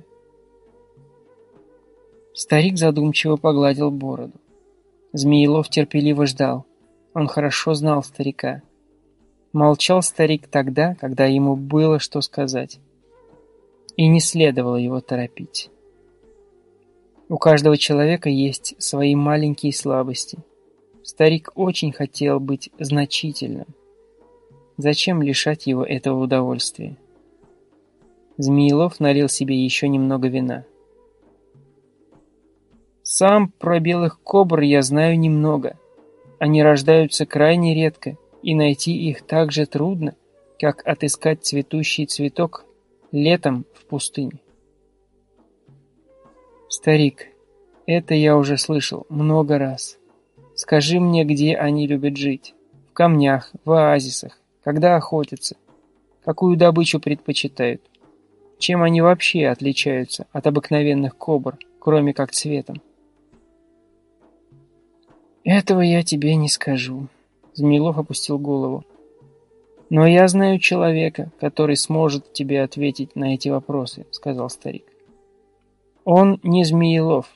Старик задумчиво погладил бороду. Змеелов терпеливо ждал. Он хорошо знал старика. Молчал старик тогда, когда ему было что сказать. И не следовало его торопить. У каждого человека есть свои маленькие слабости. Старик очень хотел быть значительным. Зачем лишать его этого удовольствия? Змеилов налил себе еще немного вина. Сам про белых кобр я знаю немного. Они рождаются крайне редко, и найти их так же трудно, как отыскать цветущий цветок летом в пустыне. Старик, это я уже слышал много раз. Скажи мне, где они любят жить? В камнях, в оазисах, когда охотятся? Какую добычу предпочитают? Чем они вообще отличаются от обыкновенных кобр, кроме как цветом? Этого я тебе не скажу. Змеилов опустил голову. Но я знаю человека, который сможет тебе ответить на эти вопросы, сказал старик. Он не Змеилов.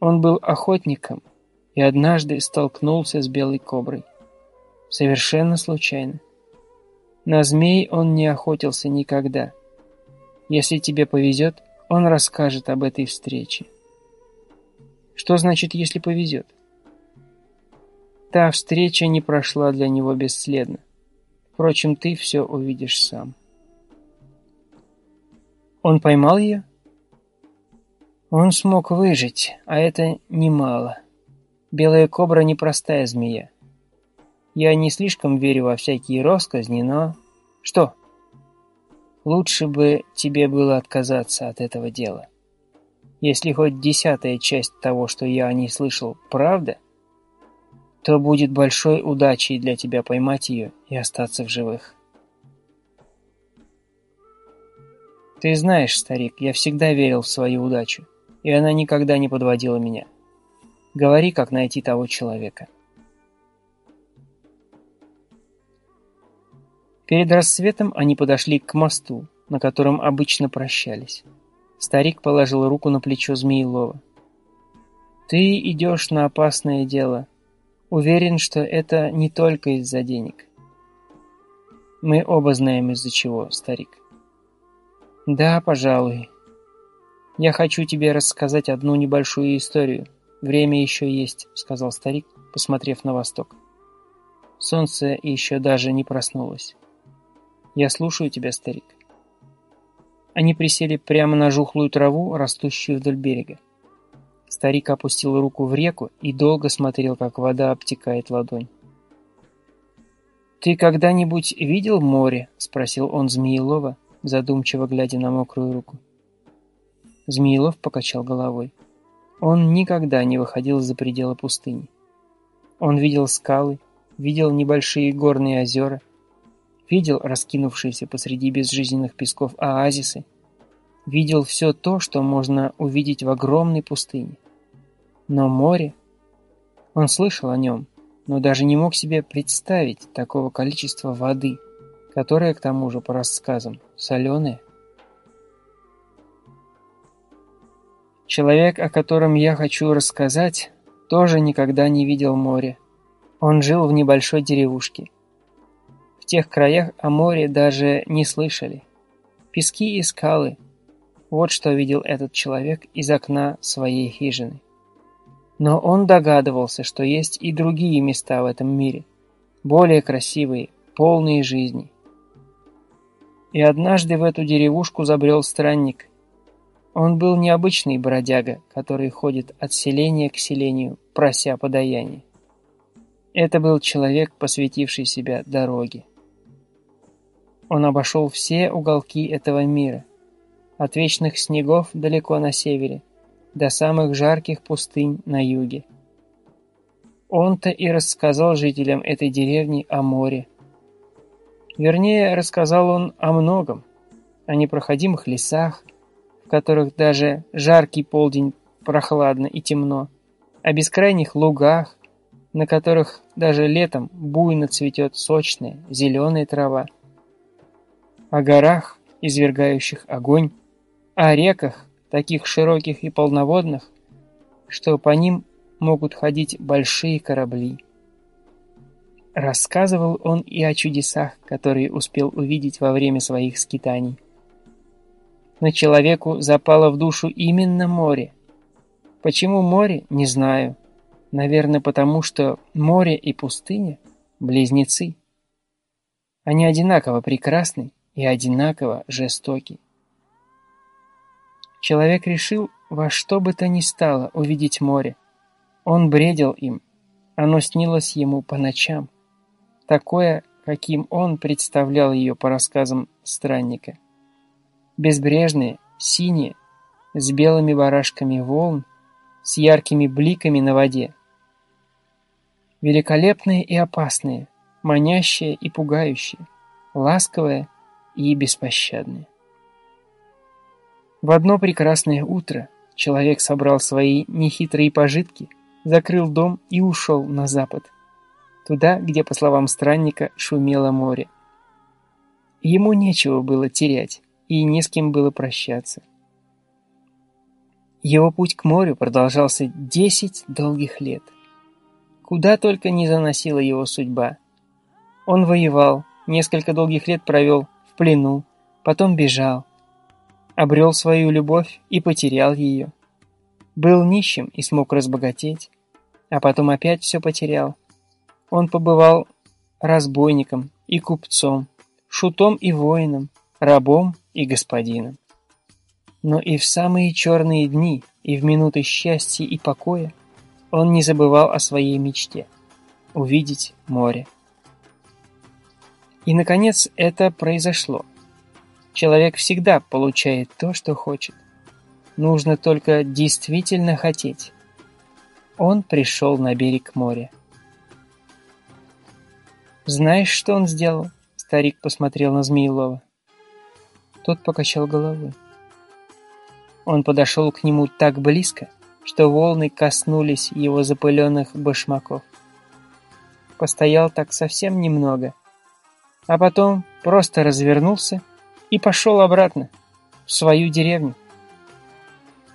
Он был охотником и однажды столкнулся с белой коброй. Совершенно случайно. На змей он не охотился никогда. Если тебе повезет, он расскажет об этой встрече. Что значит, если повезет? Та встреча не прошла для него бесследно. Впрочем, ты все увидишь сам. Он поймал ее? Он смог выжить, а это немало. Белая кобра непростая змея. Я не слишком верю во всякие росказни, но... Что? Лучше бы тебе было отказаться от этого дела. Если хоть десятая часть того, что я о ней слышал, правда, то будет большой удачей для тебя поймать ее и остаться в живых. Ты знаешь, старик, я всегда верил в свою удачу и она никогда не подводила меня. Говори, как найти того человека. Перед рассветом они подошли к мосту, на котором обычно прощались. Старик положил руку на плечо Змеилова. «Ты идешь на опасное дело. Уверен, что это не только из-за денег. Мы оба знаем из-за чего, старик». «Да, пожалуй», «Я хочу тебе рассказать одну небольшую историю. Время еще есть», — сказал старик, посмотрев на восток. Солнце еще даже не проснулось. «Я слушаю тебя, старик». Они присели прямо на жухлую траву, растущую вдоль берега. Старик опустил руку в реку и долго смотрел, как вода обтекает ладонь. «Ты когда-нибудь видел море?» — спросил он Змеелова, задумчиво глядя на мокрую руку. Змеилов покачал головой. Он никогда не выходил за пределы пустыни. Он видел скалы, видел небольшие горные озера, видел раскинувшиеся посреди безжизненных песков оазисы, видел все то, что можно увидеть в огромной пустыне. Но море... Он слышал о нем, но даже не мог себе представить такого количества воды, которая, к тому же, по рассказам, соленая. Человек, о котором я хочу рассказать, тоже никогда не видел море. Он жил в небольшой деревушке. В тех краях о море даже не слышали. Пески и скалы. Вот что видел этот человек из окна своей хижины. Но он догадывался, что есть и другие места в этом мире, более красивые, полные жизни. И однажды в эту деревушку забрел странник, он был необычный бродяга, который ходит от селения к селению, прося подаяние. Это был человек, посвятивший себя дороге. Он обошел все уголки этого мира, от вечных снегов далеко на севере до самых жарких пустынь на юге. Он-то и рассказал жителям этой деревни о море. Вернее, рассказал он о многом, о непроходимых лесах, в которых даже жаркий полдень прохладно и темно, о бескрайних лугах, на которых даже летом буйно цветет сочная зеленая трава, о горах, извергающих огонь, о реках, таких широких и полноводных, что по ним могут ходить большие корабли. Рассказывал он и о чудесах, которые успел увидеть во время своих скитаний но человеку запало в душу именно море. Почему море, не знаю. Наверное, потому что море и пустыня – близнецы. Они одинаково прекрасны и одинаково жестоки. Человек решил во что бы то ни стало увидеть море. Он бредил им, оно снилось ему по ночам. Такое, каким он представлял ее по рассказам странника безбрежные, синие, с белыми барашками волн, с яркими бликами на воде. Великолепные и опасные, манящие и пугающие, ласковые и беспощадные. В одно прекрасное утро человек собрал свои нехитрые пожитки, закрыл дом и ушел на запад, туда, где, по словам странника, шумело море. Ему нечего было терять, и не с кем было прощаться. Его путь к морю продолжался десять долгих лет. Куда только не заносила его судьба. Он воевал, несколько долгих лет провел в плену, потом бежал, обрел свою любовь и потерял ее. Был нищим и смог разбогатеть, а потом опять все потерял. Он побывал разбойником и купцом, шутом и воином, рабом и господином. Но и в самые черные дни, и в минуты счастья и покоя он не забывал о своей мечте – увидеть море. И, наконец, это произошло – Человек всегда получает то, что хочет. Нужно только действительно хотеть. Он пришел на берег моря. «Знаешь, что он сделал?» Старик посмотрел на Змеилова. Тот покачал головой. Он подошел к нему так близко, что волны коснулись его запыленных башмаков. Постоял так совсем немного, а потом просто развернулся и пошел обратно, в свою деревню.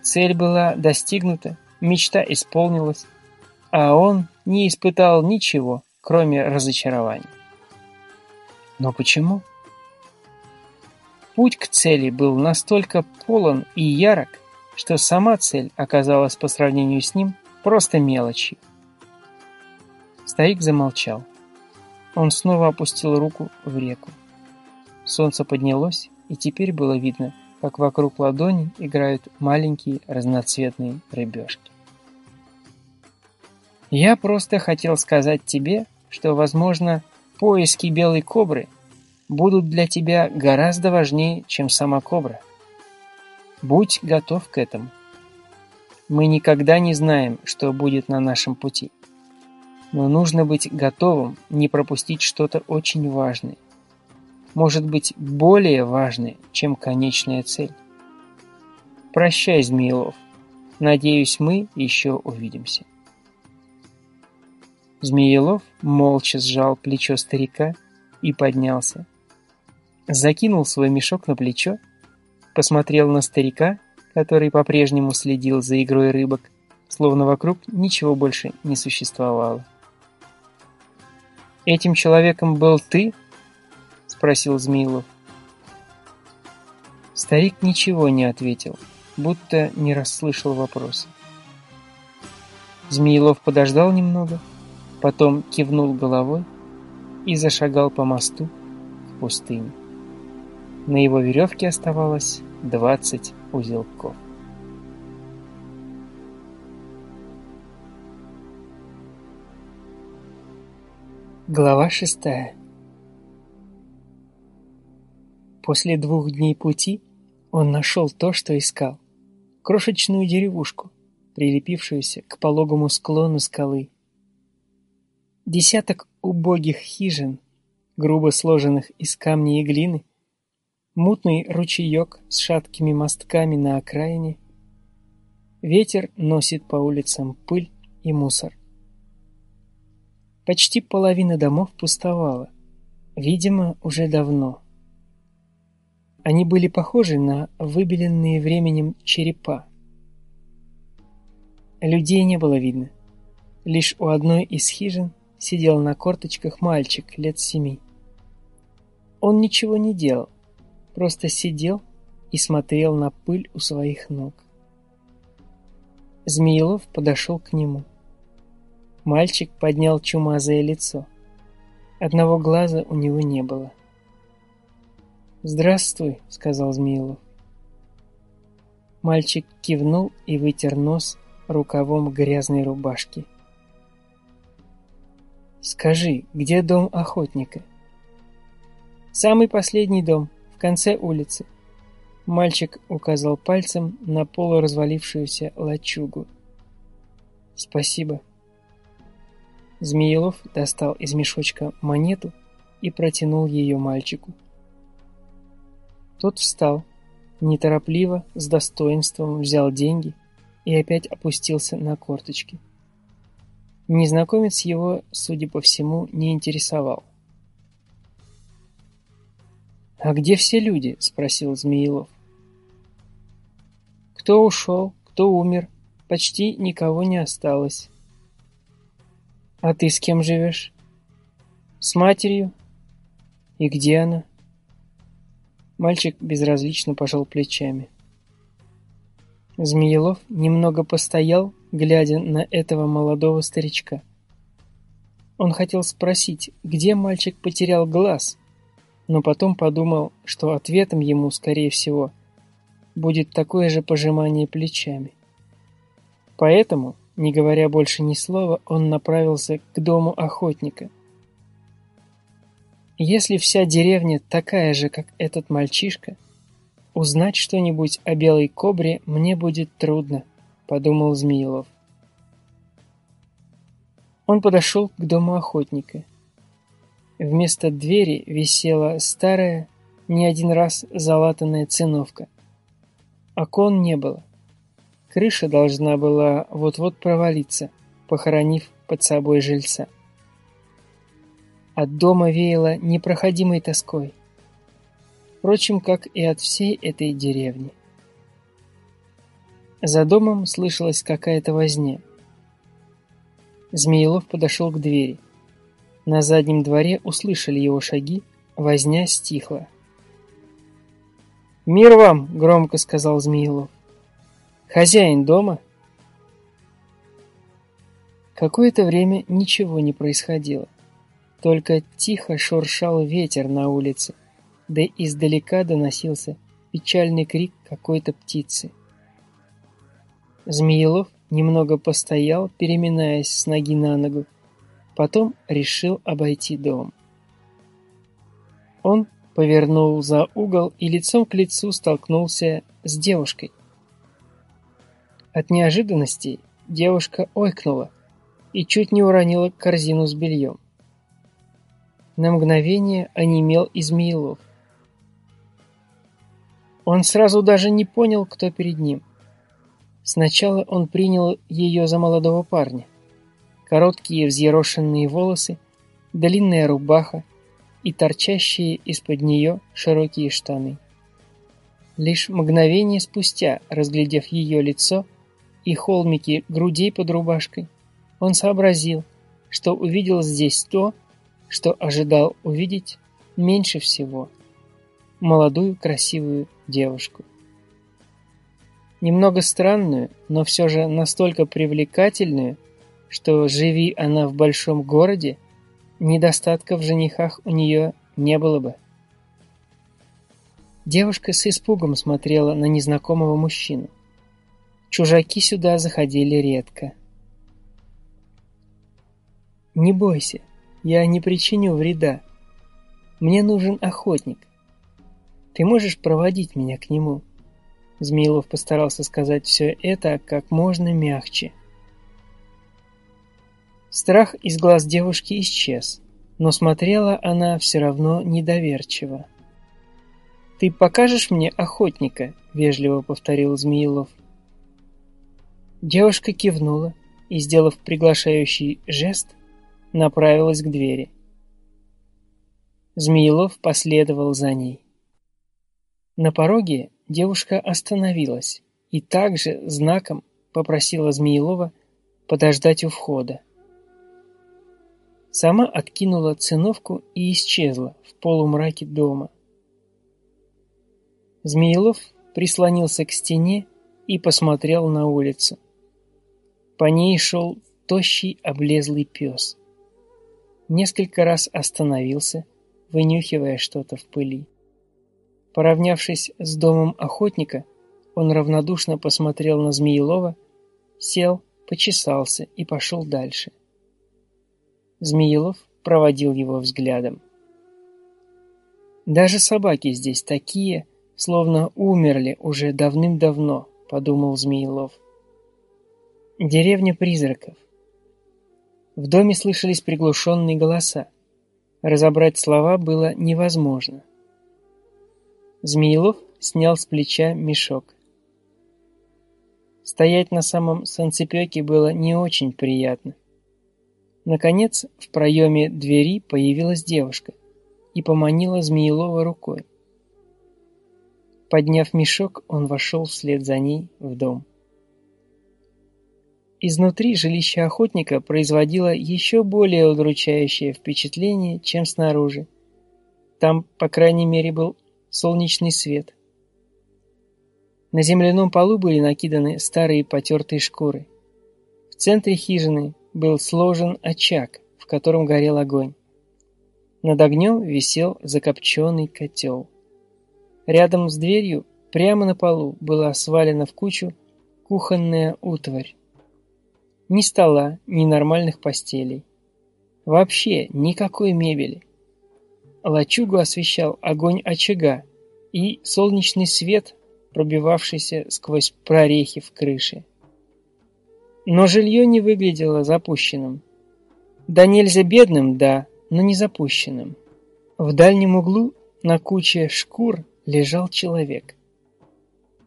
Цель была достигнута, мечта исполнилась, а он не испытал ничего, кроме разочарования. Но почему? Путь к цели был настолько полон и ярок, что сама цель оказалась по сравнению с ним просто мелочью. Старик замолчал. Он снова опустил руку в реку. Солнце поднялось, и теперь было видно, как вокруг ладони играют маленькие разноцветные рыбешки. Я просто хотел сказать тебе, что, возможно, поиски белой кобры будут для тебя гораздо важнее, чем сама кобра. Будь готов к этому. Мы никогда не знаем, что будет на нашем пути. Но нужно быть готовым не пропустить что-то очень важное может быть более важной, чем конечная цель. Прощай, Змеилов. Надеюсь, мы еще увидимся. Змеелов молча сжал плечо старика и поднялся. Закинул свой мешок на плечо, посмотрел на старика, который по-прежнему следил за игрой рыбок, словно вокруг ничего больше не существовало. «Этим человеком был ты?» Спросил Змеилов. Старик ничего не ответил, будто не расслышал вопроса. Змеилов подождал немного, потом кивнул головой и зашагал по мосту в пустыню. На его веревке оставалось двадцать узелков. Глава шестая После двух дней пути он нашел то, что искал. Крошечную деревушку, прилепившуюся к пологому склону скалы. Десяток убогих хижин, грубо сложенных из камня и глины, мутный ручеек с шаткими мостками на окраине. Ветер носит по улицам пыль и мусор. Почти половина домов пустовала, видимо, уже давно. Они были похожи на выбеленные временем черепа. Людей не было видно. Лишь у одной из хижин сидел на корточках мальчик лет семи. Он ничего не делал, просто сидел и смотрел на пыль у своих ног. Змеелов подошел к нему. Мальчик поднял чумазое лицо. Одного глаза у него не было. «Здравствуй», — сказал Змеилов. Мальчик кивнул и вытер нос рукавом грязной рубашки. «Скажи, где дом охотника?» «Самый последний дом, в конце улицы. Мальчик указал пальцем на полуразвалившуюся лачугу. «Спасибо». Змеелов достал из мешочка монету и протянул ее мальчику. Тот встал, неторопливо, с достоинством взял деньги и опять опустился на корточки. Незнакомец его, судя по всему, не интересовал. «А где все люди?» — спросил Змеилов. «Кто ушел, кто умер, почти никого не осталось». «А ты с кем живешь?» «С матерью». «И где она?» Мальчик безразлично пожал плечами. Змеелов немного постоял, глядя на этого молодого старичка. Он хотел спросить, где мальчик потерял глаз, но потом подумал, что ответом ему, скорее всего, будет такое же пожимание плечами. Поэтому, не говоря больше ни слова, он направился к дому охотника. Если вся деревня такая же, как этот мальчишка, узнать что-нибудь о белой кобре мне будет трудно, подумал Змеилов. Он подошел к дому охотника. Вместо двери висела старая, не один раз залатанная циновка. Окон не было. Крыша должна была вот-вот провалиться, похоронив под собой жильца. От дома веяло непроходимой тоской. Впрочем, как и от всей этой деревни. За домом слышалась какая-то возня. Змеелов подошел к двери. На заднем дворе услышали его шаги, возня стихла. «Мир вам!» — громко сказал Змеилов. «Хозяин дома?» Какое-то время ничего не происходило. Только тихо шуршал ветер на улице, да издалека доносился печальный крик какой-то птицы. Змеелов немного постоял, переминаясь с ноги на ногу, Потом решил обойти дом. Он повернул за угол и лицом к лицу столкнулся с девушкой. От неожиданности девушка ойкнула и чуть не уронила корзину с бельем. На мгновение онемел Измеилов. Он сразу даже не понял, кто перед ним. Сначала он принял ее за молодого парня короткие взъерошенные волосы, длинная рубаха и торчащие из-под нее широкие штаны. Лишь мгновение спустя, разглядев ее лицо и холмики грудей под рубашкой, он сообразил, что увидел здесь то, что ожидал увидеть меньше всего – молодую красивую девушку. Немного странную, но все же настолько привлекательную, что живи она в большом городе, недостатка в женихах у нее не было бы. Девушка с испугом смотрела на незнакомого мужчину. Чужаки сюда заходили редко. «Не бойся, я не причиню вреда. Мне нужен охотник. Ты можешь проводить меня к нему?» Змеилов постарался сказать все это как можно мягче. Страх из глаз девушки исчез, но смотрела она все равно недоверчиво. «Ты покажешь мне охотника?» — вежливо повторил Змеилов. Девушка кивнула и, сделав приглашающий жест, направилась к двери. Змеилов последовал за ней. На пороге девушка остановилась и также знаком попросила Змеилова подождать у входа. Сама откинула циновку и исчезла в полумраке дома. Змеилов прислонился к стене и посмотрел на улицу. По ней шел тощий облезлый пес. Несколько раз остановился, вынюхивая что-то в пыли. Поравнявшись с домом охотника, он равнодушно посмотрел на Змеилова, сел, почесался и пошел дальше. Змеилов проводил его взглядом. Даже собаки здесь такие, словно умерли уже давным-давно, подумал Змеилов. Деревня призраков. В доме слышались приглушенные голоса. Разобрать слова было невозможно. Змеилов снял с плеча мешок. Стоять на самом санцепёке было не очень приятно. Наконец, в проеме двери появилась девушка и поманила Змеилова рукой. Подняв мешок, он вошел вслед за ней в дом. Изнутри жилище охотника производило еще более удручающее впечатление, чем снаружи. Там, по крайней мере, был солнечный свет. На земляном полу были накиданы старые потертые шкуры. В центре хижины был сложен очаг, в котором горел огонь. Над огнем висел закопченный котел. Рядом с дверью, прямо на полу, была свалена в кучу кухонная утварь. Ни стола, ни нормальных постелей. Вообще никакой мебели. Лачугу освещал огонь очага и солнечный свет, пробивавшийся сквозь прорехи в крыше. Но жилье не выглядело запущенным. Да нельзя бедным, да, но не запущенным. В дальнем углу на куче шкур лежал человек.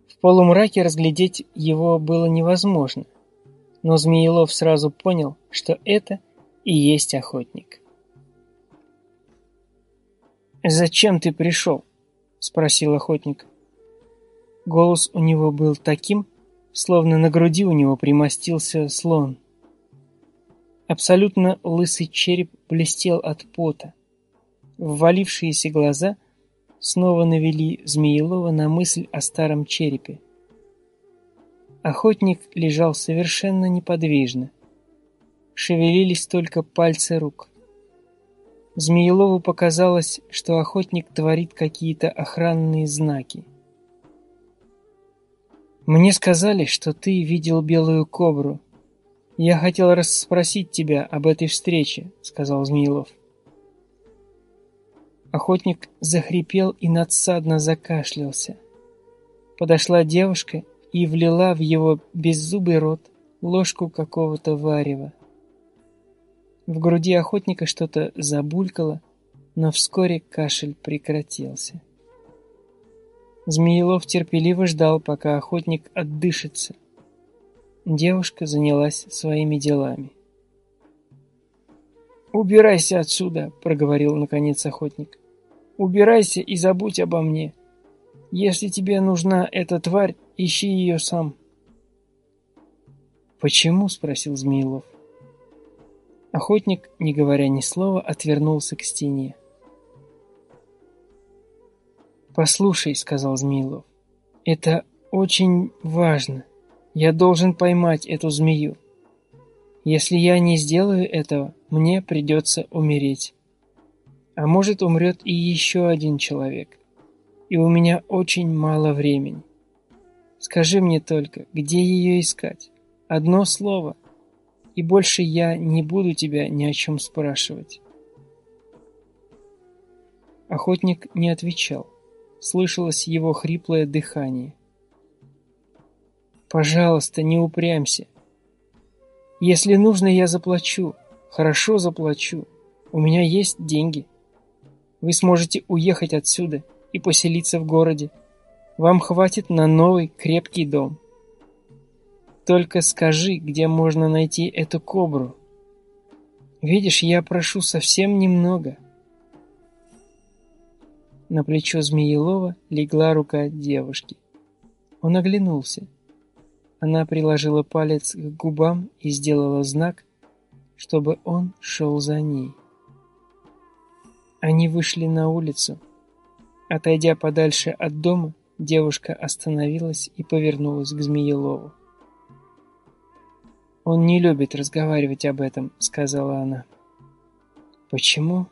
В полумраке разглядеть его было невозможно, но Змеелов сразу понял, что это и есть охотник. «Зачем ты пришел?» — спросил охотник. Голос у него был таким, словно на груди у него примостился слон. Абсолютно лысый череп блестел от пота. Ввалившиеся глаза снова навели Змеелова на мысль о старом черепе. Охотник лежал совершенно неподвижно. Шевелились только пальцы рук. Змеелову показалось, что охотник творит какие-то охранные знаки. «Мне сказали, что ты видел белую кобру. Я хотел расспросить тебя об этой встрече», — сказал Змеелов. Охотник захрипел и надсадно закашлялся. Подошла девушка и влила в его беззубый рот ложку какого-то варева. В груди охотника что-то забулькало, но вскоре кашель прекратился. Змеелов терпеливо ждал, пока охотник отдышится. Девушка занялась своими делами. «Убирайся отсюда», — проговорил наконец охотник. «Убирайся и забудь обо мне. Если тебе нужна эта тварь, ищи ее сам». «Почему?» — спросил Змеилов. Охотник, не говоря ни слова, отвернулся к стене. «Послушай», — сказал Змеилов, — «это очень важно. Я должен поймать эту змею. Если я не сделаю этого, мне придется умереть. А может, умрет и еще один человек. И у меня очень мало времени. Скажи мне только, где ее искать? Одно слово — и больше я не буду тебя ни о чем спрашивать. Охотник не отвечал. Слышалось его хриплое дыхание. «Пожалуйста, не упрямься. Если нужно, я заплачу. Хорошо заплачу. У меня есть деньги. Вы сможете уехать отсюда и поселиться в городе. Вам хватит на новый крепкий дом. Только скажи, где можно найти эту кобру. Видишь, я прошу совсем немного. На плечо Змеелова легла рука девушки. Он оглянулся. Она приложила палец к губам и сделала знак, чтобы он шел за ней. Они вышли на улицу. Отойдя подальше от дома, девушка остановилась и повернулась к Змеелову. «Он не любит разговаривать об этом», — сказала она. «Почему?»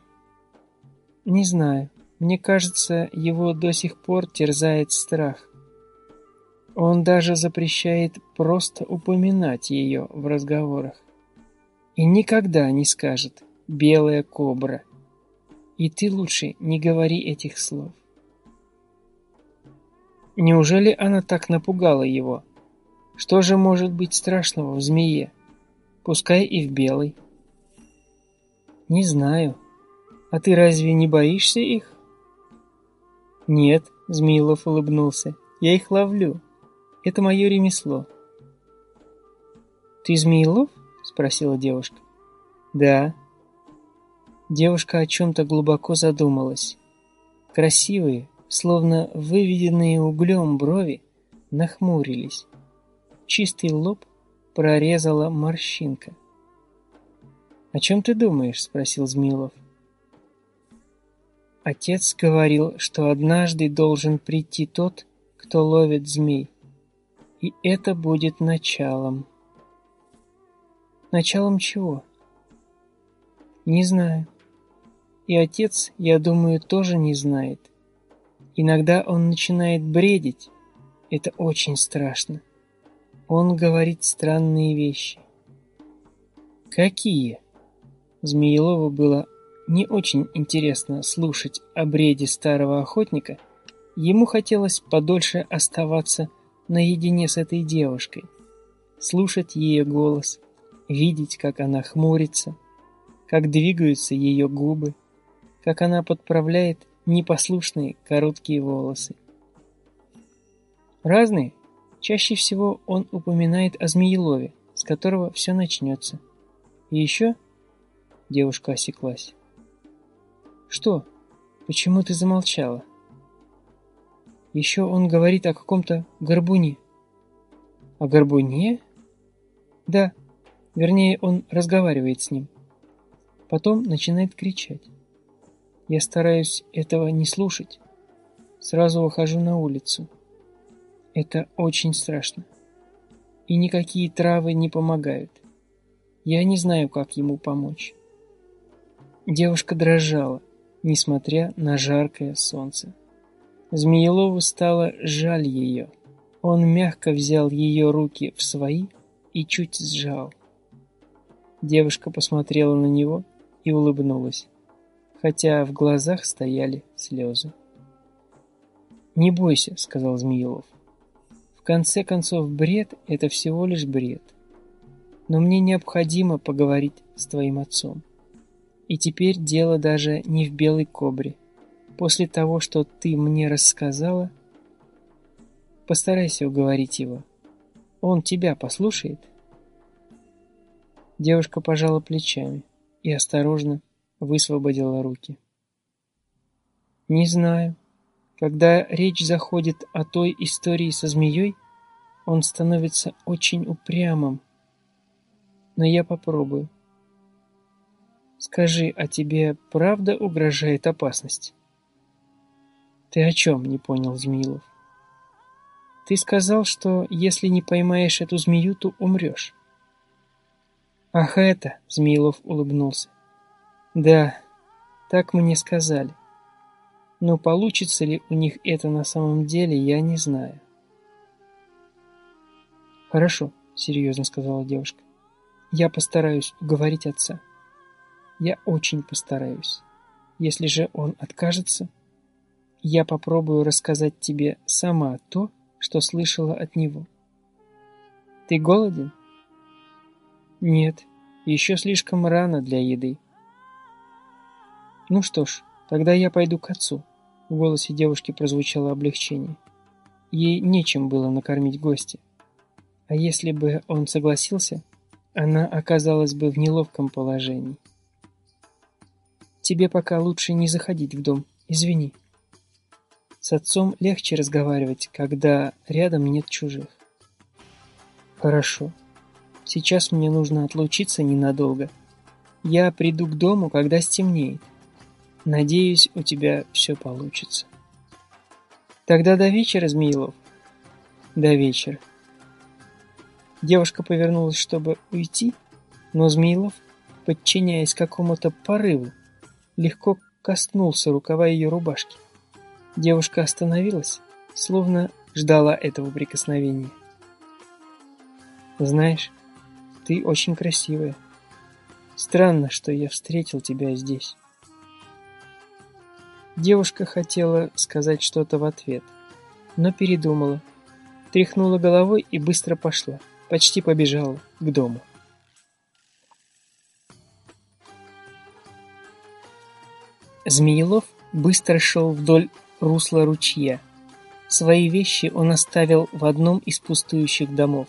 «Не знаю. Мне кажется, его до сих пор терзает страх. Он даже запрещает просто упоминать ее в разговорах. И никогда не скажет «белая кобра». И ты лучше не говори этих слов. Неужели она так напугала его? Что же может быть страшного в змее? Пускай и в белой. Не знаю. А ты разве не боишься их? Нет, Змеилов улыбнулся. Я их ловлю. Это мое ремесло. Ты Змеилов? Спросила девушка. Да. Девушка о чем-то глубоко задумалась. Красивые, словно выведенные углем брови, нахмурились. Чистый лоб прорезала морщинка. «О чем ты думаешь?» — спросил Змилов. Отец говорил, что однажды должен прийти тот, кто ловит змей. И это будет началом. Началом чего? Не знаю. И отец, я думаю, тоже не знает. Иногда он начинает бредить. Это очень страшно. Он говорит странные вещи. Какие? Змеелову было не очень интересно слушать о бреде старого охотника. Ему хотелось подольше оставаться наедине с этой девушкой, слушать ее голос, видеть, как она хмурится, как двигаются ее губы, как она подправляет непослушные короткие волосы. Разные. Чаще всего он упоминает о Змеелове, с которого все начнется. И еще... Девушка осеклась. Что? Почему ты замолчала? Еще он говорит о каком-то горбуне. О горбуне? Да. Вернее, он разговаривает с ним. Потом начинает кричать. Я стараюсь этого не слушать. Сразу выхожу на улицу. Это очень страшно. И никакие травы не помогают. Я не знаю, как ему помочь. Девушка дрожала, несмотря на жаркое солнце. Змеелову стало жаль ее. Он мягко взял ее руки в свои и чуть сжал. Девушка посмотрела на него и улыбнулась хотя в глазах стояли слезы. «Не бойся», — сказал Змеилов. «В конце концов, бред — это всего лишь бред. Но мне необходимо поговорить с твоим отцом. И теперь дело даже не в белой кобре. После того, что ты мне рассказала, постарайся уговорить его. Он тебя послушает?» Девушка пожала плечами и осторожно высвободила руки. Не знаю. Когда речь заходит о той истории со змеей, он становится очень упрямым. Но я попробую. Скажи, а тебе правда угрожает опасность? Ты о чем, не понял Змеилов. Ты сказал, что если не поймаешь эту змею, то умрешь. Ах это, Змеилов улыбнулся. Да, так мне сказали. Но получится ли у них это на самом деле, я не знаю. Хорошо, серьезно сказала девушка. Я постараюсь уговорить отца. Я очень постараюсь. Если же он откажется, я попробую рассказать тебе сама то, что слышала от него. Ты голоден? Нет, еще слишком рано для еды. «Ну что ж, тогда я пойду к отцу». В голосе девушки прозвучало облегчение. Ей нечем было накормить гостя. А если бы он согласился, она оказалась бы в неловком положении. «Тебе пока лучше не заходить в дом, извини». С отцом легче разговаривать, когда рядом нет чужих. «Хорошо. Сейчас мне нужно отлучиться ненадолго. Я приду к дому, когда стемнеет. Надеюсь, у тебя все получится. Тогда до вечера, Змеилов. До вечера. Девушка повернулась, чтобы уйти, но Змеилов, подчиняясь какому-то порыву, легко коснулся рукава ее рубашки. Девушка остановилась, словно ждала этого прикосновения. «Знаешь, ты очень красивая. Странно, что я встретил тебя здесь». Девушка хотела сказать что-то в ответ, но передумала. Тряхнула головой и быстро пошла, почти побежала к дому. Змеелов быстро шел вдоль русла ручья. Свои вещи он оставил в одном из пустующих домов.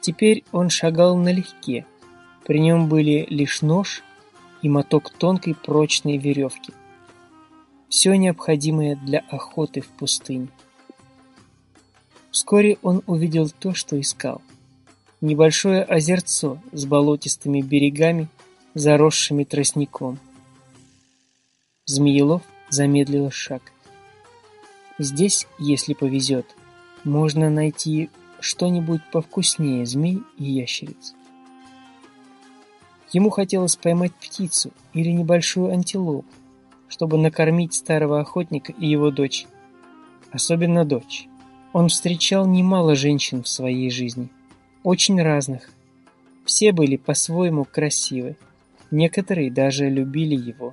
Теперь он шагал налегке. При нем были лишь нож и моток тонкой прочной веревки. Все необходимое для охоты в пустыне. Вскоре он увидел то, что искал. Небольшое озерцо с болотистыми берегами, заросшими тростником. Змеелов замедлил шаг. Здесь, если повезет, можно найти что-нибудь повкуснее змей и ящериц. Ему хотелось поймать птицу или небольшую антилопу, чтобы накормить старого охотника и его дочь. Особенно дочь. Он встречал немало женщин в своей жизни. Очень разных. Все были по-своему красивы. Некоторые даже любили его.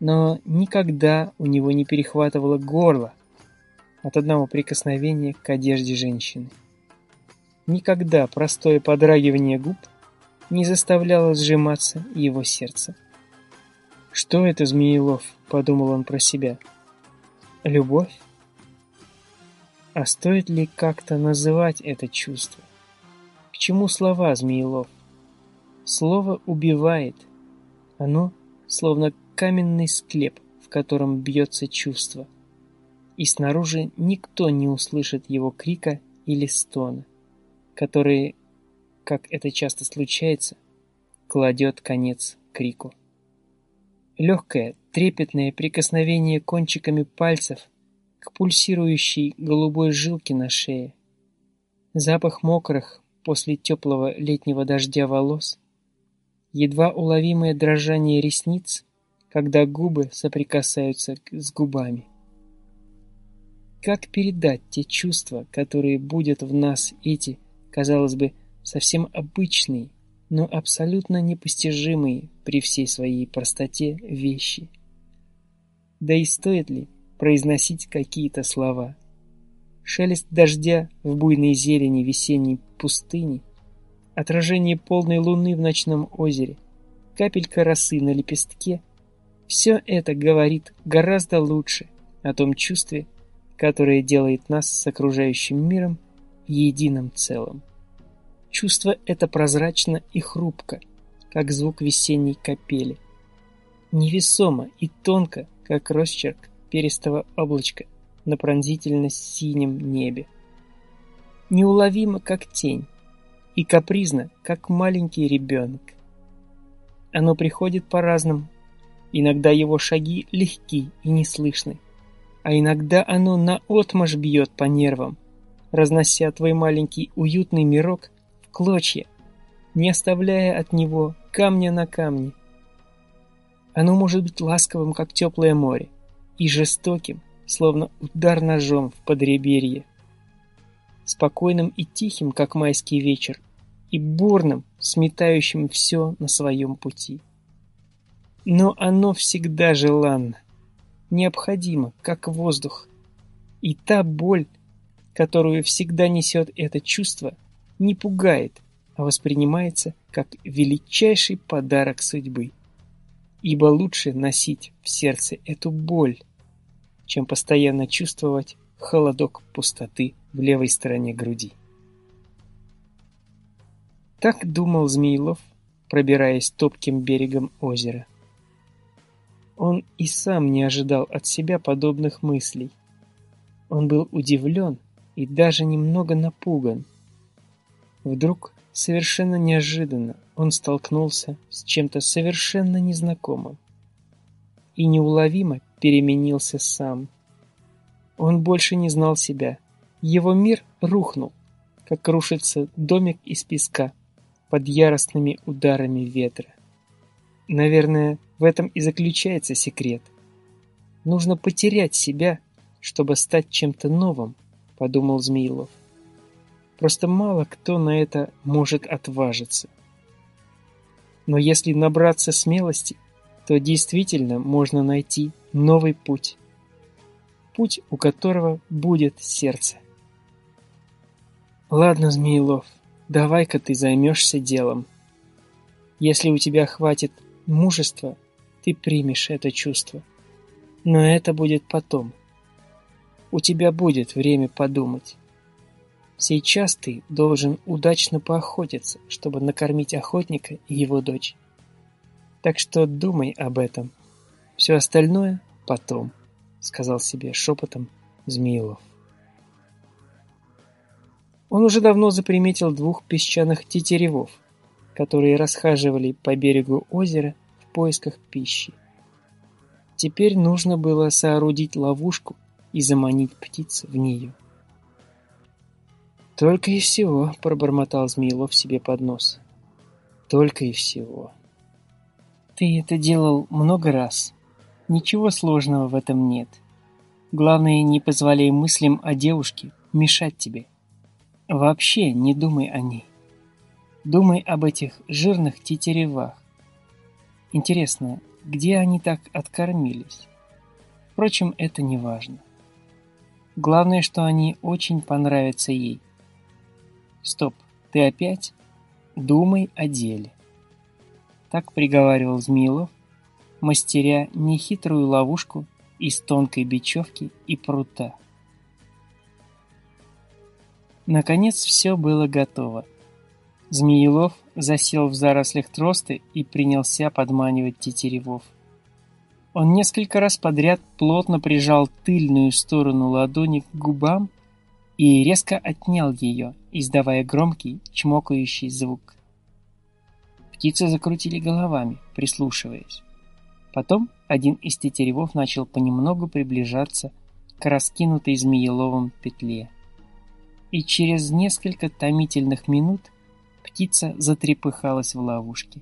Но никогда у него не перехватывало горло от одного прикосновения к одежде женщины. Никогда простое подрагивание губ не заставляло сжиматься его сердце. «Что это, Змеелов?» — подумал он про себя. «Любовь? А стоит ли как-то называть это чувство? К чему слова, Змеелов? Слово убивает. Оно словно каменный склеп, в котором бьется чувство. И снаружи никто не услышит его крика или стона который, как это часто случается, кладет конец крику. Легкое, трепетное прикосновение кончиками пальцев к пульсирующей голубой жилке на шее. Запах мокрых после теплого летнего дождя волос. Едва уловимое дрожание ресниц, когда губы соприкасаются с губами. Как передать те чувства, которые будут в нас эти казалось бы, совсем обычные, но абсолютно непостижимые при всей своей простоте вещи. Да и стоит ли произносить какие-то слова? Шелест дождя в буйной зелени весенней пустыни, отражение полной луны в ночном озере, капелька росы на лепестке — все это говорит гораздо лучше о том чувстве, которое делает нас с окружающим миром – едином целом. Чувство это прозрачно и хрупко, как звук весенней капели. Невесомо и тонко, как росчерк перистого облачка на пронзительно-синем небе. Неуловимо, как тень, и капризно, как маленький ребенок. Оно приходит по-разному. Иногда его шаги легки и неслышны, а иногда оно наотмашь бьет по нервам, разнося твой маленький уютный мирок клочья, не оставляя от него камня на камне. Оно может быть ласковым, как теплое море, и жестоким, словно удар ножом в подреберье. Спокойным и тихим, как майский вечер, и бурным, сметающим все на своем пути. Но оно всегда желанно, необходимо, как воздух. И та боль, которую всегда несет это чувство, не пугает, а воспринимается как величайший подарок судьбы. Ибо лучше носить в сердце эту боль, чем постоянно чувствовать холодок пустоты в левой стороне груди. Так думал Змеилов, пробираясь топким берегом озера. Он и сам не ожидал от себя подобных мыслей. Он был удивлен, и даже немного напуган. Вдруг, совершенно неожиданно, он столкнулся с чем-то совершенно незнакомым и неуловимо переменился сам. Он больше не знал себя. Его мир рухнул, как рушится домик из песка под яростными ударами ветра. Наверное, в этом и заключается секрет. Нужно потерять себя, чтобы стать чем-то новым, подумал Змеилов. Просто мало кто на это может отважиться. Но если набраться смелости, то действительно можно найти новый путь. путь у которого будет сердце. Ладно, Змеилов, давай-ка ты займешься делом. Если у тебя хватит мужества, ты примешь это чувство. Но это будет потом. У тебя будет время подумать. Сейчас ты должен удачно поохотиться, чтобы накормить охотника и его дочь. Так что думай об этом. Все остальное потом, сказал себе шепотом Змеилов. Он уже давно заприметил двух песчаных тетеревов, которые расхаживали по берегу озера в поисках пищи. Теперь нужно было соорудить ловушку и заманить птиц в нее. «Только и всего», — пробормотал Змеилов себе под нос. «Только и всего». «Ты это делал много раз. Ничего сложного в этом нет. Главное, не позволяй мыслям о девушке мешать тебе. Вообще не думай о ней. Думай об этих жирных тетеревах. Интересно, где они так откормились? Впрочем, это не важно. Главное, что они очень понравятся ей. Стоп, ты опять? Думай о деле. Так приговаривал Змилов, мастеря нехитрую ловушку из тонкой бечевки и прута. Наконец все было готово. Змеелов засел в зарослях тросты и принялся подманивать тетеревов. Он несколько раз подряд плотно прижал тыльную сторону ладони к губам и резко отнял ее, издавая громкий, чмокающий звук. Птицы закрутили головами, прислушиваясь. Потом один из тетеревов начал понемногу приближаться к раскинутой змееловом петле. И через несколько томительных минут птица затрепыхалась в ловушке.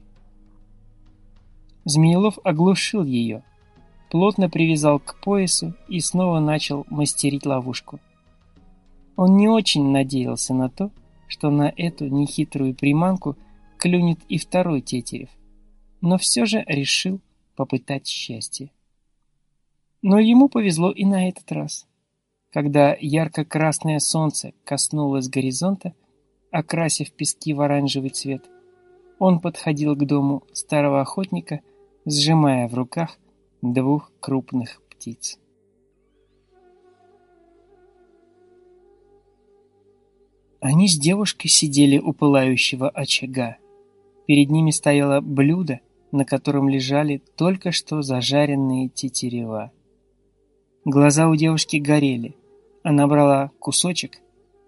Змеелов оглушил ее, плотно привязал к поясу и снова начал мастерить ловушку. Он не очень надеялся на то, что на эту нехитрую приманку клюнет и второй тетерев, но все же решил попытать счастье. Но ему повезло и на этот раз. Когда ярко-красное солнце коснулось горизонта, окрасив пески в оранжевый цвет, он подходил к дому старого охотника, сжимая в руках двух крупных птиц. Они с девушкой сидели у пылающего очага. Перед ними стояло блюдо, на котором лежали только что зажаренные тетерева. Глаза у девушки горели. Она брала кусочек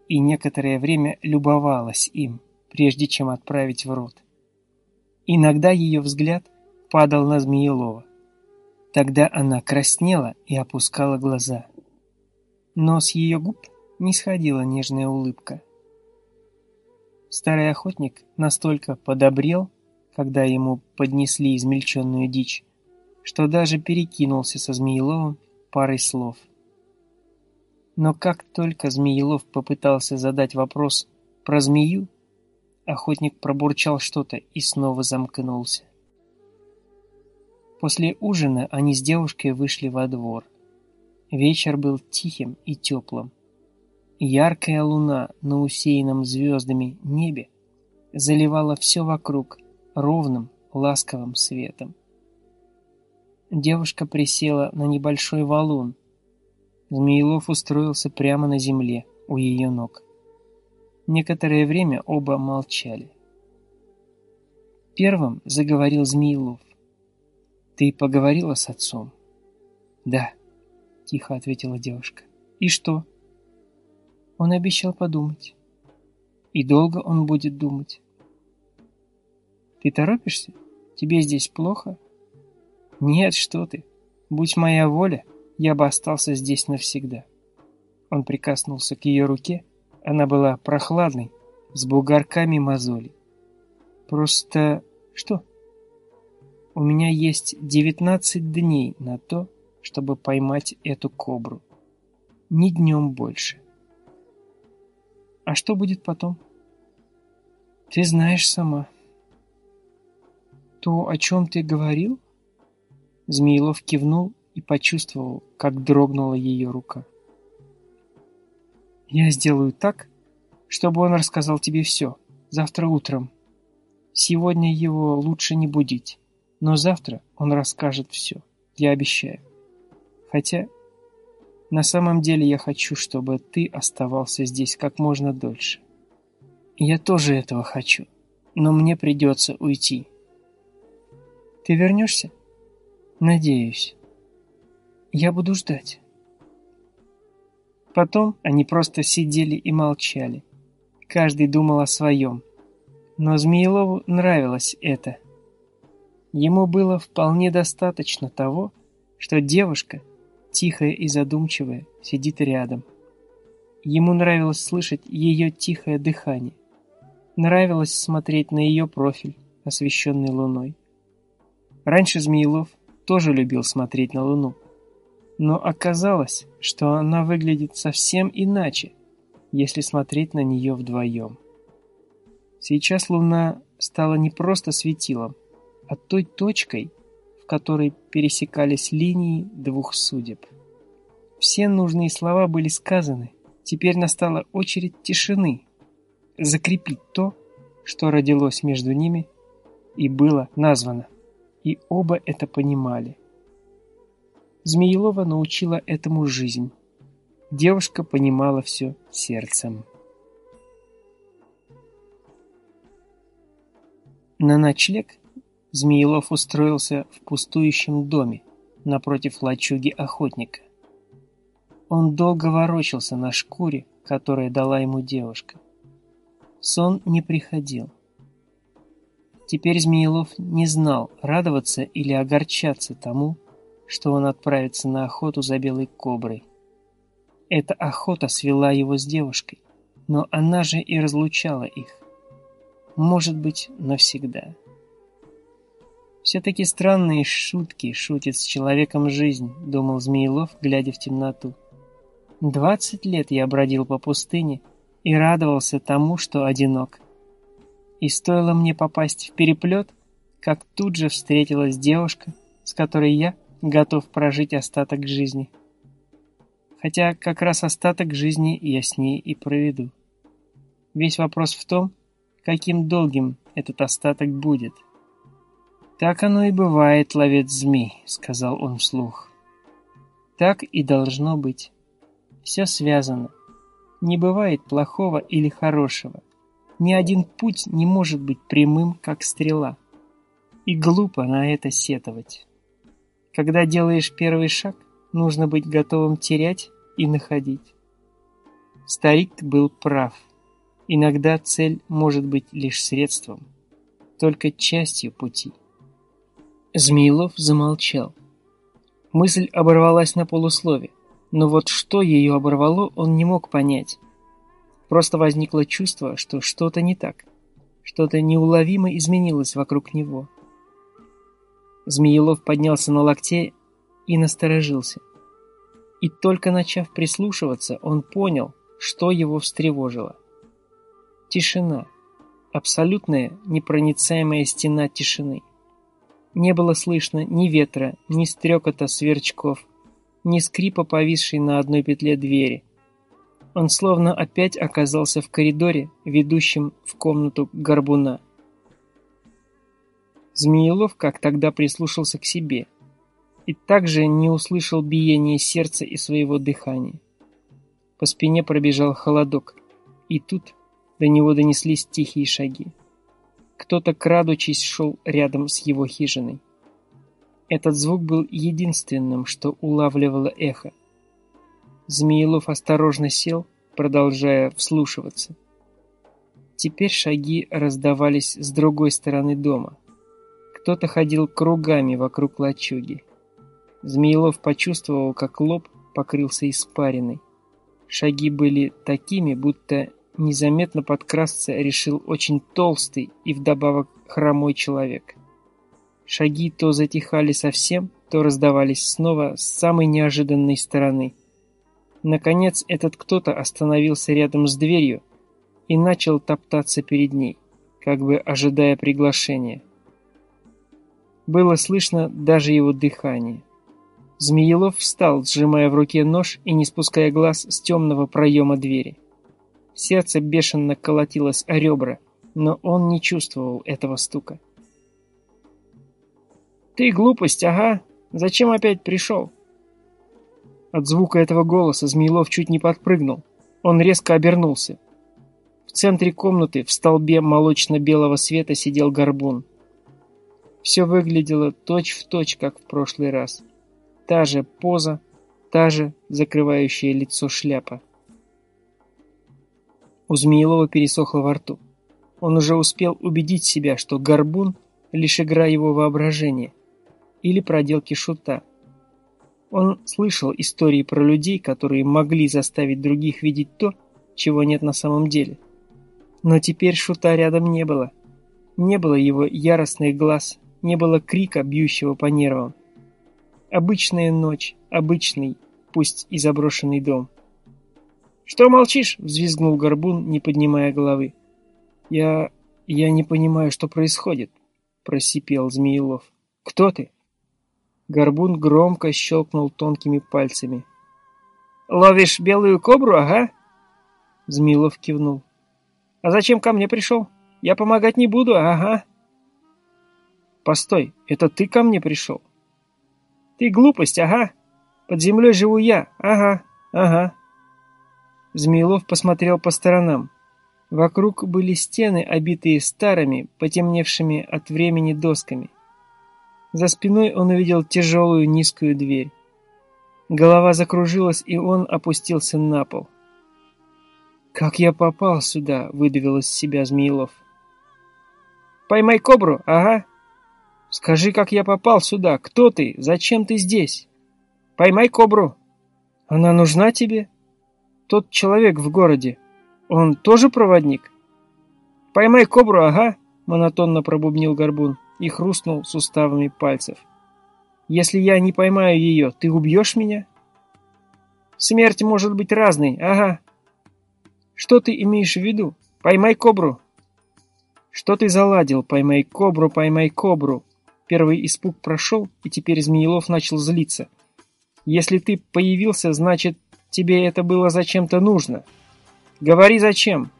и некоторое время любовалась им, прежде чем отправить в рот. Иногда ее взгляд падал на Змеелова. Тогда она краснела и опускала глаза. Но с ее губ не сходила нежная улыбка. Старый охотник настолько подобрел, когда ему поднесли измельченную дичь, что даже перекинулся со Змееловым парой слов. Но как только Змеелов попытался задать вопрос про змею, охотник пробурчал что-то и снова замкнулся. После ужина они с девушкой вышли во двор. Вечер был тихим и теплым. Яркая луна на усеянном звездами небе заливала все вокруг ровным, ласковым светом. Девушка присела на небольшой валун. Змеилов устроился прямо на земле у ее ног. Некоторое время оба молчали. Первым заговорил Змеилов. «Ты поговорила с отцом?» «Да», — тихо ответила девушка. «И что?» Он обещал подумать. И долго он будет думать. Ты торопишься? Тебе здесь плохо? Нет, что ты. Будь моя воля, я бы остался здесь навсегда. Он прикоснулся к ее руке. Она была прохладной, с бугорками мозолей. Просто... что? У меня есть девятнадцать дней на то, чтобы поймать эту кобру. Ни днем больше. А что будет потом? Ты знаешь сама. То, о чем ты говорил? Змеилов кивнул и почувствовал, как дрогнула ее рука. «Я сделаю так, чтобы он рассказал тебе все, завтра утром. Сегодня его лучше не будить, но завтра он расскажет все, я обещаю. Хотя, на самом деле я хочу, чтобы ты оставался здесь как можно дольше. Я тоже этого хочу, но мне придется уйти. Ты вернешься? Надеюсь. Я буду ждать. Потом они просто сидели и молчали. Каждый думал о своем. Но Змеелову нравилось это. Ему было вполне достаточно того, что девушка, тихая и задумчивая, сидит рядом. Ему нравилось слышать ее тихое дыхание. Нравилось смотреть на ее профиль, освещенный луной. Раньше Змеилов тоже любил смотреть на Луну. Но оказалось, что она выглядит совсем иначе, если смотреть на нее вдвоем. Сейчас Луна стала не просто светилом, а той точкой, которой пересекались линии двух судеб. Все нужные слова были сказаны, теперь настала очередь тишины, закрепить то, что родилось между ними и было названо и оба это понимали. Змеелова научила этому жизнь. Девушка понимала все сердцем. На ночлег Змеелов устроился в пустующем доме напротив лачуги охотника. Он долго ворочался на шкуре, которую дала ему девушка. Сон не приходил. Теперь Змеелов не знал, радоваться или огорчаться тому, что он отправится на охоту за белой коброй. Эта охота свела его с девушкой, но она же и разлучала их. Может быть, навсегда. Все-таки странные шутки шутит с человеком жизнь, думал Змеелов, глядя в темноту. Двадцать лет я бродил по пустыне и радовался тому, что одинок. И стоило мне попасть в переплет, как тут же встретилась девушка, с которой я готов прожить остаток жизни. Хотя как раз остаток жизни я с ней и проведу. Весь вопрос в том, каким долгим этот остаток будет. «Так оно и бывает, ловец змей», — сказал он вслух. «Так и должно быть. Все связано. Не бывает плохого или хорошего. Ни один путь не может быть прямым, как стрела. И глупо на это сетовать. Когда делаешь первый шаг, нужно быть готовым терять и находить. Старик был прав. Иногда цель может быть лишь средством, только частью пути. Змеилов замолчал. Мысль оборвалась на полуслове, но вот что ее оборвало, он не мог понять. Просто возникло чувство, что что-то не так. Что-то неуловимо изменилось вокруг него. Змеелов поднялся на локте и насторожился. И только начав прислушиваться, он понял, что его встревожило. Тишина. Абсолютная непроницаемая стена тишины. Не было слышно ни ветра, ни стрекота сверчков, ни скрипа повисшей на одной петле двери, он словно опять оказался в коридоре, ведущем в комнату горбуна. Змеелов, как тогда, прислушался к себе и также не услышал биения сердца и своего дыхания. По спине пробежал холодок, и тут до него донеслись тихие шаги. Кто-то, крадучись, шел рядом с его хижиной. Этот звук был единственным, что улавливало эхо. Змеелов осторожно сел, продолжая вслушиваться. Теперь шаги раздавались с другой стороны дома. Кто-то ходил кругами вокруг лачуги. Змеелов почувствовал, как лоб покрылся испариной. Шаги были такими, будто незаметно подкрасться решил очень толстый и вдобавок хромой человек. Шаги то затихали совсем, то раздавались снова с самой неожиданной стороны – Наконец этот кто-то остановился рядом с дверью и начал топтаться перед ней, как бы ожидая приглашения. Было слышно даже его дыхание. Змеелов встал, сжимая в руке нож и не спуская глаз с темного проема двери. Сердце бешено колотилось о ребра, но он не чувствовал этого стука. «Ты глупость, ага! Зачем опять пришел?» От звука этого голоса Змеелов чуть не подпрыгнул. Он резко обернулся. В центре комнаты, в столбе молочно-белого света, сидел горбун. Все выглядело точь-в-точь, точь, как в прошлый раз. Та же поза, та же закрывающая лицо шляпа. У Змеелова пересохло во рту. Он уже успел убедить себя, что горбун — лишь игра его воображения или проделки шута. Он слышал истории про людей, которые могли заставить других видеть то, чего нет на самом деле. Но теперь шута рядом не было. Не было его яростных глаз, не было крика, бьющего по нервам. Обычная ночь, обычный, пусть и заброшенный дом. «Что молчишь?» — взвизгнул Горбун, не поднимая головы. «Я... я не понимаю, что происходит», — просипел Змеелов. «Кто ты?» Горбун громко щелкнул тонкими пальцами. «Ловишь белую кобру, ага?» Змеилов кивнул. «А зачем ко мне пришел? Я помогать не буду, ага». «Постой, это ты ко мне пришел?» Ты глупость, ага. Под землей живу я, ага, ага. Змеилов посмотрел по сторонам. Вокруг были стены, обитые старыми, потемневшими от времени досками. За спиной он увидел тяжелую низкую дверь. Голова закружилась, и он опустился на пол. «Как я попал сюда?» — выдавил из себя Змеилов. «Поймай кобру, ага!» Скажи, как я попал сюда? Кто ты? Зачем ты здесь? Поймай кобру. Она нужна тебе? Тот человек в городе. Он тоже проводник? Поймай кобру, ага, монотонно пробубнил Горбун и хрустнул суставами пальцев. Если я не поймаю ее, ты убьешь меня? Смерть может быть разной, ага. Что ты имеешь в виду? Поймай кобру. Что ты заладил? Поймай кобру, поймай кобру. Первый испуг прошел, и теперь Змеелов начал злиться. «Если ты появился, значит, тебе это было зачем-то нужно. Говори, зачем?»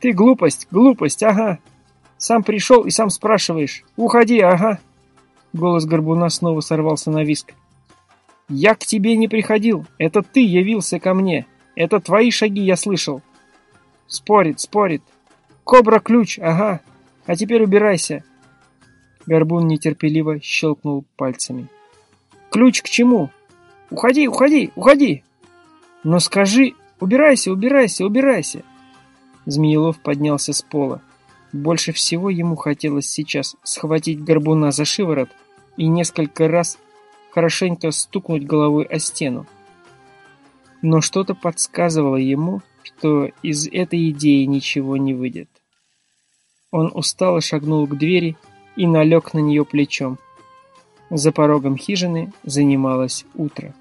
«Ты глупость, глупость, ага. Сам пришел и сам спрашиваешь. Уходи, ага». Голос Горбуна снова сорвался на виск. «Я к тебе не приходил. Это ты явился ко мне. Это твои шаги я слышал». «Спорит, спорит. Кобра-ключ, ага. А теперь убирайся. Горбун нетерпеливо щелкнул пальцами. «Ключ к чему? Уходи, уходи, уходи!» «Но скажи, убирайся, убирайся, убирайся!» Змеелов поднялся с пола. Больше всего ему хотелось сейчас схватить горбуна за шиворот и несколько раз хорошенько стукнуть головой о стену. Но что-то подсказывало ему, что из этой идеи ничего не выйдет. Он устало шагнул к двери и налег на нее плечом. За порогом хижины занималось утро.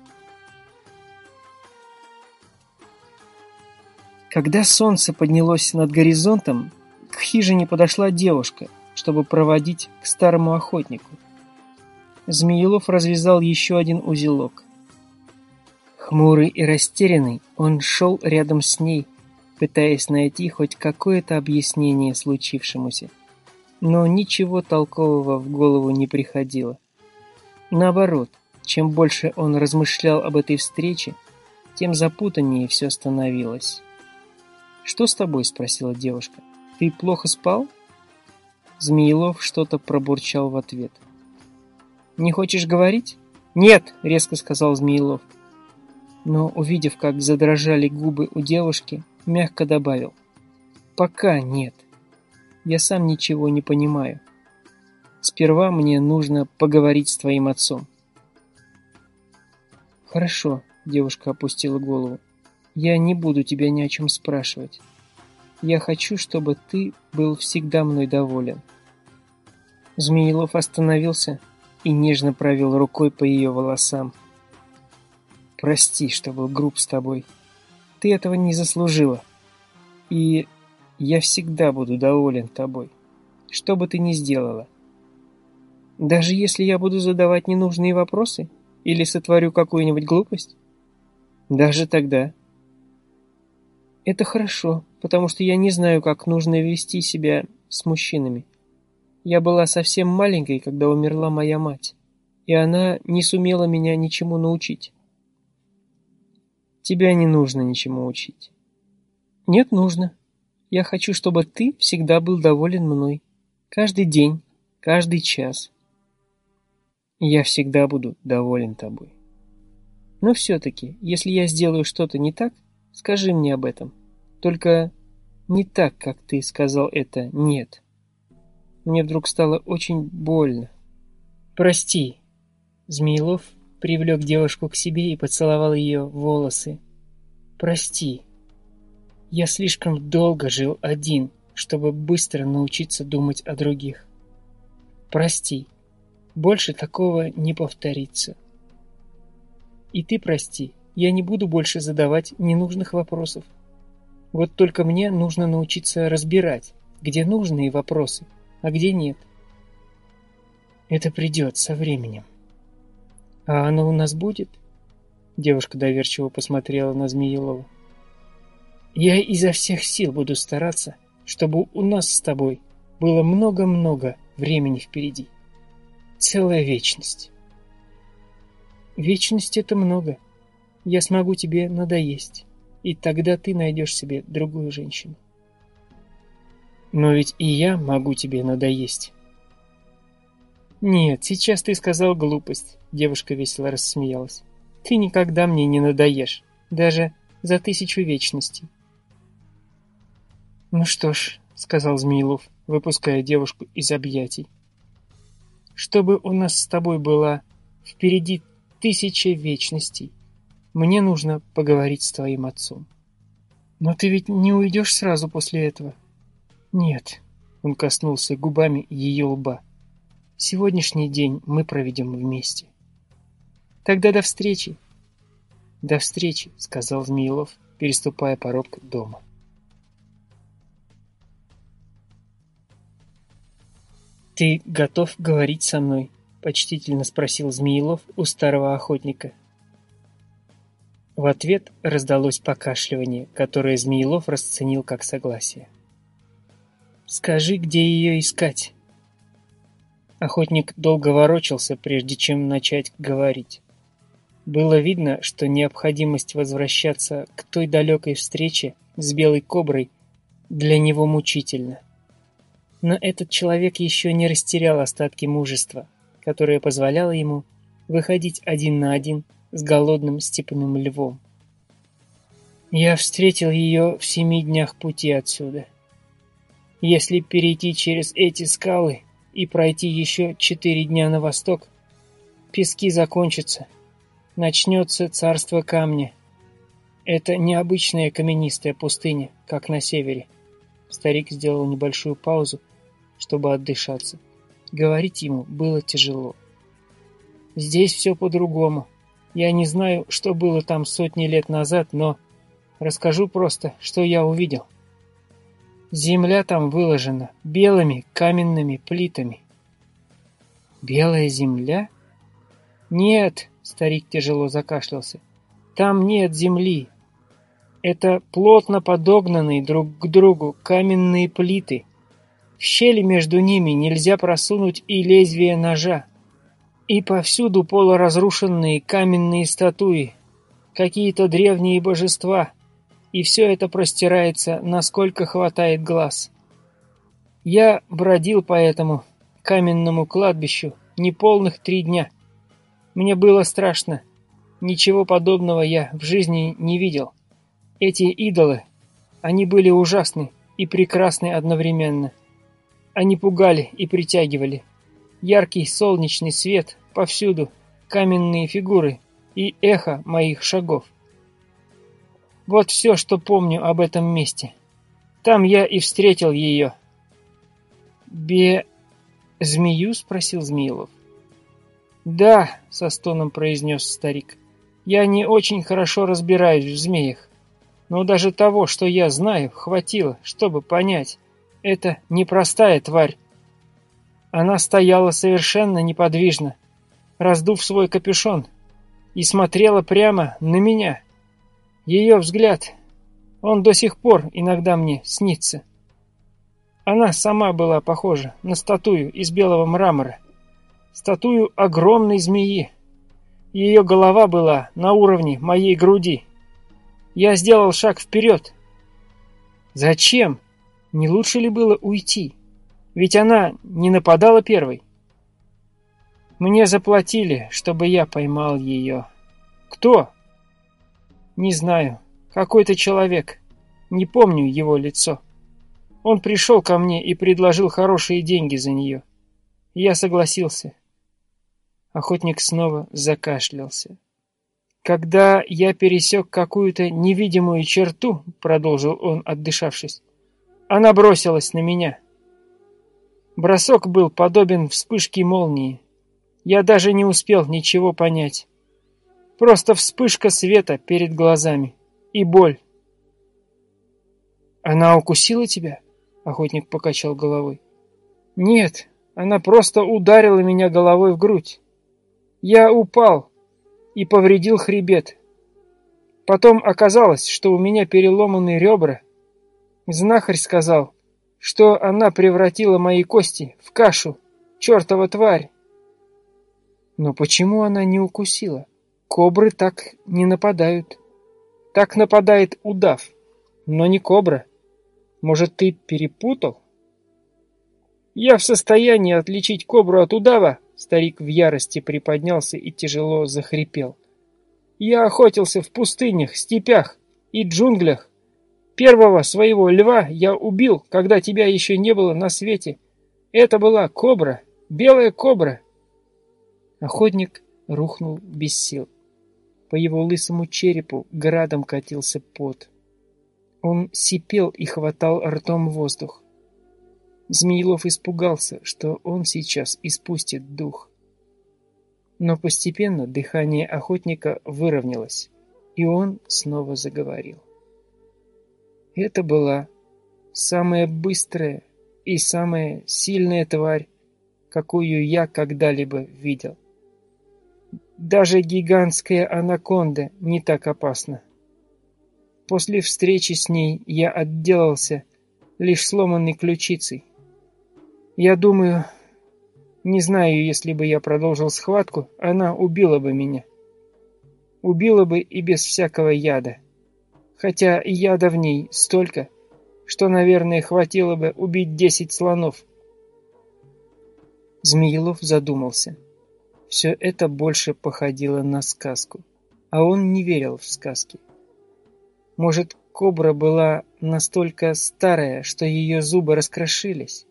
Когда солнце поднялось над горизонтом, к хижине подошла девушка, чтобы проводить к старому охотнику. Змеелов развязал еще один узелок. Хмурый и растерянный, он шел рядом с ней, пытаясь найти хоть какое-то объяснение случившемуся но ничего толкового в голову не приходило. Наоборот, чем больше он размышлял об этой встрече, тем запутаннее все становилось. «Что с тобой?» – спросила девушка. «Ты плохо спал?» Змеелов что-то пробурчал в ответ. «Не хочешь говорить?» «Нет!» – резко сказал Змеелов. Но, увидев, как задрожали губы у девушки, мягко добавил. «Пока нет». Я сам ничего не понимаю. Сперва мне нужно поговорить с твоим отцом. Хорошо, девушка опустила голову. Я не буду тебя ни о чем спрашивать. Я хочу, чтобы ты был всегда мной доволен. Змеилов остановился и нежно провел рукой по ее волосам. Прости, что был груб с тобой. Ты этого не заслужила. И я всегда буду доволен тобой, что бы ты ни сделала. Даже если я буду задавать ненужные вопросы? Или сотворю какую-нибудь глупость? Даже тогда. Это хорошо, потому что я не знаю, как нужно вести себя с мужчинами. Я была совсем маленькой, когда умерла моя мать, и она не сумела меня ничему научить. Тебя не нужно ничему учить. Нет, нужно. Я хочу, чтобы ты всегда был доволен мной. Каждый день, каждый час. Я всегда буду доволен тобой. Но все-таки, если я сделаю что-то не так, скажи мне об этом. Только не так, как ты сказал это «нет». Мне вдруг стало очень больно. «Прости». Змеилов привлек девушку к себе и поцеловал ее волосы. «Прости. Я слишком долго жил один, чтобы быстро научиться думать о других. Прости. Больше такого не повторится. И ты прости, я не буду больше задавать ненужных вопросов. Вот только мне нужно научиться разбирать, где нужные вопросы, а где нет. Это придет со временем. А оно у нас будет? Девушка доверчиво посмотрела на Змеелова. Я изо всех сил буду стараться, чтобы у нас с тобой было много-много времени впереди. Целая вечность. Вечность — это много. Я смогу тебе надоесть, и тогда ты найдешь себе другую женщину. Но ведь и я могу тебе надоесть. Нет, сейчас ты сказал глупость, девушка весело рассмеялась. Ты никогда мне не надоешь, даже за тысячу вечностей. Ну что ж, сказал Змеилов, выпуская девушку из объятий. Чтобы у нас с тобой была впереди тысяча вечностей, мне нужно поговорить с твоим отцом. Но ты ведь не уйдешь сразу после этого? Нет, он коснулся губами ее лба. Сегодняшний день мы проведем вместе. Тогда до встречи. До встречи, сказал Змеилов, переступая порог дома. «Ты готов говорить со мной?» — почтительно спросил Змеилов у старого охотника. В ответ раздалось покашливание, которое Змеилов расценил как согласие. «Скажи, где ее искать?» Охотник долго ворочался, прежде чем начать говорить. Было видно, что необходимость возвращаться к той далекой встрече с Белой Коброй для него мучительна. Но этот человек еще не растерял остатки мужества, которое позволяло ему выходить один на один с голодным степным львом. Я встретил ее в семи днях пути отсюда. Если перейти через эти скалы и пройти еще четыре дня на восток, пески закончатся, начнется царство камня. Это необычная каменистая пустыня, как на севере. Старик сделал небольшую паузу, чтобы отдышаться. Говорить ему было тяжело. Здесь все по-другому. Я не знаю, что было там сотни лет назад, но расскажу просто, что я увидел. Земля там выложена белыми каменными плитами. Белая земля? Нет, старик тяжело закашлялся. Там нет земли. Это плотно подогнанные друг к другу каменные плиты, в щели между ними нельзя просунуть и лезвие ножа. И повсюду полуразрушенные каменные статуи, какие-то древние божества, и все это простирается, насколько хватает глаз. Я бродил по этому каменному кладбищу неполных три дня. Мне было страшно. Ничего подобного я в жизни не видел. Эти идолы, они были ужасны и прекрасны одновременно. Они пугали и притягивали. Яркий солнечный свет повсюду, каменные фигуры и эхо моих шагов. Вот все, что помню об этом месте. Там я и встретил ее. «Бе... змею?» — спросил Змеилов. «Да», — со стоном произнес старик, — «я не очень хорошо разбираюсь в змеях, но даже того, что я знаю, хватило, чтобы понять, это непростая тварь. Она стояла совершенно неподвижно, раздув свой капюшон, и смотрела прямо на меня. Ее взгляд, он до сих пор иногда мне снится. Она сама была похожа на статую из белого мрамора. Статую огромной змеи. Ее голова была на уровне моей груди. Я сделал шаг вперед. Зачем? Не лучше ли было уйти? Ведь она не нападала первой. Мне заплатили, чтобы я поймал ее. Кто? Не знаю. Какой-то человек. Не помню его лицо. Он пришел ко мне и предложил хорошие деньги за нее. Я согласился. Охотник снова закашлялся. «Когда я пересек какую-то невидимую черту, — продолжил он, отдышавшись, — она бросилась на меня. Бросок был подобен вспышке молнии. Я даже не успел ничего понять. Просто вспышка света перед глазами и боль. «Она укусила тебя?» — охотник покачал головой. «Нет, она просто ударила меня головой в грудь. Я упал и повредил хребет. Потом оказалось, что у меня переломаны ребра. Знахарь сказал, что она превратила мои кости в кашу, чертова тварь. Но почему она не укусила? Кобры так не нападают. Так нападает удав, но не кобра. Может, ты перепутал? Я в состоянии отличить кобру от удава, Старик в ярости приподнялся и тяжело захрипел. «Я охотился в пустынях, степях и джунглях. Первого своего льва я убил, когда тебя еще не было на свете. Это была кобра, белая кобра». Охотник рухнул без сил. По его лысому черепу градом катился пот. Он сипел и хватал ртом воздух. Змеилов испугался, что он сейчас испустит дух. Но постепенно дыхание охотника выровнялось, и он снова заговорил. Это была самая быстрая и самая сильная тварь, какую я когда-либо видел. Даже гигантская анаконда не так опасна. После встречи с ней я отделался лишь сломанной ключицей. Я думаю, не знаю, если бы я продолжил схватку, она убила бы меня. Убила бы и без всякого яда. Хотя яда в ней столько, что, наверное, хватило бы убить десять слонов. Змеелов задумался. Все это больше походило на сказку, а он не верил в сказки. Может, кобра была настолько старая, что ее зубы раскрошились?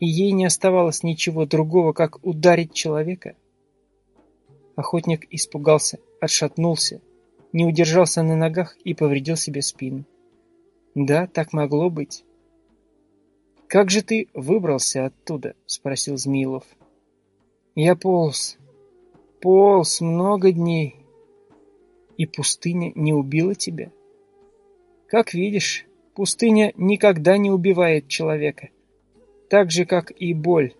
и ей не оставалось ничего другого, как ударить человека. Охотник испугался, отшатнулся, не удержался на ногах и повредил себе спину. Да, так могло быть. «Как же ты выбрался оттуда?» — спросил Змилов. «Я полз. Полз много дней. И пустыня не убила тебя?» «Как видишь, пустыня никогда не убивает человека» так же, как и боль.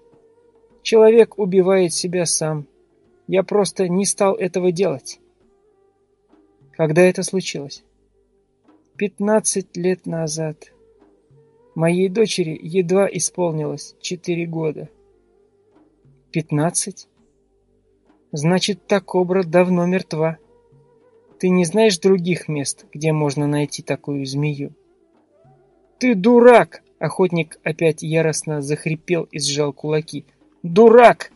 Человек убивает себя сам. Я просто не стал этого делать. Когда это случилось? Пятнадцать лет назад. Моей дочери едва исполнилось четыре года. Пятнадцать? Значит, та кобра давно мертва. Ты не знаешь других мест, где можно найти такую змею? Ты дурак! Охотник опять яростно захрипел и сжал кулаки. «Дурак!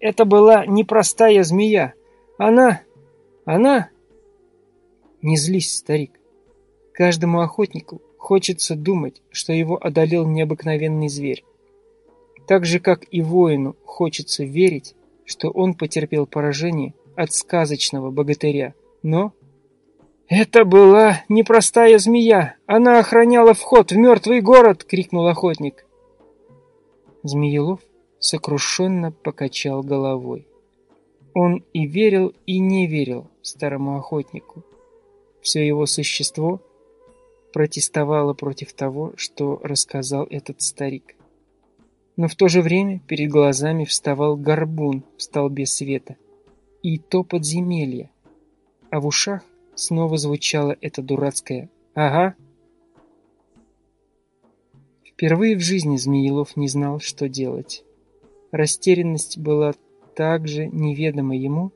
Это была непростая змея! Она... она...» «Не злись, старик. Каждому охотнику хочется думать, что его одолел необыкновенный зверь. Так же, как и воину хочется верить, что он потерпел поражение от сказочного богатыря. Но «Это была непростая змея! Она охраняла вход в мертвый город!» — крикнул охотник. Змеелов сокрушенно покачал головой. Он и верил, и не верил старому охотнику. Все его существо протестовало против того, что рассказал этот старик. Но в то же время перед глазами вставал горбун в столбе света и то подземелье, а в ушах снова звучало это дурацкое «Ага». Впервые в жизни Змеелов не знал, что делать. Растерянность была так же неведома ему,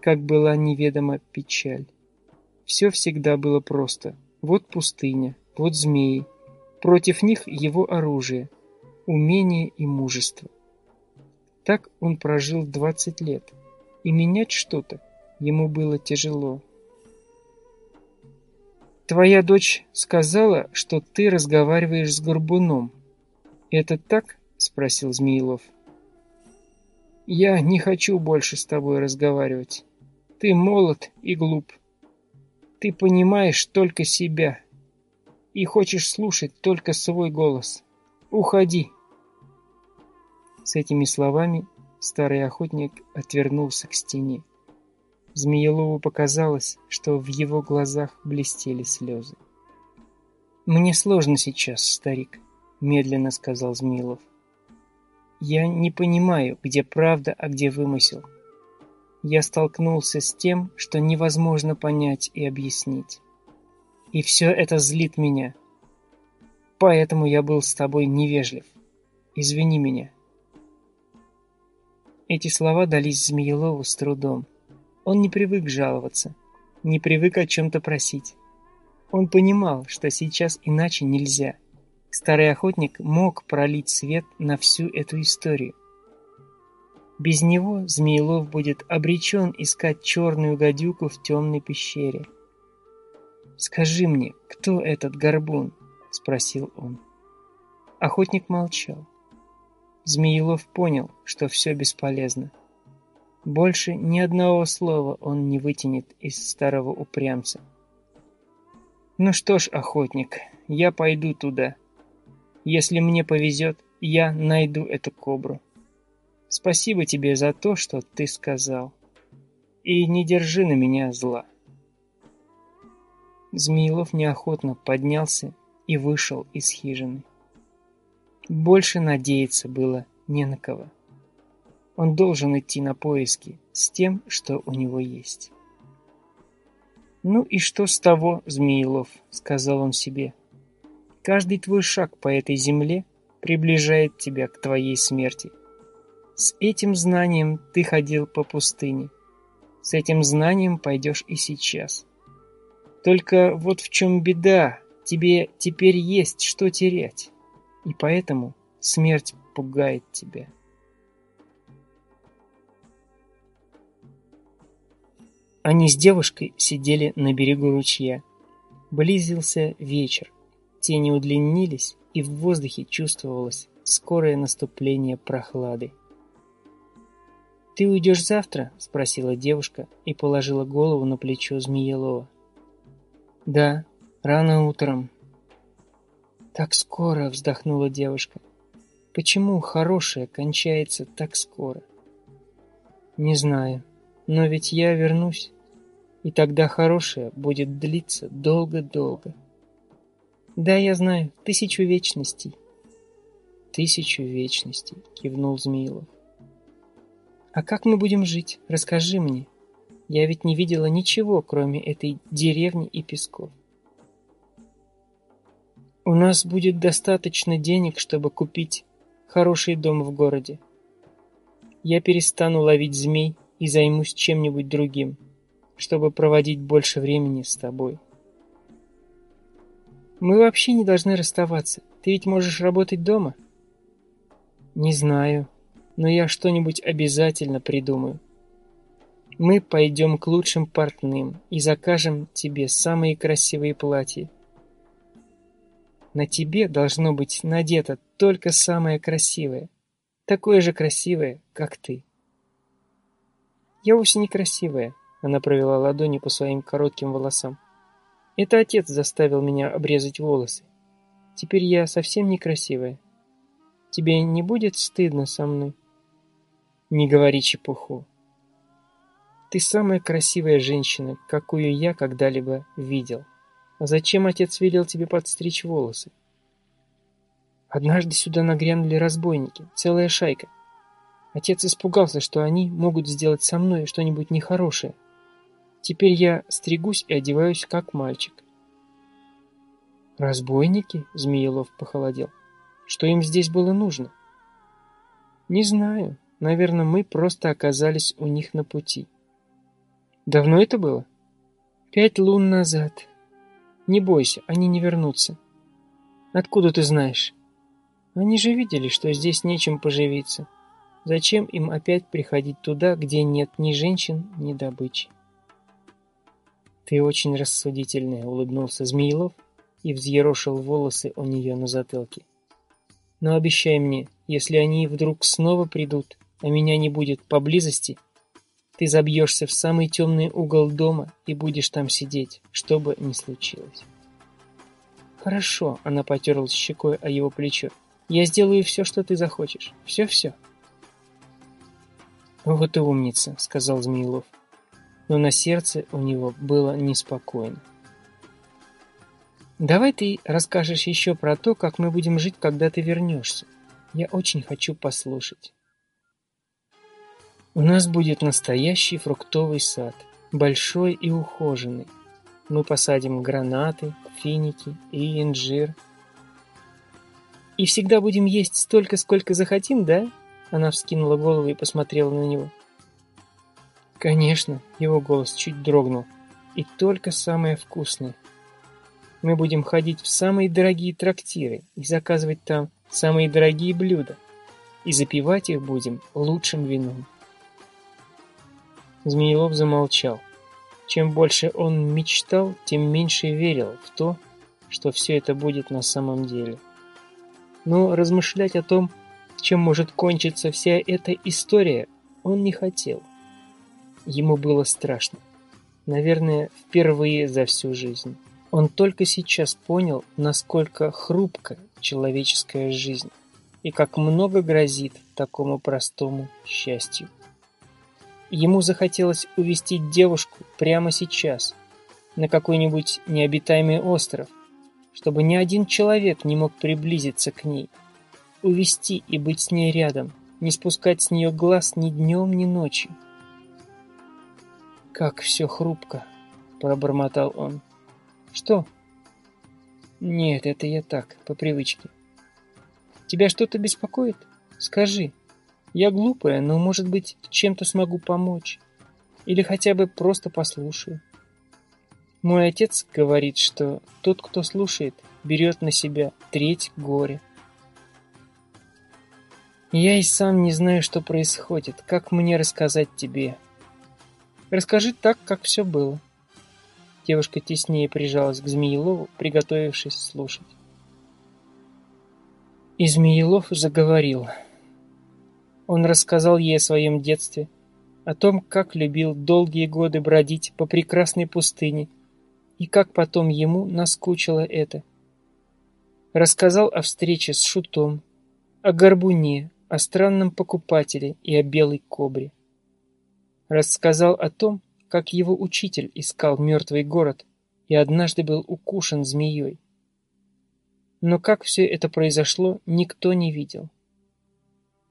как была неведома печаль. Все всегда было просто. Вот пустыня, вот змеи. Против них его оружие, умение и мужество. Так он прожил 20 лет, и менять что-то ему было тяжело. «Твоя дочь сказала, что ты разговариваешь с Горбуном. Это так?» — спросил Змеилов. «Я не хочу больше с тобой разговаривать. Ты молод и глуп. Ты понимаешь только себя и хочешь слушать только свой голос. Уходи!» С этими словами старый охотник отвернулся к стене. Змеелову показалось, что в его глазах блестели слезы. «Мне сложно сейчас, старик», — медленно сказал Змеилов. «Я не понимаю, где правда, а где вымысел я столкнулся с тем, что невозможно понять и объяснить. И все это злит меня. Поэтому я был с тобой невежлив. Извини меня. Эти слова дались Змеелову с трудом. Он не привык жаловаться, не привык о чем-то просить. Он понимал, что сейчас иначе нельзя. Старый охотник мог пролить свет на всю эту историю. Без него Змеелов будет обречен искать черную гадюку в темной пещере. «Скажи мне, кто этот горбун?» — спросил он. Охотник молчал. Змеелов понял, что все бесполезно. Больше ни одного слова он не вытянет из старого упрямца. «Ну что ж, охотник, я пойду туда. Если мне повезет, я найду эту кобру». Спасибо тебе за то, что ты сказал. И не держи на меня зла. Змеилов неохотно поднялся и вышел из хижины. Больше надеяться было не на кого. Он должен идти на поиски с тем, что у него есть. «Ну и что с того, Змеилов?» — сказал он себе. «Каждый твой шаг по этой земле приближает тебя к твоей смерти». С этим знанием ты ходил по пустыне. С этим знанием пойдешь и сейчас. Только вот в чем беда, тебе теперь есть что терять. И поэтому смерть пугает тебя. Они с девушкой сидели на берегу ручья. Близился вечер. Тени удлинились, и в воздухе чувствовалось скорое наступление прохлады. «Ты уйдешь завтра?» — спросила девушка и положила голову на плечо Змеелова. «Да, рано утром». «Так скоро!» — вздохнула девушка. «Почему хорошее кончается так скоро?» «Не знаю, но ведь я вернусь, и тогда хорошее будет длиться долго-долго». «Да, я знаю, тысячу вечностей». «Тысячу вечностей», — кивнул Змеилов. «А как мы будем жить? Расскажи мне. Я ведь не видела ничего, кроме этой деревни и песков». «У нас будет достаточно денег, чтобы купить хороший дом в городе. Я перестану ловить змей и займусь чем-нибудь другим, чтобы проводить больше времени с тобой». «Мы вообще не должны расставаться. Ты ведь можешь работать дома?» «Не знаю», но я что-нибудь обязательно придумаю. Мы пойдем к лучшим портным и закажем тебе самые красивые платья. На тебе должно быть надето только самое красивое, такое же красивое, как ты. Я вовсе не красивая, она провела ладони по своим коротким волосам. Это отец заставил меня обрезать волосы. Теперь я совсем некрасивая. Тебе не будет стыдно со мной? Не говори чепуху. Ты самая красивая женщина, какую я когда-либо видел. Зачем отец велел тебе подстричь волосы? Однажды сюда нагрянули разбойники, целая шайка. Отец испугался, что они могут сделать со мной что-нибудь нехорошее. Теперь я стригусь и одеваюсь как мальчик. Разбойники? Змеелов похолодел. Что им здесь было нужно? Не знаю. Наверное, мы просто оказались у них на пути. Давно это было? Пять лун назад. Не бойся, они не вернутся. Откуда ты знаешь? Они же видели, что здесь нечем поживиться. Зачем им опять приходить туда, где нет ни женщин, ни добычи? Ты очень рассудительная, улыбнулся Змеилов и взъерошил волосы у нее на затылке. Но обещай мне, если они вдруг снова придут, а меня не будет поблизости, ты забьешься в самый темный угол дома и будешь там сидеть, что бы ни случилось. Хорошо, она потерлась щекой о его плечо. Я сделаю все, что ты захочешь. Все-все. Вот и умница, сказал Змеилов. Но на сердце у него было неспокойно. Давай ты расскажешь еще про то, как мы будем жить, когда ты вернешься. Я очень хочу послушать. У нас будет настоящий фруктовый сад, большой и ухоженный. Мы посадим гранаты, финики и инжир. И всегда будем есть столько, сколько захотим, да? Она вскинула голову и посмотрела на него. Конечно, его голос чуть дрогнул. И только самое вкусное. Мы будем ходить в самые дорогие трактиры и заказывать там самые дорогие блюда. И запивать их будем лучшим вином. Змеелов замолчал. Чем больше он мечтал, тем меньше верил в то, что все это будет на самом деле. Но размышлять о том, чем может кончиться вся эта история, он не хотел. Ему было страшно. Наверное, впервые за всю жизнь. Он только сейчас понял, насколько хрупка человеческая жизнь и как много грозит такому простому счастью. Ему захотелось увести девушку прямо сейчас, на какой-нибудь необитаемый остров, чтобы ни один человек не мог приблизиться к ней. Увести и быть с ней рядом, не спускать с нее глаз ни днем, ни ночью. «Как все хрупко!» — пробормотал он. «Что?» «Нет, это я так, по привычке. Тебя что-то беспокоит? Скажи». Я глупая, но, может быть, чем-то смогу помочь. Или хотя бы просто послушаю. Мой отец говорит, что тот, кто слушает, берет на себя треть горя. Я и сам не знаю, что происходит. Как мне рассказать тебе? Расскажи так, как все было. Девушка теснее прижалась к Змеелову, приготовившись слушать. И Змеелов заговорил. Он рассказал ей о своем детстве, о том, как любил долгие годы бродить по прекрасной пустыне и как потом ему наскучило это. Рассказал о встрече с Шутом, о горбуне, о странном покупателе и о белой кобре. Рассказал о том, как его учитель искал мертвый город и однажды был укушен змеей. Но как все это произошло, никто не видел.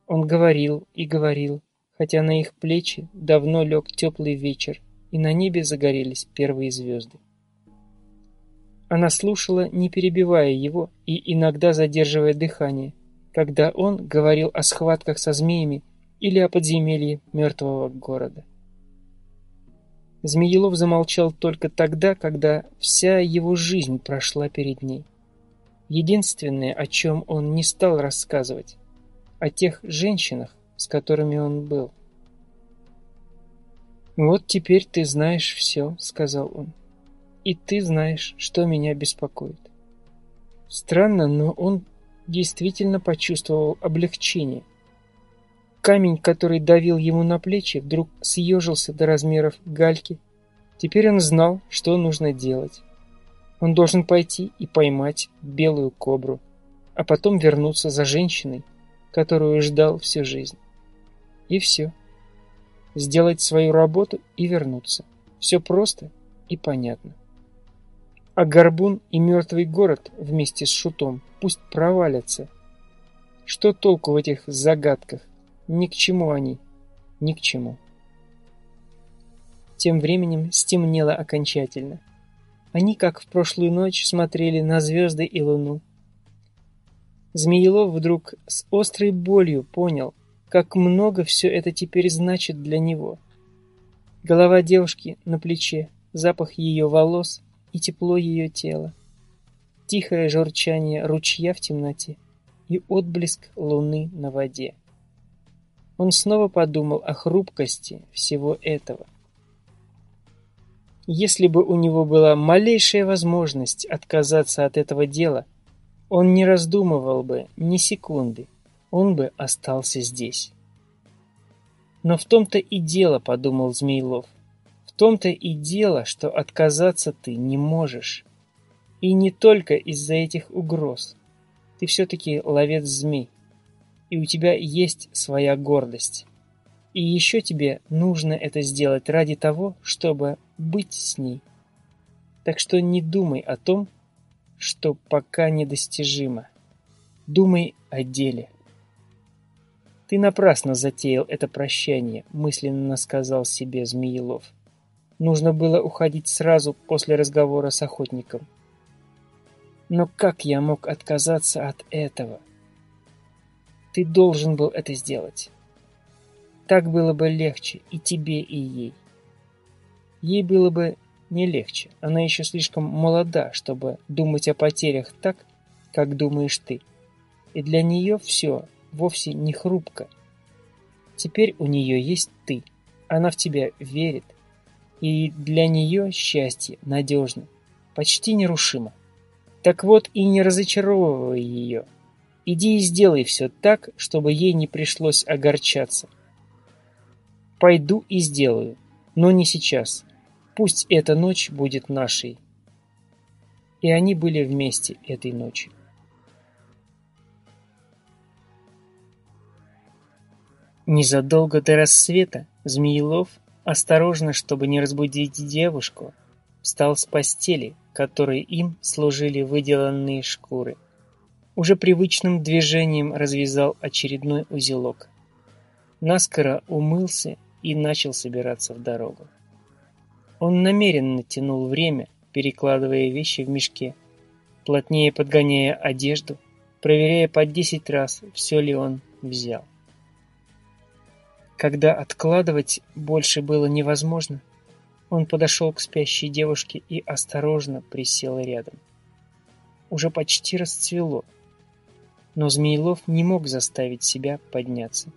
Он говорил и говорил, хотя на их плечи давно лег теплый вечер, и на небе загорелись первые звезды. Она слушала, не перебивая его и иногда задерживая дыхание, когда он говорил о схватках со змеями или о подземелье мертвого города. Змеелов замолчал только тогда, когда вся его жизнь прошла перед ней. Единственное, о чем он не стал рассказывать, о тех женщинах, с которыми он был. «Вот теперь ты знаешь все», — сказал он. «И ты знаешь, что меня беспокоит». Странно, но он действительно почувствовал облегчение. Камень, который давил ему на плечи, вдруг съежился до размеров гальки. Теперь он знал, что нужно делать. Он должен пойти и поймать белую кобру, а потом вернуться за женщиной, которую ждал всю жизнь. И все. Сделать свою работу и вернуться. Все просто и понятно. А Горбун и мертвый город вместе с Шутом пусть провалятся. Что толку в этих загадках? Ни к чему они. Ни к чему. Тем временем стемнело окончательно. Они, как в прошлую ночь, смотрели на звезды и луну. Змеелов вдруг с острой болью понял, как много все это теперь значит для него. Голова девушки на плече, запах ее волос и тепло ее тела. Тихое журчание ручья в темноте и отблеск луны на воде. Он снова подумал о хрупкости всего этого. Если бы у него была малейшая возможность отказаться от этого дела, он не раздумывал бы ни секунды, он бы остался здесь. Но в том-то и дело, подумал Змеилов, в том-то и дело, что отказаться ты не можешь. И не только из-за этих угроз. Ты все-таки ловец змей, и у тебя есть своя гордость. И еще тебе нужно это сделать ради того, чтобы быть с ней. Так что не думай о том, что пока недостижимо. Думай о деле. Ты напрасно затеял это прощание, мысленно сказал себе Змеелов. Нужно было уходить сразу после разговора с охотником. Но как я мог отказаться от этого? Ты должен был это сделать. Так было бы легче и тебе, и ей. Ей было бы не легче. Она еще слишком молода, чтобы думать о потерях так, как думаешь ты. И для нее все вовсе не хрупко. Теперь у нее есть ты. Она в тебя верит. И для нее счастье надежно, почти нерушимо. Так вот и не разочаровывай ее. Иди и сделай все так, чтобы ей не пришлось огорчаться. Пойду и сделаю, но не сейчас. Пусть эта ночь будет нашей. И они были вместе этой ночью. Незадолго до рассвета Змеелов, осторожно, чтобы не разбудить девушку, встал с постели, которой им служили выделанные шкуры. Уже привычным движением развязал очередной узелок. Наскоро умылся и начал собираться в дорогу. Он намеренно тянул время, перекладывая вещи в мешке, плотнее подгоняя одежду, проверяя по десять раз, все ли он взял. Когда откладывать больше было невозможно, он подошел к спящей девушке и осторожно присел рядом. Уже почти расцвело, но Змеилов не мог заставить себя подняться.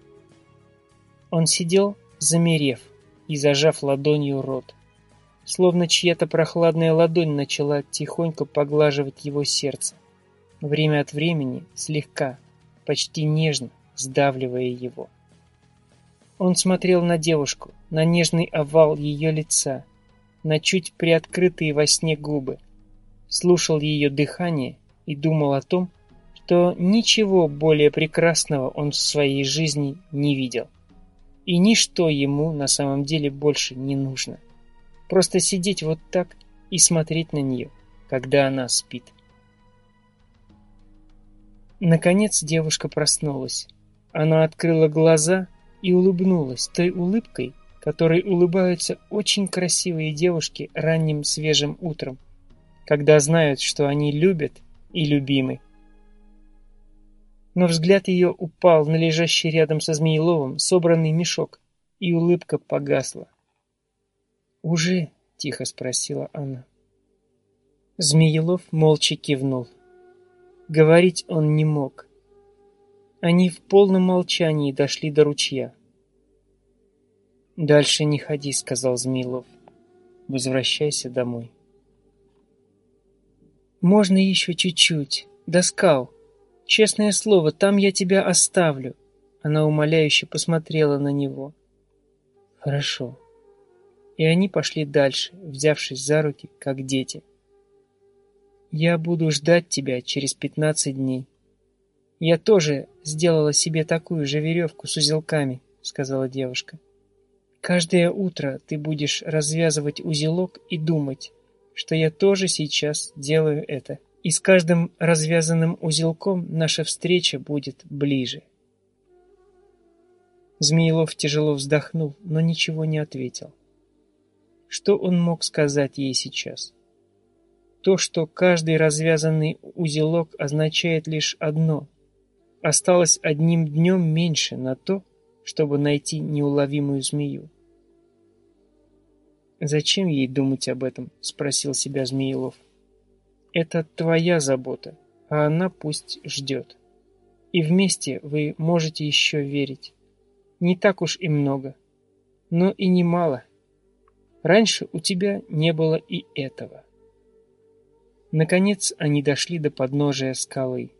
Он сидел, замерев и зажав ладонью рот словно чья-то прохладная ладонь начала тихонько поглаживать его сердце, время от времени слегка, почти нежно сдавливая его. Он смотрел на девушку, на нежный овал ее лица, на чуть приоткрытые во сне губы, слушал ее дыхание и думал о том, что ничего более прекрасного он в своей жизни не видел. И ничто ему на самом деле больше не нужно. Просто сидеть вот так и смотреть на нее, когда она спит. Наконец девушка проснулась. Она открыла глаза и улыбнулась той улыбкой, которой улыбаются очень красивые девушки ранним свежим утром, когда знают, что они любят и любимы. Но взгляд ее упал на лежащий рядом со Змееловым собранный мешок, и улыбка погасла. «Уже?» — тихо спросила она. Змеелов молча кивнул. Говорить он не мог. Они в полном молчании дошли до ручья. «Дальше не ходи», — сказал Змеилов. «Возвращайся домой». «Можно еще чуть-чуть. До скал. Честное слово, там я тебя оставлю». Она умоляюще посмотрела на него. «Хорошо», и они пошли дальше, взявшись за руки, как дети. «Я буду ждать тебя через пятнадцать дней». «Я тоже сделала себе такую же веревку с узелками», — сказала девушка. «Каждое утро ты будешь развязывать узелок и думать, что я тоже сейчас делаю это. И с каждым развязанным узелком наша встреча будет ближе». Змеилов тяжело вздохнул, но ничего не ответил. Что он мог сказать ей сейчас? То, что каждый развязанный узелок означает лишь одно. Осталось одним днем меньше на то, чтобы найти неуловимую змею. «Зачем ей думать об этом?» — спросил себя Змеилов. «Это твоя забота, а она пусть ждет. И вместе вы можете еще верить. Не так уж и много, но и немало. Раньше у тебя не было и этого». Наконец они дошли до подножия скалы.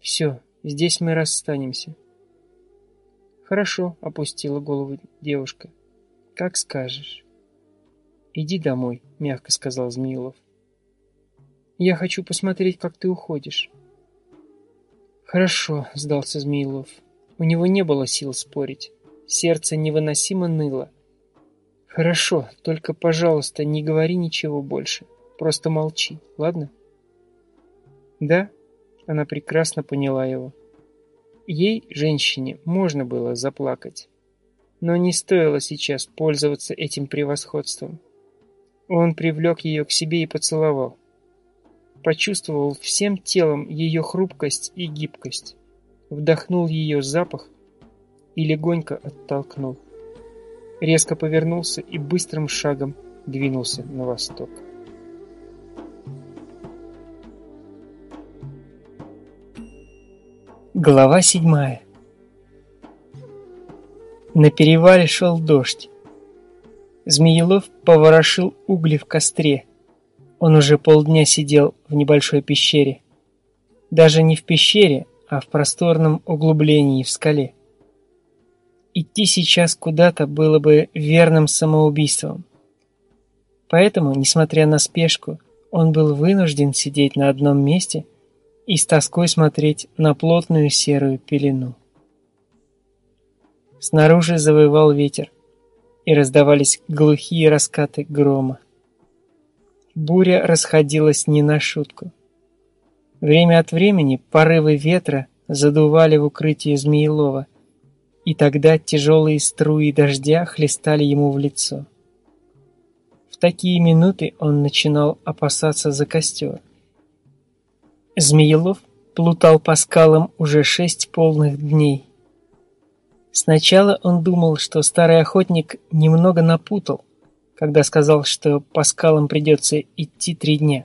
«Все, здесь мы расстанемся». «Хорошо», — опустила голову девушка. Как скажешь. Иди домой, мягко сказал Змеилов. Я хочу посмотреть, как ты уходишь. Хорошо, сдался Змеилов. У него не было сил спорить. Сердце невыносимо ныло. Хорошо, только, пожалуйста, не говори ничего больше. Просто молчи, ладно? Да, она прекрасно поняла его. Ей, женщине, можно было заплакать но не стоило сейчас пользоваться этим превосходством. Он привлек ее к себе и поцеловал. Почувствовал всем телом ее хрупкость и гибкость, вдохнул ее запах и легонько оттолкнул. Резко повернулся и быстрым шагом двинулся на восток. Глава седьмая на перевале шел дождь. Змеелов поворошил угли в костре. Он уже полдня сидел в небольшой пещере. Даже не в пещере, а в просторном углублении в скале. Идти сейчас куда-то было бы верным самоубийством. Поэтому, несмотря на спешку, он был вынужден сидеть на одном месте и с тоской смотреть на плотную серую пелену. Снаружи завывал ветер, и раздавались глухие раскаты грома. Буря расходилась не на шутку. Время от времени порывы ветра задували в укрытие Змеелова, и тогда тяжелые струи дождя хлестали ему в лицо. В такие минуты он начинал опасаться за костер. Змеелов плутал по скалам уже шесть полных дней – Сначала он думал, что старый охотник немного напутал, когда сказал, что по скалам придется идти три дня.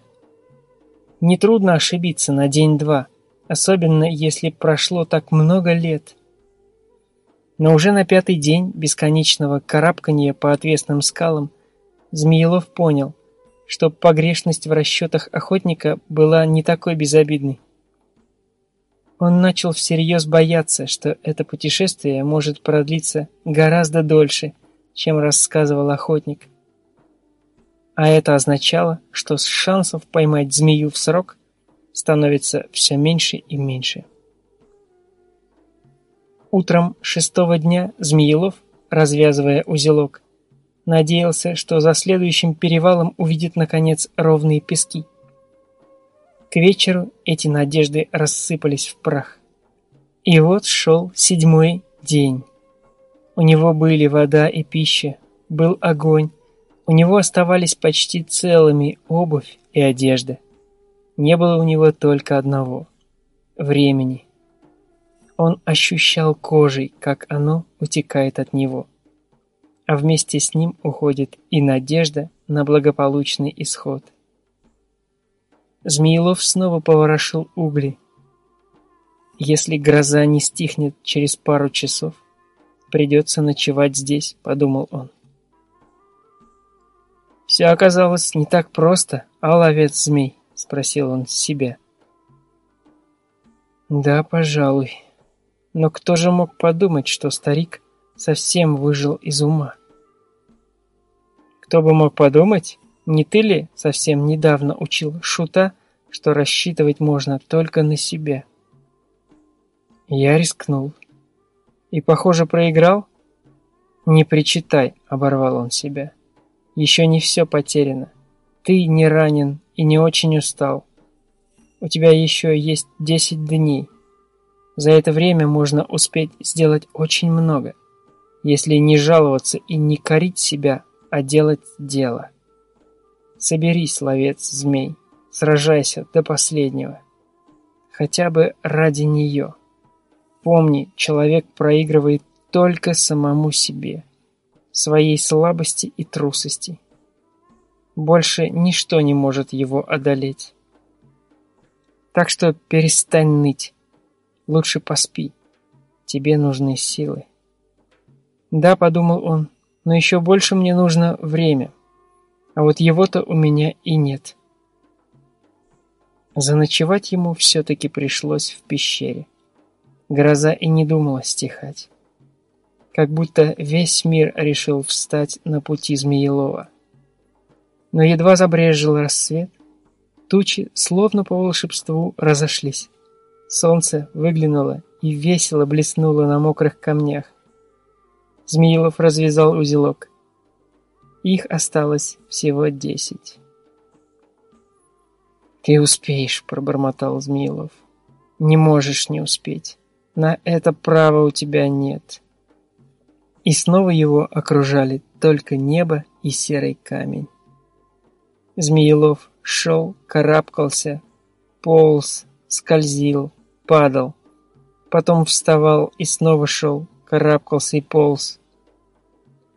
Нетрудно ошибиться на день-два, особенно если прошло так много лет. Но уже на пятый день бесконечного карабкания по отвесным скалам Змеелов понял, что погрешность в расчетах охотника была не такой безобидной. Он начал всерьез бояться, что это путешествие может продлиться гораздо дольше, чем рассказывал охотник. А это означало, что шансов поймать змею в срок становится все меньше и меньше. Утром шестого дня Змеелов, развязывая узелок, надеялся, что за следующим перевалом увидит, наконец, ровные пески – к вечеру эти надежды рассыпались в прах. И вот шел седьмой день. У него были вода и пища, был огонь. У него оставались почти целыми обувь и одежда. Не было у него только одного — времени. Он ощущал кожей, как оно утекает от него. А вместе с ним уходит и надежда на благополучный исход. Змеелов снова поворошил угли. «Если гроза не стихнет через пару часов, придется ночевать здесь», — подумал он. «Все оказалось не так просто, а ловец змей?» — спросил он себя. «Да, пожалуй. Но кто же мог подумать, что старик совсем выжил из ума?» «Кто бы мог подумать?» Не ты ли совсем недавно учил Шута, что рассчитывать можно только на себя? Я рискнул. И, похоже, проиграл? Не причитай, оборвал он себя. Еще не все потеряно. Ты не ранен и не очень устал. У тебя еще есть десять дней. За это время можно успеть сделать очень много. Если не жаловаться и не корить себя, а делать дело. Соберись, ловец змей, сражайся до последнего. Хотя бы ради нее. Помни, человек проигрывает только самому себе, своей слабости и трусости. Больше ничто не может его одолеть. Так что перестань ныть. Лучше поспи. Тебе нужны силы. Да, подумал он, но еще больше мне нужно время. А вот его-то у меня и нет. Заночевать ему все-таки пришлось в пещере. Гроза и не думала стихать. Как будто весь мир решил встать на пути Змеелова. Но едва забрежил рассвет, тучи, словно по волшебству, разошлись. Солнце выглянуло и весело блеснуло на мокрых камнях. Змеилов развязал узелок. Их осталось всего десять. «Ты успеешь», — пробормотал Змеилов. «Не можешь не успеть. На это права у тебя нет». И снова его окружали только небо и серый камень. Змеелов шел, карабкался, полз, скользил, падал. Потом вставал и снова шел, карабкался и полз.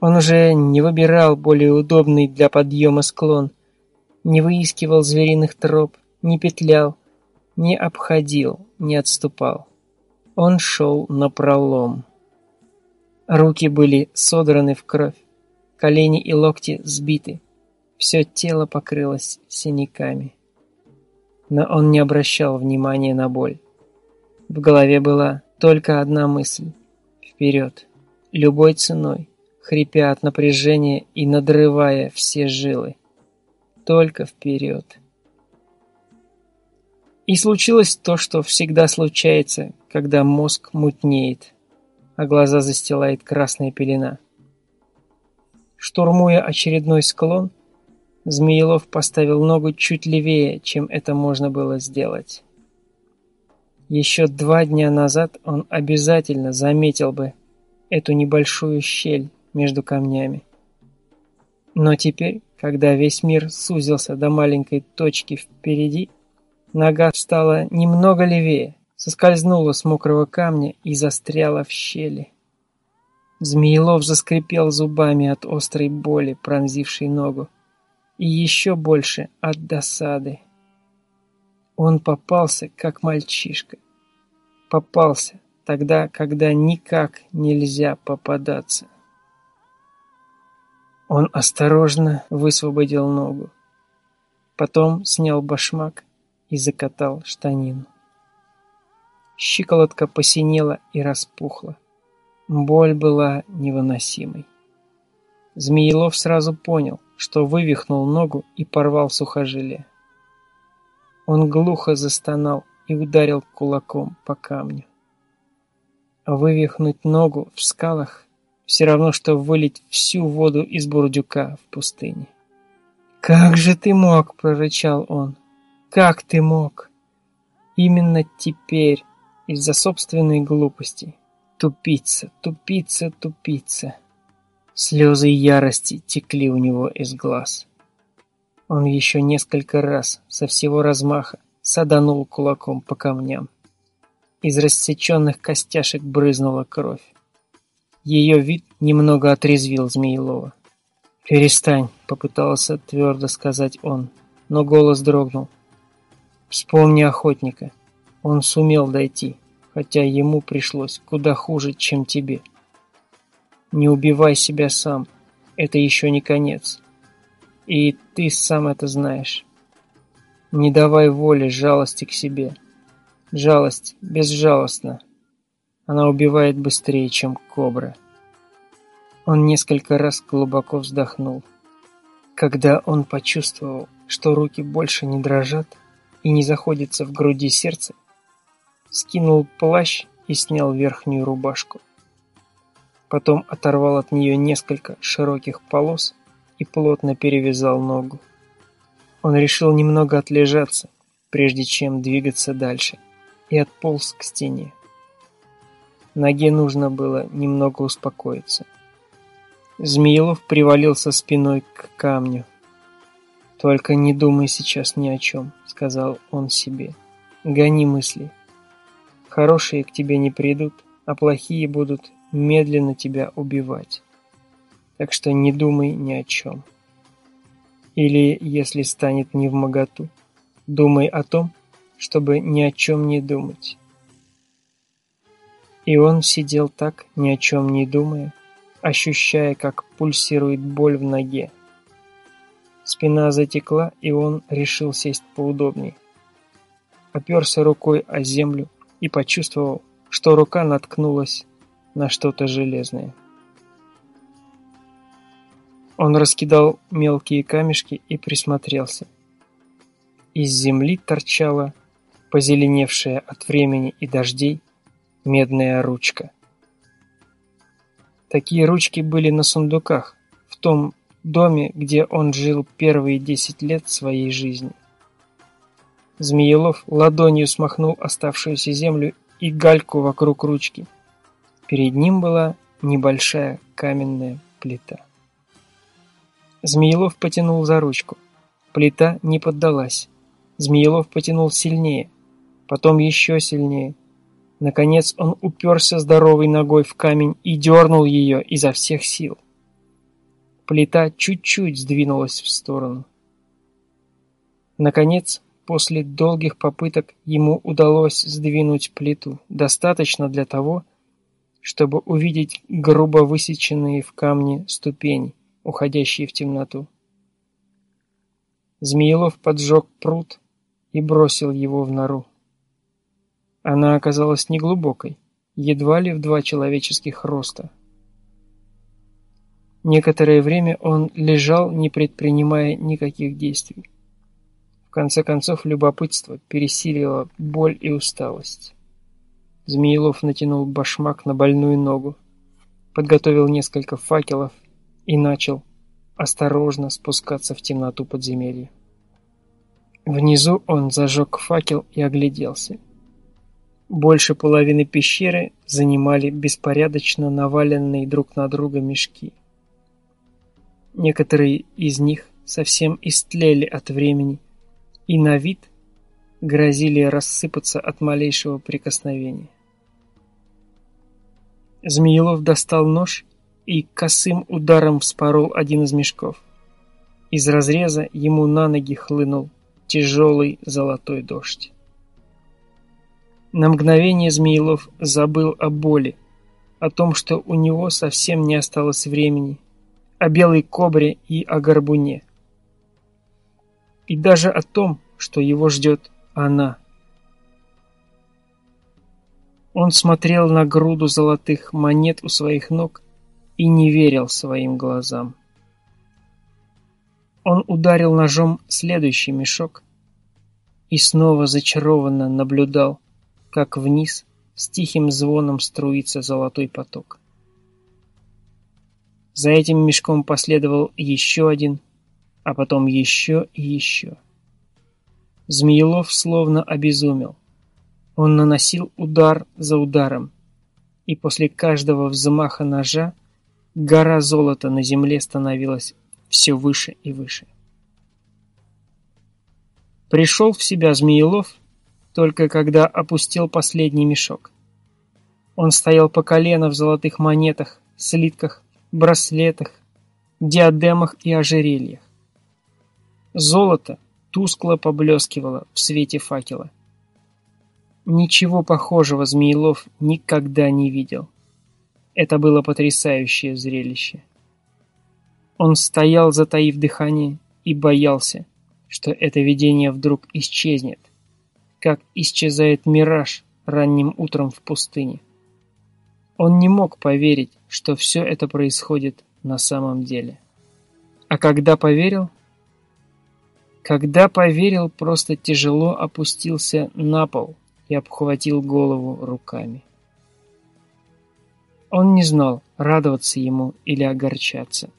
Он уже не выбирал более удобный для подъема склон, не выискивал звериных троп, не петлял, не обходил, не отступал. Он шел напролом. Руки были содраны в кровь, колени и локти сбиты, все тело покрылось синяками. Но он не обращал внимания на боль. В голове была только одна мысль — вперед, любой ценой, хрипя от напряжения и надрывая все жилы. Только вперед. И случилось то, что всегда случается, когда мозг мутнеет, а глаза застилает красная пелена. Штурмуя очередной склон, Змеелов поставил ногу чуть левее, чем это можно было сделать. Еще два дня назад он обязательно заметил бы эту небольшую щель между камнями. Но теперь, когда весь мир сузился до маленькой точки впереди, нога стала немного левее, соскользнула с мокрого камня и застряла в щели. Змеелов заскрипел зубами от острой боли, пронзившей ногу и еще больше от досады. Он попался, как мальчишка. Попался тогда, когда никак нельзя попадаться. Он осторожно высвободил ногу. Потом снял башмак и закатал штанину. Щиколотка посинела и распухла. Боль была невыносимой. Змеелов сразу понял, что вывихнул ногу и порвал сухожилие. Он глухо застонал и ударил кулаком по камню. Вывихнуть ногу в скалах все равно, что вылить всю воду из бурдюка в пустыне. «Как же ты мог?» — прорычал он. «Как ты мог?» Именно теперь, из-за собственной глупости. Тупица, тупица, тупица. Слезы ярости текли у него из глаз. Он еще несколько раз со всего размаха саданул кулаком по камням. Из рассеченных костяшек брызнула кровь. Ее вид немного отрезвил Змеелова. «Перестань», — попытался твердо сказать он, но голос дрогнул. «Вспомни охотника. Он сумел дойти, хотя ему пришлось куда хуже, чем тебе». Не убивай себя сам. Это еще не конец. И ты сам это знаешь. Не давай воли жалости к себе. Жалость безжалостна. Она убивает быстрее, чем кобра. Он несколько раз глубоко вздохнул. Когда он почувствовал, что руки больше не дрожат и не заходится в груди сердце, скинул плащ и снял верхнюю рубашку. Потом оторвал от нее несколько широких полос и плотно перевязал ногу. Он решил немного отлежаться, прежде чем двигаться дальше, и отполз к стене. Ноге нужно было немного успокоиться. Змеилов привалился спиной к камню. «Только не думай сейчас ни о чем», — сказал он себе. «Гони мысли. Хорошие к тебе не придут, а плохие будут медленно тебя убивать. Так что не думай ни о чем. Или, если станет не в моготу, думай о том, чтобы ни о чем не думать». И он сидел так, ни о чем не думая, ощущая, как пульсирует боль в ноге. Спина затекла, и он решил сесть поудобнее. Оперся рукой о землю и почувствовал, что рука наткнулась на что-то железное. Он раскидал мелкие камешки и присмотрелся. Из земли торчала, позеленевшая от времени и дождей, медная ручка. Такие ручки были на сундуках, в том доме, где он жил первые десять лет своей жизни. Змеелов ладонью смахнул оставшуюся землю и гальку вокруг ручки. Перед ним была небольшая каменная плита. Змеелов потянул за ручку. Плита не поддалась. Змеелов потянул сильнее, потом еще сильнее. Наконец он уперся здоровой ногой в камень и дернул ее изо всех сил. Плита чуть-чуть сдвинулась в сторону. Наконец, после долгих попыток ему удалось сдвинуть плиту, достаточно для того, чтобы увидеть грубо высеченные в камне ступени, уходящие в темноту. Змеелов поджег пруд и бросил его в нору. Она оказалась неглубокой, едва ли в два человеческих роста. Некоторое время он лежал, не предпринимая никаких действий. В конце концов, любопытство пересилило боль и усталость. Змеелов натянул башмак на больную ногу, подготовил несколько факелов и начал осторожно спускаться в темноту подземелья. Внизу он зажег факел и огляделся. Больше половины пещеры занимали беспорядочно наваленные друг на друга мешки. Некоторые из них совсем истлели от времени и на вид грозили рассыпаться от малейшего прикосновения. Змеелов достал нож и косым ударом вспорол один из мешков. Из разреза ему на ноги хлынул тяжелый золотой дождь. На мгновение Змеилов забыл о боли, о том, что у него совсем не осталось времени, о белой кобре и о горбуне. И даже о том, что его ждет она. Он смотрел на груду золотых монет у своих ног и не верил своим глазам. Он ударил ножом следующий мешок и снова зачарованно наблюдал, как вниз с тихим звоном струится золотой поток. За этим мешком последовал еще один, а потом еще и еще. Змеелов словно обезумел. Он наносил удар за ударом, и после каждого взмаха ножа гора золота на земле становилась все выше и выше. Пришел в себя Змеелов только когда опустил последний мешок. Он стоял по колено в золотых монетах, слитках, браслетах, диадемах и ожерельях. Золото тускло поблескивало в свете факела. Ничего похожего Змеилов никогда не видел. Это было потрясающее зрелище. Он стоял, затаив дыхание, и боялся, что это видение вдруг исчезнет, как исчезает мираж ранним утром в пустыне. Он не мог поверить, что все это происходит на самом деле. А когда поверил? Когда поверил, просто тяжело опустился на пол и обхватил голову руками. Он не знал, радоваться ему или огорчаться.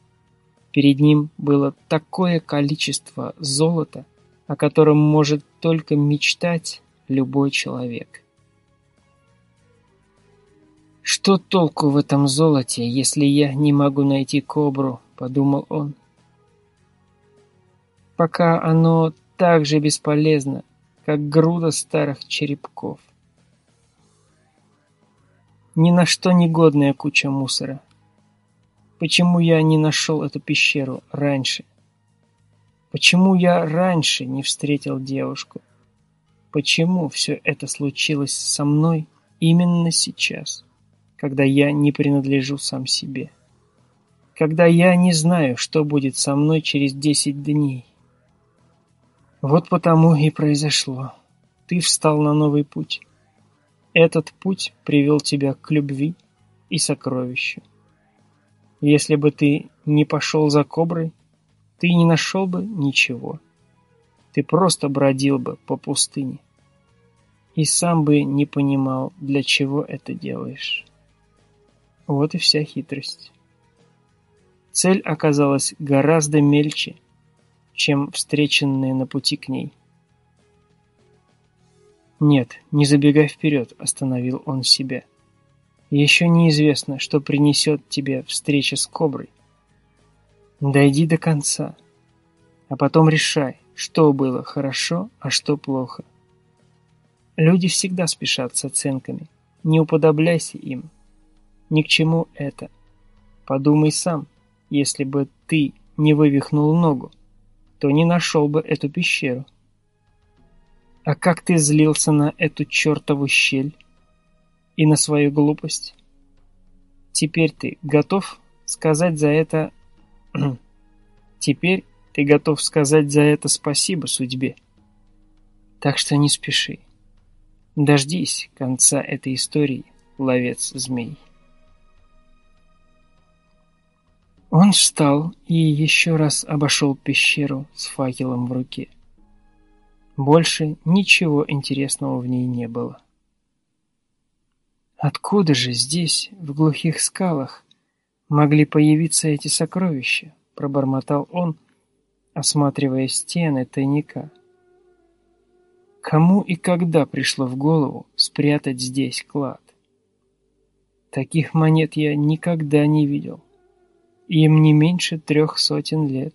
Перед ним было такое количество золота, о котором может только мечтать любой человек. «Что толку в этом золоте, если я не могу найти кобру?» — подумал он. «Пока оно так же бесполезно, как груда старых черепков. Ни на что негодная куча мусора. Почему я не нашел эту пещеру раньше? Почему я раньше не встретил девушку? Почему все это случилось со мной именно сейчас, когда я не принадлежу сам себе? Когда я не знаю, что будет со мной через десять дней? Вот потому и произошло. Ты встал на новый путь. Этот путь привел тебя к любви и сокровищу. Если бы ты не пошел за коброй, ты не нашел бы ничего. Ты просто бродил бы по пустыне. И сам бы не понимал, для чего это делаешь. Вот и вся хитрость. Цель оказалась гораздо мельче, чем встреченные на пути к ней. «Нет, не забегай вперед», — остановил он себя. «Еще неизвестно, что принесет тебе встреча с коброй. Дойди до конца, а потом решай, что было хорошо, а что плохо. Люди всегда спешат с оценками. Не уподобляйся им. Ни к чему это. Подумай сам, если бы ты не вывихнул ногу, то не нашел бы эту пещеру. А как ты злился на эту чертову щель и на свою глупость? Теперь ты готов сказать за это... Теперь ты готов сказать за это спасибо судьбе. Так что не спеши. Дождись конца этой истории, ловец змей. Он встал и еще раз обошел пещеру с факелом в руке. Больше ничего интересного в ней не было. Откуда же здесь, в глухих скалах, могли появиться эти сокровища? Пробормотал он, осматривая стены тайника. Кому и когда пришло в голову спрятать здесь клад? Таких монет я никогда не видел. Им не меньше трех сотен лет.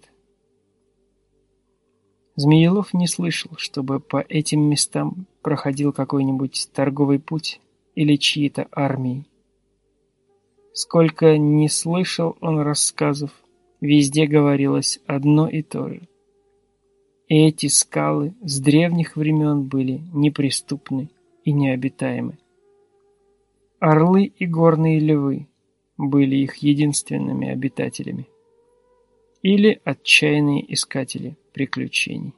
Змеелов не слышал, чтобы по этим местам проходил какой-нибудь торговый путь или чьи-то армии. Сколько не слышал он рассказов, везде говорилось одно и то же. Эти скалы с древних времен были неприступны и необитаемы. Орлы и горные львы были их единственными обитателями. Или отчаянные искатели приключений.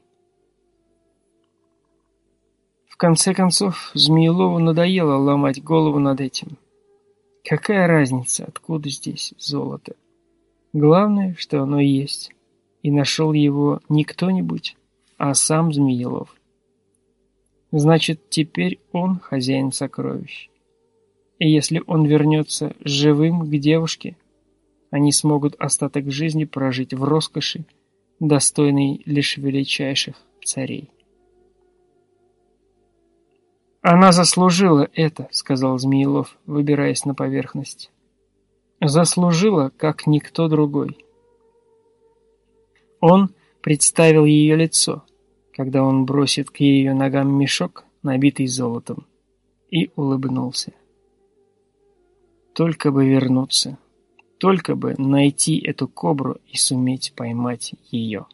В конце концов, Змеелову надоело ломать голову над этим. Какая разница, откуда здесь золото? Главное, что оно есть. И нашел его не кто-нибудь, а сам Змеелов. Значит, теперь он хозяин сокровищ. И если он вернется живым к девушке, они смогут остаток жизни прожить в роскоши, достойной лишь величайших царей. «Она заслужила это», — сказал Змеилов, выбираясь на поверхность. «Заслужила, как никто другой». Он представил ее лицо, когда он бросит к ее ногам мешок, набитый золотом, и улыбнулся. Только бы вернуться. Только бы найти эту кобру и суметь поймать ее.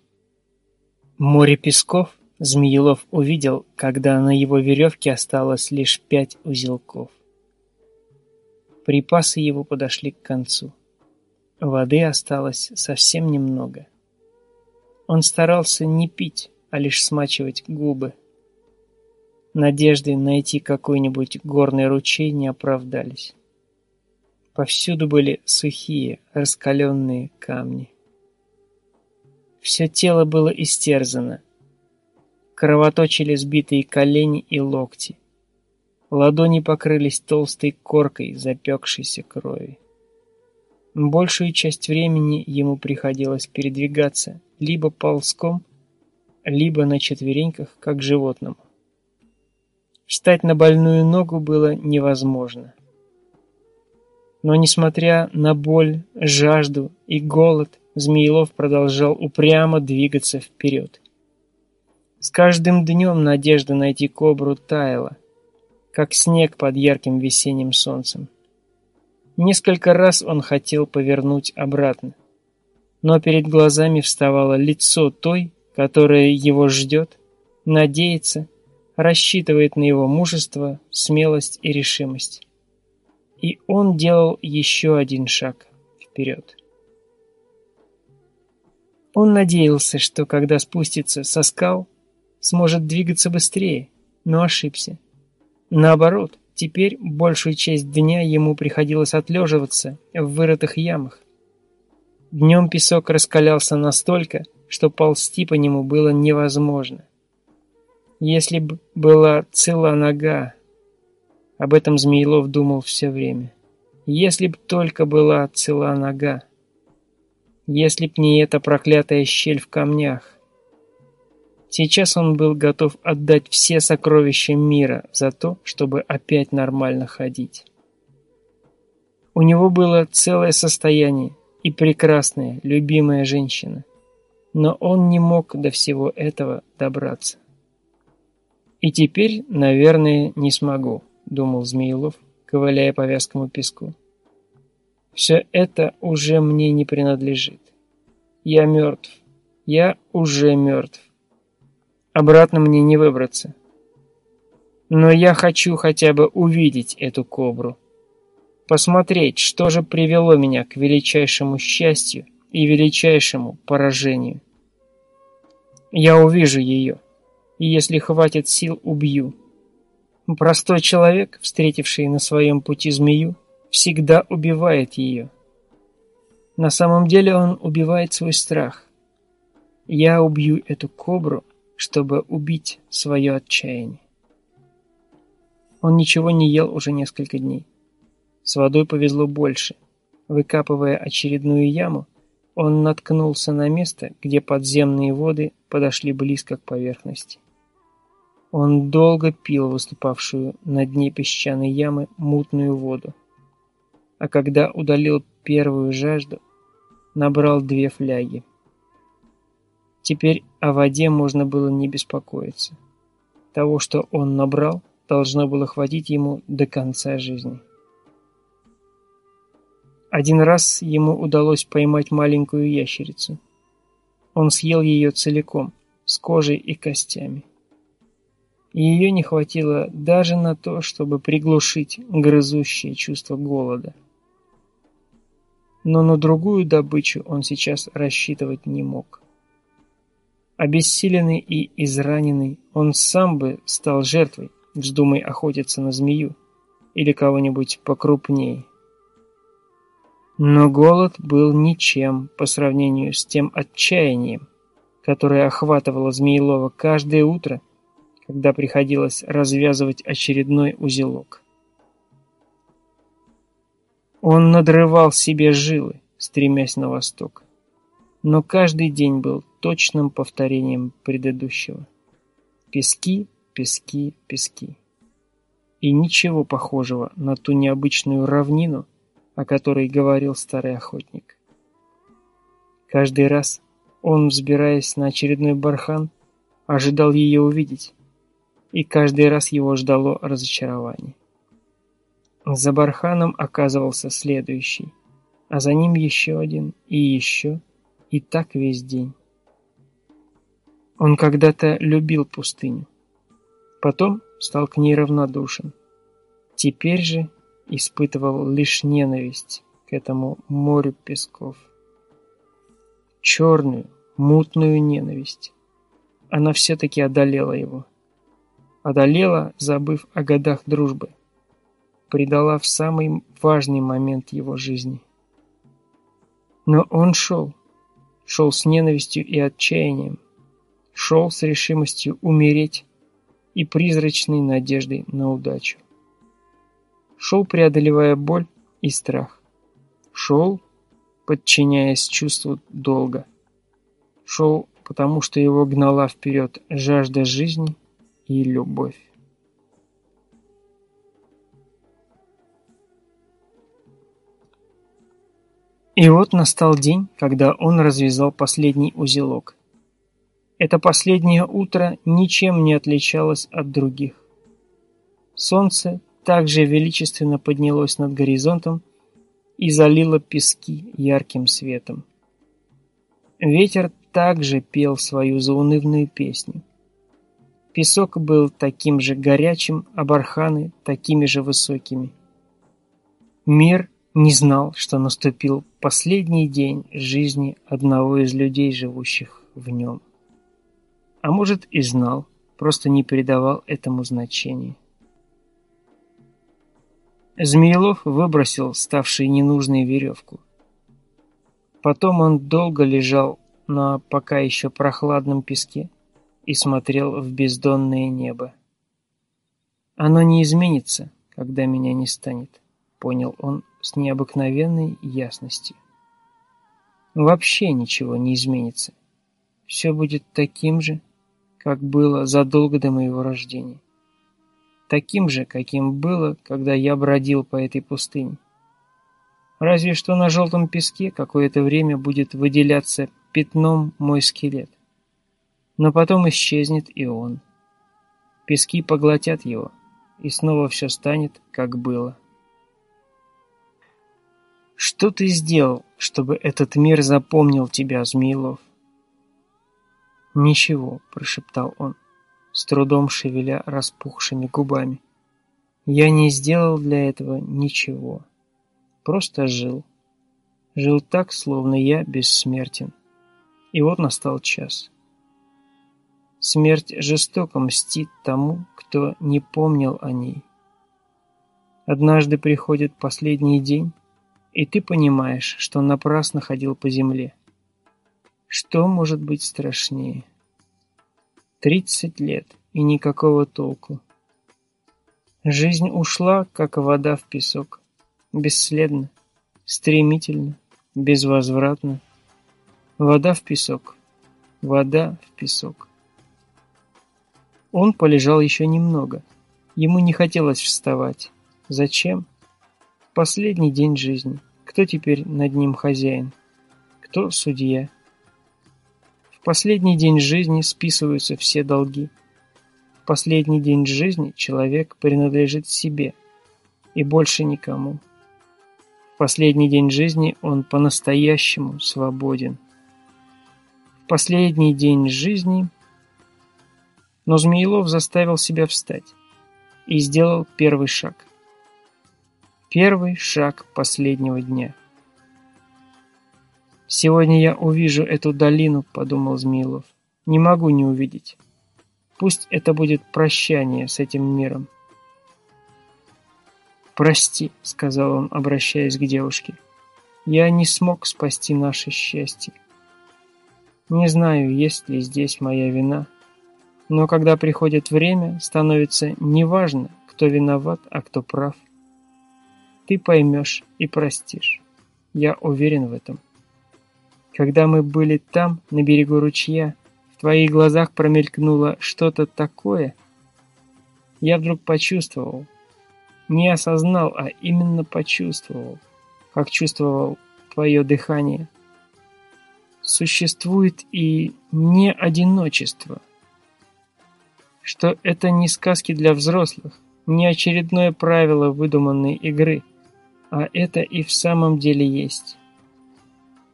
Море песков Змеелов увидел, когда на его веревке осталось лишь пять узелков. Припасы его подошли к концу. Воды осталось совсем немного. Он старался не пить, а лишь смачивать губы. Надежды найти какой-нибудь горный ручей не оправдались. Повсюду были сухие, раскаленные камни. Все тело было истерзано. Кровоточили сбитые колени и локти. Ладони покрылись толстой коркой запекшейся крови. Большую часть времени ему приходилось передвигаться либо ползком, либо на четвереньках, как животному. Встать на больную ногу было невозможно. Но, несмотря на боль, жажду и голод, Змеилов продолжал упрямо двигаться вперед. С каждым днем надежда найти кобру таяла, как снег под ярким весенним солнцем. Несколько раз он хотел повернуть обратно, но перед глазами вставало лицо той, которая его ждет, надеется, рассчитывает на его мужество, смелость и решимость. И он делал еще один шаг вперед. Он надеялся, что когда спустится со скал, сможет двигаться быстрее, но ошибся. Наоборот, теперь большую часть дня ему приходилось отлеживаться в вырытых ямах. Днем песок раскалялся настолько, что ползти по нему было невозможно. Если б была цела нога, об этом Змеилов думал все время. Если б только была цела нога. Если б не эта проклятая щель в камнях. Сейчас он был готов отдать все сокровища мира за то, чтобы опять нормально ходить. У него было целое состояние и прекрасная, любимая женщина. Но он не мог до всего этого добраться. «И теперь, наверное, не смогу», — думал Змеилов, ковыляя по вязкому песку. Все это уже мне не принадлежит. Я мертв. Я уже мертв. Обратно мне не выбраться. Но я хочу хотя бы увидеть эту кобру. Посмотреть, что же привело меня к величайшему счастью и величайшему поражению. Я увижу ее, и если хватит сил, убью. Простой человек, встретивший на своем пути змею, всегда убивает ее. На самом деле он убивает свой страх. Я убью эту кобру, чтобы убить свое отчаяние. Он ничего не ел уже несколько дней. С водой повезло больше. Выкапывая очередную яму, он наткнулся на место, где подземные воды подошли близко к поверхности. Он долго пил выступавшую на дне песчаной ямы мутную воду а когда удалил первую жажду, набрал две фляги. Теперь о воде можно было не беспокоиться. Того, что он набрал, должно было хватить ему до конца жизни. Один раз ему удалось поймать маленькую ящерицу. Он съел ее целиком, с кожей и костями. И ее не хватило даже на то, чтобы приглушить грызущее чувство голода но на другую добычу он сейчас рассчитывать не мог. Обессиленный и израненный, он сам бы стал жертвой, вздумай охотиться на змею или кого-нибудь покрупнее. Но голод был ничем по сравнению с тем отчаянием, которое охватывало Змеелова каждое утро, когда приходилось развязывать очередной узелок. Он надрывал себе жилы, стремясь на восток. Но каждый день был точным повторением предыдущего. Пески, пески, пески. И ничего похожего на ту необычную равнину, о которой говорил старый охотник. Каждый раз он, взбираясь на очередной бархан, ожидал ее увидеть, и каждый раз его ждало разочарование. За барханом оказывался следующий, а за ним еще один и еще, и так весь день. Он когда-то любил пустыню, потом стал к ней равнодушен. Теперь же испытывал лишь ненависть к этому морю песков. Черную, мутную ненависть. Она все-таки одолела его. Одолела, забыв о годах дружбы предала в самый важный момент его жизни. Но он шел, шел с ненавистью и отчаянием, шел с решимостью умереть и призрачной надеждой на удачу. Шел, преодолевая боль и страх. Шел, подчиняясь чувству долга. Шел, потому что его гнала вперед жажда жизни и любовь. И вот настал день, когда он развязал последний узелок. Это последнее утро ничем не отличалось от других. Солнце также величественно поднялось над горизонтом и залило пески ярким светом. Ветер также пел свою заунывную песню. Песок был таким же горячим, а барханы такими же высокими. Мир не знал, что наступил последний день жизни одного из людей, живущих в нем. А может и знал, просто не придавал этому значения. Змеелов выбросил ставшей ненужной веревку. Потом он долго лежал на пока еще прохладном песке и смотрел в бездонное небо. «Оно не изменится, когда меня не станет», — понял он с необыкновенной ясностью. Вообще ничего не изменится. Все будет таким же, как было задолго до моего рождения. Таким же, каким было, когда я бродил по этой пустыне. Разве что на желтом песке какое-то время будет выделяться пятном мой скелет. Но потом исчезнет и он. Пески поглотят его, и снова все станет, как было. Что ты сделал, чтобы этот мир запомнил тебя, Змеилов? Ничего, прошептал он, с трудом шевеля распухшими губами. Я не сделал для этого ничего. Просто жил. Жил так, словно я бессмертен. И вот настал час. Смерть жестоко мстит тому, кто не помнил о ней. Однажды приходит последний день, и ты понимаешь, что напрасно ходил по земле. Что может быть страшнее? Тридцать лет, и никакого толку. Жизнь ушла, как вода в песок. Бесследно, стремительно, безвозвратно. Вода в песок, вода в песок. Он полежал еще немного. Ему не хотелось вставать. Зачем? Последний день жизни. Кто теперь над ним хозяин? Кто судья? В последний день жизни списываются все долги. В последний день жизни человек принадлежит себе и больше никому. В последний день жизни он по-настоящему свободен. В последний день жизни... Но Змеелов заставил себя встать и сделал первый шаг – Первый шаг последнего дня. «Сегодня я увижу эту долину», — подумал Змеилов. «Не могу не увидеть. Пусть это будет прощание с этим миром». «Прости», — сказал он, обращаясь к девушке. «Я не смог спасти наше счастье. Не знаю, есть ли здесь моя вина, но когда приходит время, становится неважно, кто виноват, а кто прав. Ты поймешь и простишь. Я уверен в этом. Когда мы были там, на берегу ручья, в твоих глазах промелькнуло что-то такое. Я вдруг почувствовал, не осознал, а именно почувствовал, как чувствовал твое дыхание. Существует и не одиночество, что это не сказки для взрослых, не очередное правило выдуманной игры – а это и в самом деле есть.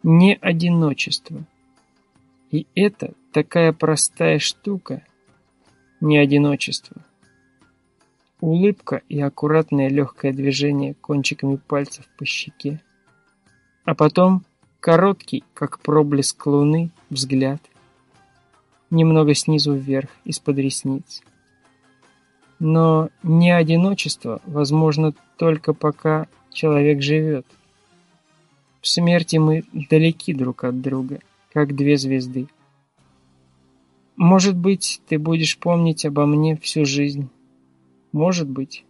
Не одиночество. И это такая простая штука, не одиночество. Улыбка и аккуратное легкое движение кончиками пальцев по щеке. А потом короткий, как проблеск луны, взгляд. Немного снизу вверх, из-под ресниц. Но не одиночество возможно только пока человек живет. В смерти мы далеки друг от друга, как две звезды. Может быть, ты будешь помнить обо мне всю жизнь. Может быть.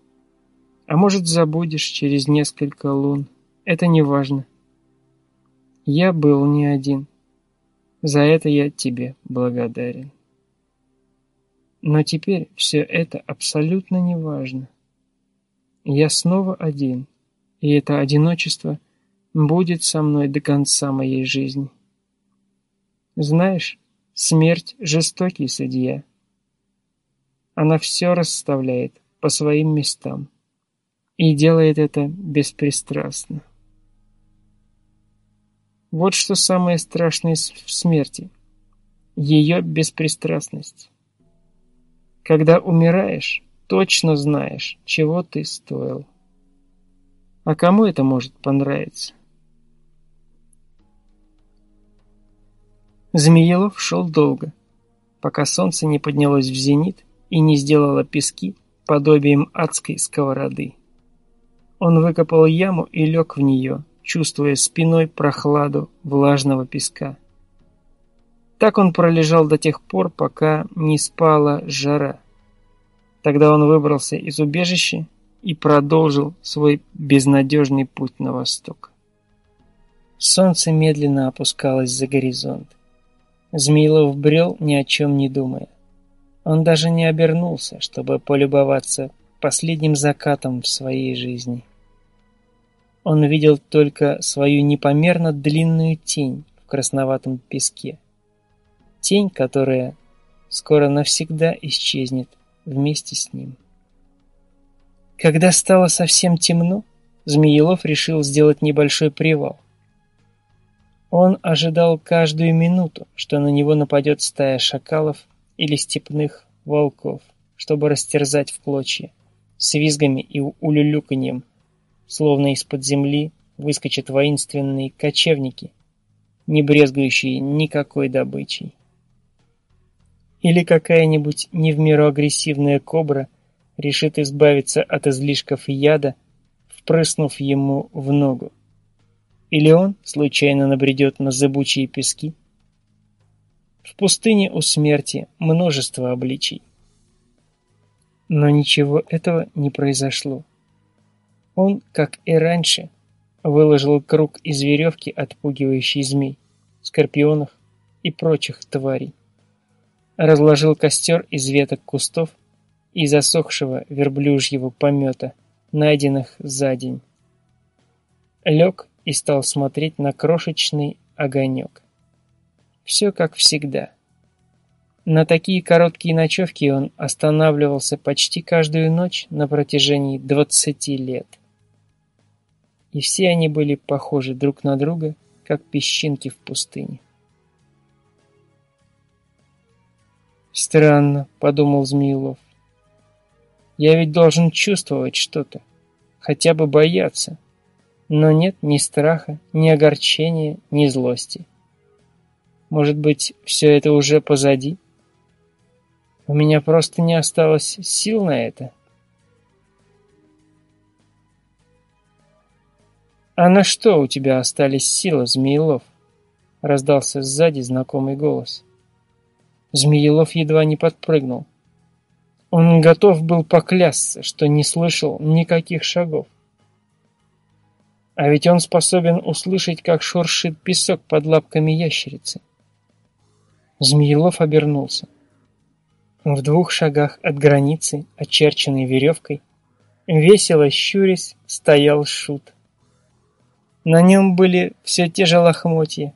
А может, забудешь через несколько лун. Это не важно. Я был не один. За это я тебе благодарен. Но теперь все это абсолютно не важно. Я снова один. И это одиночество будет со мной до конца моей жизни. Знаешь, смерть — жестокий судья. Она все расставляет по своим местам и делает это беспристрастно. Вот что самое страшное в смерти — ее беспристрастность. Когда умираешь, точно знаешь, чего ты стоил. А кому это может понравиться? Змеелов шел долго, пока солнце не поднялось в зенит и не сделало пески подобием адской сковороды. Он выкопал яму и лег в нее, чувствуя спиной прохладу влажного песка. Так он пролежал до тех пор, пока не спала жара. Тогда он выбрался из убежища и продолжил свой безнадежный путь на восток. Солнце медленно опускалось за горизонт. Змеилов брел, ни о чем не думая. Он даже не обернулся, чтобы полюбоваться последним закатом в своей жизни. Он видел только свою непомерно длинную тень в красноватом песке. Тень, которая скоро навсегда исчезнет вместе с ним. Когда стало совсем темно, Змеелов решил сделать небольшой привал. Он ожидал каждую минуту, что на него нападет стая шакалов или степных волков, чтобы растерзать в клочья, с визгами и улюлюканьем, словно из-под земли выскочат воинственные кочевники, не брезгующие никакой добычей. Или какая-нибудь не в меру агрессивная кобра решит избавиться от излишков яда, впрыснув ему в ногу. Или он случайно набредет на зыбучие пески? В пустыне у смерти множество обличий. Но ничего этого не произошло. Он, как и раньше, выложил круг из веревки, отпугивающий змей, скорпионов и прочих тварей. Разложил костер из веток кустов и засохшего верблюжьего помета, найденных за день. Лег и стал смотреть на крошечный огонек. Все как всегда. На такие короткие ночевки он останавливался почти каждую ночь на протяжении двадцати лет. И все они были похожи друг на друга, как песчинки в пустыне. «Странно», — подумал Змеилов. «Я ведь должен чувствовать что-то, хотя бы бояться» но нет ни страха, ни огорчения, ни злости. Может быть, все это уже позади? У меня просто не осталось сил на это. «А на что у тебя остались силы, Змеелов?» — раздался сзади знакомый голос. Змеелов едва не подпрыгнул. Он готов был поклясться, что не слышал никаких шагов. А ведь он способен услышать, как шуршит песок под лапками ящерицы. Змеелов обернулся. В двух шагах от границы, очерченной веревкой, весело щурясь, стоял шут. На нем были все те же лохмотья,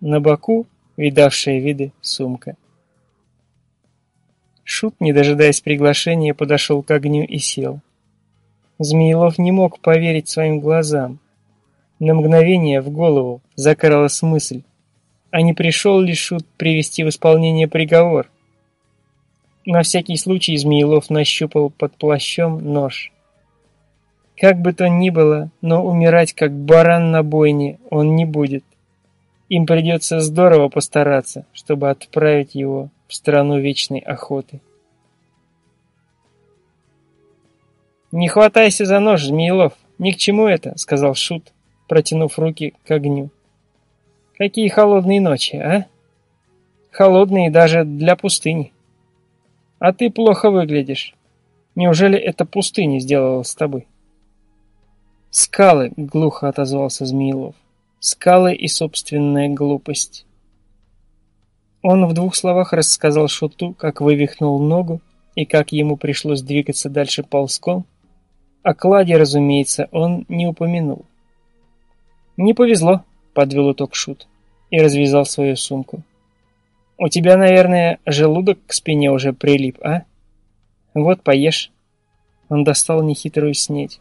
на боку видавшая виды сумка. Шут, не дожидаясь приглашения, подошел к огню и сел. Змеелов не мог поверить своим глазам. На мгновение в голову закралась мысль, а не пришел ли Шут привести в исполнение приговор? На всякий случай Змеилов нащупал под плащом нож. Как бы то ни было, но умирать как баран на бойне он не будет. Им придется здорово постараться, чтобы отправить его в страну вечной охоты. «Не хватайся за нож, Змеилов, ни к чему это», — сказал Шут, протянув руки к огню. «Какие холодные ночи, а? Холодные даже для пустыни. А ты плохо выглядишь. Неужели это пустыня сделала с тобой?» «Скалы», — глухо отозвался Змеилов. «Скалы и собственная глупость». Он в двух словах рассказал Шуту, как вывихнул ногу и как ему пришлось двигаться дальше ползком. О кладе, разумеется, он не упомянул. Не повезло, подвел итог Шут и развязал свою сумку. У тебя, наверное, желудок к спине уже прилип, а? Вот, поешь. Он достал нехитрую снедь.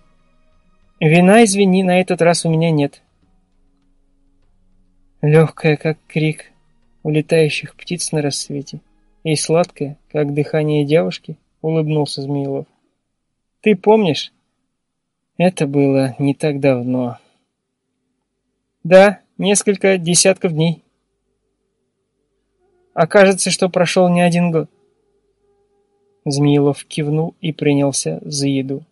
Вина, извини, на этот раз у меня нет. Легкая, как крик улетающих птиц на рассвете, и сладкая, как дыхание девушки, улыбнулся Змеилов. Ты помнишь? Это было не так давно. Да, несколько десятков дней. Окажется, что прошел не один год. Змеилов кивнул и принялся за еду.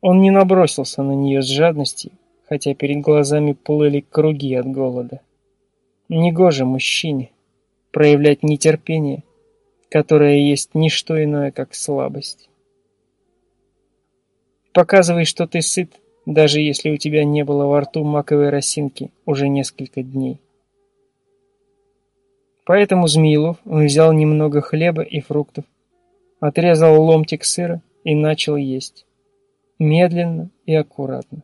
Он не набросился на нее с жадностью, хотя перед глазами плыли круги от голода. Негоже мужчине проявлять нетерпение, которое есть не что иное, как слабость. Показывай, что ты сыт, даже если у тебя не было во рту маковой росинки уже несколько дней. Поэтому Змеилов взял немного хлеба и фруктов, отрезал ломтик сыра и начал есть. Медленно и аккуратно.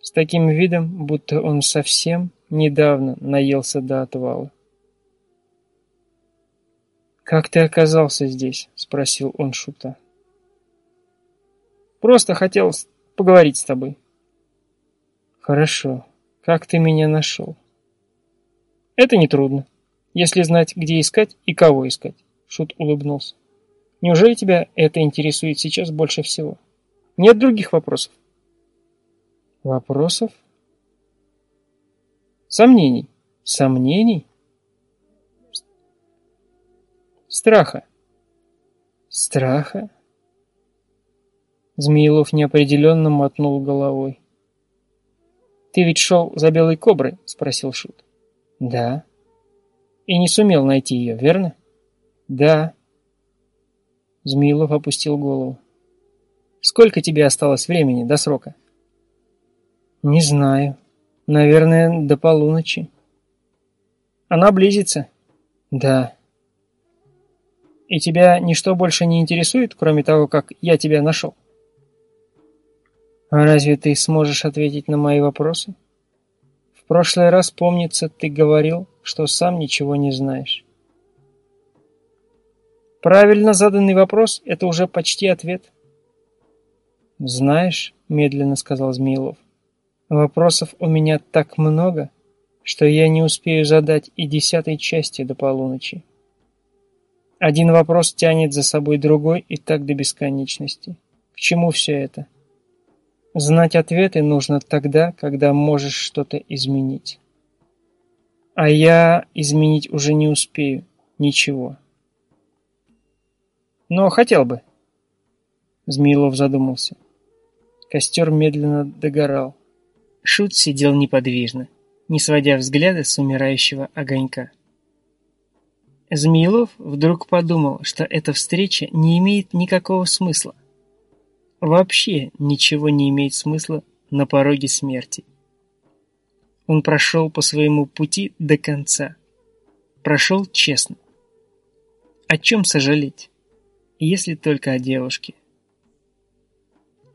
С таким видом, будто он совсем недавно наелся до отвала. «Как ты оказался здесь?» — спросил он Шута. «Просто хотел поговорить с тобой». «Хорошо. Как ты меня нашел?» «Это нетрудно если знать, где искать и кого искать. Шут улыбнулся. Неужели тебя это интересует сейчас больше всего? Нет других вопросов? Вопросов? Сомнений. Сомнений? Страха. Страха? Змеилов неопределенно мотнул головой. «Ты ведь шел за белой коброй?» — спросил Шут. «Да». И не сумел найти ее, верно? Да. Змеилов опустил голову. Сколько тебе осталось времени до срока? Не знаю. Наверное, до полуночи. Она близится? Да. И тебя ничто больше не интересует, кроме того, как я тебя нашел? А разве ты сможешь ответить на мои вопросы? В прошлый раз, помнится, ты говорил, что сам ничего не знаешь. Правильно заданный вопрос – это уже почти ответ. «Знаешь», – медленно сказал Змеилов, – «вопросов у меня так много, что я не успею задать и десятой части до полуночи. Один вопрос тянет за собой другой и так до бесконечности. К чему все это? Знать ответы нужно тогда, когда можешь что-то изменить». А я изменить уже не успею. Ничего. Но хотел бы. Змеилов задумался. Костер медленно догорал. Шут сидел неподвижно, не сводя взгляда с умирающего огонька. Змеилов вдруг подумал, что эта встреча не имеет никакого смысла. Вообще ничего не имеет смысла на пороге смерти. Он прошел по своему пути до конца. Прошел честно. О чем сожалеть, если только о девушке?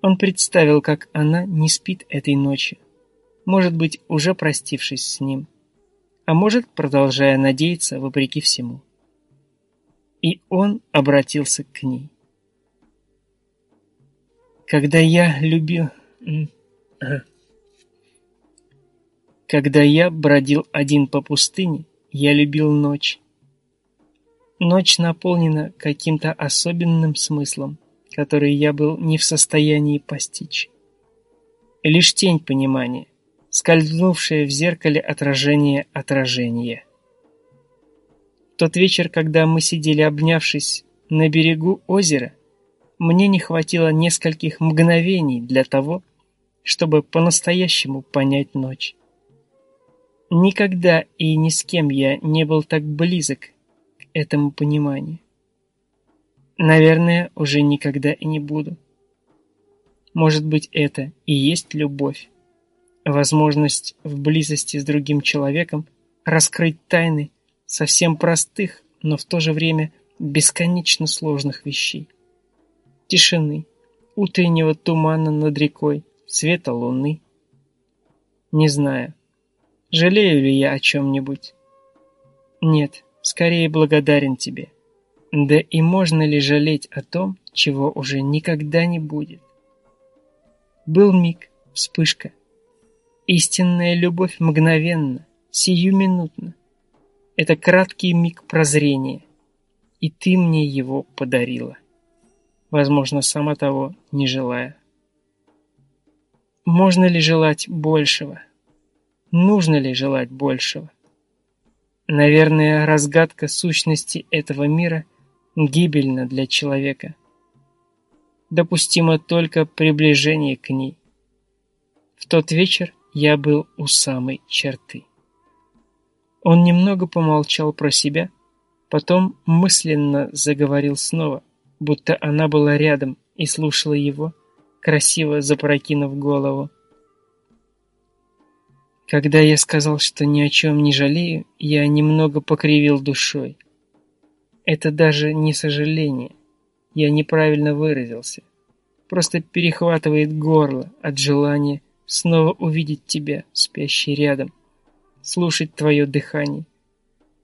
Он представил, как она не спит этой ночью, может быть, уже простившись с ним, а может, продолжая надеяться вопреки всему. И он обратился к ней. Когда я любил... Когда я бродил один по пустыне, я любил ночь. Ночь наполнена каким-то особенным смыслом, который я был не в состоянии постичь. Лишь тень понимания, скользнувшая в зеркале отражение отражения. Тот вечер, когда мы сидели обнявшись на берегу озера, мне не хватило нескольких мгновений для того, чтобы по-настоящему понять ночь. Никогда и ни с кем я не был так близок к этому пониманию. Наверное, уже никогда и не буду. Может быть, это и есть любовь. Возможность в близости с другим человеком раскрыть тайны совсем простых, но в то же время бесконечно сложных вещей. Тишины, утреннего тумана над рекой, света луны, Не знаю, жалею ли я о чем-нибудь. Нет, скорее благодарен тебе. Да и можно ли жалеть о том, чего уже никогда не будет? Был миг, вспышка. Истинная любовь мгновенно, сиюминутно. Это краткий миг прозрения, и ты мне его подарила, возможно, сама того не желая. Можно ли желать большего? Нужно ли желать большего? Наверное, разгадка сущности этого мира гибельна для человека. Допустимо только приближение к ней. В тот вечер я был у самой черты. Он немного помолчал про себя, потом мысленно заговорил снова, будто она была рядом и слушала его, красиво запрокинув голову. Когда я сказал, что ни о чем не жалею, я немного покривил душой. Это даже не сожаление. Я неправильно выразился. Просто перехватывает горло от желания снова увидеть тебя, спящий рядом, слушать твое дыхание,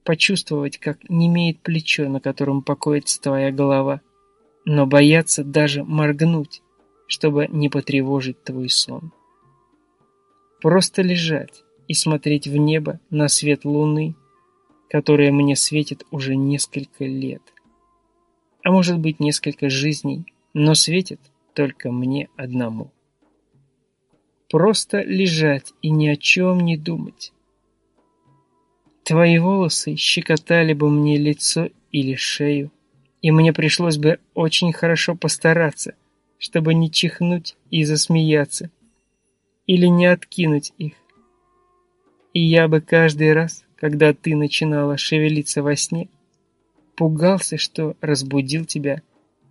почувствовать, как немеет плечо, на котором покоится твоя голова, но бояться даже моргнуть, чтобы не потревожить твой сон. Просто лежать и смотреть в небо на свет луны, которая мне светит уже несколько лет. А может быть несколько жизней, но светит только мне одному. Просто лежать и ни о чем не думать. Твои волосы щекотали бы мне лицо или шею, и мне пришлось бы очень хорошо постараться, чтобы не чихнуть и засмеяться, или не откинуть их. И я бы каждый раз, когда ты начинала шевелиться во сне, пугался, что разбудил тебя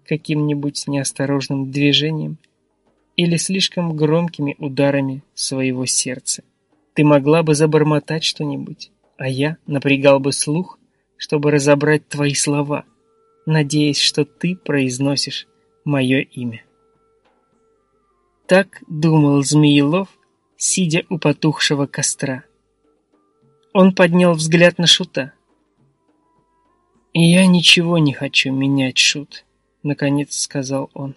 каким-нибудь неосторожным движением или слишком громкими ударами своего сердца. Ты могла бы забормотать что-нибудь, а я напрягал бы слух, чтобы разобрать твои слова, надеясь, что ты произносишь мое имя. Так думал Змеелов, сидя у потухшего костра. Он поднял взгляд на Шута. «И я ничего не хочу менять, Шут», — наконец сказал он.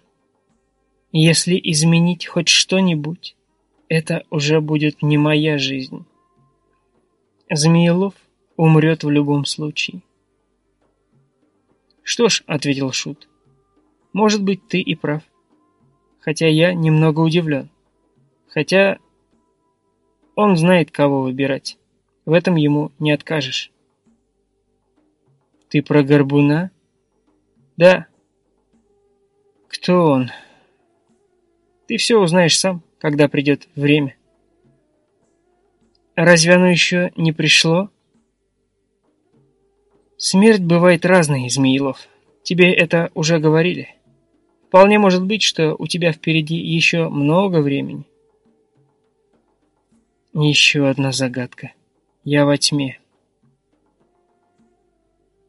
«Если изменить хоть что-нибудь, это уже будет не моя жизнь. Змеелов умрет в любом случае». «Что ж», — ответил Шут, — «может быть, ты и прав хотя я немного удивлен. Хотя он знает, кого выбирать. В этом ему не откажешь. Ты про Горбуна? Да. Кто он? Ты все узнаешь сам, когда придет время. Разве оно еще не пришло? Смерть бывает разной, Змеилов. Тебе это уже говорили. Вполне может быть, что у тебя впереди еще много времени. Еще одна загадка. Я во тьме.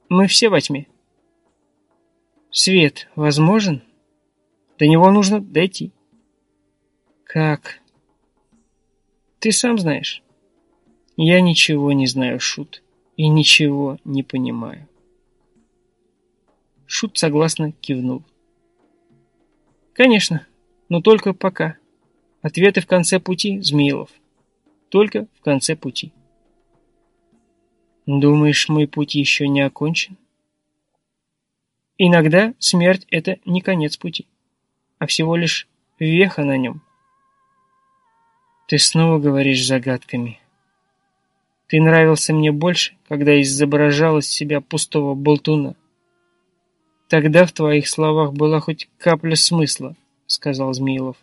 Мы все во тьме. Свет возможен? До него нужно дойти. Как? Ты сам знаешь. Я ничего не знаю, Шут, и ничего не понимаю. Шут согласно кивнул. Конечно, но только пока. Ответы в конце пути, Змеилов. Только в конце пути. Думаешь, мой путь еще не окончен? Иногда смерть — это не конец пути, а всего лишь веха на нем. Ты снова говоришь загадками. Ты нравился мне больше, когда изображал из себя пустого болтуна. «Тогда в твоих словах была хоть капля смысла», — сказал Змеилов.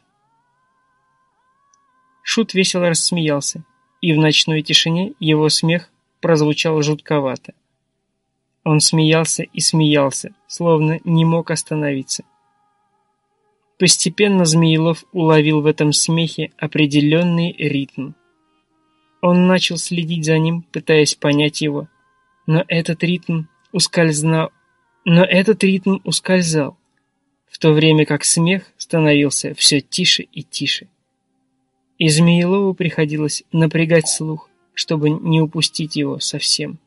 Шут весело рассмеялся, и в ночной тишине его смех прозвучал жутковато. Он смеялся и смеялся, словно не мог остановиться. Постепенно Змеилов уловил в этом смехе определенный ритм. Он начал следить за ним, пытаясь понять его, но этот ритм ускользнул но этот ритм ускользал, в то время как смех становился все тише и тише. и Змеелову приходилось напрягать слух, чтобы не упустить его совсем.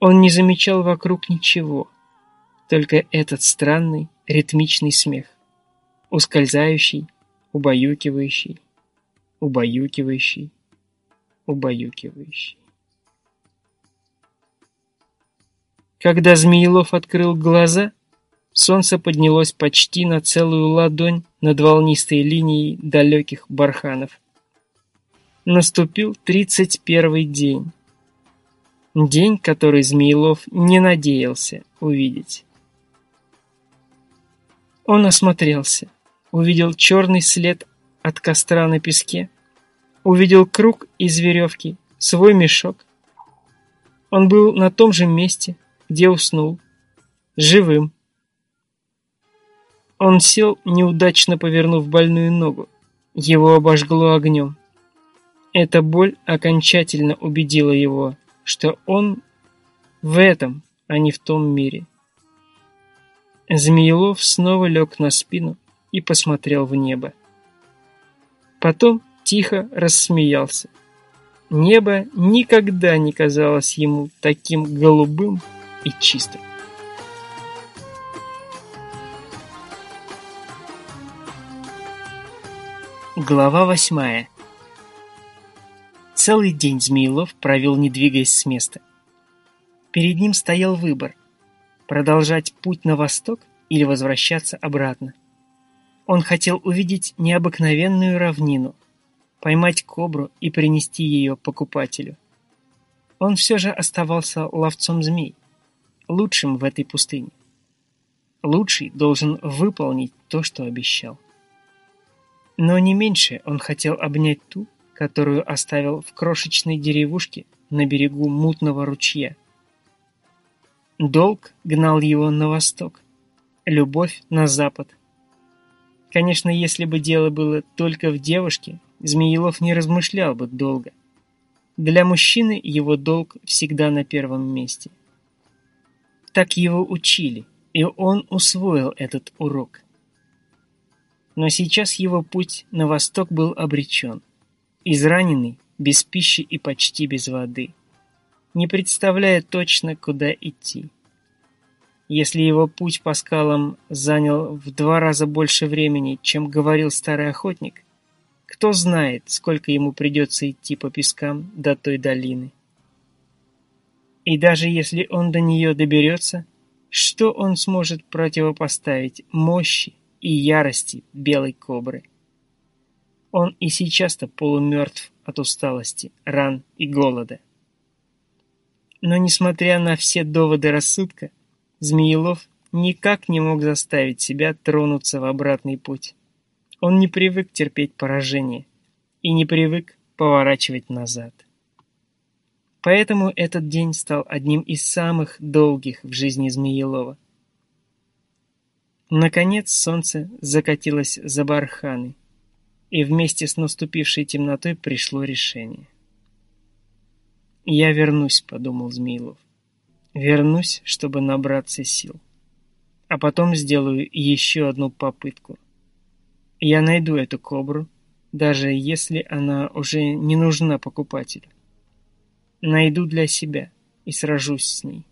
Он не замечал вокруг ничего, только этот странный ритмичный смех, ускользающий, убаюкивающий, убаюкивающий, убаюкивающий. Когда Змеелов открыл глаза, солнце поднялось почти на целую ладонь над волнистой линией далеких барханов. Наступил тридцать первый день. День, который Змеелов не надеялся увидеть. Он осмотрелся, увидел черный след от костра на песке, увидел круг из веревки, свой мешок. Он был на том же месте, где уснул, живым. Он сел, неудачно повернув больную ногу. Его обожгло огнем. Эта боль окончательно убедила его, что он в этом, а не в том мире. Змеелов снова лег на спину и посмотрел в небо. Потом тихо рассмеялся. Небо никогда не казалось ему таким голубым, и чистым. Глава восьмая Целый день Змеилов провел, не двигаясь с места. Перед ним стоял выбор – продолжать путь на восток или возвращаться обратно. Он хотел увидеть необыкновенную равнину, поймать кобру и принести ее покупателю. Он все же оставался ловцом змей – лучшим в этой пустыне. Лучший должен выполнить то, что обещал. Но не меньше он хотел обнять ту, которую оставил в крошечной деревушке на берегу мутного ручья. Долг гнал его на восток, любовь на запад. Конечно, если бы дело было только в девушке, Змеелов не размышлял бы долго. Для мужчины его долг всегда на первом месте – так его учили, и он усвоил этот урок. Но сейчас его путь на восток был обречен. Израненный, без пищи и почти без воды, не представляя точно, куда идти. Если его путь по скалам занял в два раза больше времени, чем говорил старый охотник, кто знает, сколько ему придется идти по пескам до той долины. И даже если он до нее доберется, что он сможет противопоставить мощи и ярости белой кобры? Он и сейчас-то полумертв от усталости, ран и голода. Но, несмотря на все доводы рассудка, Змеелов никак не мог заставить себя тронуться в обратный путь. Он не привык терпеть поражение и не привык поворачивать назад. Поэтому этот день стал одним из самых долгих в жизни Змеелова. Наконец солнце закатилось за барханы, и вместе с наступившей темнотой пришло решение. «Я вернусь», — подумал Змеилов. «Вернусь, чтобы набраться сил. А потом сделаю еще одну попытку. Я найду эту кобру, даже если она уже не нужна покупателю найду для себя и сражусь с ней.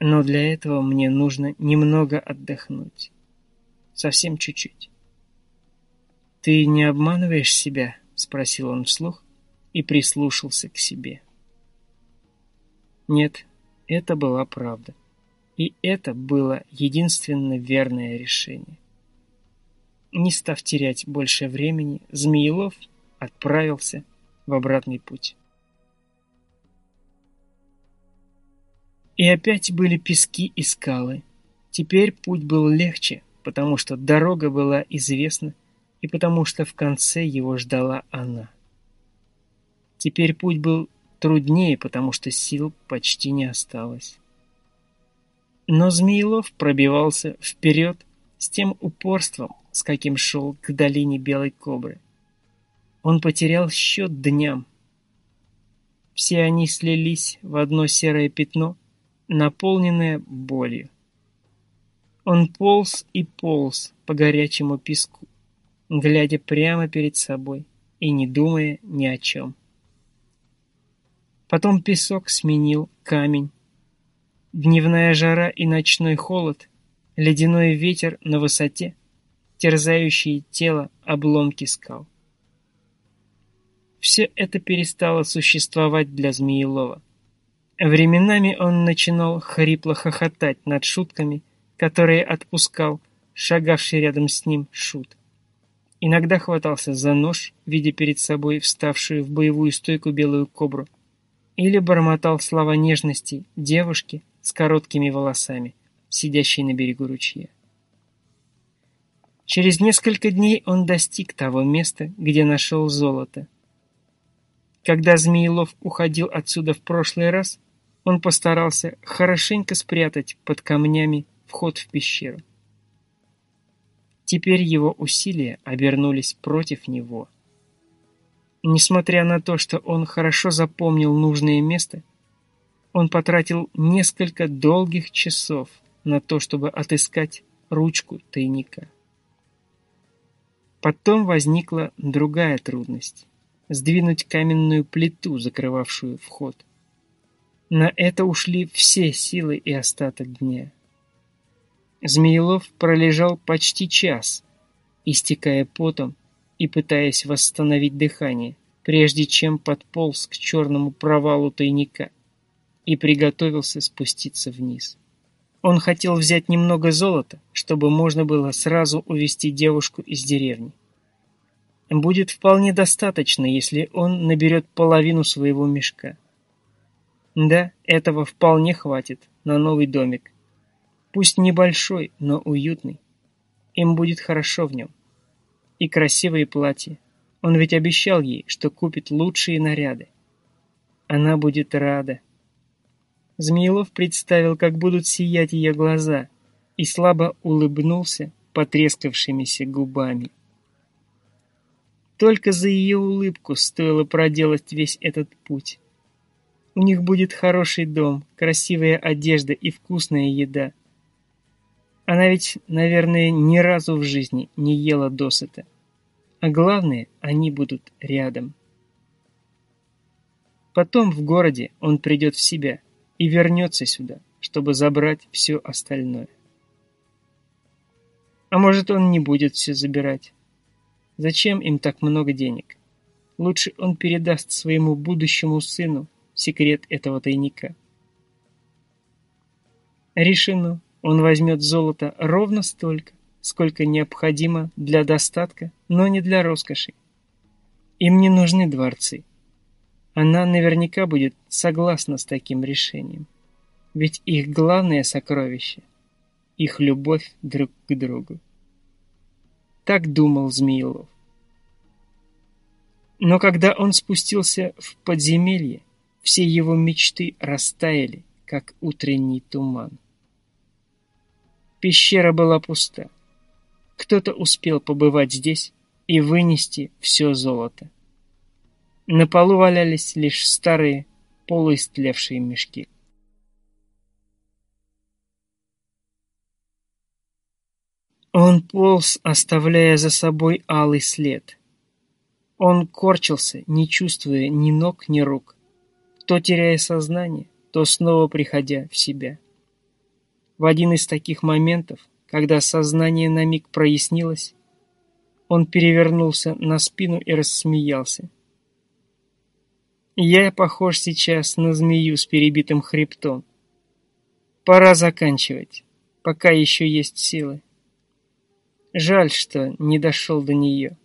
Но для этого мне нужно немного отдохнуть. Совсем чуть-чуть. «Ты не обманываешь себя?» — спросил он вслух и прислушался к себе. Нет, это была правда. И это было единственно верное решение. Не став терять больше времени, Змеелов отправился в обратный путь. И опять были пески и скалы. Теперь путь был легче, потому что дорога была известна и потому что в конце его ждала она. Теперь путь был труднее, потому что сил почти не осталось. Но Змеилов пробивался вперед с тем упорством, с каким шел к долине Белой Кобры. Он потерял счет дням. Все они слились в одно серое пятно, наполненная болью. Он полз и полз по горячему песку, глядя прямо перед собой и не думая ни о чем. Потом песок сменил камень. Дневная жара и ночной холод, ледяной ветер на высоте, терзающие тело обломки скал. Все это перестало существовать для Змеелова. Временами он начинал хрипло хохотать над шутками, которые отпускал шагавший рядом с ним шут. Иногда хватался за нож, видя перед собой вставшую в боевую стойку белую кобру, или бормотал слова нежности девушки с короткими волосами, сидящей на берегу ручья. Через несколько дней он достиг того места, где нашел золото. Когда Змеелов уходил отсюда в прошлый раз, он постарался хорошенько спрятать под камнями вход в пещеру. Теперь его усилия обернулись против него. Несмотря на то, что он хорошо запомнил нужное место, он потратил несколько долгих часов на то, чтобы отыскать ручку тайника. Потом возникла другая трудность — сдвинуть каменную плиту, закрывавшую вход. На это ушли все силы и остаток дня. Змеелов пролежал почти час, истекая потом и пытаясь восстановить дыхание, прежде чем подполз к черному провалу тайника и приготовился спуститься вниз. Он хотел взять немного золота, чтобы можно было сразу увести девушку из деревни. Будет вполне достаточно, если он наберет половину своего мешка. Да, этого вполне хватит на новый домик, Пусть небольшой, но уютный. Им будет хорошо в нем. И красивые платья. Он ведь обещал ей, что купит лучшие наряды. Она будет рада. Змеилов представил, как будут сиять ее глаза, и слабо улыбнулся потрескавшимися губами. Только за ее улыбку стоило проделать весь этот путь. У них будет хороший дом, красивая одежда и вкусная еда. Она ведь, наверное, ни разу в жизни не ела досыта. А главное, они будут рядом. Потом в городе он придет в себя и вернется сюда, чтобы забрать все остальное. А может, он не будет все забирать. Зачем им так много денег? Лучше он передаст своему будущему сыну секрет этого тайника. Решено. Он возьмет золото ровно столько, сколько необходимо для достатка, но не для роскоши. Им не нужны дворцы. Она наверняка будет согласна с таким решением. Ведь их главное сокровище — их любовь друг к другу. Так думал Змеилов. Но когда он спустился в подземелье, все его мечты растаяли, как утренний туман. Пещера была пуста. Кто-то успел побывать здесь и вынести все золото. На полу валялись лишь старые, полуистлевшие мешки. Он полз, оставляя за собой алый след. Он корчился, не чувствуя ни ног, ни рук, то теряя сознание, то снова приходя в себя. В один из таких моментов, когда сознание на миг прояснилось, он перевернулся на спину и рассмеялся. Я похож сейчас на змею с перебитым хребтом. Пора заканчивать, пока еще есть силы. Жаль, что не дошел до нее.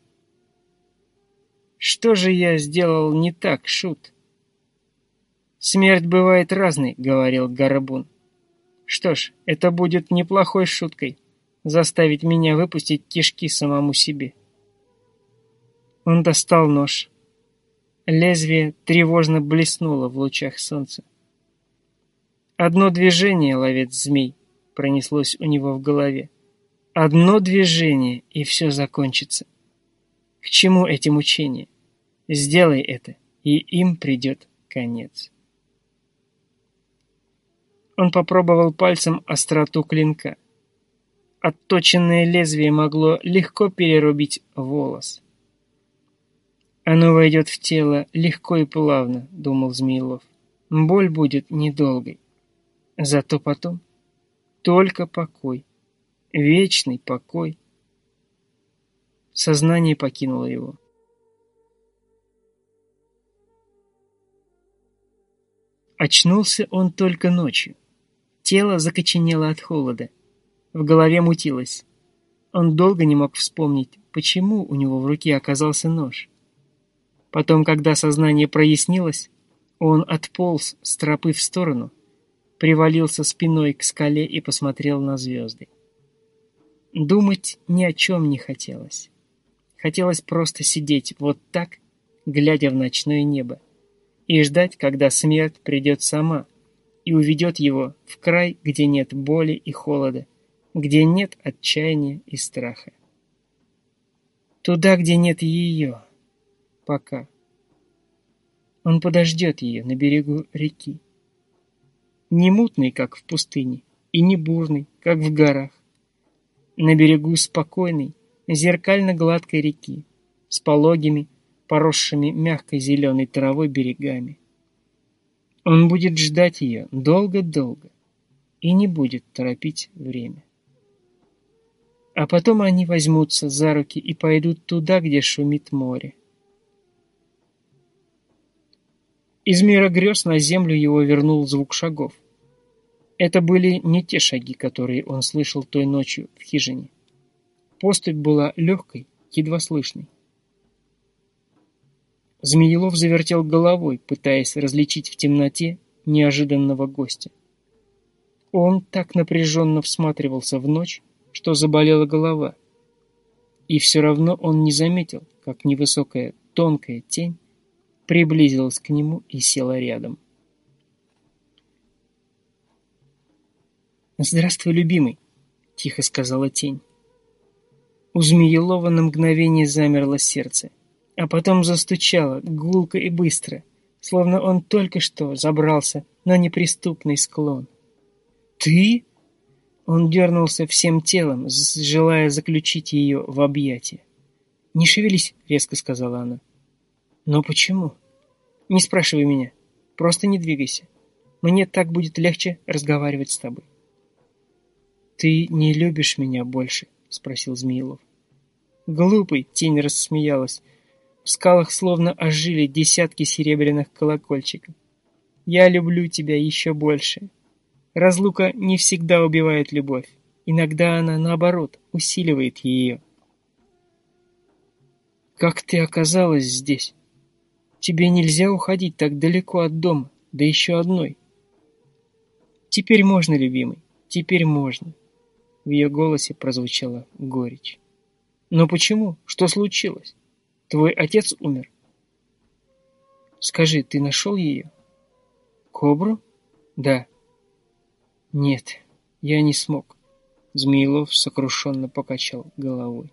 Что же я сделал не так, Шут? Смерть бывает разной, говорил Гарабун. Что ж, это будет неплохой шуткой заставить меня выпустить кишки самому себе. Он достал нож. Лезвие тревожно блеснуло в лучах солнца. Одно движение, ловец змей, пронеслось у него в голове. Одно движение, и все закончится. К чему эти мучения? Сделай это, и им придет конец. Он попробовал пальцем остроту клинка. Отточенное лезвие могло легко перерубить волос. «Оно войдет в тело легко и плавно», — думал Змеилов. «Боль будет недолгой. Зато потом только покой, вечный покой». Сознание покинуло его. Очнулся он только ночью. Тело закоченело от холода. В голове мутилось. Он долго не мог вспомнить, почему у него в руке оказался нож. Потом, когда сознание прояснилось, он отполз с тропы в сторону, привалился спиной к скале и посмотрел на звезды. Думать ни о чем не хотелось. Хотелось просто сидеть вот так, глядя в ночное небо и ждать, когда смерть придет сама и уведет его в край, где нет боли и холода, где нет отчаяния и страха. Туда, где нет ее. Пока. Он подождет ее на берегу реки. Не мутный, как в пустыне, и не бурный, как в горах. На берегу спокойной, зеркально-гладкой реки, с пологими, поросшими мягкой зеленой травой берегами. Он будет ждать ее долго-долго и не будет торопить время. А потом они возьмутся за руки и пойдут туда, где шумит море. Из мира грез на землю его вернул звук шагов. Это были не те шаги, которые он слышал той ночью в хижине. Поступь была легкой, едва слышной. Змеелов завертел головой, пытаясь различить в темноте неожиданного гостя. Он так напряженно всматривался в ночь, что заболела голова. И все равно он не заметил, как невысокая тонкая тень приблизилась к нему и села рядом. «Здравствуй, любимый», — тихо сказала тень. У Змеелова на мгновение замерло сердце а потом застучало, гулко и быстро, словно он только что забрался на неприступный склон. «Ты?» Он дернулся всем телом, желая заключить ее в объятия. «Не шевелись», — резко сказала она. «Но почему?» «Не спрашивай меня. Просто не двигайся. Мне так будет легче разговаривать с тобой». «Ты не любишь меня больше?» — спросил Змеилов. «Глупый!» — тень рассмеялась. В скалах словно ожили десятки серебряных колокольчиков. Я люблю тебя еще больше. Разлука не всегда убивает любовь. Иногда она, наоборот, усиливает ее. Как ты оказалась здесь? Тебе нельзя уходить так далеко от дома, да еще одной. Теперь можно, любимый, теперь можно. В ее голосе прозвучала горечь. Но почему? Что случилось? Твой отец умер. Скажи, ты нашел ее? Кобру? Да. Нет, я не смог. Змеилов сокрушенно покачал головой.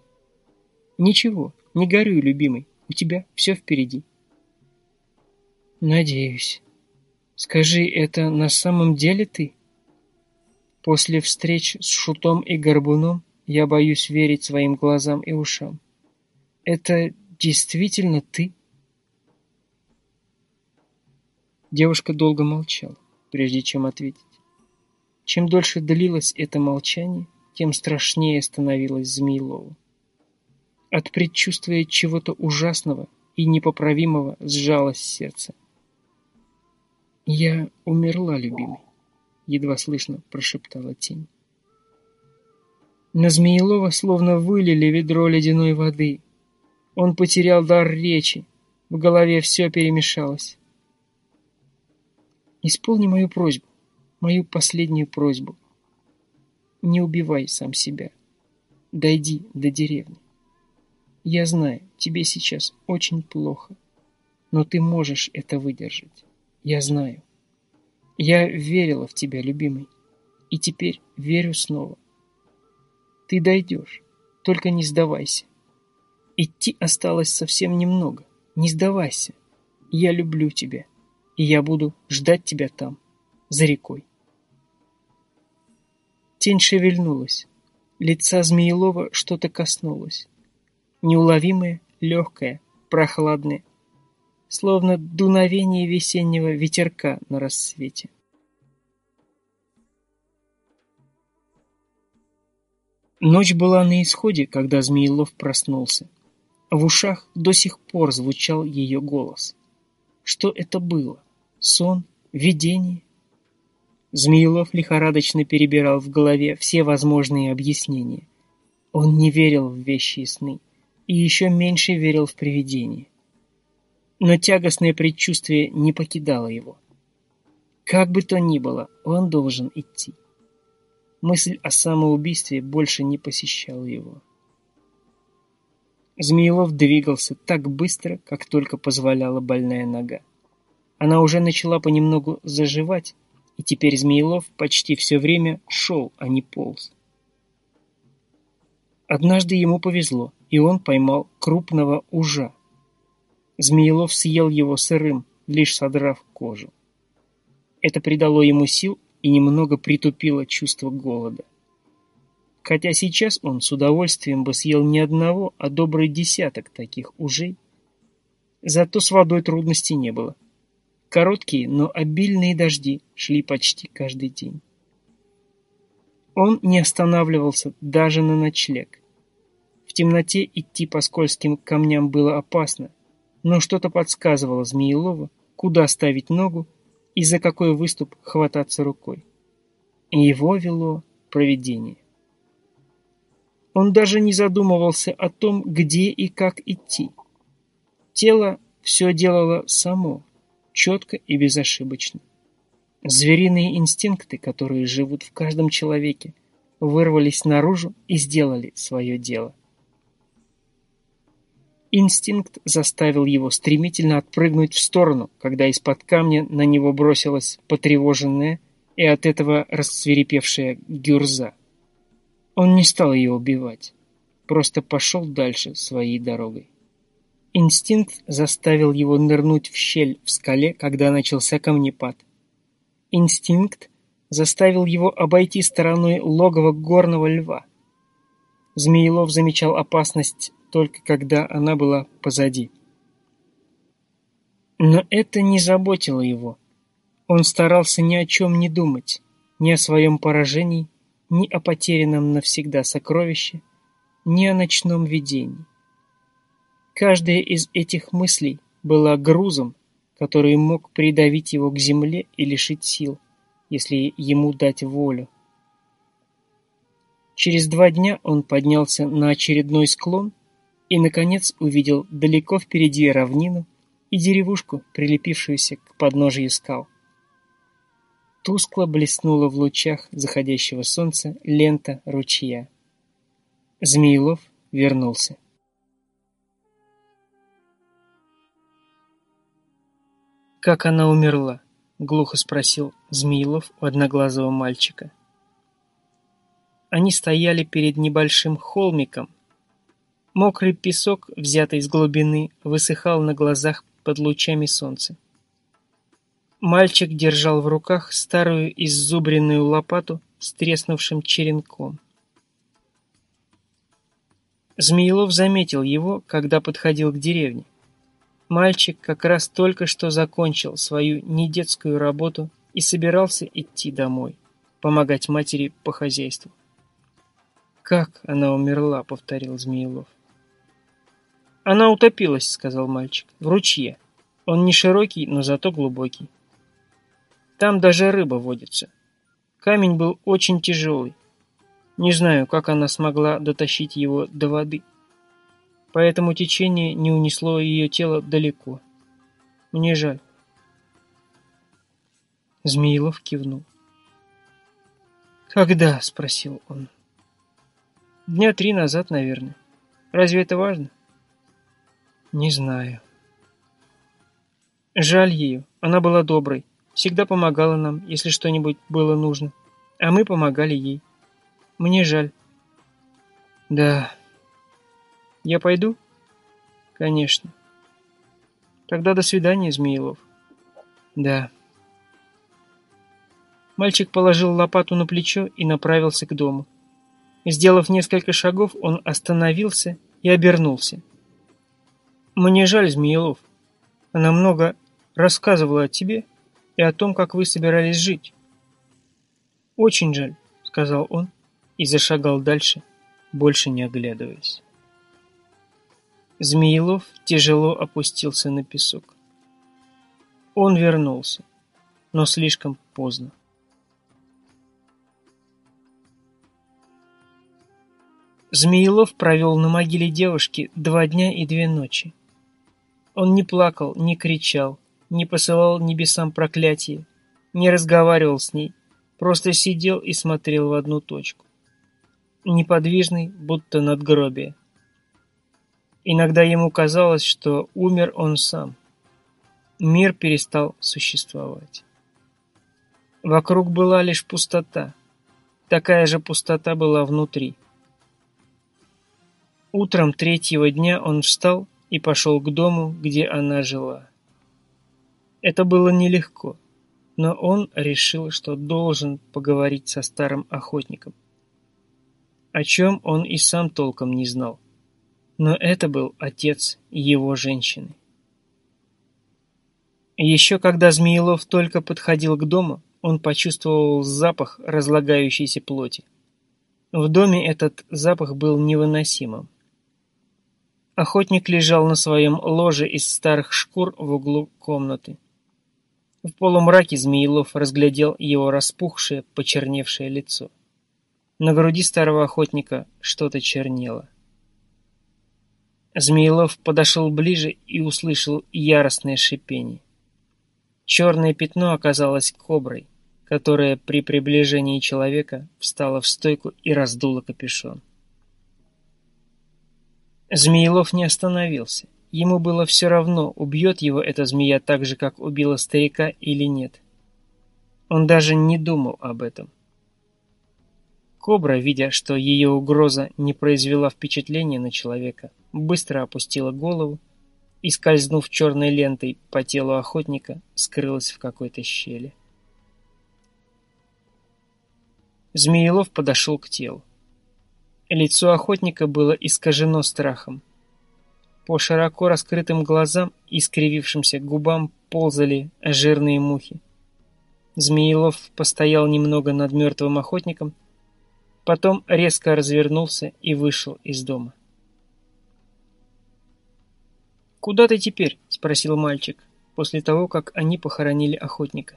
Ничего, не горюй, любимый. У тебя все впереди. Надеюсь. Скажи, это на самом деле ты? После встреч с Шутом и Горбуном я боюсь верить своим глазам и ушам. Это действительно ты?» Девушка долго молчала, прежде чем ответить. Чем дольше длилось это молчание, тем страшнее становилось Змеилову. От предчувствия чего-то ужасного и непоправимого сжалось сердце. «Я умерла, любимый», — едва слышно прошептала тень. На Змеилова словно вылили ведро ледяной воды, он потерял дар речи. В голове все перемешалось. Исполни мою просьбу, мою последнюю просьбу. Не убивай сам себя. Дойди до деревни. Я знаю, тебе сейчас очень плохо, но ты можешь это выдержать. Я знаю. Я верила в тебя, любимый, и теперь верю снова. Ты дойдешь, только не сдавайся. Идти осталось совсем немного. Не сдавайся. Я люблю тебя. И я буду ждать тебя там, за рекой. Тень шевельнулась. Лица Змеелова что-то коснулось. Неуловимое, легкое, прохладное. Словно дуновение весеннего ветерка на рассвете. Ночь была на исходе, когда Змеелов проснулся. В ушах до сих пор звучал ее голос. Что это было? Сон? Видение? Змеилов лихорадочно перебирал в голове все возможные объяснения. Он не верил в вещи и сны, и еще меньше верил в привидения. Но тягостное предчувствие не покидало его. Как бы то ни было, он должен идти. Мысль о самоубийстве больше не посещала его. Змеилов двигался так быстро, как только позволяла больная нога. Она уже начала понемногу заживать, и теперь Змеилов почти все время шел, а не полз. Однажды ему повезло, и он поймал крупного ужа. Змеилов съел его сырым, лишь содрав кожу. Это придало ему сил и немного притупило чувство голода. Хотя сейчас он с удовольствием бы съел не одного, а добрый десяток таких ужей. Зато с водой трудностей не было. Короткие, но обильные дожди шли почти каждый день. Он не останавливался даже на ночлег. В темноте идти по скользким камням было опасно, но что-то подсказывало Змеелову, куда ставить ногу и за какой выступ хвататься рукой. Его вело провидение. Он даже не задумывался о том, где и как идти. Тело все делало само, четко и безошибочно. Звериные инстинкты, которые живут в каждом человеке, вырвались наружу и сделали свое дело. Инстинкт заставил его стремительно отпрыгнуть в сторону, когда из-под камня на него бросилась потревоженная и от этого расцвирепевшая гюрза. Он не стал ее убивать, просто пошел дальше своей дорогой. Инстинкт заставил его нырнуть в щель в скале, когда начался камнепад. Инстинкт заставил его обойти стороной логово горного льва. Змеелов замечал опасность только когда она была позади. Но это не заботило его. Он старался ни о чем не думать, ни о своем поражении, ни о потерянном навсегда сокровище, ни о ночном видении. Каждая из этих мыслей была грузом, который мог придавить его к земле и лишить сил, если ему дать волю. Через два дня он поднялся на очередной склон и, наконец, увидел далеко впереди равнину и деревушку, прилепившуюся к подножию скал. Тускло блеснула в лучах заходящего солнца лента ручья. Змеилов вернулся. «Как она умерла?» — глухо спросил Змеилов у одноглазого мальчика. Они стояли перед небольшим холмиком. Мокрый песок, взятый из глубины, высыхал на глазах под лучами солнца. Мальчик держал в руках старую иззубренную лопату с треснувшим черенком. Змеилов заметил его, когда подходил к деревне. Мальчик как раз только что закончил свою недетскую работу и собирался идти домой, помогать матери по хозяйству. «Как она умерла?» — повторил Змеилов. «Она утопилась», — сказал мальчик, — «в ручье. Он не широкий, но зато глубокий. Там даже рыба водится. Камень был очень тяжелый. Не знаю, как она смогла дотащить его до воды» поэтому течение не унесло ее тело далеко. Мне жаль. Змеилов кивнул. «Когда?» — спросил он. «Дня три назад, наверное. Разве это важно?» «Не знаю». «Жаль ее. Она была доброй. Всегда помогала нам, если что-нибудь было нужно. А мы помогали ей. Мне жаль». «Да...» Я пойду? Конечно. Тогда до свидания, Змеилов. Да. Мальчик положил лопату на плечо и направился к дому. Сделав несколько шагов, он остановился и обернулся. «Мне жаль, Змеелов. Она много рассказывала о тебе и о том, как вы собирались жить». «Очень жаль», — сказал он и зашагал дальше, больше не оглядываясь. Змеелов тяжело опустился на песок. Он вернулся, но слишком поздно. Змеелов провел на могиле девушки два дня и две ночи. Он не плакал, не кричал, не посылал небесам проклятие, не разговаривал с ней, просто сидел и смотрел в одну точку. Неподвижный, будто надгробие. Иногда ему казалось, что умер он сам. Мир перестал существовать. Вокруг была лишь пустота. Такая же пустота была внутри. Утром третьего дня он встал и пошел к дому, где она жила. Это было нелегко, но он решил, что должен поговорить со старым охотником. О чем он и сам толком не знал. Но это был отец его женщины. Еще когда Змеелов только подходил к дому, он почувствовал запах разлагающейся плоти. В доме этот запах был невыносимым. Охотник лежал на своем ложе из старых шкур в углу комнаты. В полумраке Змеилов разглядел его распухшее, почерневшее лицо. На груди старого охотника что-то чернело. Змеилов подошел ближе и услышал яростное шипение. Черное пятно оказалось коброй, которая при приближении человека встала в стойку и раздула капюшон. Змеелов не остановился. Ему было все равно, убьет его эта змея так же, как убила старика или нет. Он даже не думал об этом. Кобра, видя, что ее угроза не произвела впечатления на человека, быстро опустила голову и, скользнув черной лентой по телу охотника, скрылась в какой-то щели. Змеелов подошел к телу. Лицо охотника было искажено страхом. По широко раскрытым глазам и скривившимся губам ползали жирные мухи. Змеилов постоял немного над мертвым охотником, потом резко развернулся и вышел из дома. «Куда ты теперь?» — спросил мальчик, после того, как они похоронили охотника.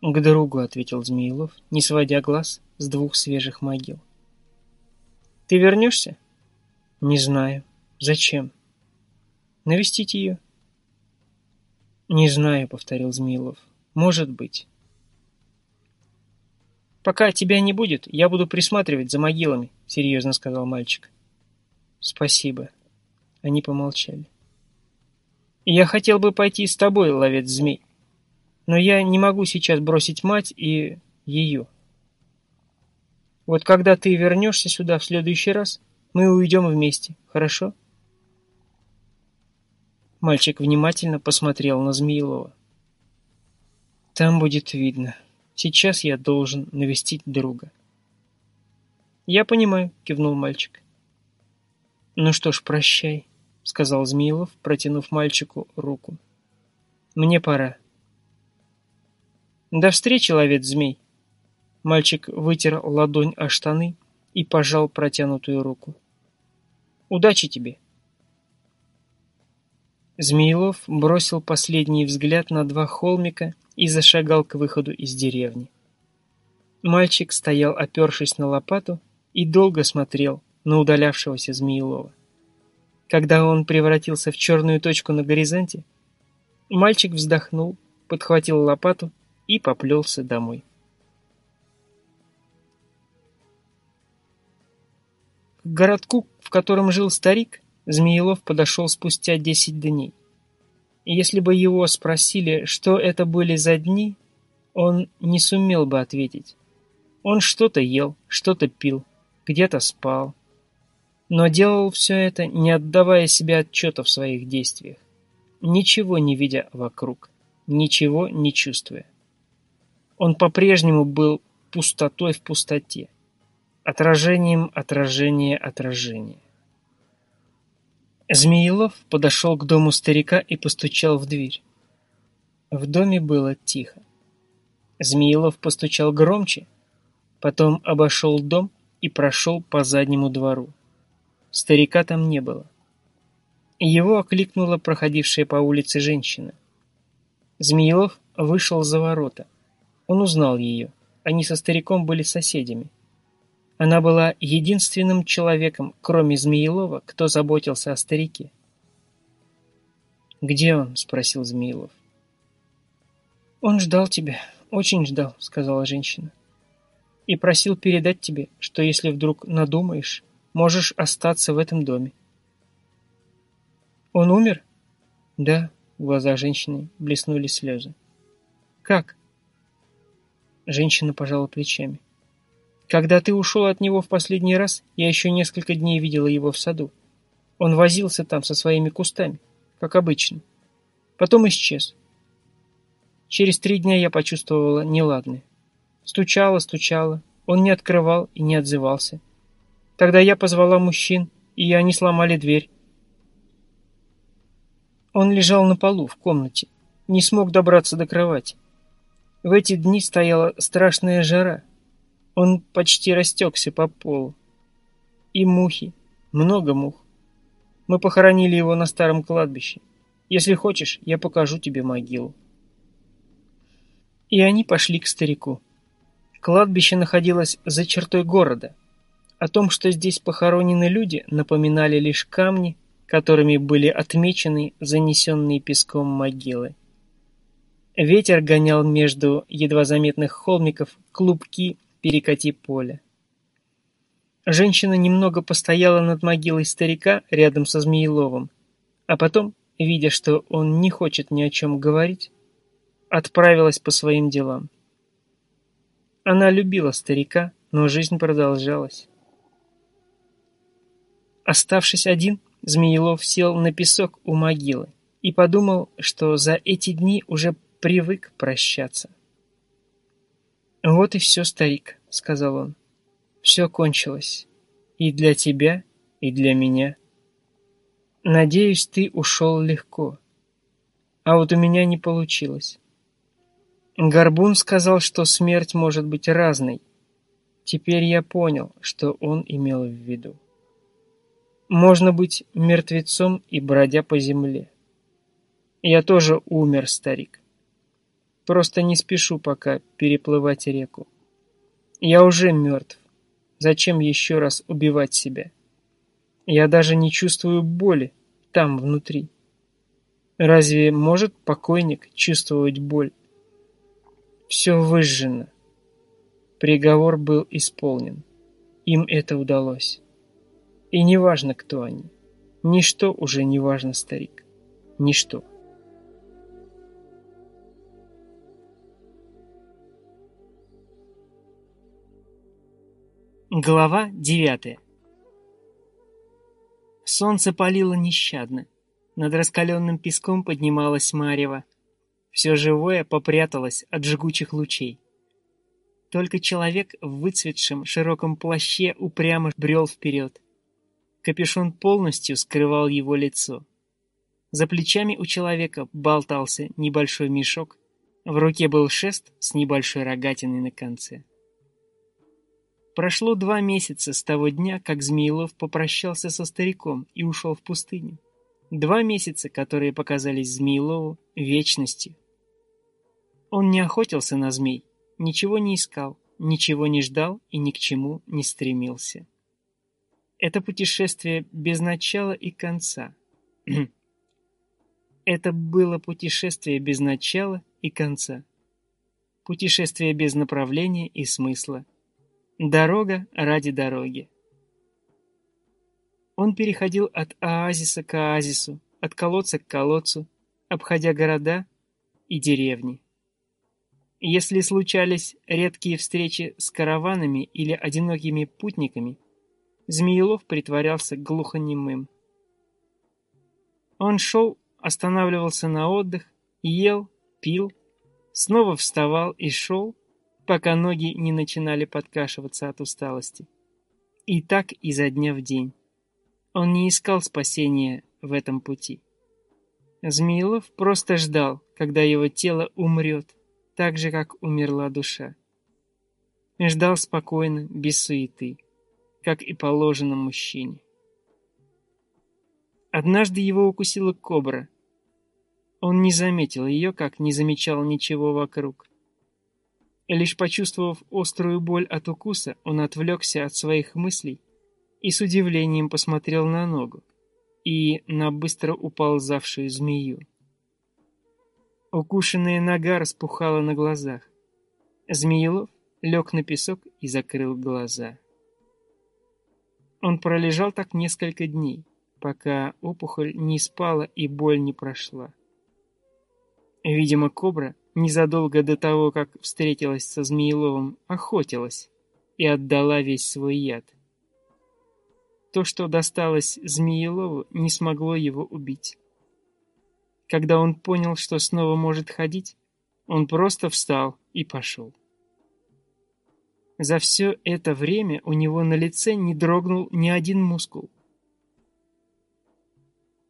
«К другу», — ответил Змеилов, не сводя глаз с двух свежих могил. Ты вернешься? Не знаю. Зачем? Навестить ее? Не знаю, повторил Змеилов. Может быть. Пока тебя не будет, я буду присматривать за могилами, серьезно сказал мальчик. Спасибо. Они помолчали. Я хотел бы пойти с тобой, ловец змей. Но я не могу сейчас бросить мать и ее. Вот когда ты вернешься сюда в следующий раз, мы уйдем вместе, хорошо?» Мальчик внимательно посмотрел на Змеилова. «Там будет видно. Сейчас я должен навестить друга». «Я понимаю», — кивнул мальчик. «Ну что ж, прощай», — сказал Змеилов, протянув мальчику руку. «Мне пора». «До встречи, ловец змей», Мальчик вытер ладонь о штаны и пожал протянутую руку. «Удачи тебе!» Змеилов бросил последний взгляд на два холмика и зашагал к выходу из деревни. Мальчик стоял, опершись на лопату, и долго смотрел на удалявшегося Змеилова. Когда он превратился в черную точку на горизонте, мальчик вздохнул, подхватил лопату и поплелся домой. К городку, в котором жил старик, Змеелов подошел спустя десять дней. Если бы его спросили, что это были за дни, он не сумел бы ответить. Он что-то ел, что-то пил, где-то спал. Но делал все это, не отдавая себе отчета в своих действиях, ничего не видя вокруг, ничего не чувствуя. Он по-прежнему был пустотой в пустоте отражением отражения отражения. Змеелов подошел к дому старика и постучал в дверь. В доме было тихо. Змеелов постучал громче, потом обошел дом и прошел по заднему двору. Старика там не было. Его окликнула проходившая по улице женщина. Змеелов вышел за ворота. Он узнал ее. Они со стариком были соседями. Она была единственным человеком, кроме Змеелова, кто заботился о старике. «Где он?» — спросил Змеилов. «Он ждал тебя, очень ждал», — сказала женщина. «И просил передать тебе, что если вдруг надумаешь, Можешь остаться в этом доме. Он умер? Да, в глазах женщины блеснули слезы. Как? Женщина пожала плечами. Когда ты ушел от него в последний раз, я еще несколько дней видела его в саду. Он возился там со своими кустами, как обычно. Потом исчез. Через три дня я почувствовала неладное. Стучала, стучала. Он не открывал и не отзывался. Тогда я позвала мужчин, и они сломали дверь. Он лежал на полу в комнате, не смог добраться до кровати. В эти дни стояла страшная жара. Он почти растекся по полу. И мухи, много мух. Мы похоронили его на старом кладбище. Если хочешь, я покажу тебе могилу. И они пошли к старику. Кладбище находилось за чертой города — о том, что здесь похоронены люди, напоминали лишь камни, которыми были отмечены занесенные песком могилы. Ветер гонял между едва заметных холмиков клубки перекати поля. Женщина немного постояла над могилой старика рядом со Змееловым, а потом, видя, что он не хочет ни о чем говорить, отправилась по своим делам. Она любила старика, но жизнь продолжалась. Оставшись один, Змеелов сел на песок у могилы и подумал, что за эти дни уже привык прощаться. «Вот и все, старик», — сказал он. «Все кончилось. И для тебя, и для меня. Надеюсь, ты ушел легко. А вот у меня не получилось. Горбун сказал, что смерть может быть разной. Теперь я понял, что он имел в виду. Можно быть мертвецом и бродя по земле. Я тоже умер, старик. Просто не спешу пока переплывать реку. Я уже мертв. Зачем еще раз убивать себя? Я даже не чувствую боли там, внутри. Разве может покойник чувствовать боль? Все выжжено. Приговор был исполнен. Им это удалось. И не важно, кто они. Ничто уже не важно, старик. Ничто. Глава девятая Солнце палило нещадно. Над раскаленным песком поднималась марево. Все живое попряталось от жгучих лучей. Только человек в выцветшем широком плаще упрямо брел вперед. Капюшон полностью скрывал его лицо. За плечами у человека болтался небольшой мешок, в руке был шест с небольшой рогатиной на конце. Прошло два месяца с того дня, как Змеилов попрощался со стариком и ушел в пустыню. Два месяца, которые показались Змеилову вечностью. Он не охотился на змей, ничего не искал, ничего не ждал и ни к чему не стремился. Это путешествие без начала и конца. Это было путешествие без начала и конца. Путешествие без направления и смысла. Дорога ради дороги. Он переходил от оазиса к оазису, от колодца к колодцу, обходя города и деревни. Если случались редкие встречи с караванами или одинокими путниками, Змеелов притворялся глухонемым. Он шел, останавливался на отдых, ел, пил, снова вставал и шел, пока ноги не начинали подкашиваться от усталости. И так изо дня в день. Он не искал спасения в этом пути. Змеилов просто ждал, когда его тело умрет, так же, как умерла душа. Ждал спокойно, без суеты, как и положено мужчине. Однажды его укусила кобра. Он не заметил ее, как не замечал ничего вокруг. Лишь почувствовав острую боль от укуса, он отвлекся от своих мыслей и с удивлением посмотрел на ногу и на быстро уползавшую змею. Укушенная нога распухала на глазах. Змеелов лег на песок и закрыл глаза. Он пролежал так несколько дней, пока опухоль не спала и боль не прошла. Видимо, кобра незадолго до того, как встретилась со Змееловым, охотилась и отдала весь свой яд. То, что досталось Змеелову, не смогло его убить. Когда он понял, что снова может ходить, он просто встал и пошел. За все это время у него на лице не дрогнул ни один мускул.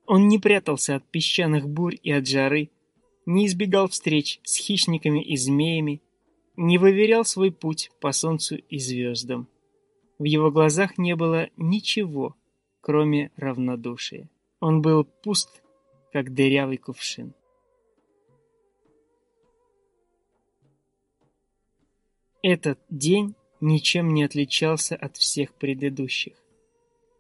Он не прятался от песчаных бурь и от жары, не избегал встреч с хищниками и змеями, не выверял свой путь по солнцу и звездам. В его глазах не было ничего, кроме равнодушия. Он был пуст, как дырявый кувшин. Этот день ничем не отличался от всех предыдущих.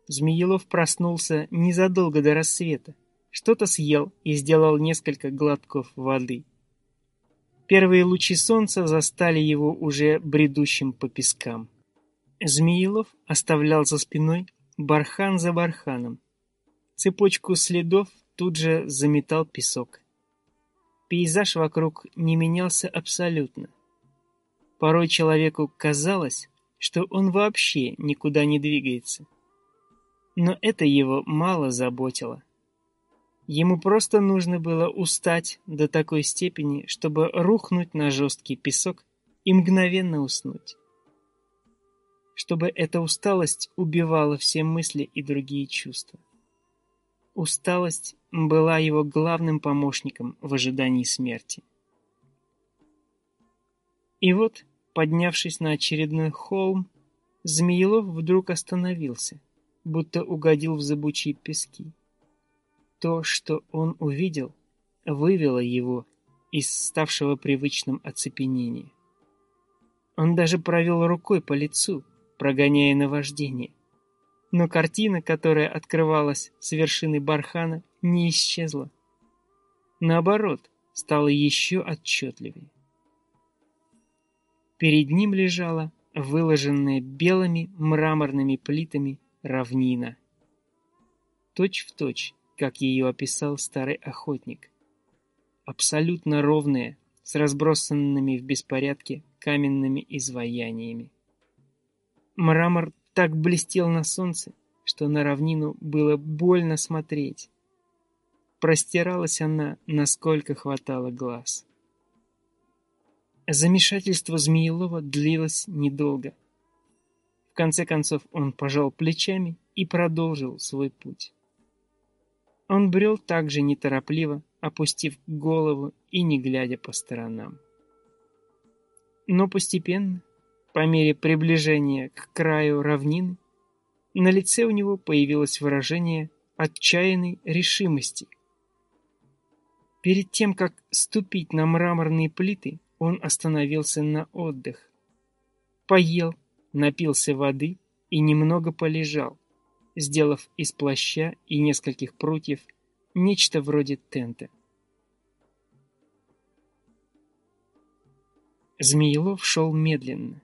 Змеелов проснулся незадолго до рассвета, что-то съел и сделал несколько глотков воды. Первые лучи солнца застали его уже бредущим по пескам. Змеилов оставлял за спиной бархан за барханом. Цепочку следов тут же заметал песок. Пейзаж вокруг не менялся абсолютно. Порой человеку казалось, что он вообще никуда не двигается. Но это его мало заботило. Ему просто нужно было устать до такой степени, чтобы рухнуть на жесткий песок и мгновенно уснуть. Чтобы эта усталость убивала все мысли и другие чувства. Усталость была его главным помощником в ожидании смерти. И вот, поднявшись на очередной холм, Змеелов вдруг остановился, будто угодил в зыбучие пески. То, что он увидел, вывело его из ставшего привычным оцепенения. Он даже провел рукой по лицу, прогоняя наваждение. Но картина, которая открывалась с вершины бархана, не исчезла. Наоборот, стала еще отчетливее. Перед ним лежала выложенная белыми мраморными плитами равнина. Точь в точь, как ее описал старый охотник. Абсолютно ровная, с разбросанными в беспорядке каменными изваяниями. Мрамор так блестел на солнце, что на равнину было больно смотреть. Простиралась она, насколько хватало глаз. Замешательство Змеелова длилось недолго. В конце концов он пожал плечами и продолжил свой путь. Он брел также неторопливо, опустив голову и не глядя по сторонам. Но постепенно, по мере приближения к краю равнины, на лице у него появилось выражение отчаянной решимости. Перед тем, как ступить на мраморные плиты, он остановился на отдых. Поел, напился воды и немного полежал, сделав из плаща и нескольких прутьев нечто вроде тента. Змеелов шел медленно.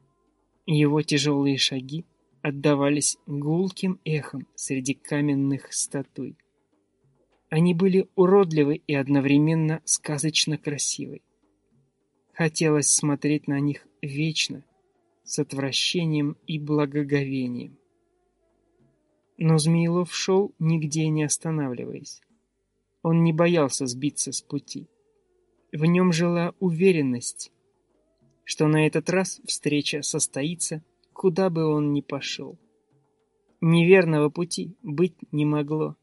Его тяжелые шаги отдавались гулким эхом среди каменных статуй. Они были уродливы и одновременно сказочно красивы. Хотелось смотреть на них вечно, с отвращением и благоговением. Но Змеилов шел, нигде не останавливаясь. Он не боялся сбиться с пути. В нем жила уверенность, что на этот раз встреча состоится, куда бы он ни пошел. Неверного пути быть не могло.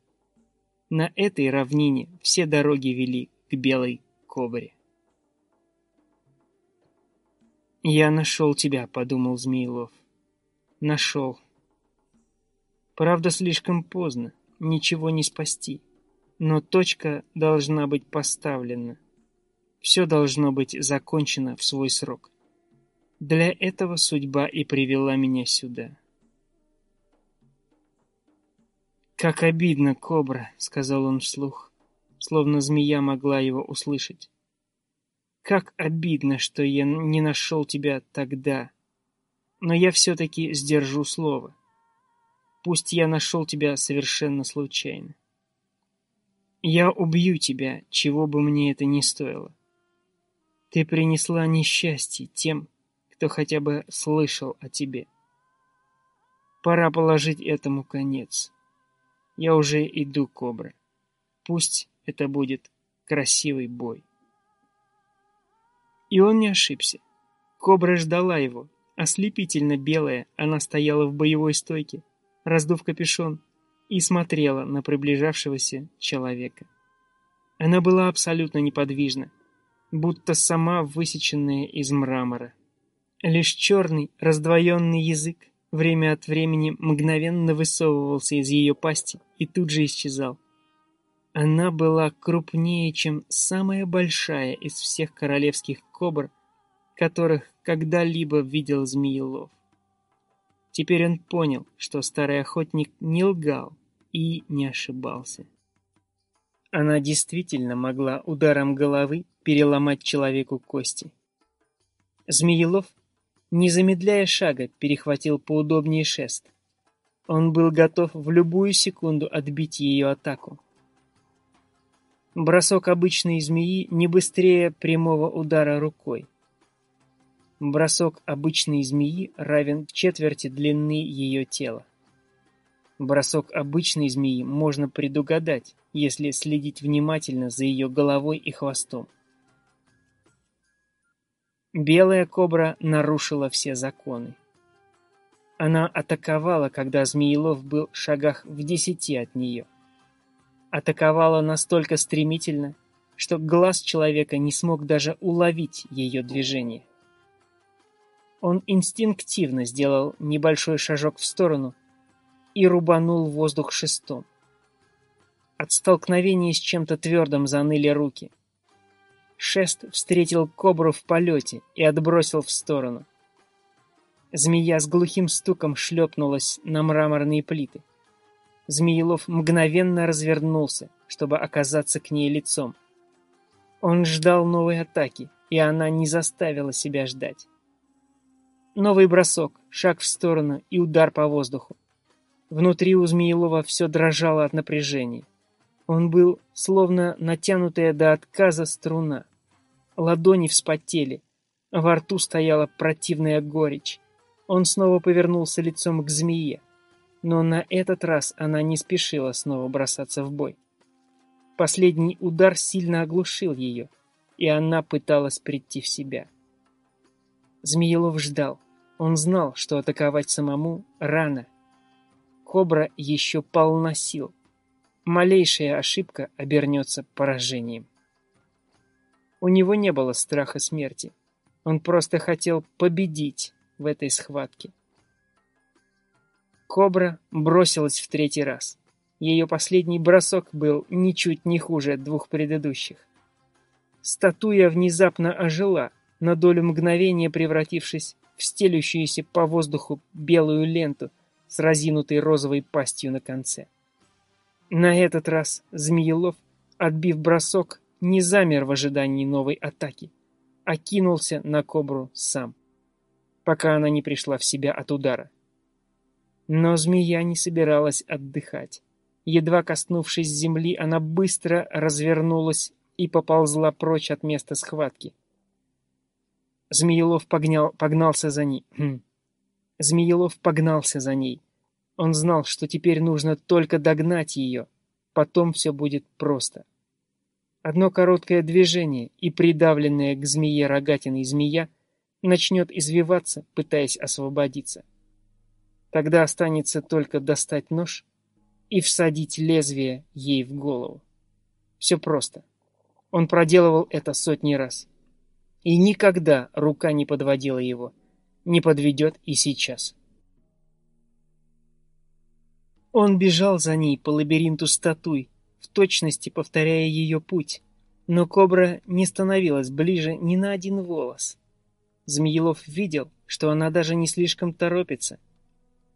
На этой равнине все дороги вели к белой кобре. «Я нашел тебя», — подумал Змеилов. «Нашел. Правда, слишком поздно, ничего не спасти. Но точка должна быть поставлена. Все должно быть закончено в свой срок. Для этого судьба и привела меня сюда». «Как обидно, Кобра», — сказал он вслух, словно змея могла его услышать. «Как обидно, что я не нашел тебя тогда. Но я все-таки сдержу слово. Пусть я нашел тебя совершенно случайно. Я убью тебя, чего бы мне это ни стоило. Ты принесла несчастье тем, кто хотя бы слышал о тебе. Пора положить этому конец». Я уже иду, Кобра. Пусть это будет красивый бой. И он не ошибся. Кобра ждала его. Ослепительно белая, она стояла в боевой стойке, раздув капюшон, и смотрела на приближавшегося человека. Она была абсолютно неподвижна, будто сама высеченная из мрамора. Лишь черный раздвоенный язык время от времени мгновенно высовывался из ее пасти и тут же исчезал. Она была крупнее, чем самая большая из всех королевских кобр, которых когда-либо видел Змеелов. Теперь он понял, что старый охотник не лгал и не ошибался. Она действительно могла ударом головы переломать человеку кости. Змеелов не замедляя шага, перехватил поудобнее шест. Он был готов в любую секунду отбить ее атаку. Бросок обычной змеи не быстрее прямого удара рукой. Бросок обычной змеи равен четверти длины ее тела. Бросок обычной змеи можно предугадать, если следить внимательно за ее головой и хвостом. Белая кобра нарушила все законы. Она атаковала, когда Змеелов был в шагах в десяти от нее. Атаковала настолько стремительно, что глаз человека не смог даже уловить ее движение. Он инстинктивно сделал небольшой шажок в сторону и рубанул воздух шестом. От столкновения с чем-то твердым заныли руки. Шест встретил кобру в полете и отбросил в сторону. Змея с глухим стуком шлепнулась на мраморные плиты. Змеелов мгновенно развернулся, чтобы оказаться к ней лицом. Он ждал новой атаки, и она не заставила себя ждать. Новый бросок, шаг в сторону и удар по воздуху. Внутри у Змеелова все дрожало от напряжения. Он был словно натянутая до отказа струна. Ладони вспотели. Во рту стояла противная горечь. Он снова повернулся лицом к змее. Но на этот раз она не спешила снова бросаться в бой. Последний удар сильно оглушил ее, и она пыталась прийти в себя. Змеелов ждал. Он знал, что атаковать самому рано. Кобра еще полна сил. Малейшая ошибка обернется поражением. У него не было страха смерти. Он просто хотел победить в этой схватке. Кобра бросилась в третий раз. Ее последний бросок был ничуть не хуже двух предыдущих. Статуя внезапно ожила, на долю мгновения превратившись в стелющуюся по воздуху белую ленту с разинутой розовой пастью на конце. На этот раз Змеелов, отбив бросок, не замер в ожидании новой атаки, а кинулся на кобру сам, пока она не пришла в себя от удара. Но змея не собиралась отдыхать. Едва коснувшись земли, она быстро развернулась и поползла прочь от места схватки. Змеелов погнял, погнался за ней. Хм. Змеелов погнался за ней. Он знал, что теперь нужно только догнать ее. Потом все будет просто. Одно короткое движение, и придавленная к змее рогатиной змея начнет извиваться, пытаясь освободиться. Тогда останется только достать нож и всадить лезвие ей в голову. Все просто. Он проделывал это сотни раз. И никогда рука не подводила его. Не подведет и сейчас. Он бежал за ней по лабиринту статуй, в точности повторяя ее путь. Но кобра не становилась ближе ни на один волос. Змеелов видел, что она даже не слишком торопится.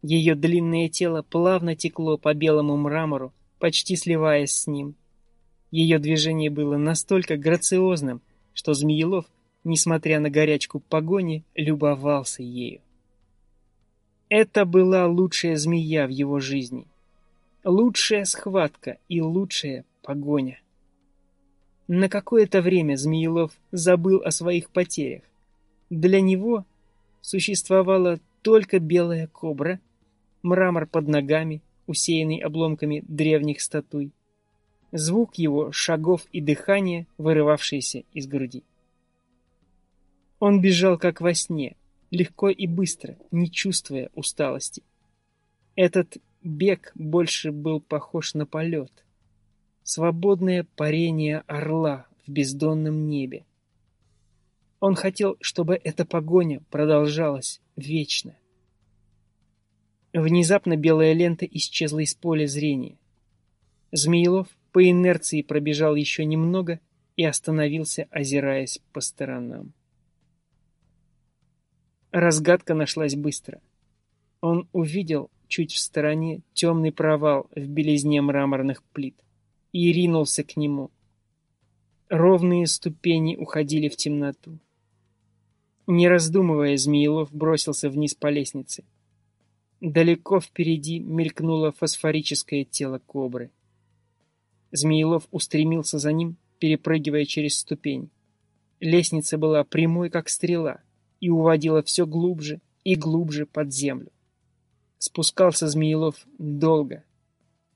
Ее длинное тело плавно текло по белому мрамору, почти сливаясь с ним. Ее движение было настолько грациозным, что Змеелов, несмотря на горячку погони, любовался ею. Это была лучшая змея в его жизни. Лучшая схватка и лучшая погоня. На какое-то время Змеелов забыл о своих потерях. Для него существовала только белая кобра, мрамор под ногами, усеянный обломками древних статуй, звук его шагов и дыхания, вырывавшиеся из груди. Он бежал как во сне, легко и быстро, не чувствуя усталости. Этот бег больше был похож на полет. Свободное парение орла в бездонном небе. Он хотел, чтобы эта погоня продолжалась вечно. Внезапно белая лента исчезла из поля зрения. Змеелов по инерции пробежал еще немного и остановился, озираясь по сторонам. Разгадка нашлась быстро. Он увидел чуть в стороне темный провал в белизне мраморных плит и ринулся к нему. Ровные ступени уходили в темноту. Не раздумывая, Змеелов бросился вниз по лестнице. Далеко впереди мелькнуло фосфорическое тело кобры. Змеелов устремился за ним, перепрыгивая через ступень. Лестница была прямой, как стрела — и уводила все глубже и глубже под землю. Спускался Змеелов долго.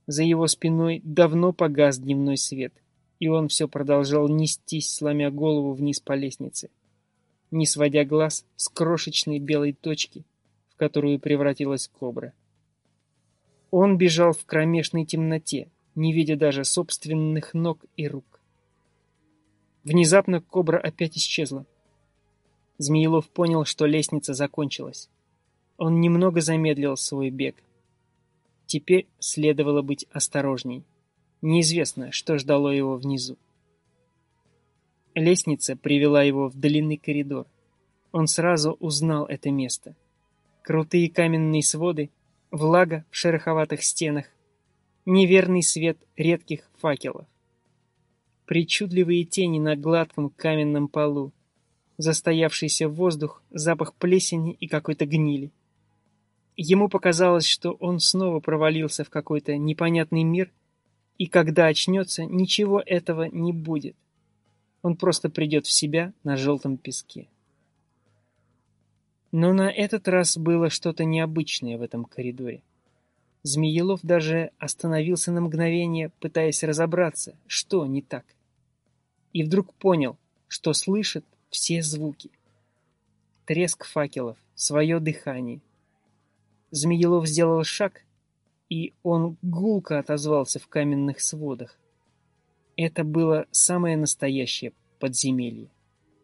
За его спиной давно погас дневной свет, и он все продолжал нестись, сломя голову вниз по лестнице, не сводя глаз с крошечной белой точки, в которую превратилась кобра. Он бежал в кромешной темноте, не видя даже собственных ног и рук. Внезапно кобра опять исчезла. Змеелов понял, что лестница закончилась. Он немного замедлил свой бег. Теперь следовало быть осторожней. Неизвестно, что ждало его внизу. Лестница привела его в длинный коридор. Он сразу узнал это место. Крутые каменные своды, влага в шероховатых стенах, неверный свет редких факелов. Причудливые тени на гладком каменном полу, застоявшийся воздух, запах плесени и какой-то гнили. Ему показалось, что он снова провалился в какой-то непонятный мир, и когда очнется, ничего этого не будет. Он просто придет в себя на желтом песке. Но на этот раз было что-то необычное в этом коридоре. Змеелов даже остановился на мгновение, пытаясь разобраться, что не так. И вдруг понял, что слышит все звуки. Треск факелов, свое дыхание. Змеелов сделал шаг, и он гулко отозвался в каменных сводах. Это было самое настоящее подземелье.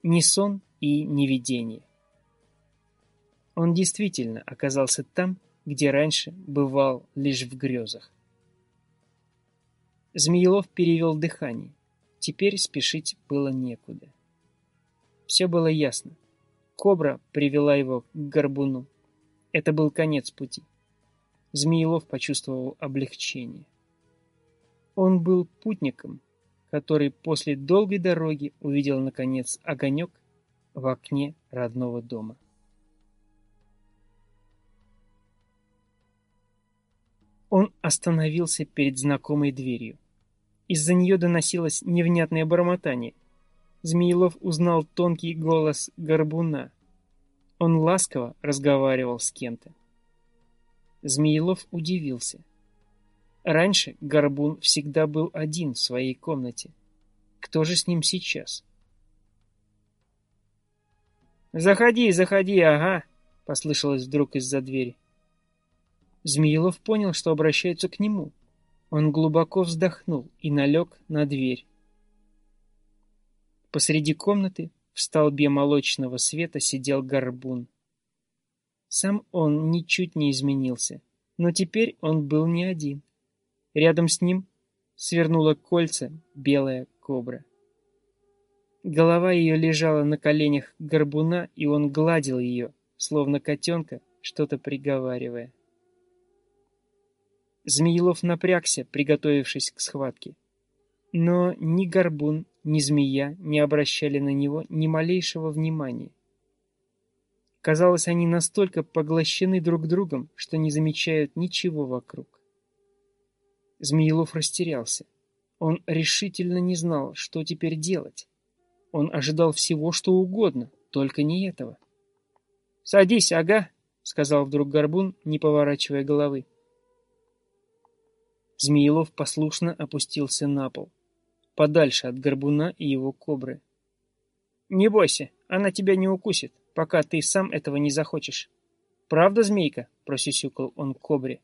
Не сон и не видение. Он действительно оказался там, где раньше бывал лишь в грезах. Змеелов перевел дыхание. Теперь спешить было некуда. Все было ясно. Кобра привела его к горбуну. Это был конец пути. Змеелов почувствовал облегчение. Он был путником, который после долгой дороги увидел, наконец, огонек в окне родного дома. Он остановился перед знакомой дверью. Из-за нее доносилось невнятное бормотание, Змеелов узнал тонкий голос горбуна. Он ласково разговаривал с кем-то. Змеелов удивился. Раньше горбун всегда был один в своей комнате. Кто же с ним сейчас? «Заходи, заходи, ага!» — послышалось вдруг из-за двери. Змеелов понял, что обращаются к нему. Он глубоко вздохнул и налег на дверь. Посреди комнаты в столбе молочного света сидел горбун. Сам он ничуть не изменился, но теперь он был не один. Рядом с ним свернула кольца белая кобра. Голова ее лежала на коленях горбуна, и он гладил ее, словно котенка, что-то приговаривая. Змеелов напрягся, приготовившись к схватке. Но ни горбун, ни змея не обращали на него ни малейшего внимания. Казалось, они настолько поглощены друг другом, что не замечают ничего вокруг. Змеелов растерялся. Он решительно не знал, что теперь делать. Он ожидал всего, что угодно, только не этого. «Садись, ага», — сказал вдруг Горбун, не поворачивая головы. Змеелов послушно опустился на пол, подальше от Горбуна и его кобры. «Не бойся, она тебя не укусит, пока ты сам этого не захочешь. Правда, змейка?» — просюсюкал он кобре.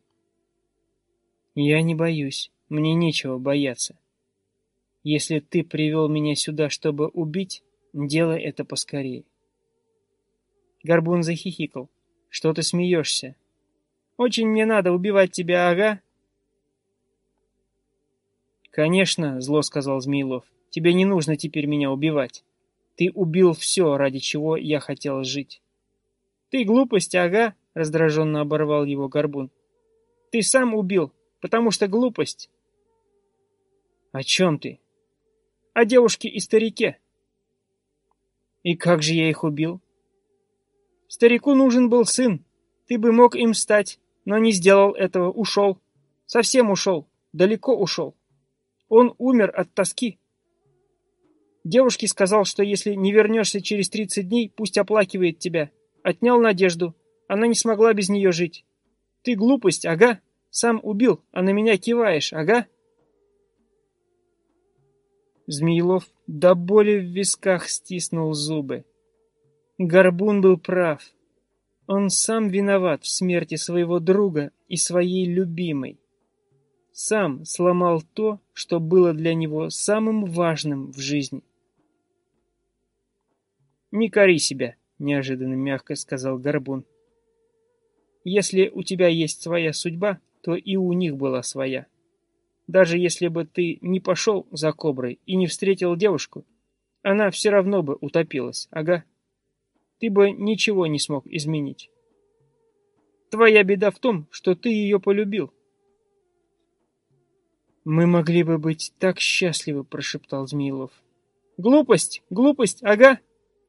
«Я не боюсь, мне нечего бояться. Если ты привел меня сюда, чтобы убить, делай это поскорее». Горбун захихикал. «Что ты смеешься?» «Очень мне надо убивать тебя, ага», «Конечно», — зло сказал Змеилов, — «тебе не нужно теперь меня убивать. Ты убил все, ради чего я хотел жить». «Ты глупость, ага», — раздраженно оборвал его Горбун. «Ты сам убил, потому что глупость». «О чем ты?» «О девушке и старике». «И как же я их убил?» «Старику нужен был сын. Ты бы мог им стать, но не сделал этого, ушел. Совсем ушел, далеко ушел. Он умер от тоски. Девушке сказал, что если не вернешься через 30 дней, пусть оплакивает тебя. Отнял надежду. Она не смогла без нее жить. Ты глупость, ага. Сам убил, а на меня киваешь, ага. Змеелов до боли в висках стиснул зубы. Горбун был прав. Он сам виноват в смерти своего друга и своей любимой сам сломал то, что было для него самым важным в жизни. «Не кори себя», — неожиданно мягко сказал Горбун. «Если у тебя есть своя судьба, то и у них была своя. Даже если бы ты не пошел за коброй и не встретил девушку, она все равно бы утопилась, ага. Ты бы ничего не смог изменить. Твоя беда в том, что ты ее полюбил, «Мы могли бы быть так счастливы», — прошептал Змеилов. «Глупость, глупость, ага.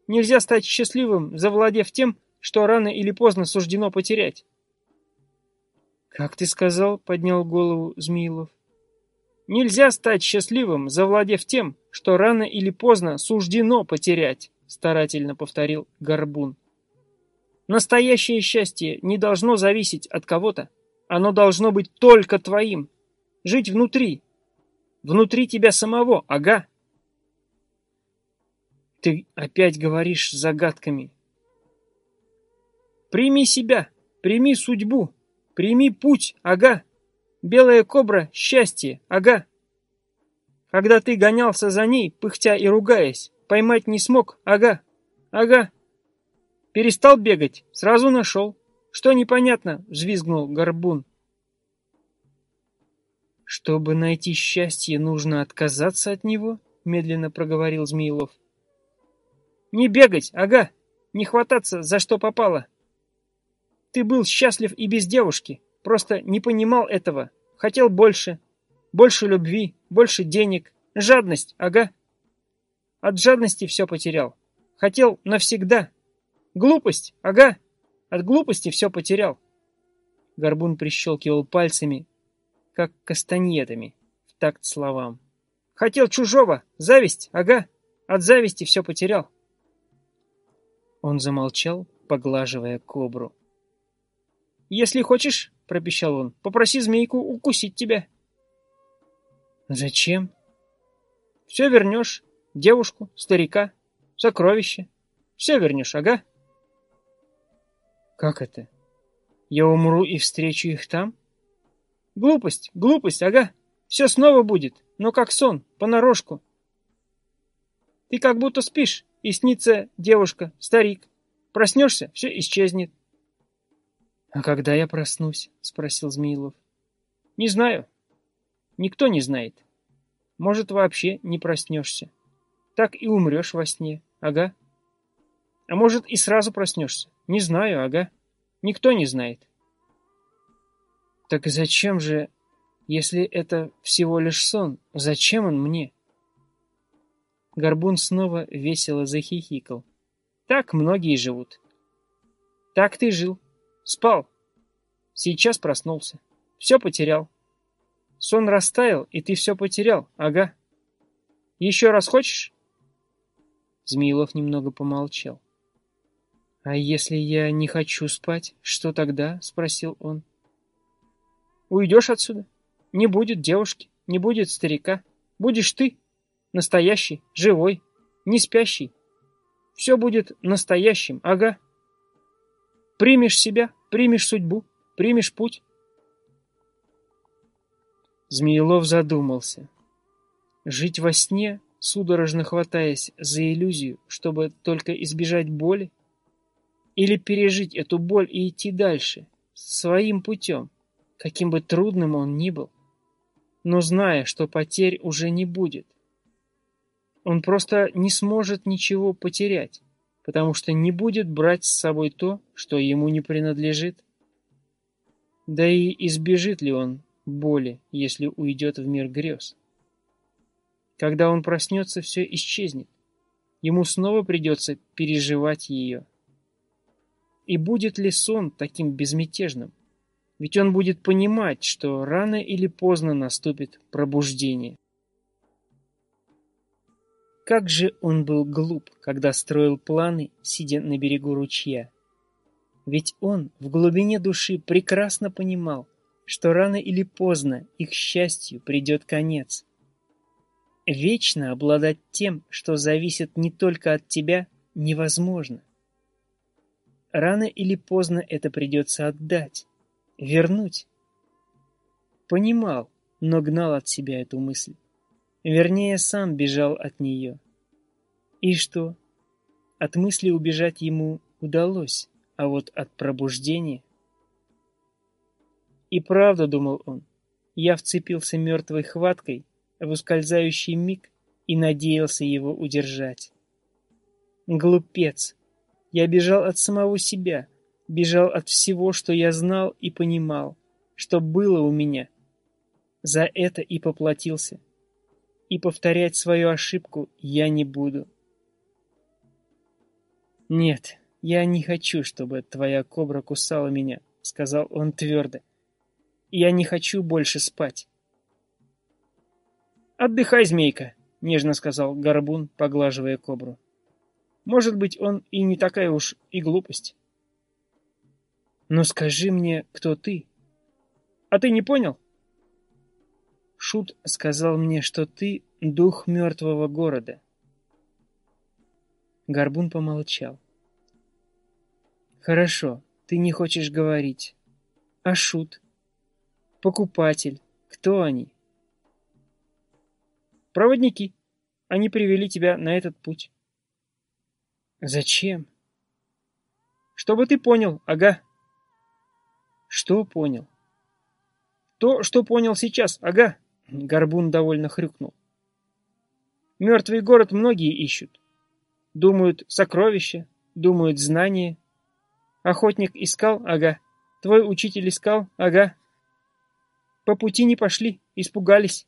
Нельзя стать счастливым, завладев тем, что рано или поздно суждено потерять». «Как ты сказал?» — поднял голову Змеилов. «Нельзя стать счастливым, завладев тем, что рано или поздно суждено потерять», — старательно повторил Горбун. «Настоящее счастье не должно зависеть от кого-то. Оно должно быть только твоим, Жить внутри. Внутри тебя самого, ага. Ты опять говоришь загадками. Прими себя, прими судьбу, прими путь, ага. Белая кобра — счастье, ага. Когда ты гонялся за ней, пыхтя и ругаясь, поймать не смог, ага, ага. Перестал бегать, сразу нашел. Что непонятно, взвизгнул горбун. «Чтобы найти счастье, нужно отказаться от него?» — медленно проговорил Змеилов. «Не бегать, ага, не хвататься за что попало. Ты был счастлив и без девушки, просто не понимал этого, хотел больше, больше любви, больше денег, жадность, ага. От жадности все потерял, хотел навсегда. Глупость, ага, от глупости все потерял». Горбун прищелкивал пальцами, как кастаньетами, в такт словам. Хотел чужого, зависть, ага, от зависти все потерял. Он замолчал, поглаживая кобру. «Если хочешь, — пропищал он, — попроси змейку укусить тебя». «Зачем?» «Все вернешь. Девушку, старика, сокровище. Все вернешь, ага». «Как это?» Я умру и встречу их там? Глупость, глупость, ага. Все снова будет, но как сон, понарошку. Ты как будто спишь, и снится девушка, старик. Проснешься, все исчезнет. — А когда я проснусь? — спросил Змеилов. — Не знаю. Никто не знает. Может, вообще не проснешься. Так и умрешь во сне, ага. А может, и сразу проснешься. Не знаю, ага. Никто не знает. Так зачем же, если это всего лишь сон, зачем он мне? Горбун снова весело захихикал. Так многие живут. Так ты жил. Спал. Сейчас проснулся. Все потерял. Сон растаял, и ты все потерял, ага. Еще раз хочешь? Змеилов немного помолчал. «А если я не хочу спать, что тогда?» — спросил он. «Уйдешь отсюда. Не будет девушки, не будет старика. Будешь ты, настоящий, живой, не спящий. Все будет настоящим, ага. Примешь себя, примешь судьбу, примешь путь. Змеелов задумался. Жить во сне, судорожно хватаясь за иллюзию, чтобы только избежать боли? Или пережить эту боль и идти дальше, своим путем, каким бы трудным он ни был, но зная, что потерь уже не будет? Он просто не сможет ничего потерять, потому что не будет брать с собой то, что ему не принадлежит. Да и избежит ли он боли, если уйдет в мир грез. Когда он проснется, все исчезнет. Ему снова придется переживать ее. И будет ли сон таким безмятежным? Ведь он будет понимать, что рано или поздно наступит пробуждение. Как же он был глуп, когда строил планы, сидя на берегу ручья. Ведь он в глубине души прекрасно понимал, что рано или поздно их счастью придет конец. Вечно обладать тем, что зависит не только от тебя, невозможно. Рано или поздно это придется отдать, вернуть. Понимал, но гнал от себя эту мысль. Вернее, сам бежал от нее. И что? От мысли убежать ему удалось, а вот от пробуждения и правда, думал он, я вцепился мертвой хваткой в ускользающий миг и надеялся его удержать. Глупец! Я бежал от самого себя, бежал от всего, что я знал и понимал, что было у меня. За это и поплатился. И повторять свою ошибку я не буду. «Нет, я не хочу, чтобы твоя кобра кусала меня», — сказал он твердо. Я не хочу больше спать. «Отдыхай, змейка», — нежно сказал Горбун, поглаживая кобру. «Может быть, он и не такая уж и глупость». «Но скажи мне, кто ты?» «А ты не понял?» Шут сказал мне, что ты дух мертвого города. Горбун помолчал. Хорошо, ты не хочешь говорить. А Шут? Покупатель. Кто они? Проводники. Они привели тебя на этот путь. Зачем? Чтобы ты понял, ага. Что понял? То, что понял сейчас, ага. Горбун довольно хрюкнул. Мертвый город многие ищут. Думают сокровища, думают знания. Охотник искал, ага. Твой учитель искал, ага. По пути не пошли, испугались.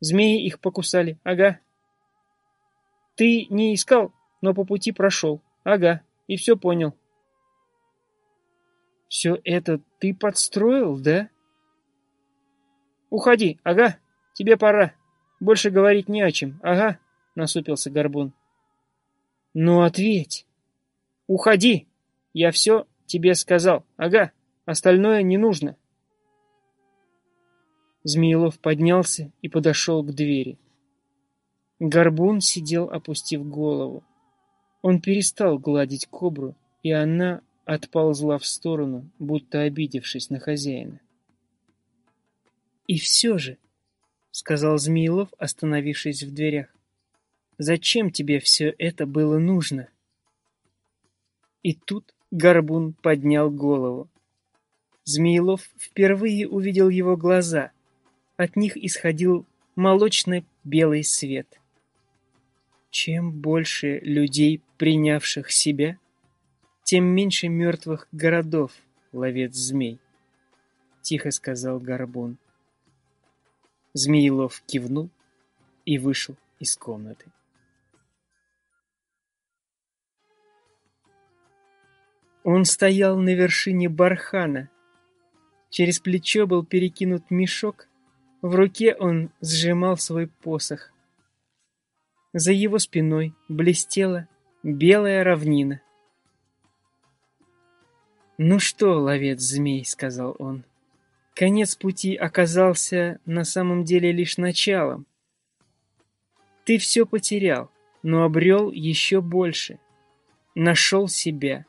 Змеи их покусали, ага. Ты не искал, но по пути прошел, ага, и все понял. Все это ты подстроил, да? Уходи, ага, тебе пора. Больше говорить не о чем, ага, насупился Горбун. Ну ответь. Уходи, я все тебе сказал, ага, остальное не нужно. Змеелов поднялся и подошел к двери. Горбун сидел, опустив голову. Он перестал гладить кобру, и она отползла в сторону, будто обидевшись на хозяина. «И все же», — сказал Змеилов, остановившись в дверях, — «зачем тебе все это было нужно?» И тут Горбун поднял голову. Змеилов впервые увидел его глаза. От них исходил молочно-белый свет. Чем больше людей, принявших себя, тем меньше мертвых городов, ловец змей, — тихо сказал Горбун. Змеилов кивнул и вышел из комнаты. Он стоял на вершине бархана. Через плечо был перекинут мешок, в руке он сжимал свой посох. За его спиной блестела белая равнина. «Ну что, ловец змей», — сказал он, — «конец пути оказался на самом деле лишь началом. Ты все потерял, но обрел еще больше. Нашел себя.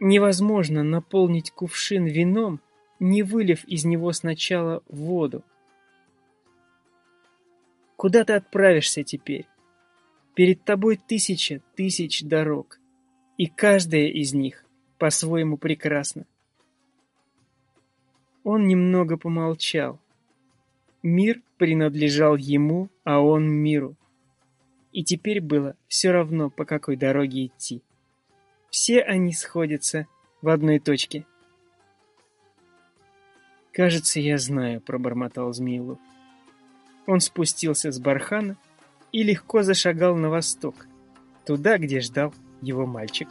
Невозможно наполнить кувшин вином, не вылив из него сначала воду. Куда ты отправишься теперь? Перед тобой тысяча тысяч дорог, и каждая из них по-своему прекрасна. Он немного помолчал. Мир принадлежал ему, а он миру. И теперь было все равно, по какой дороге идти. Все они сходятся в одной точке. «Кажется, я знаю», — пробормотал Змеилов. Он спустился с бархана и легко зашагал на восток, туда, где ждал его мальчик.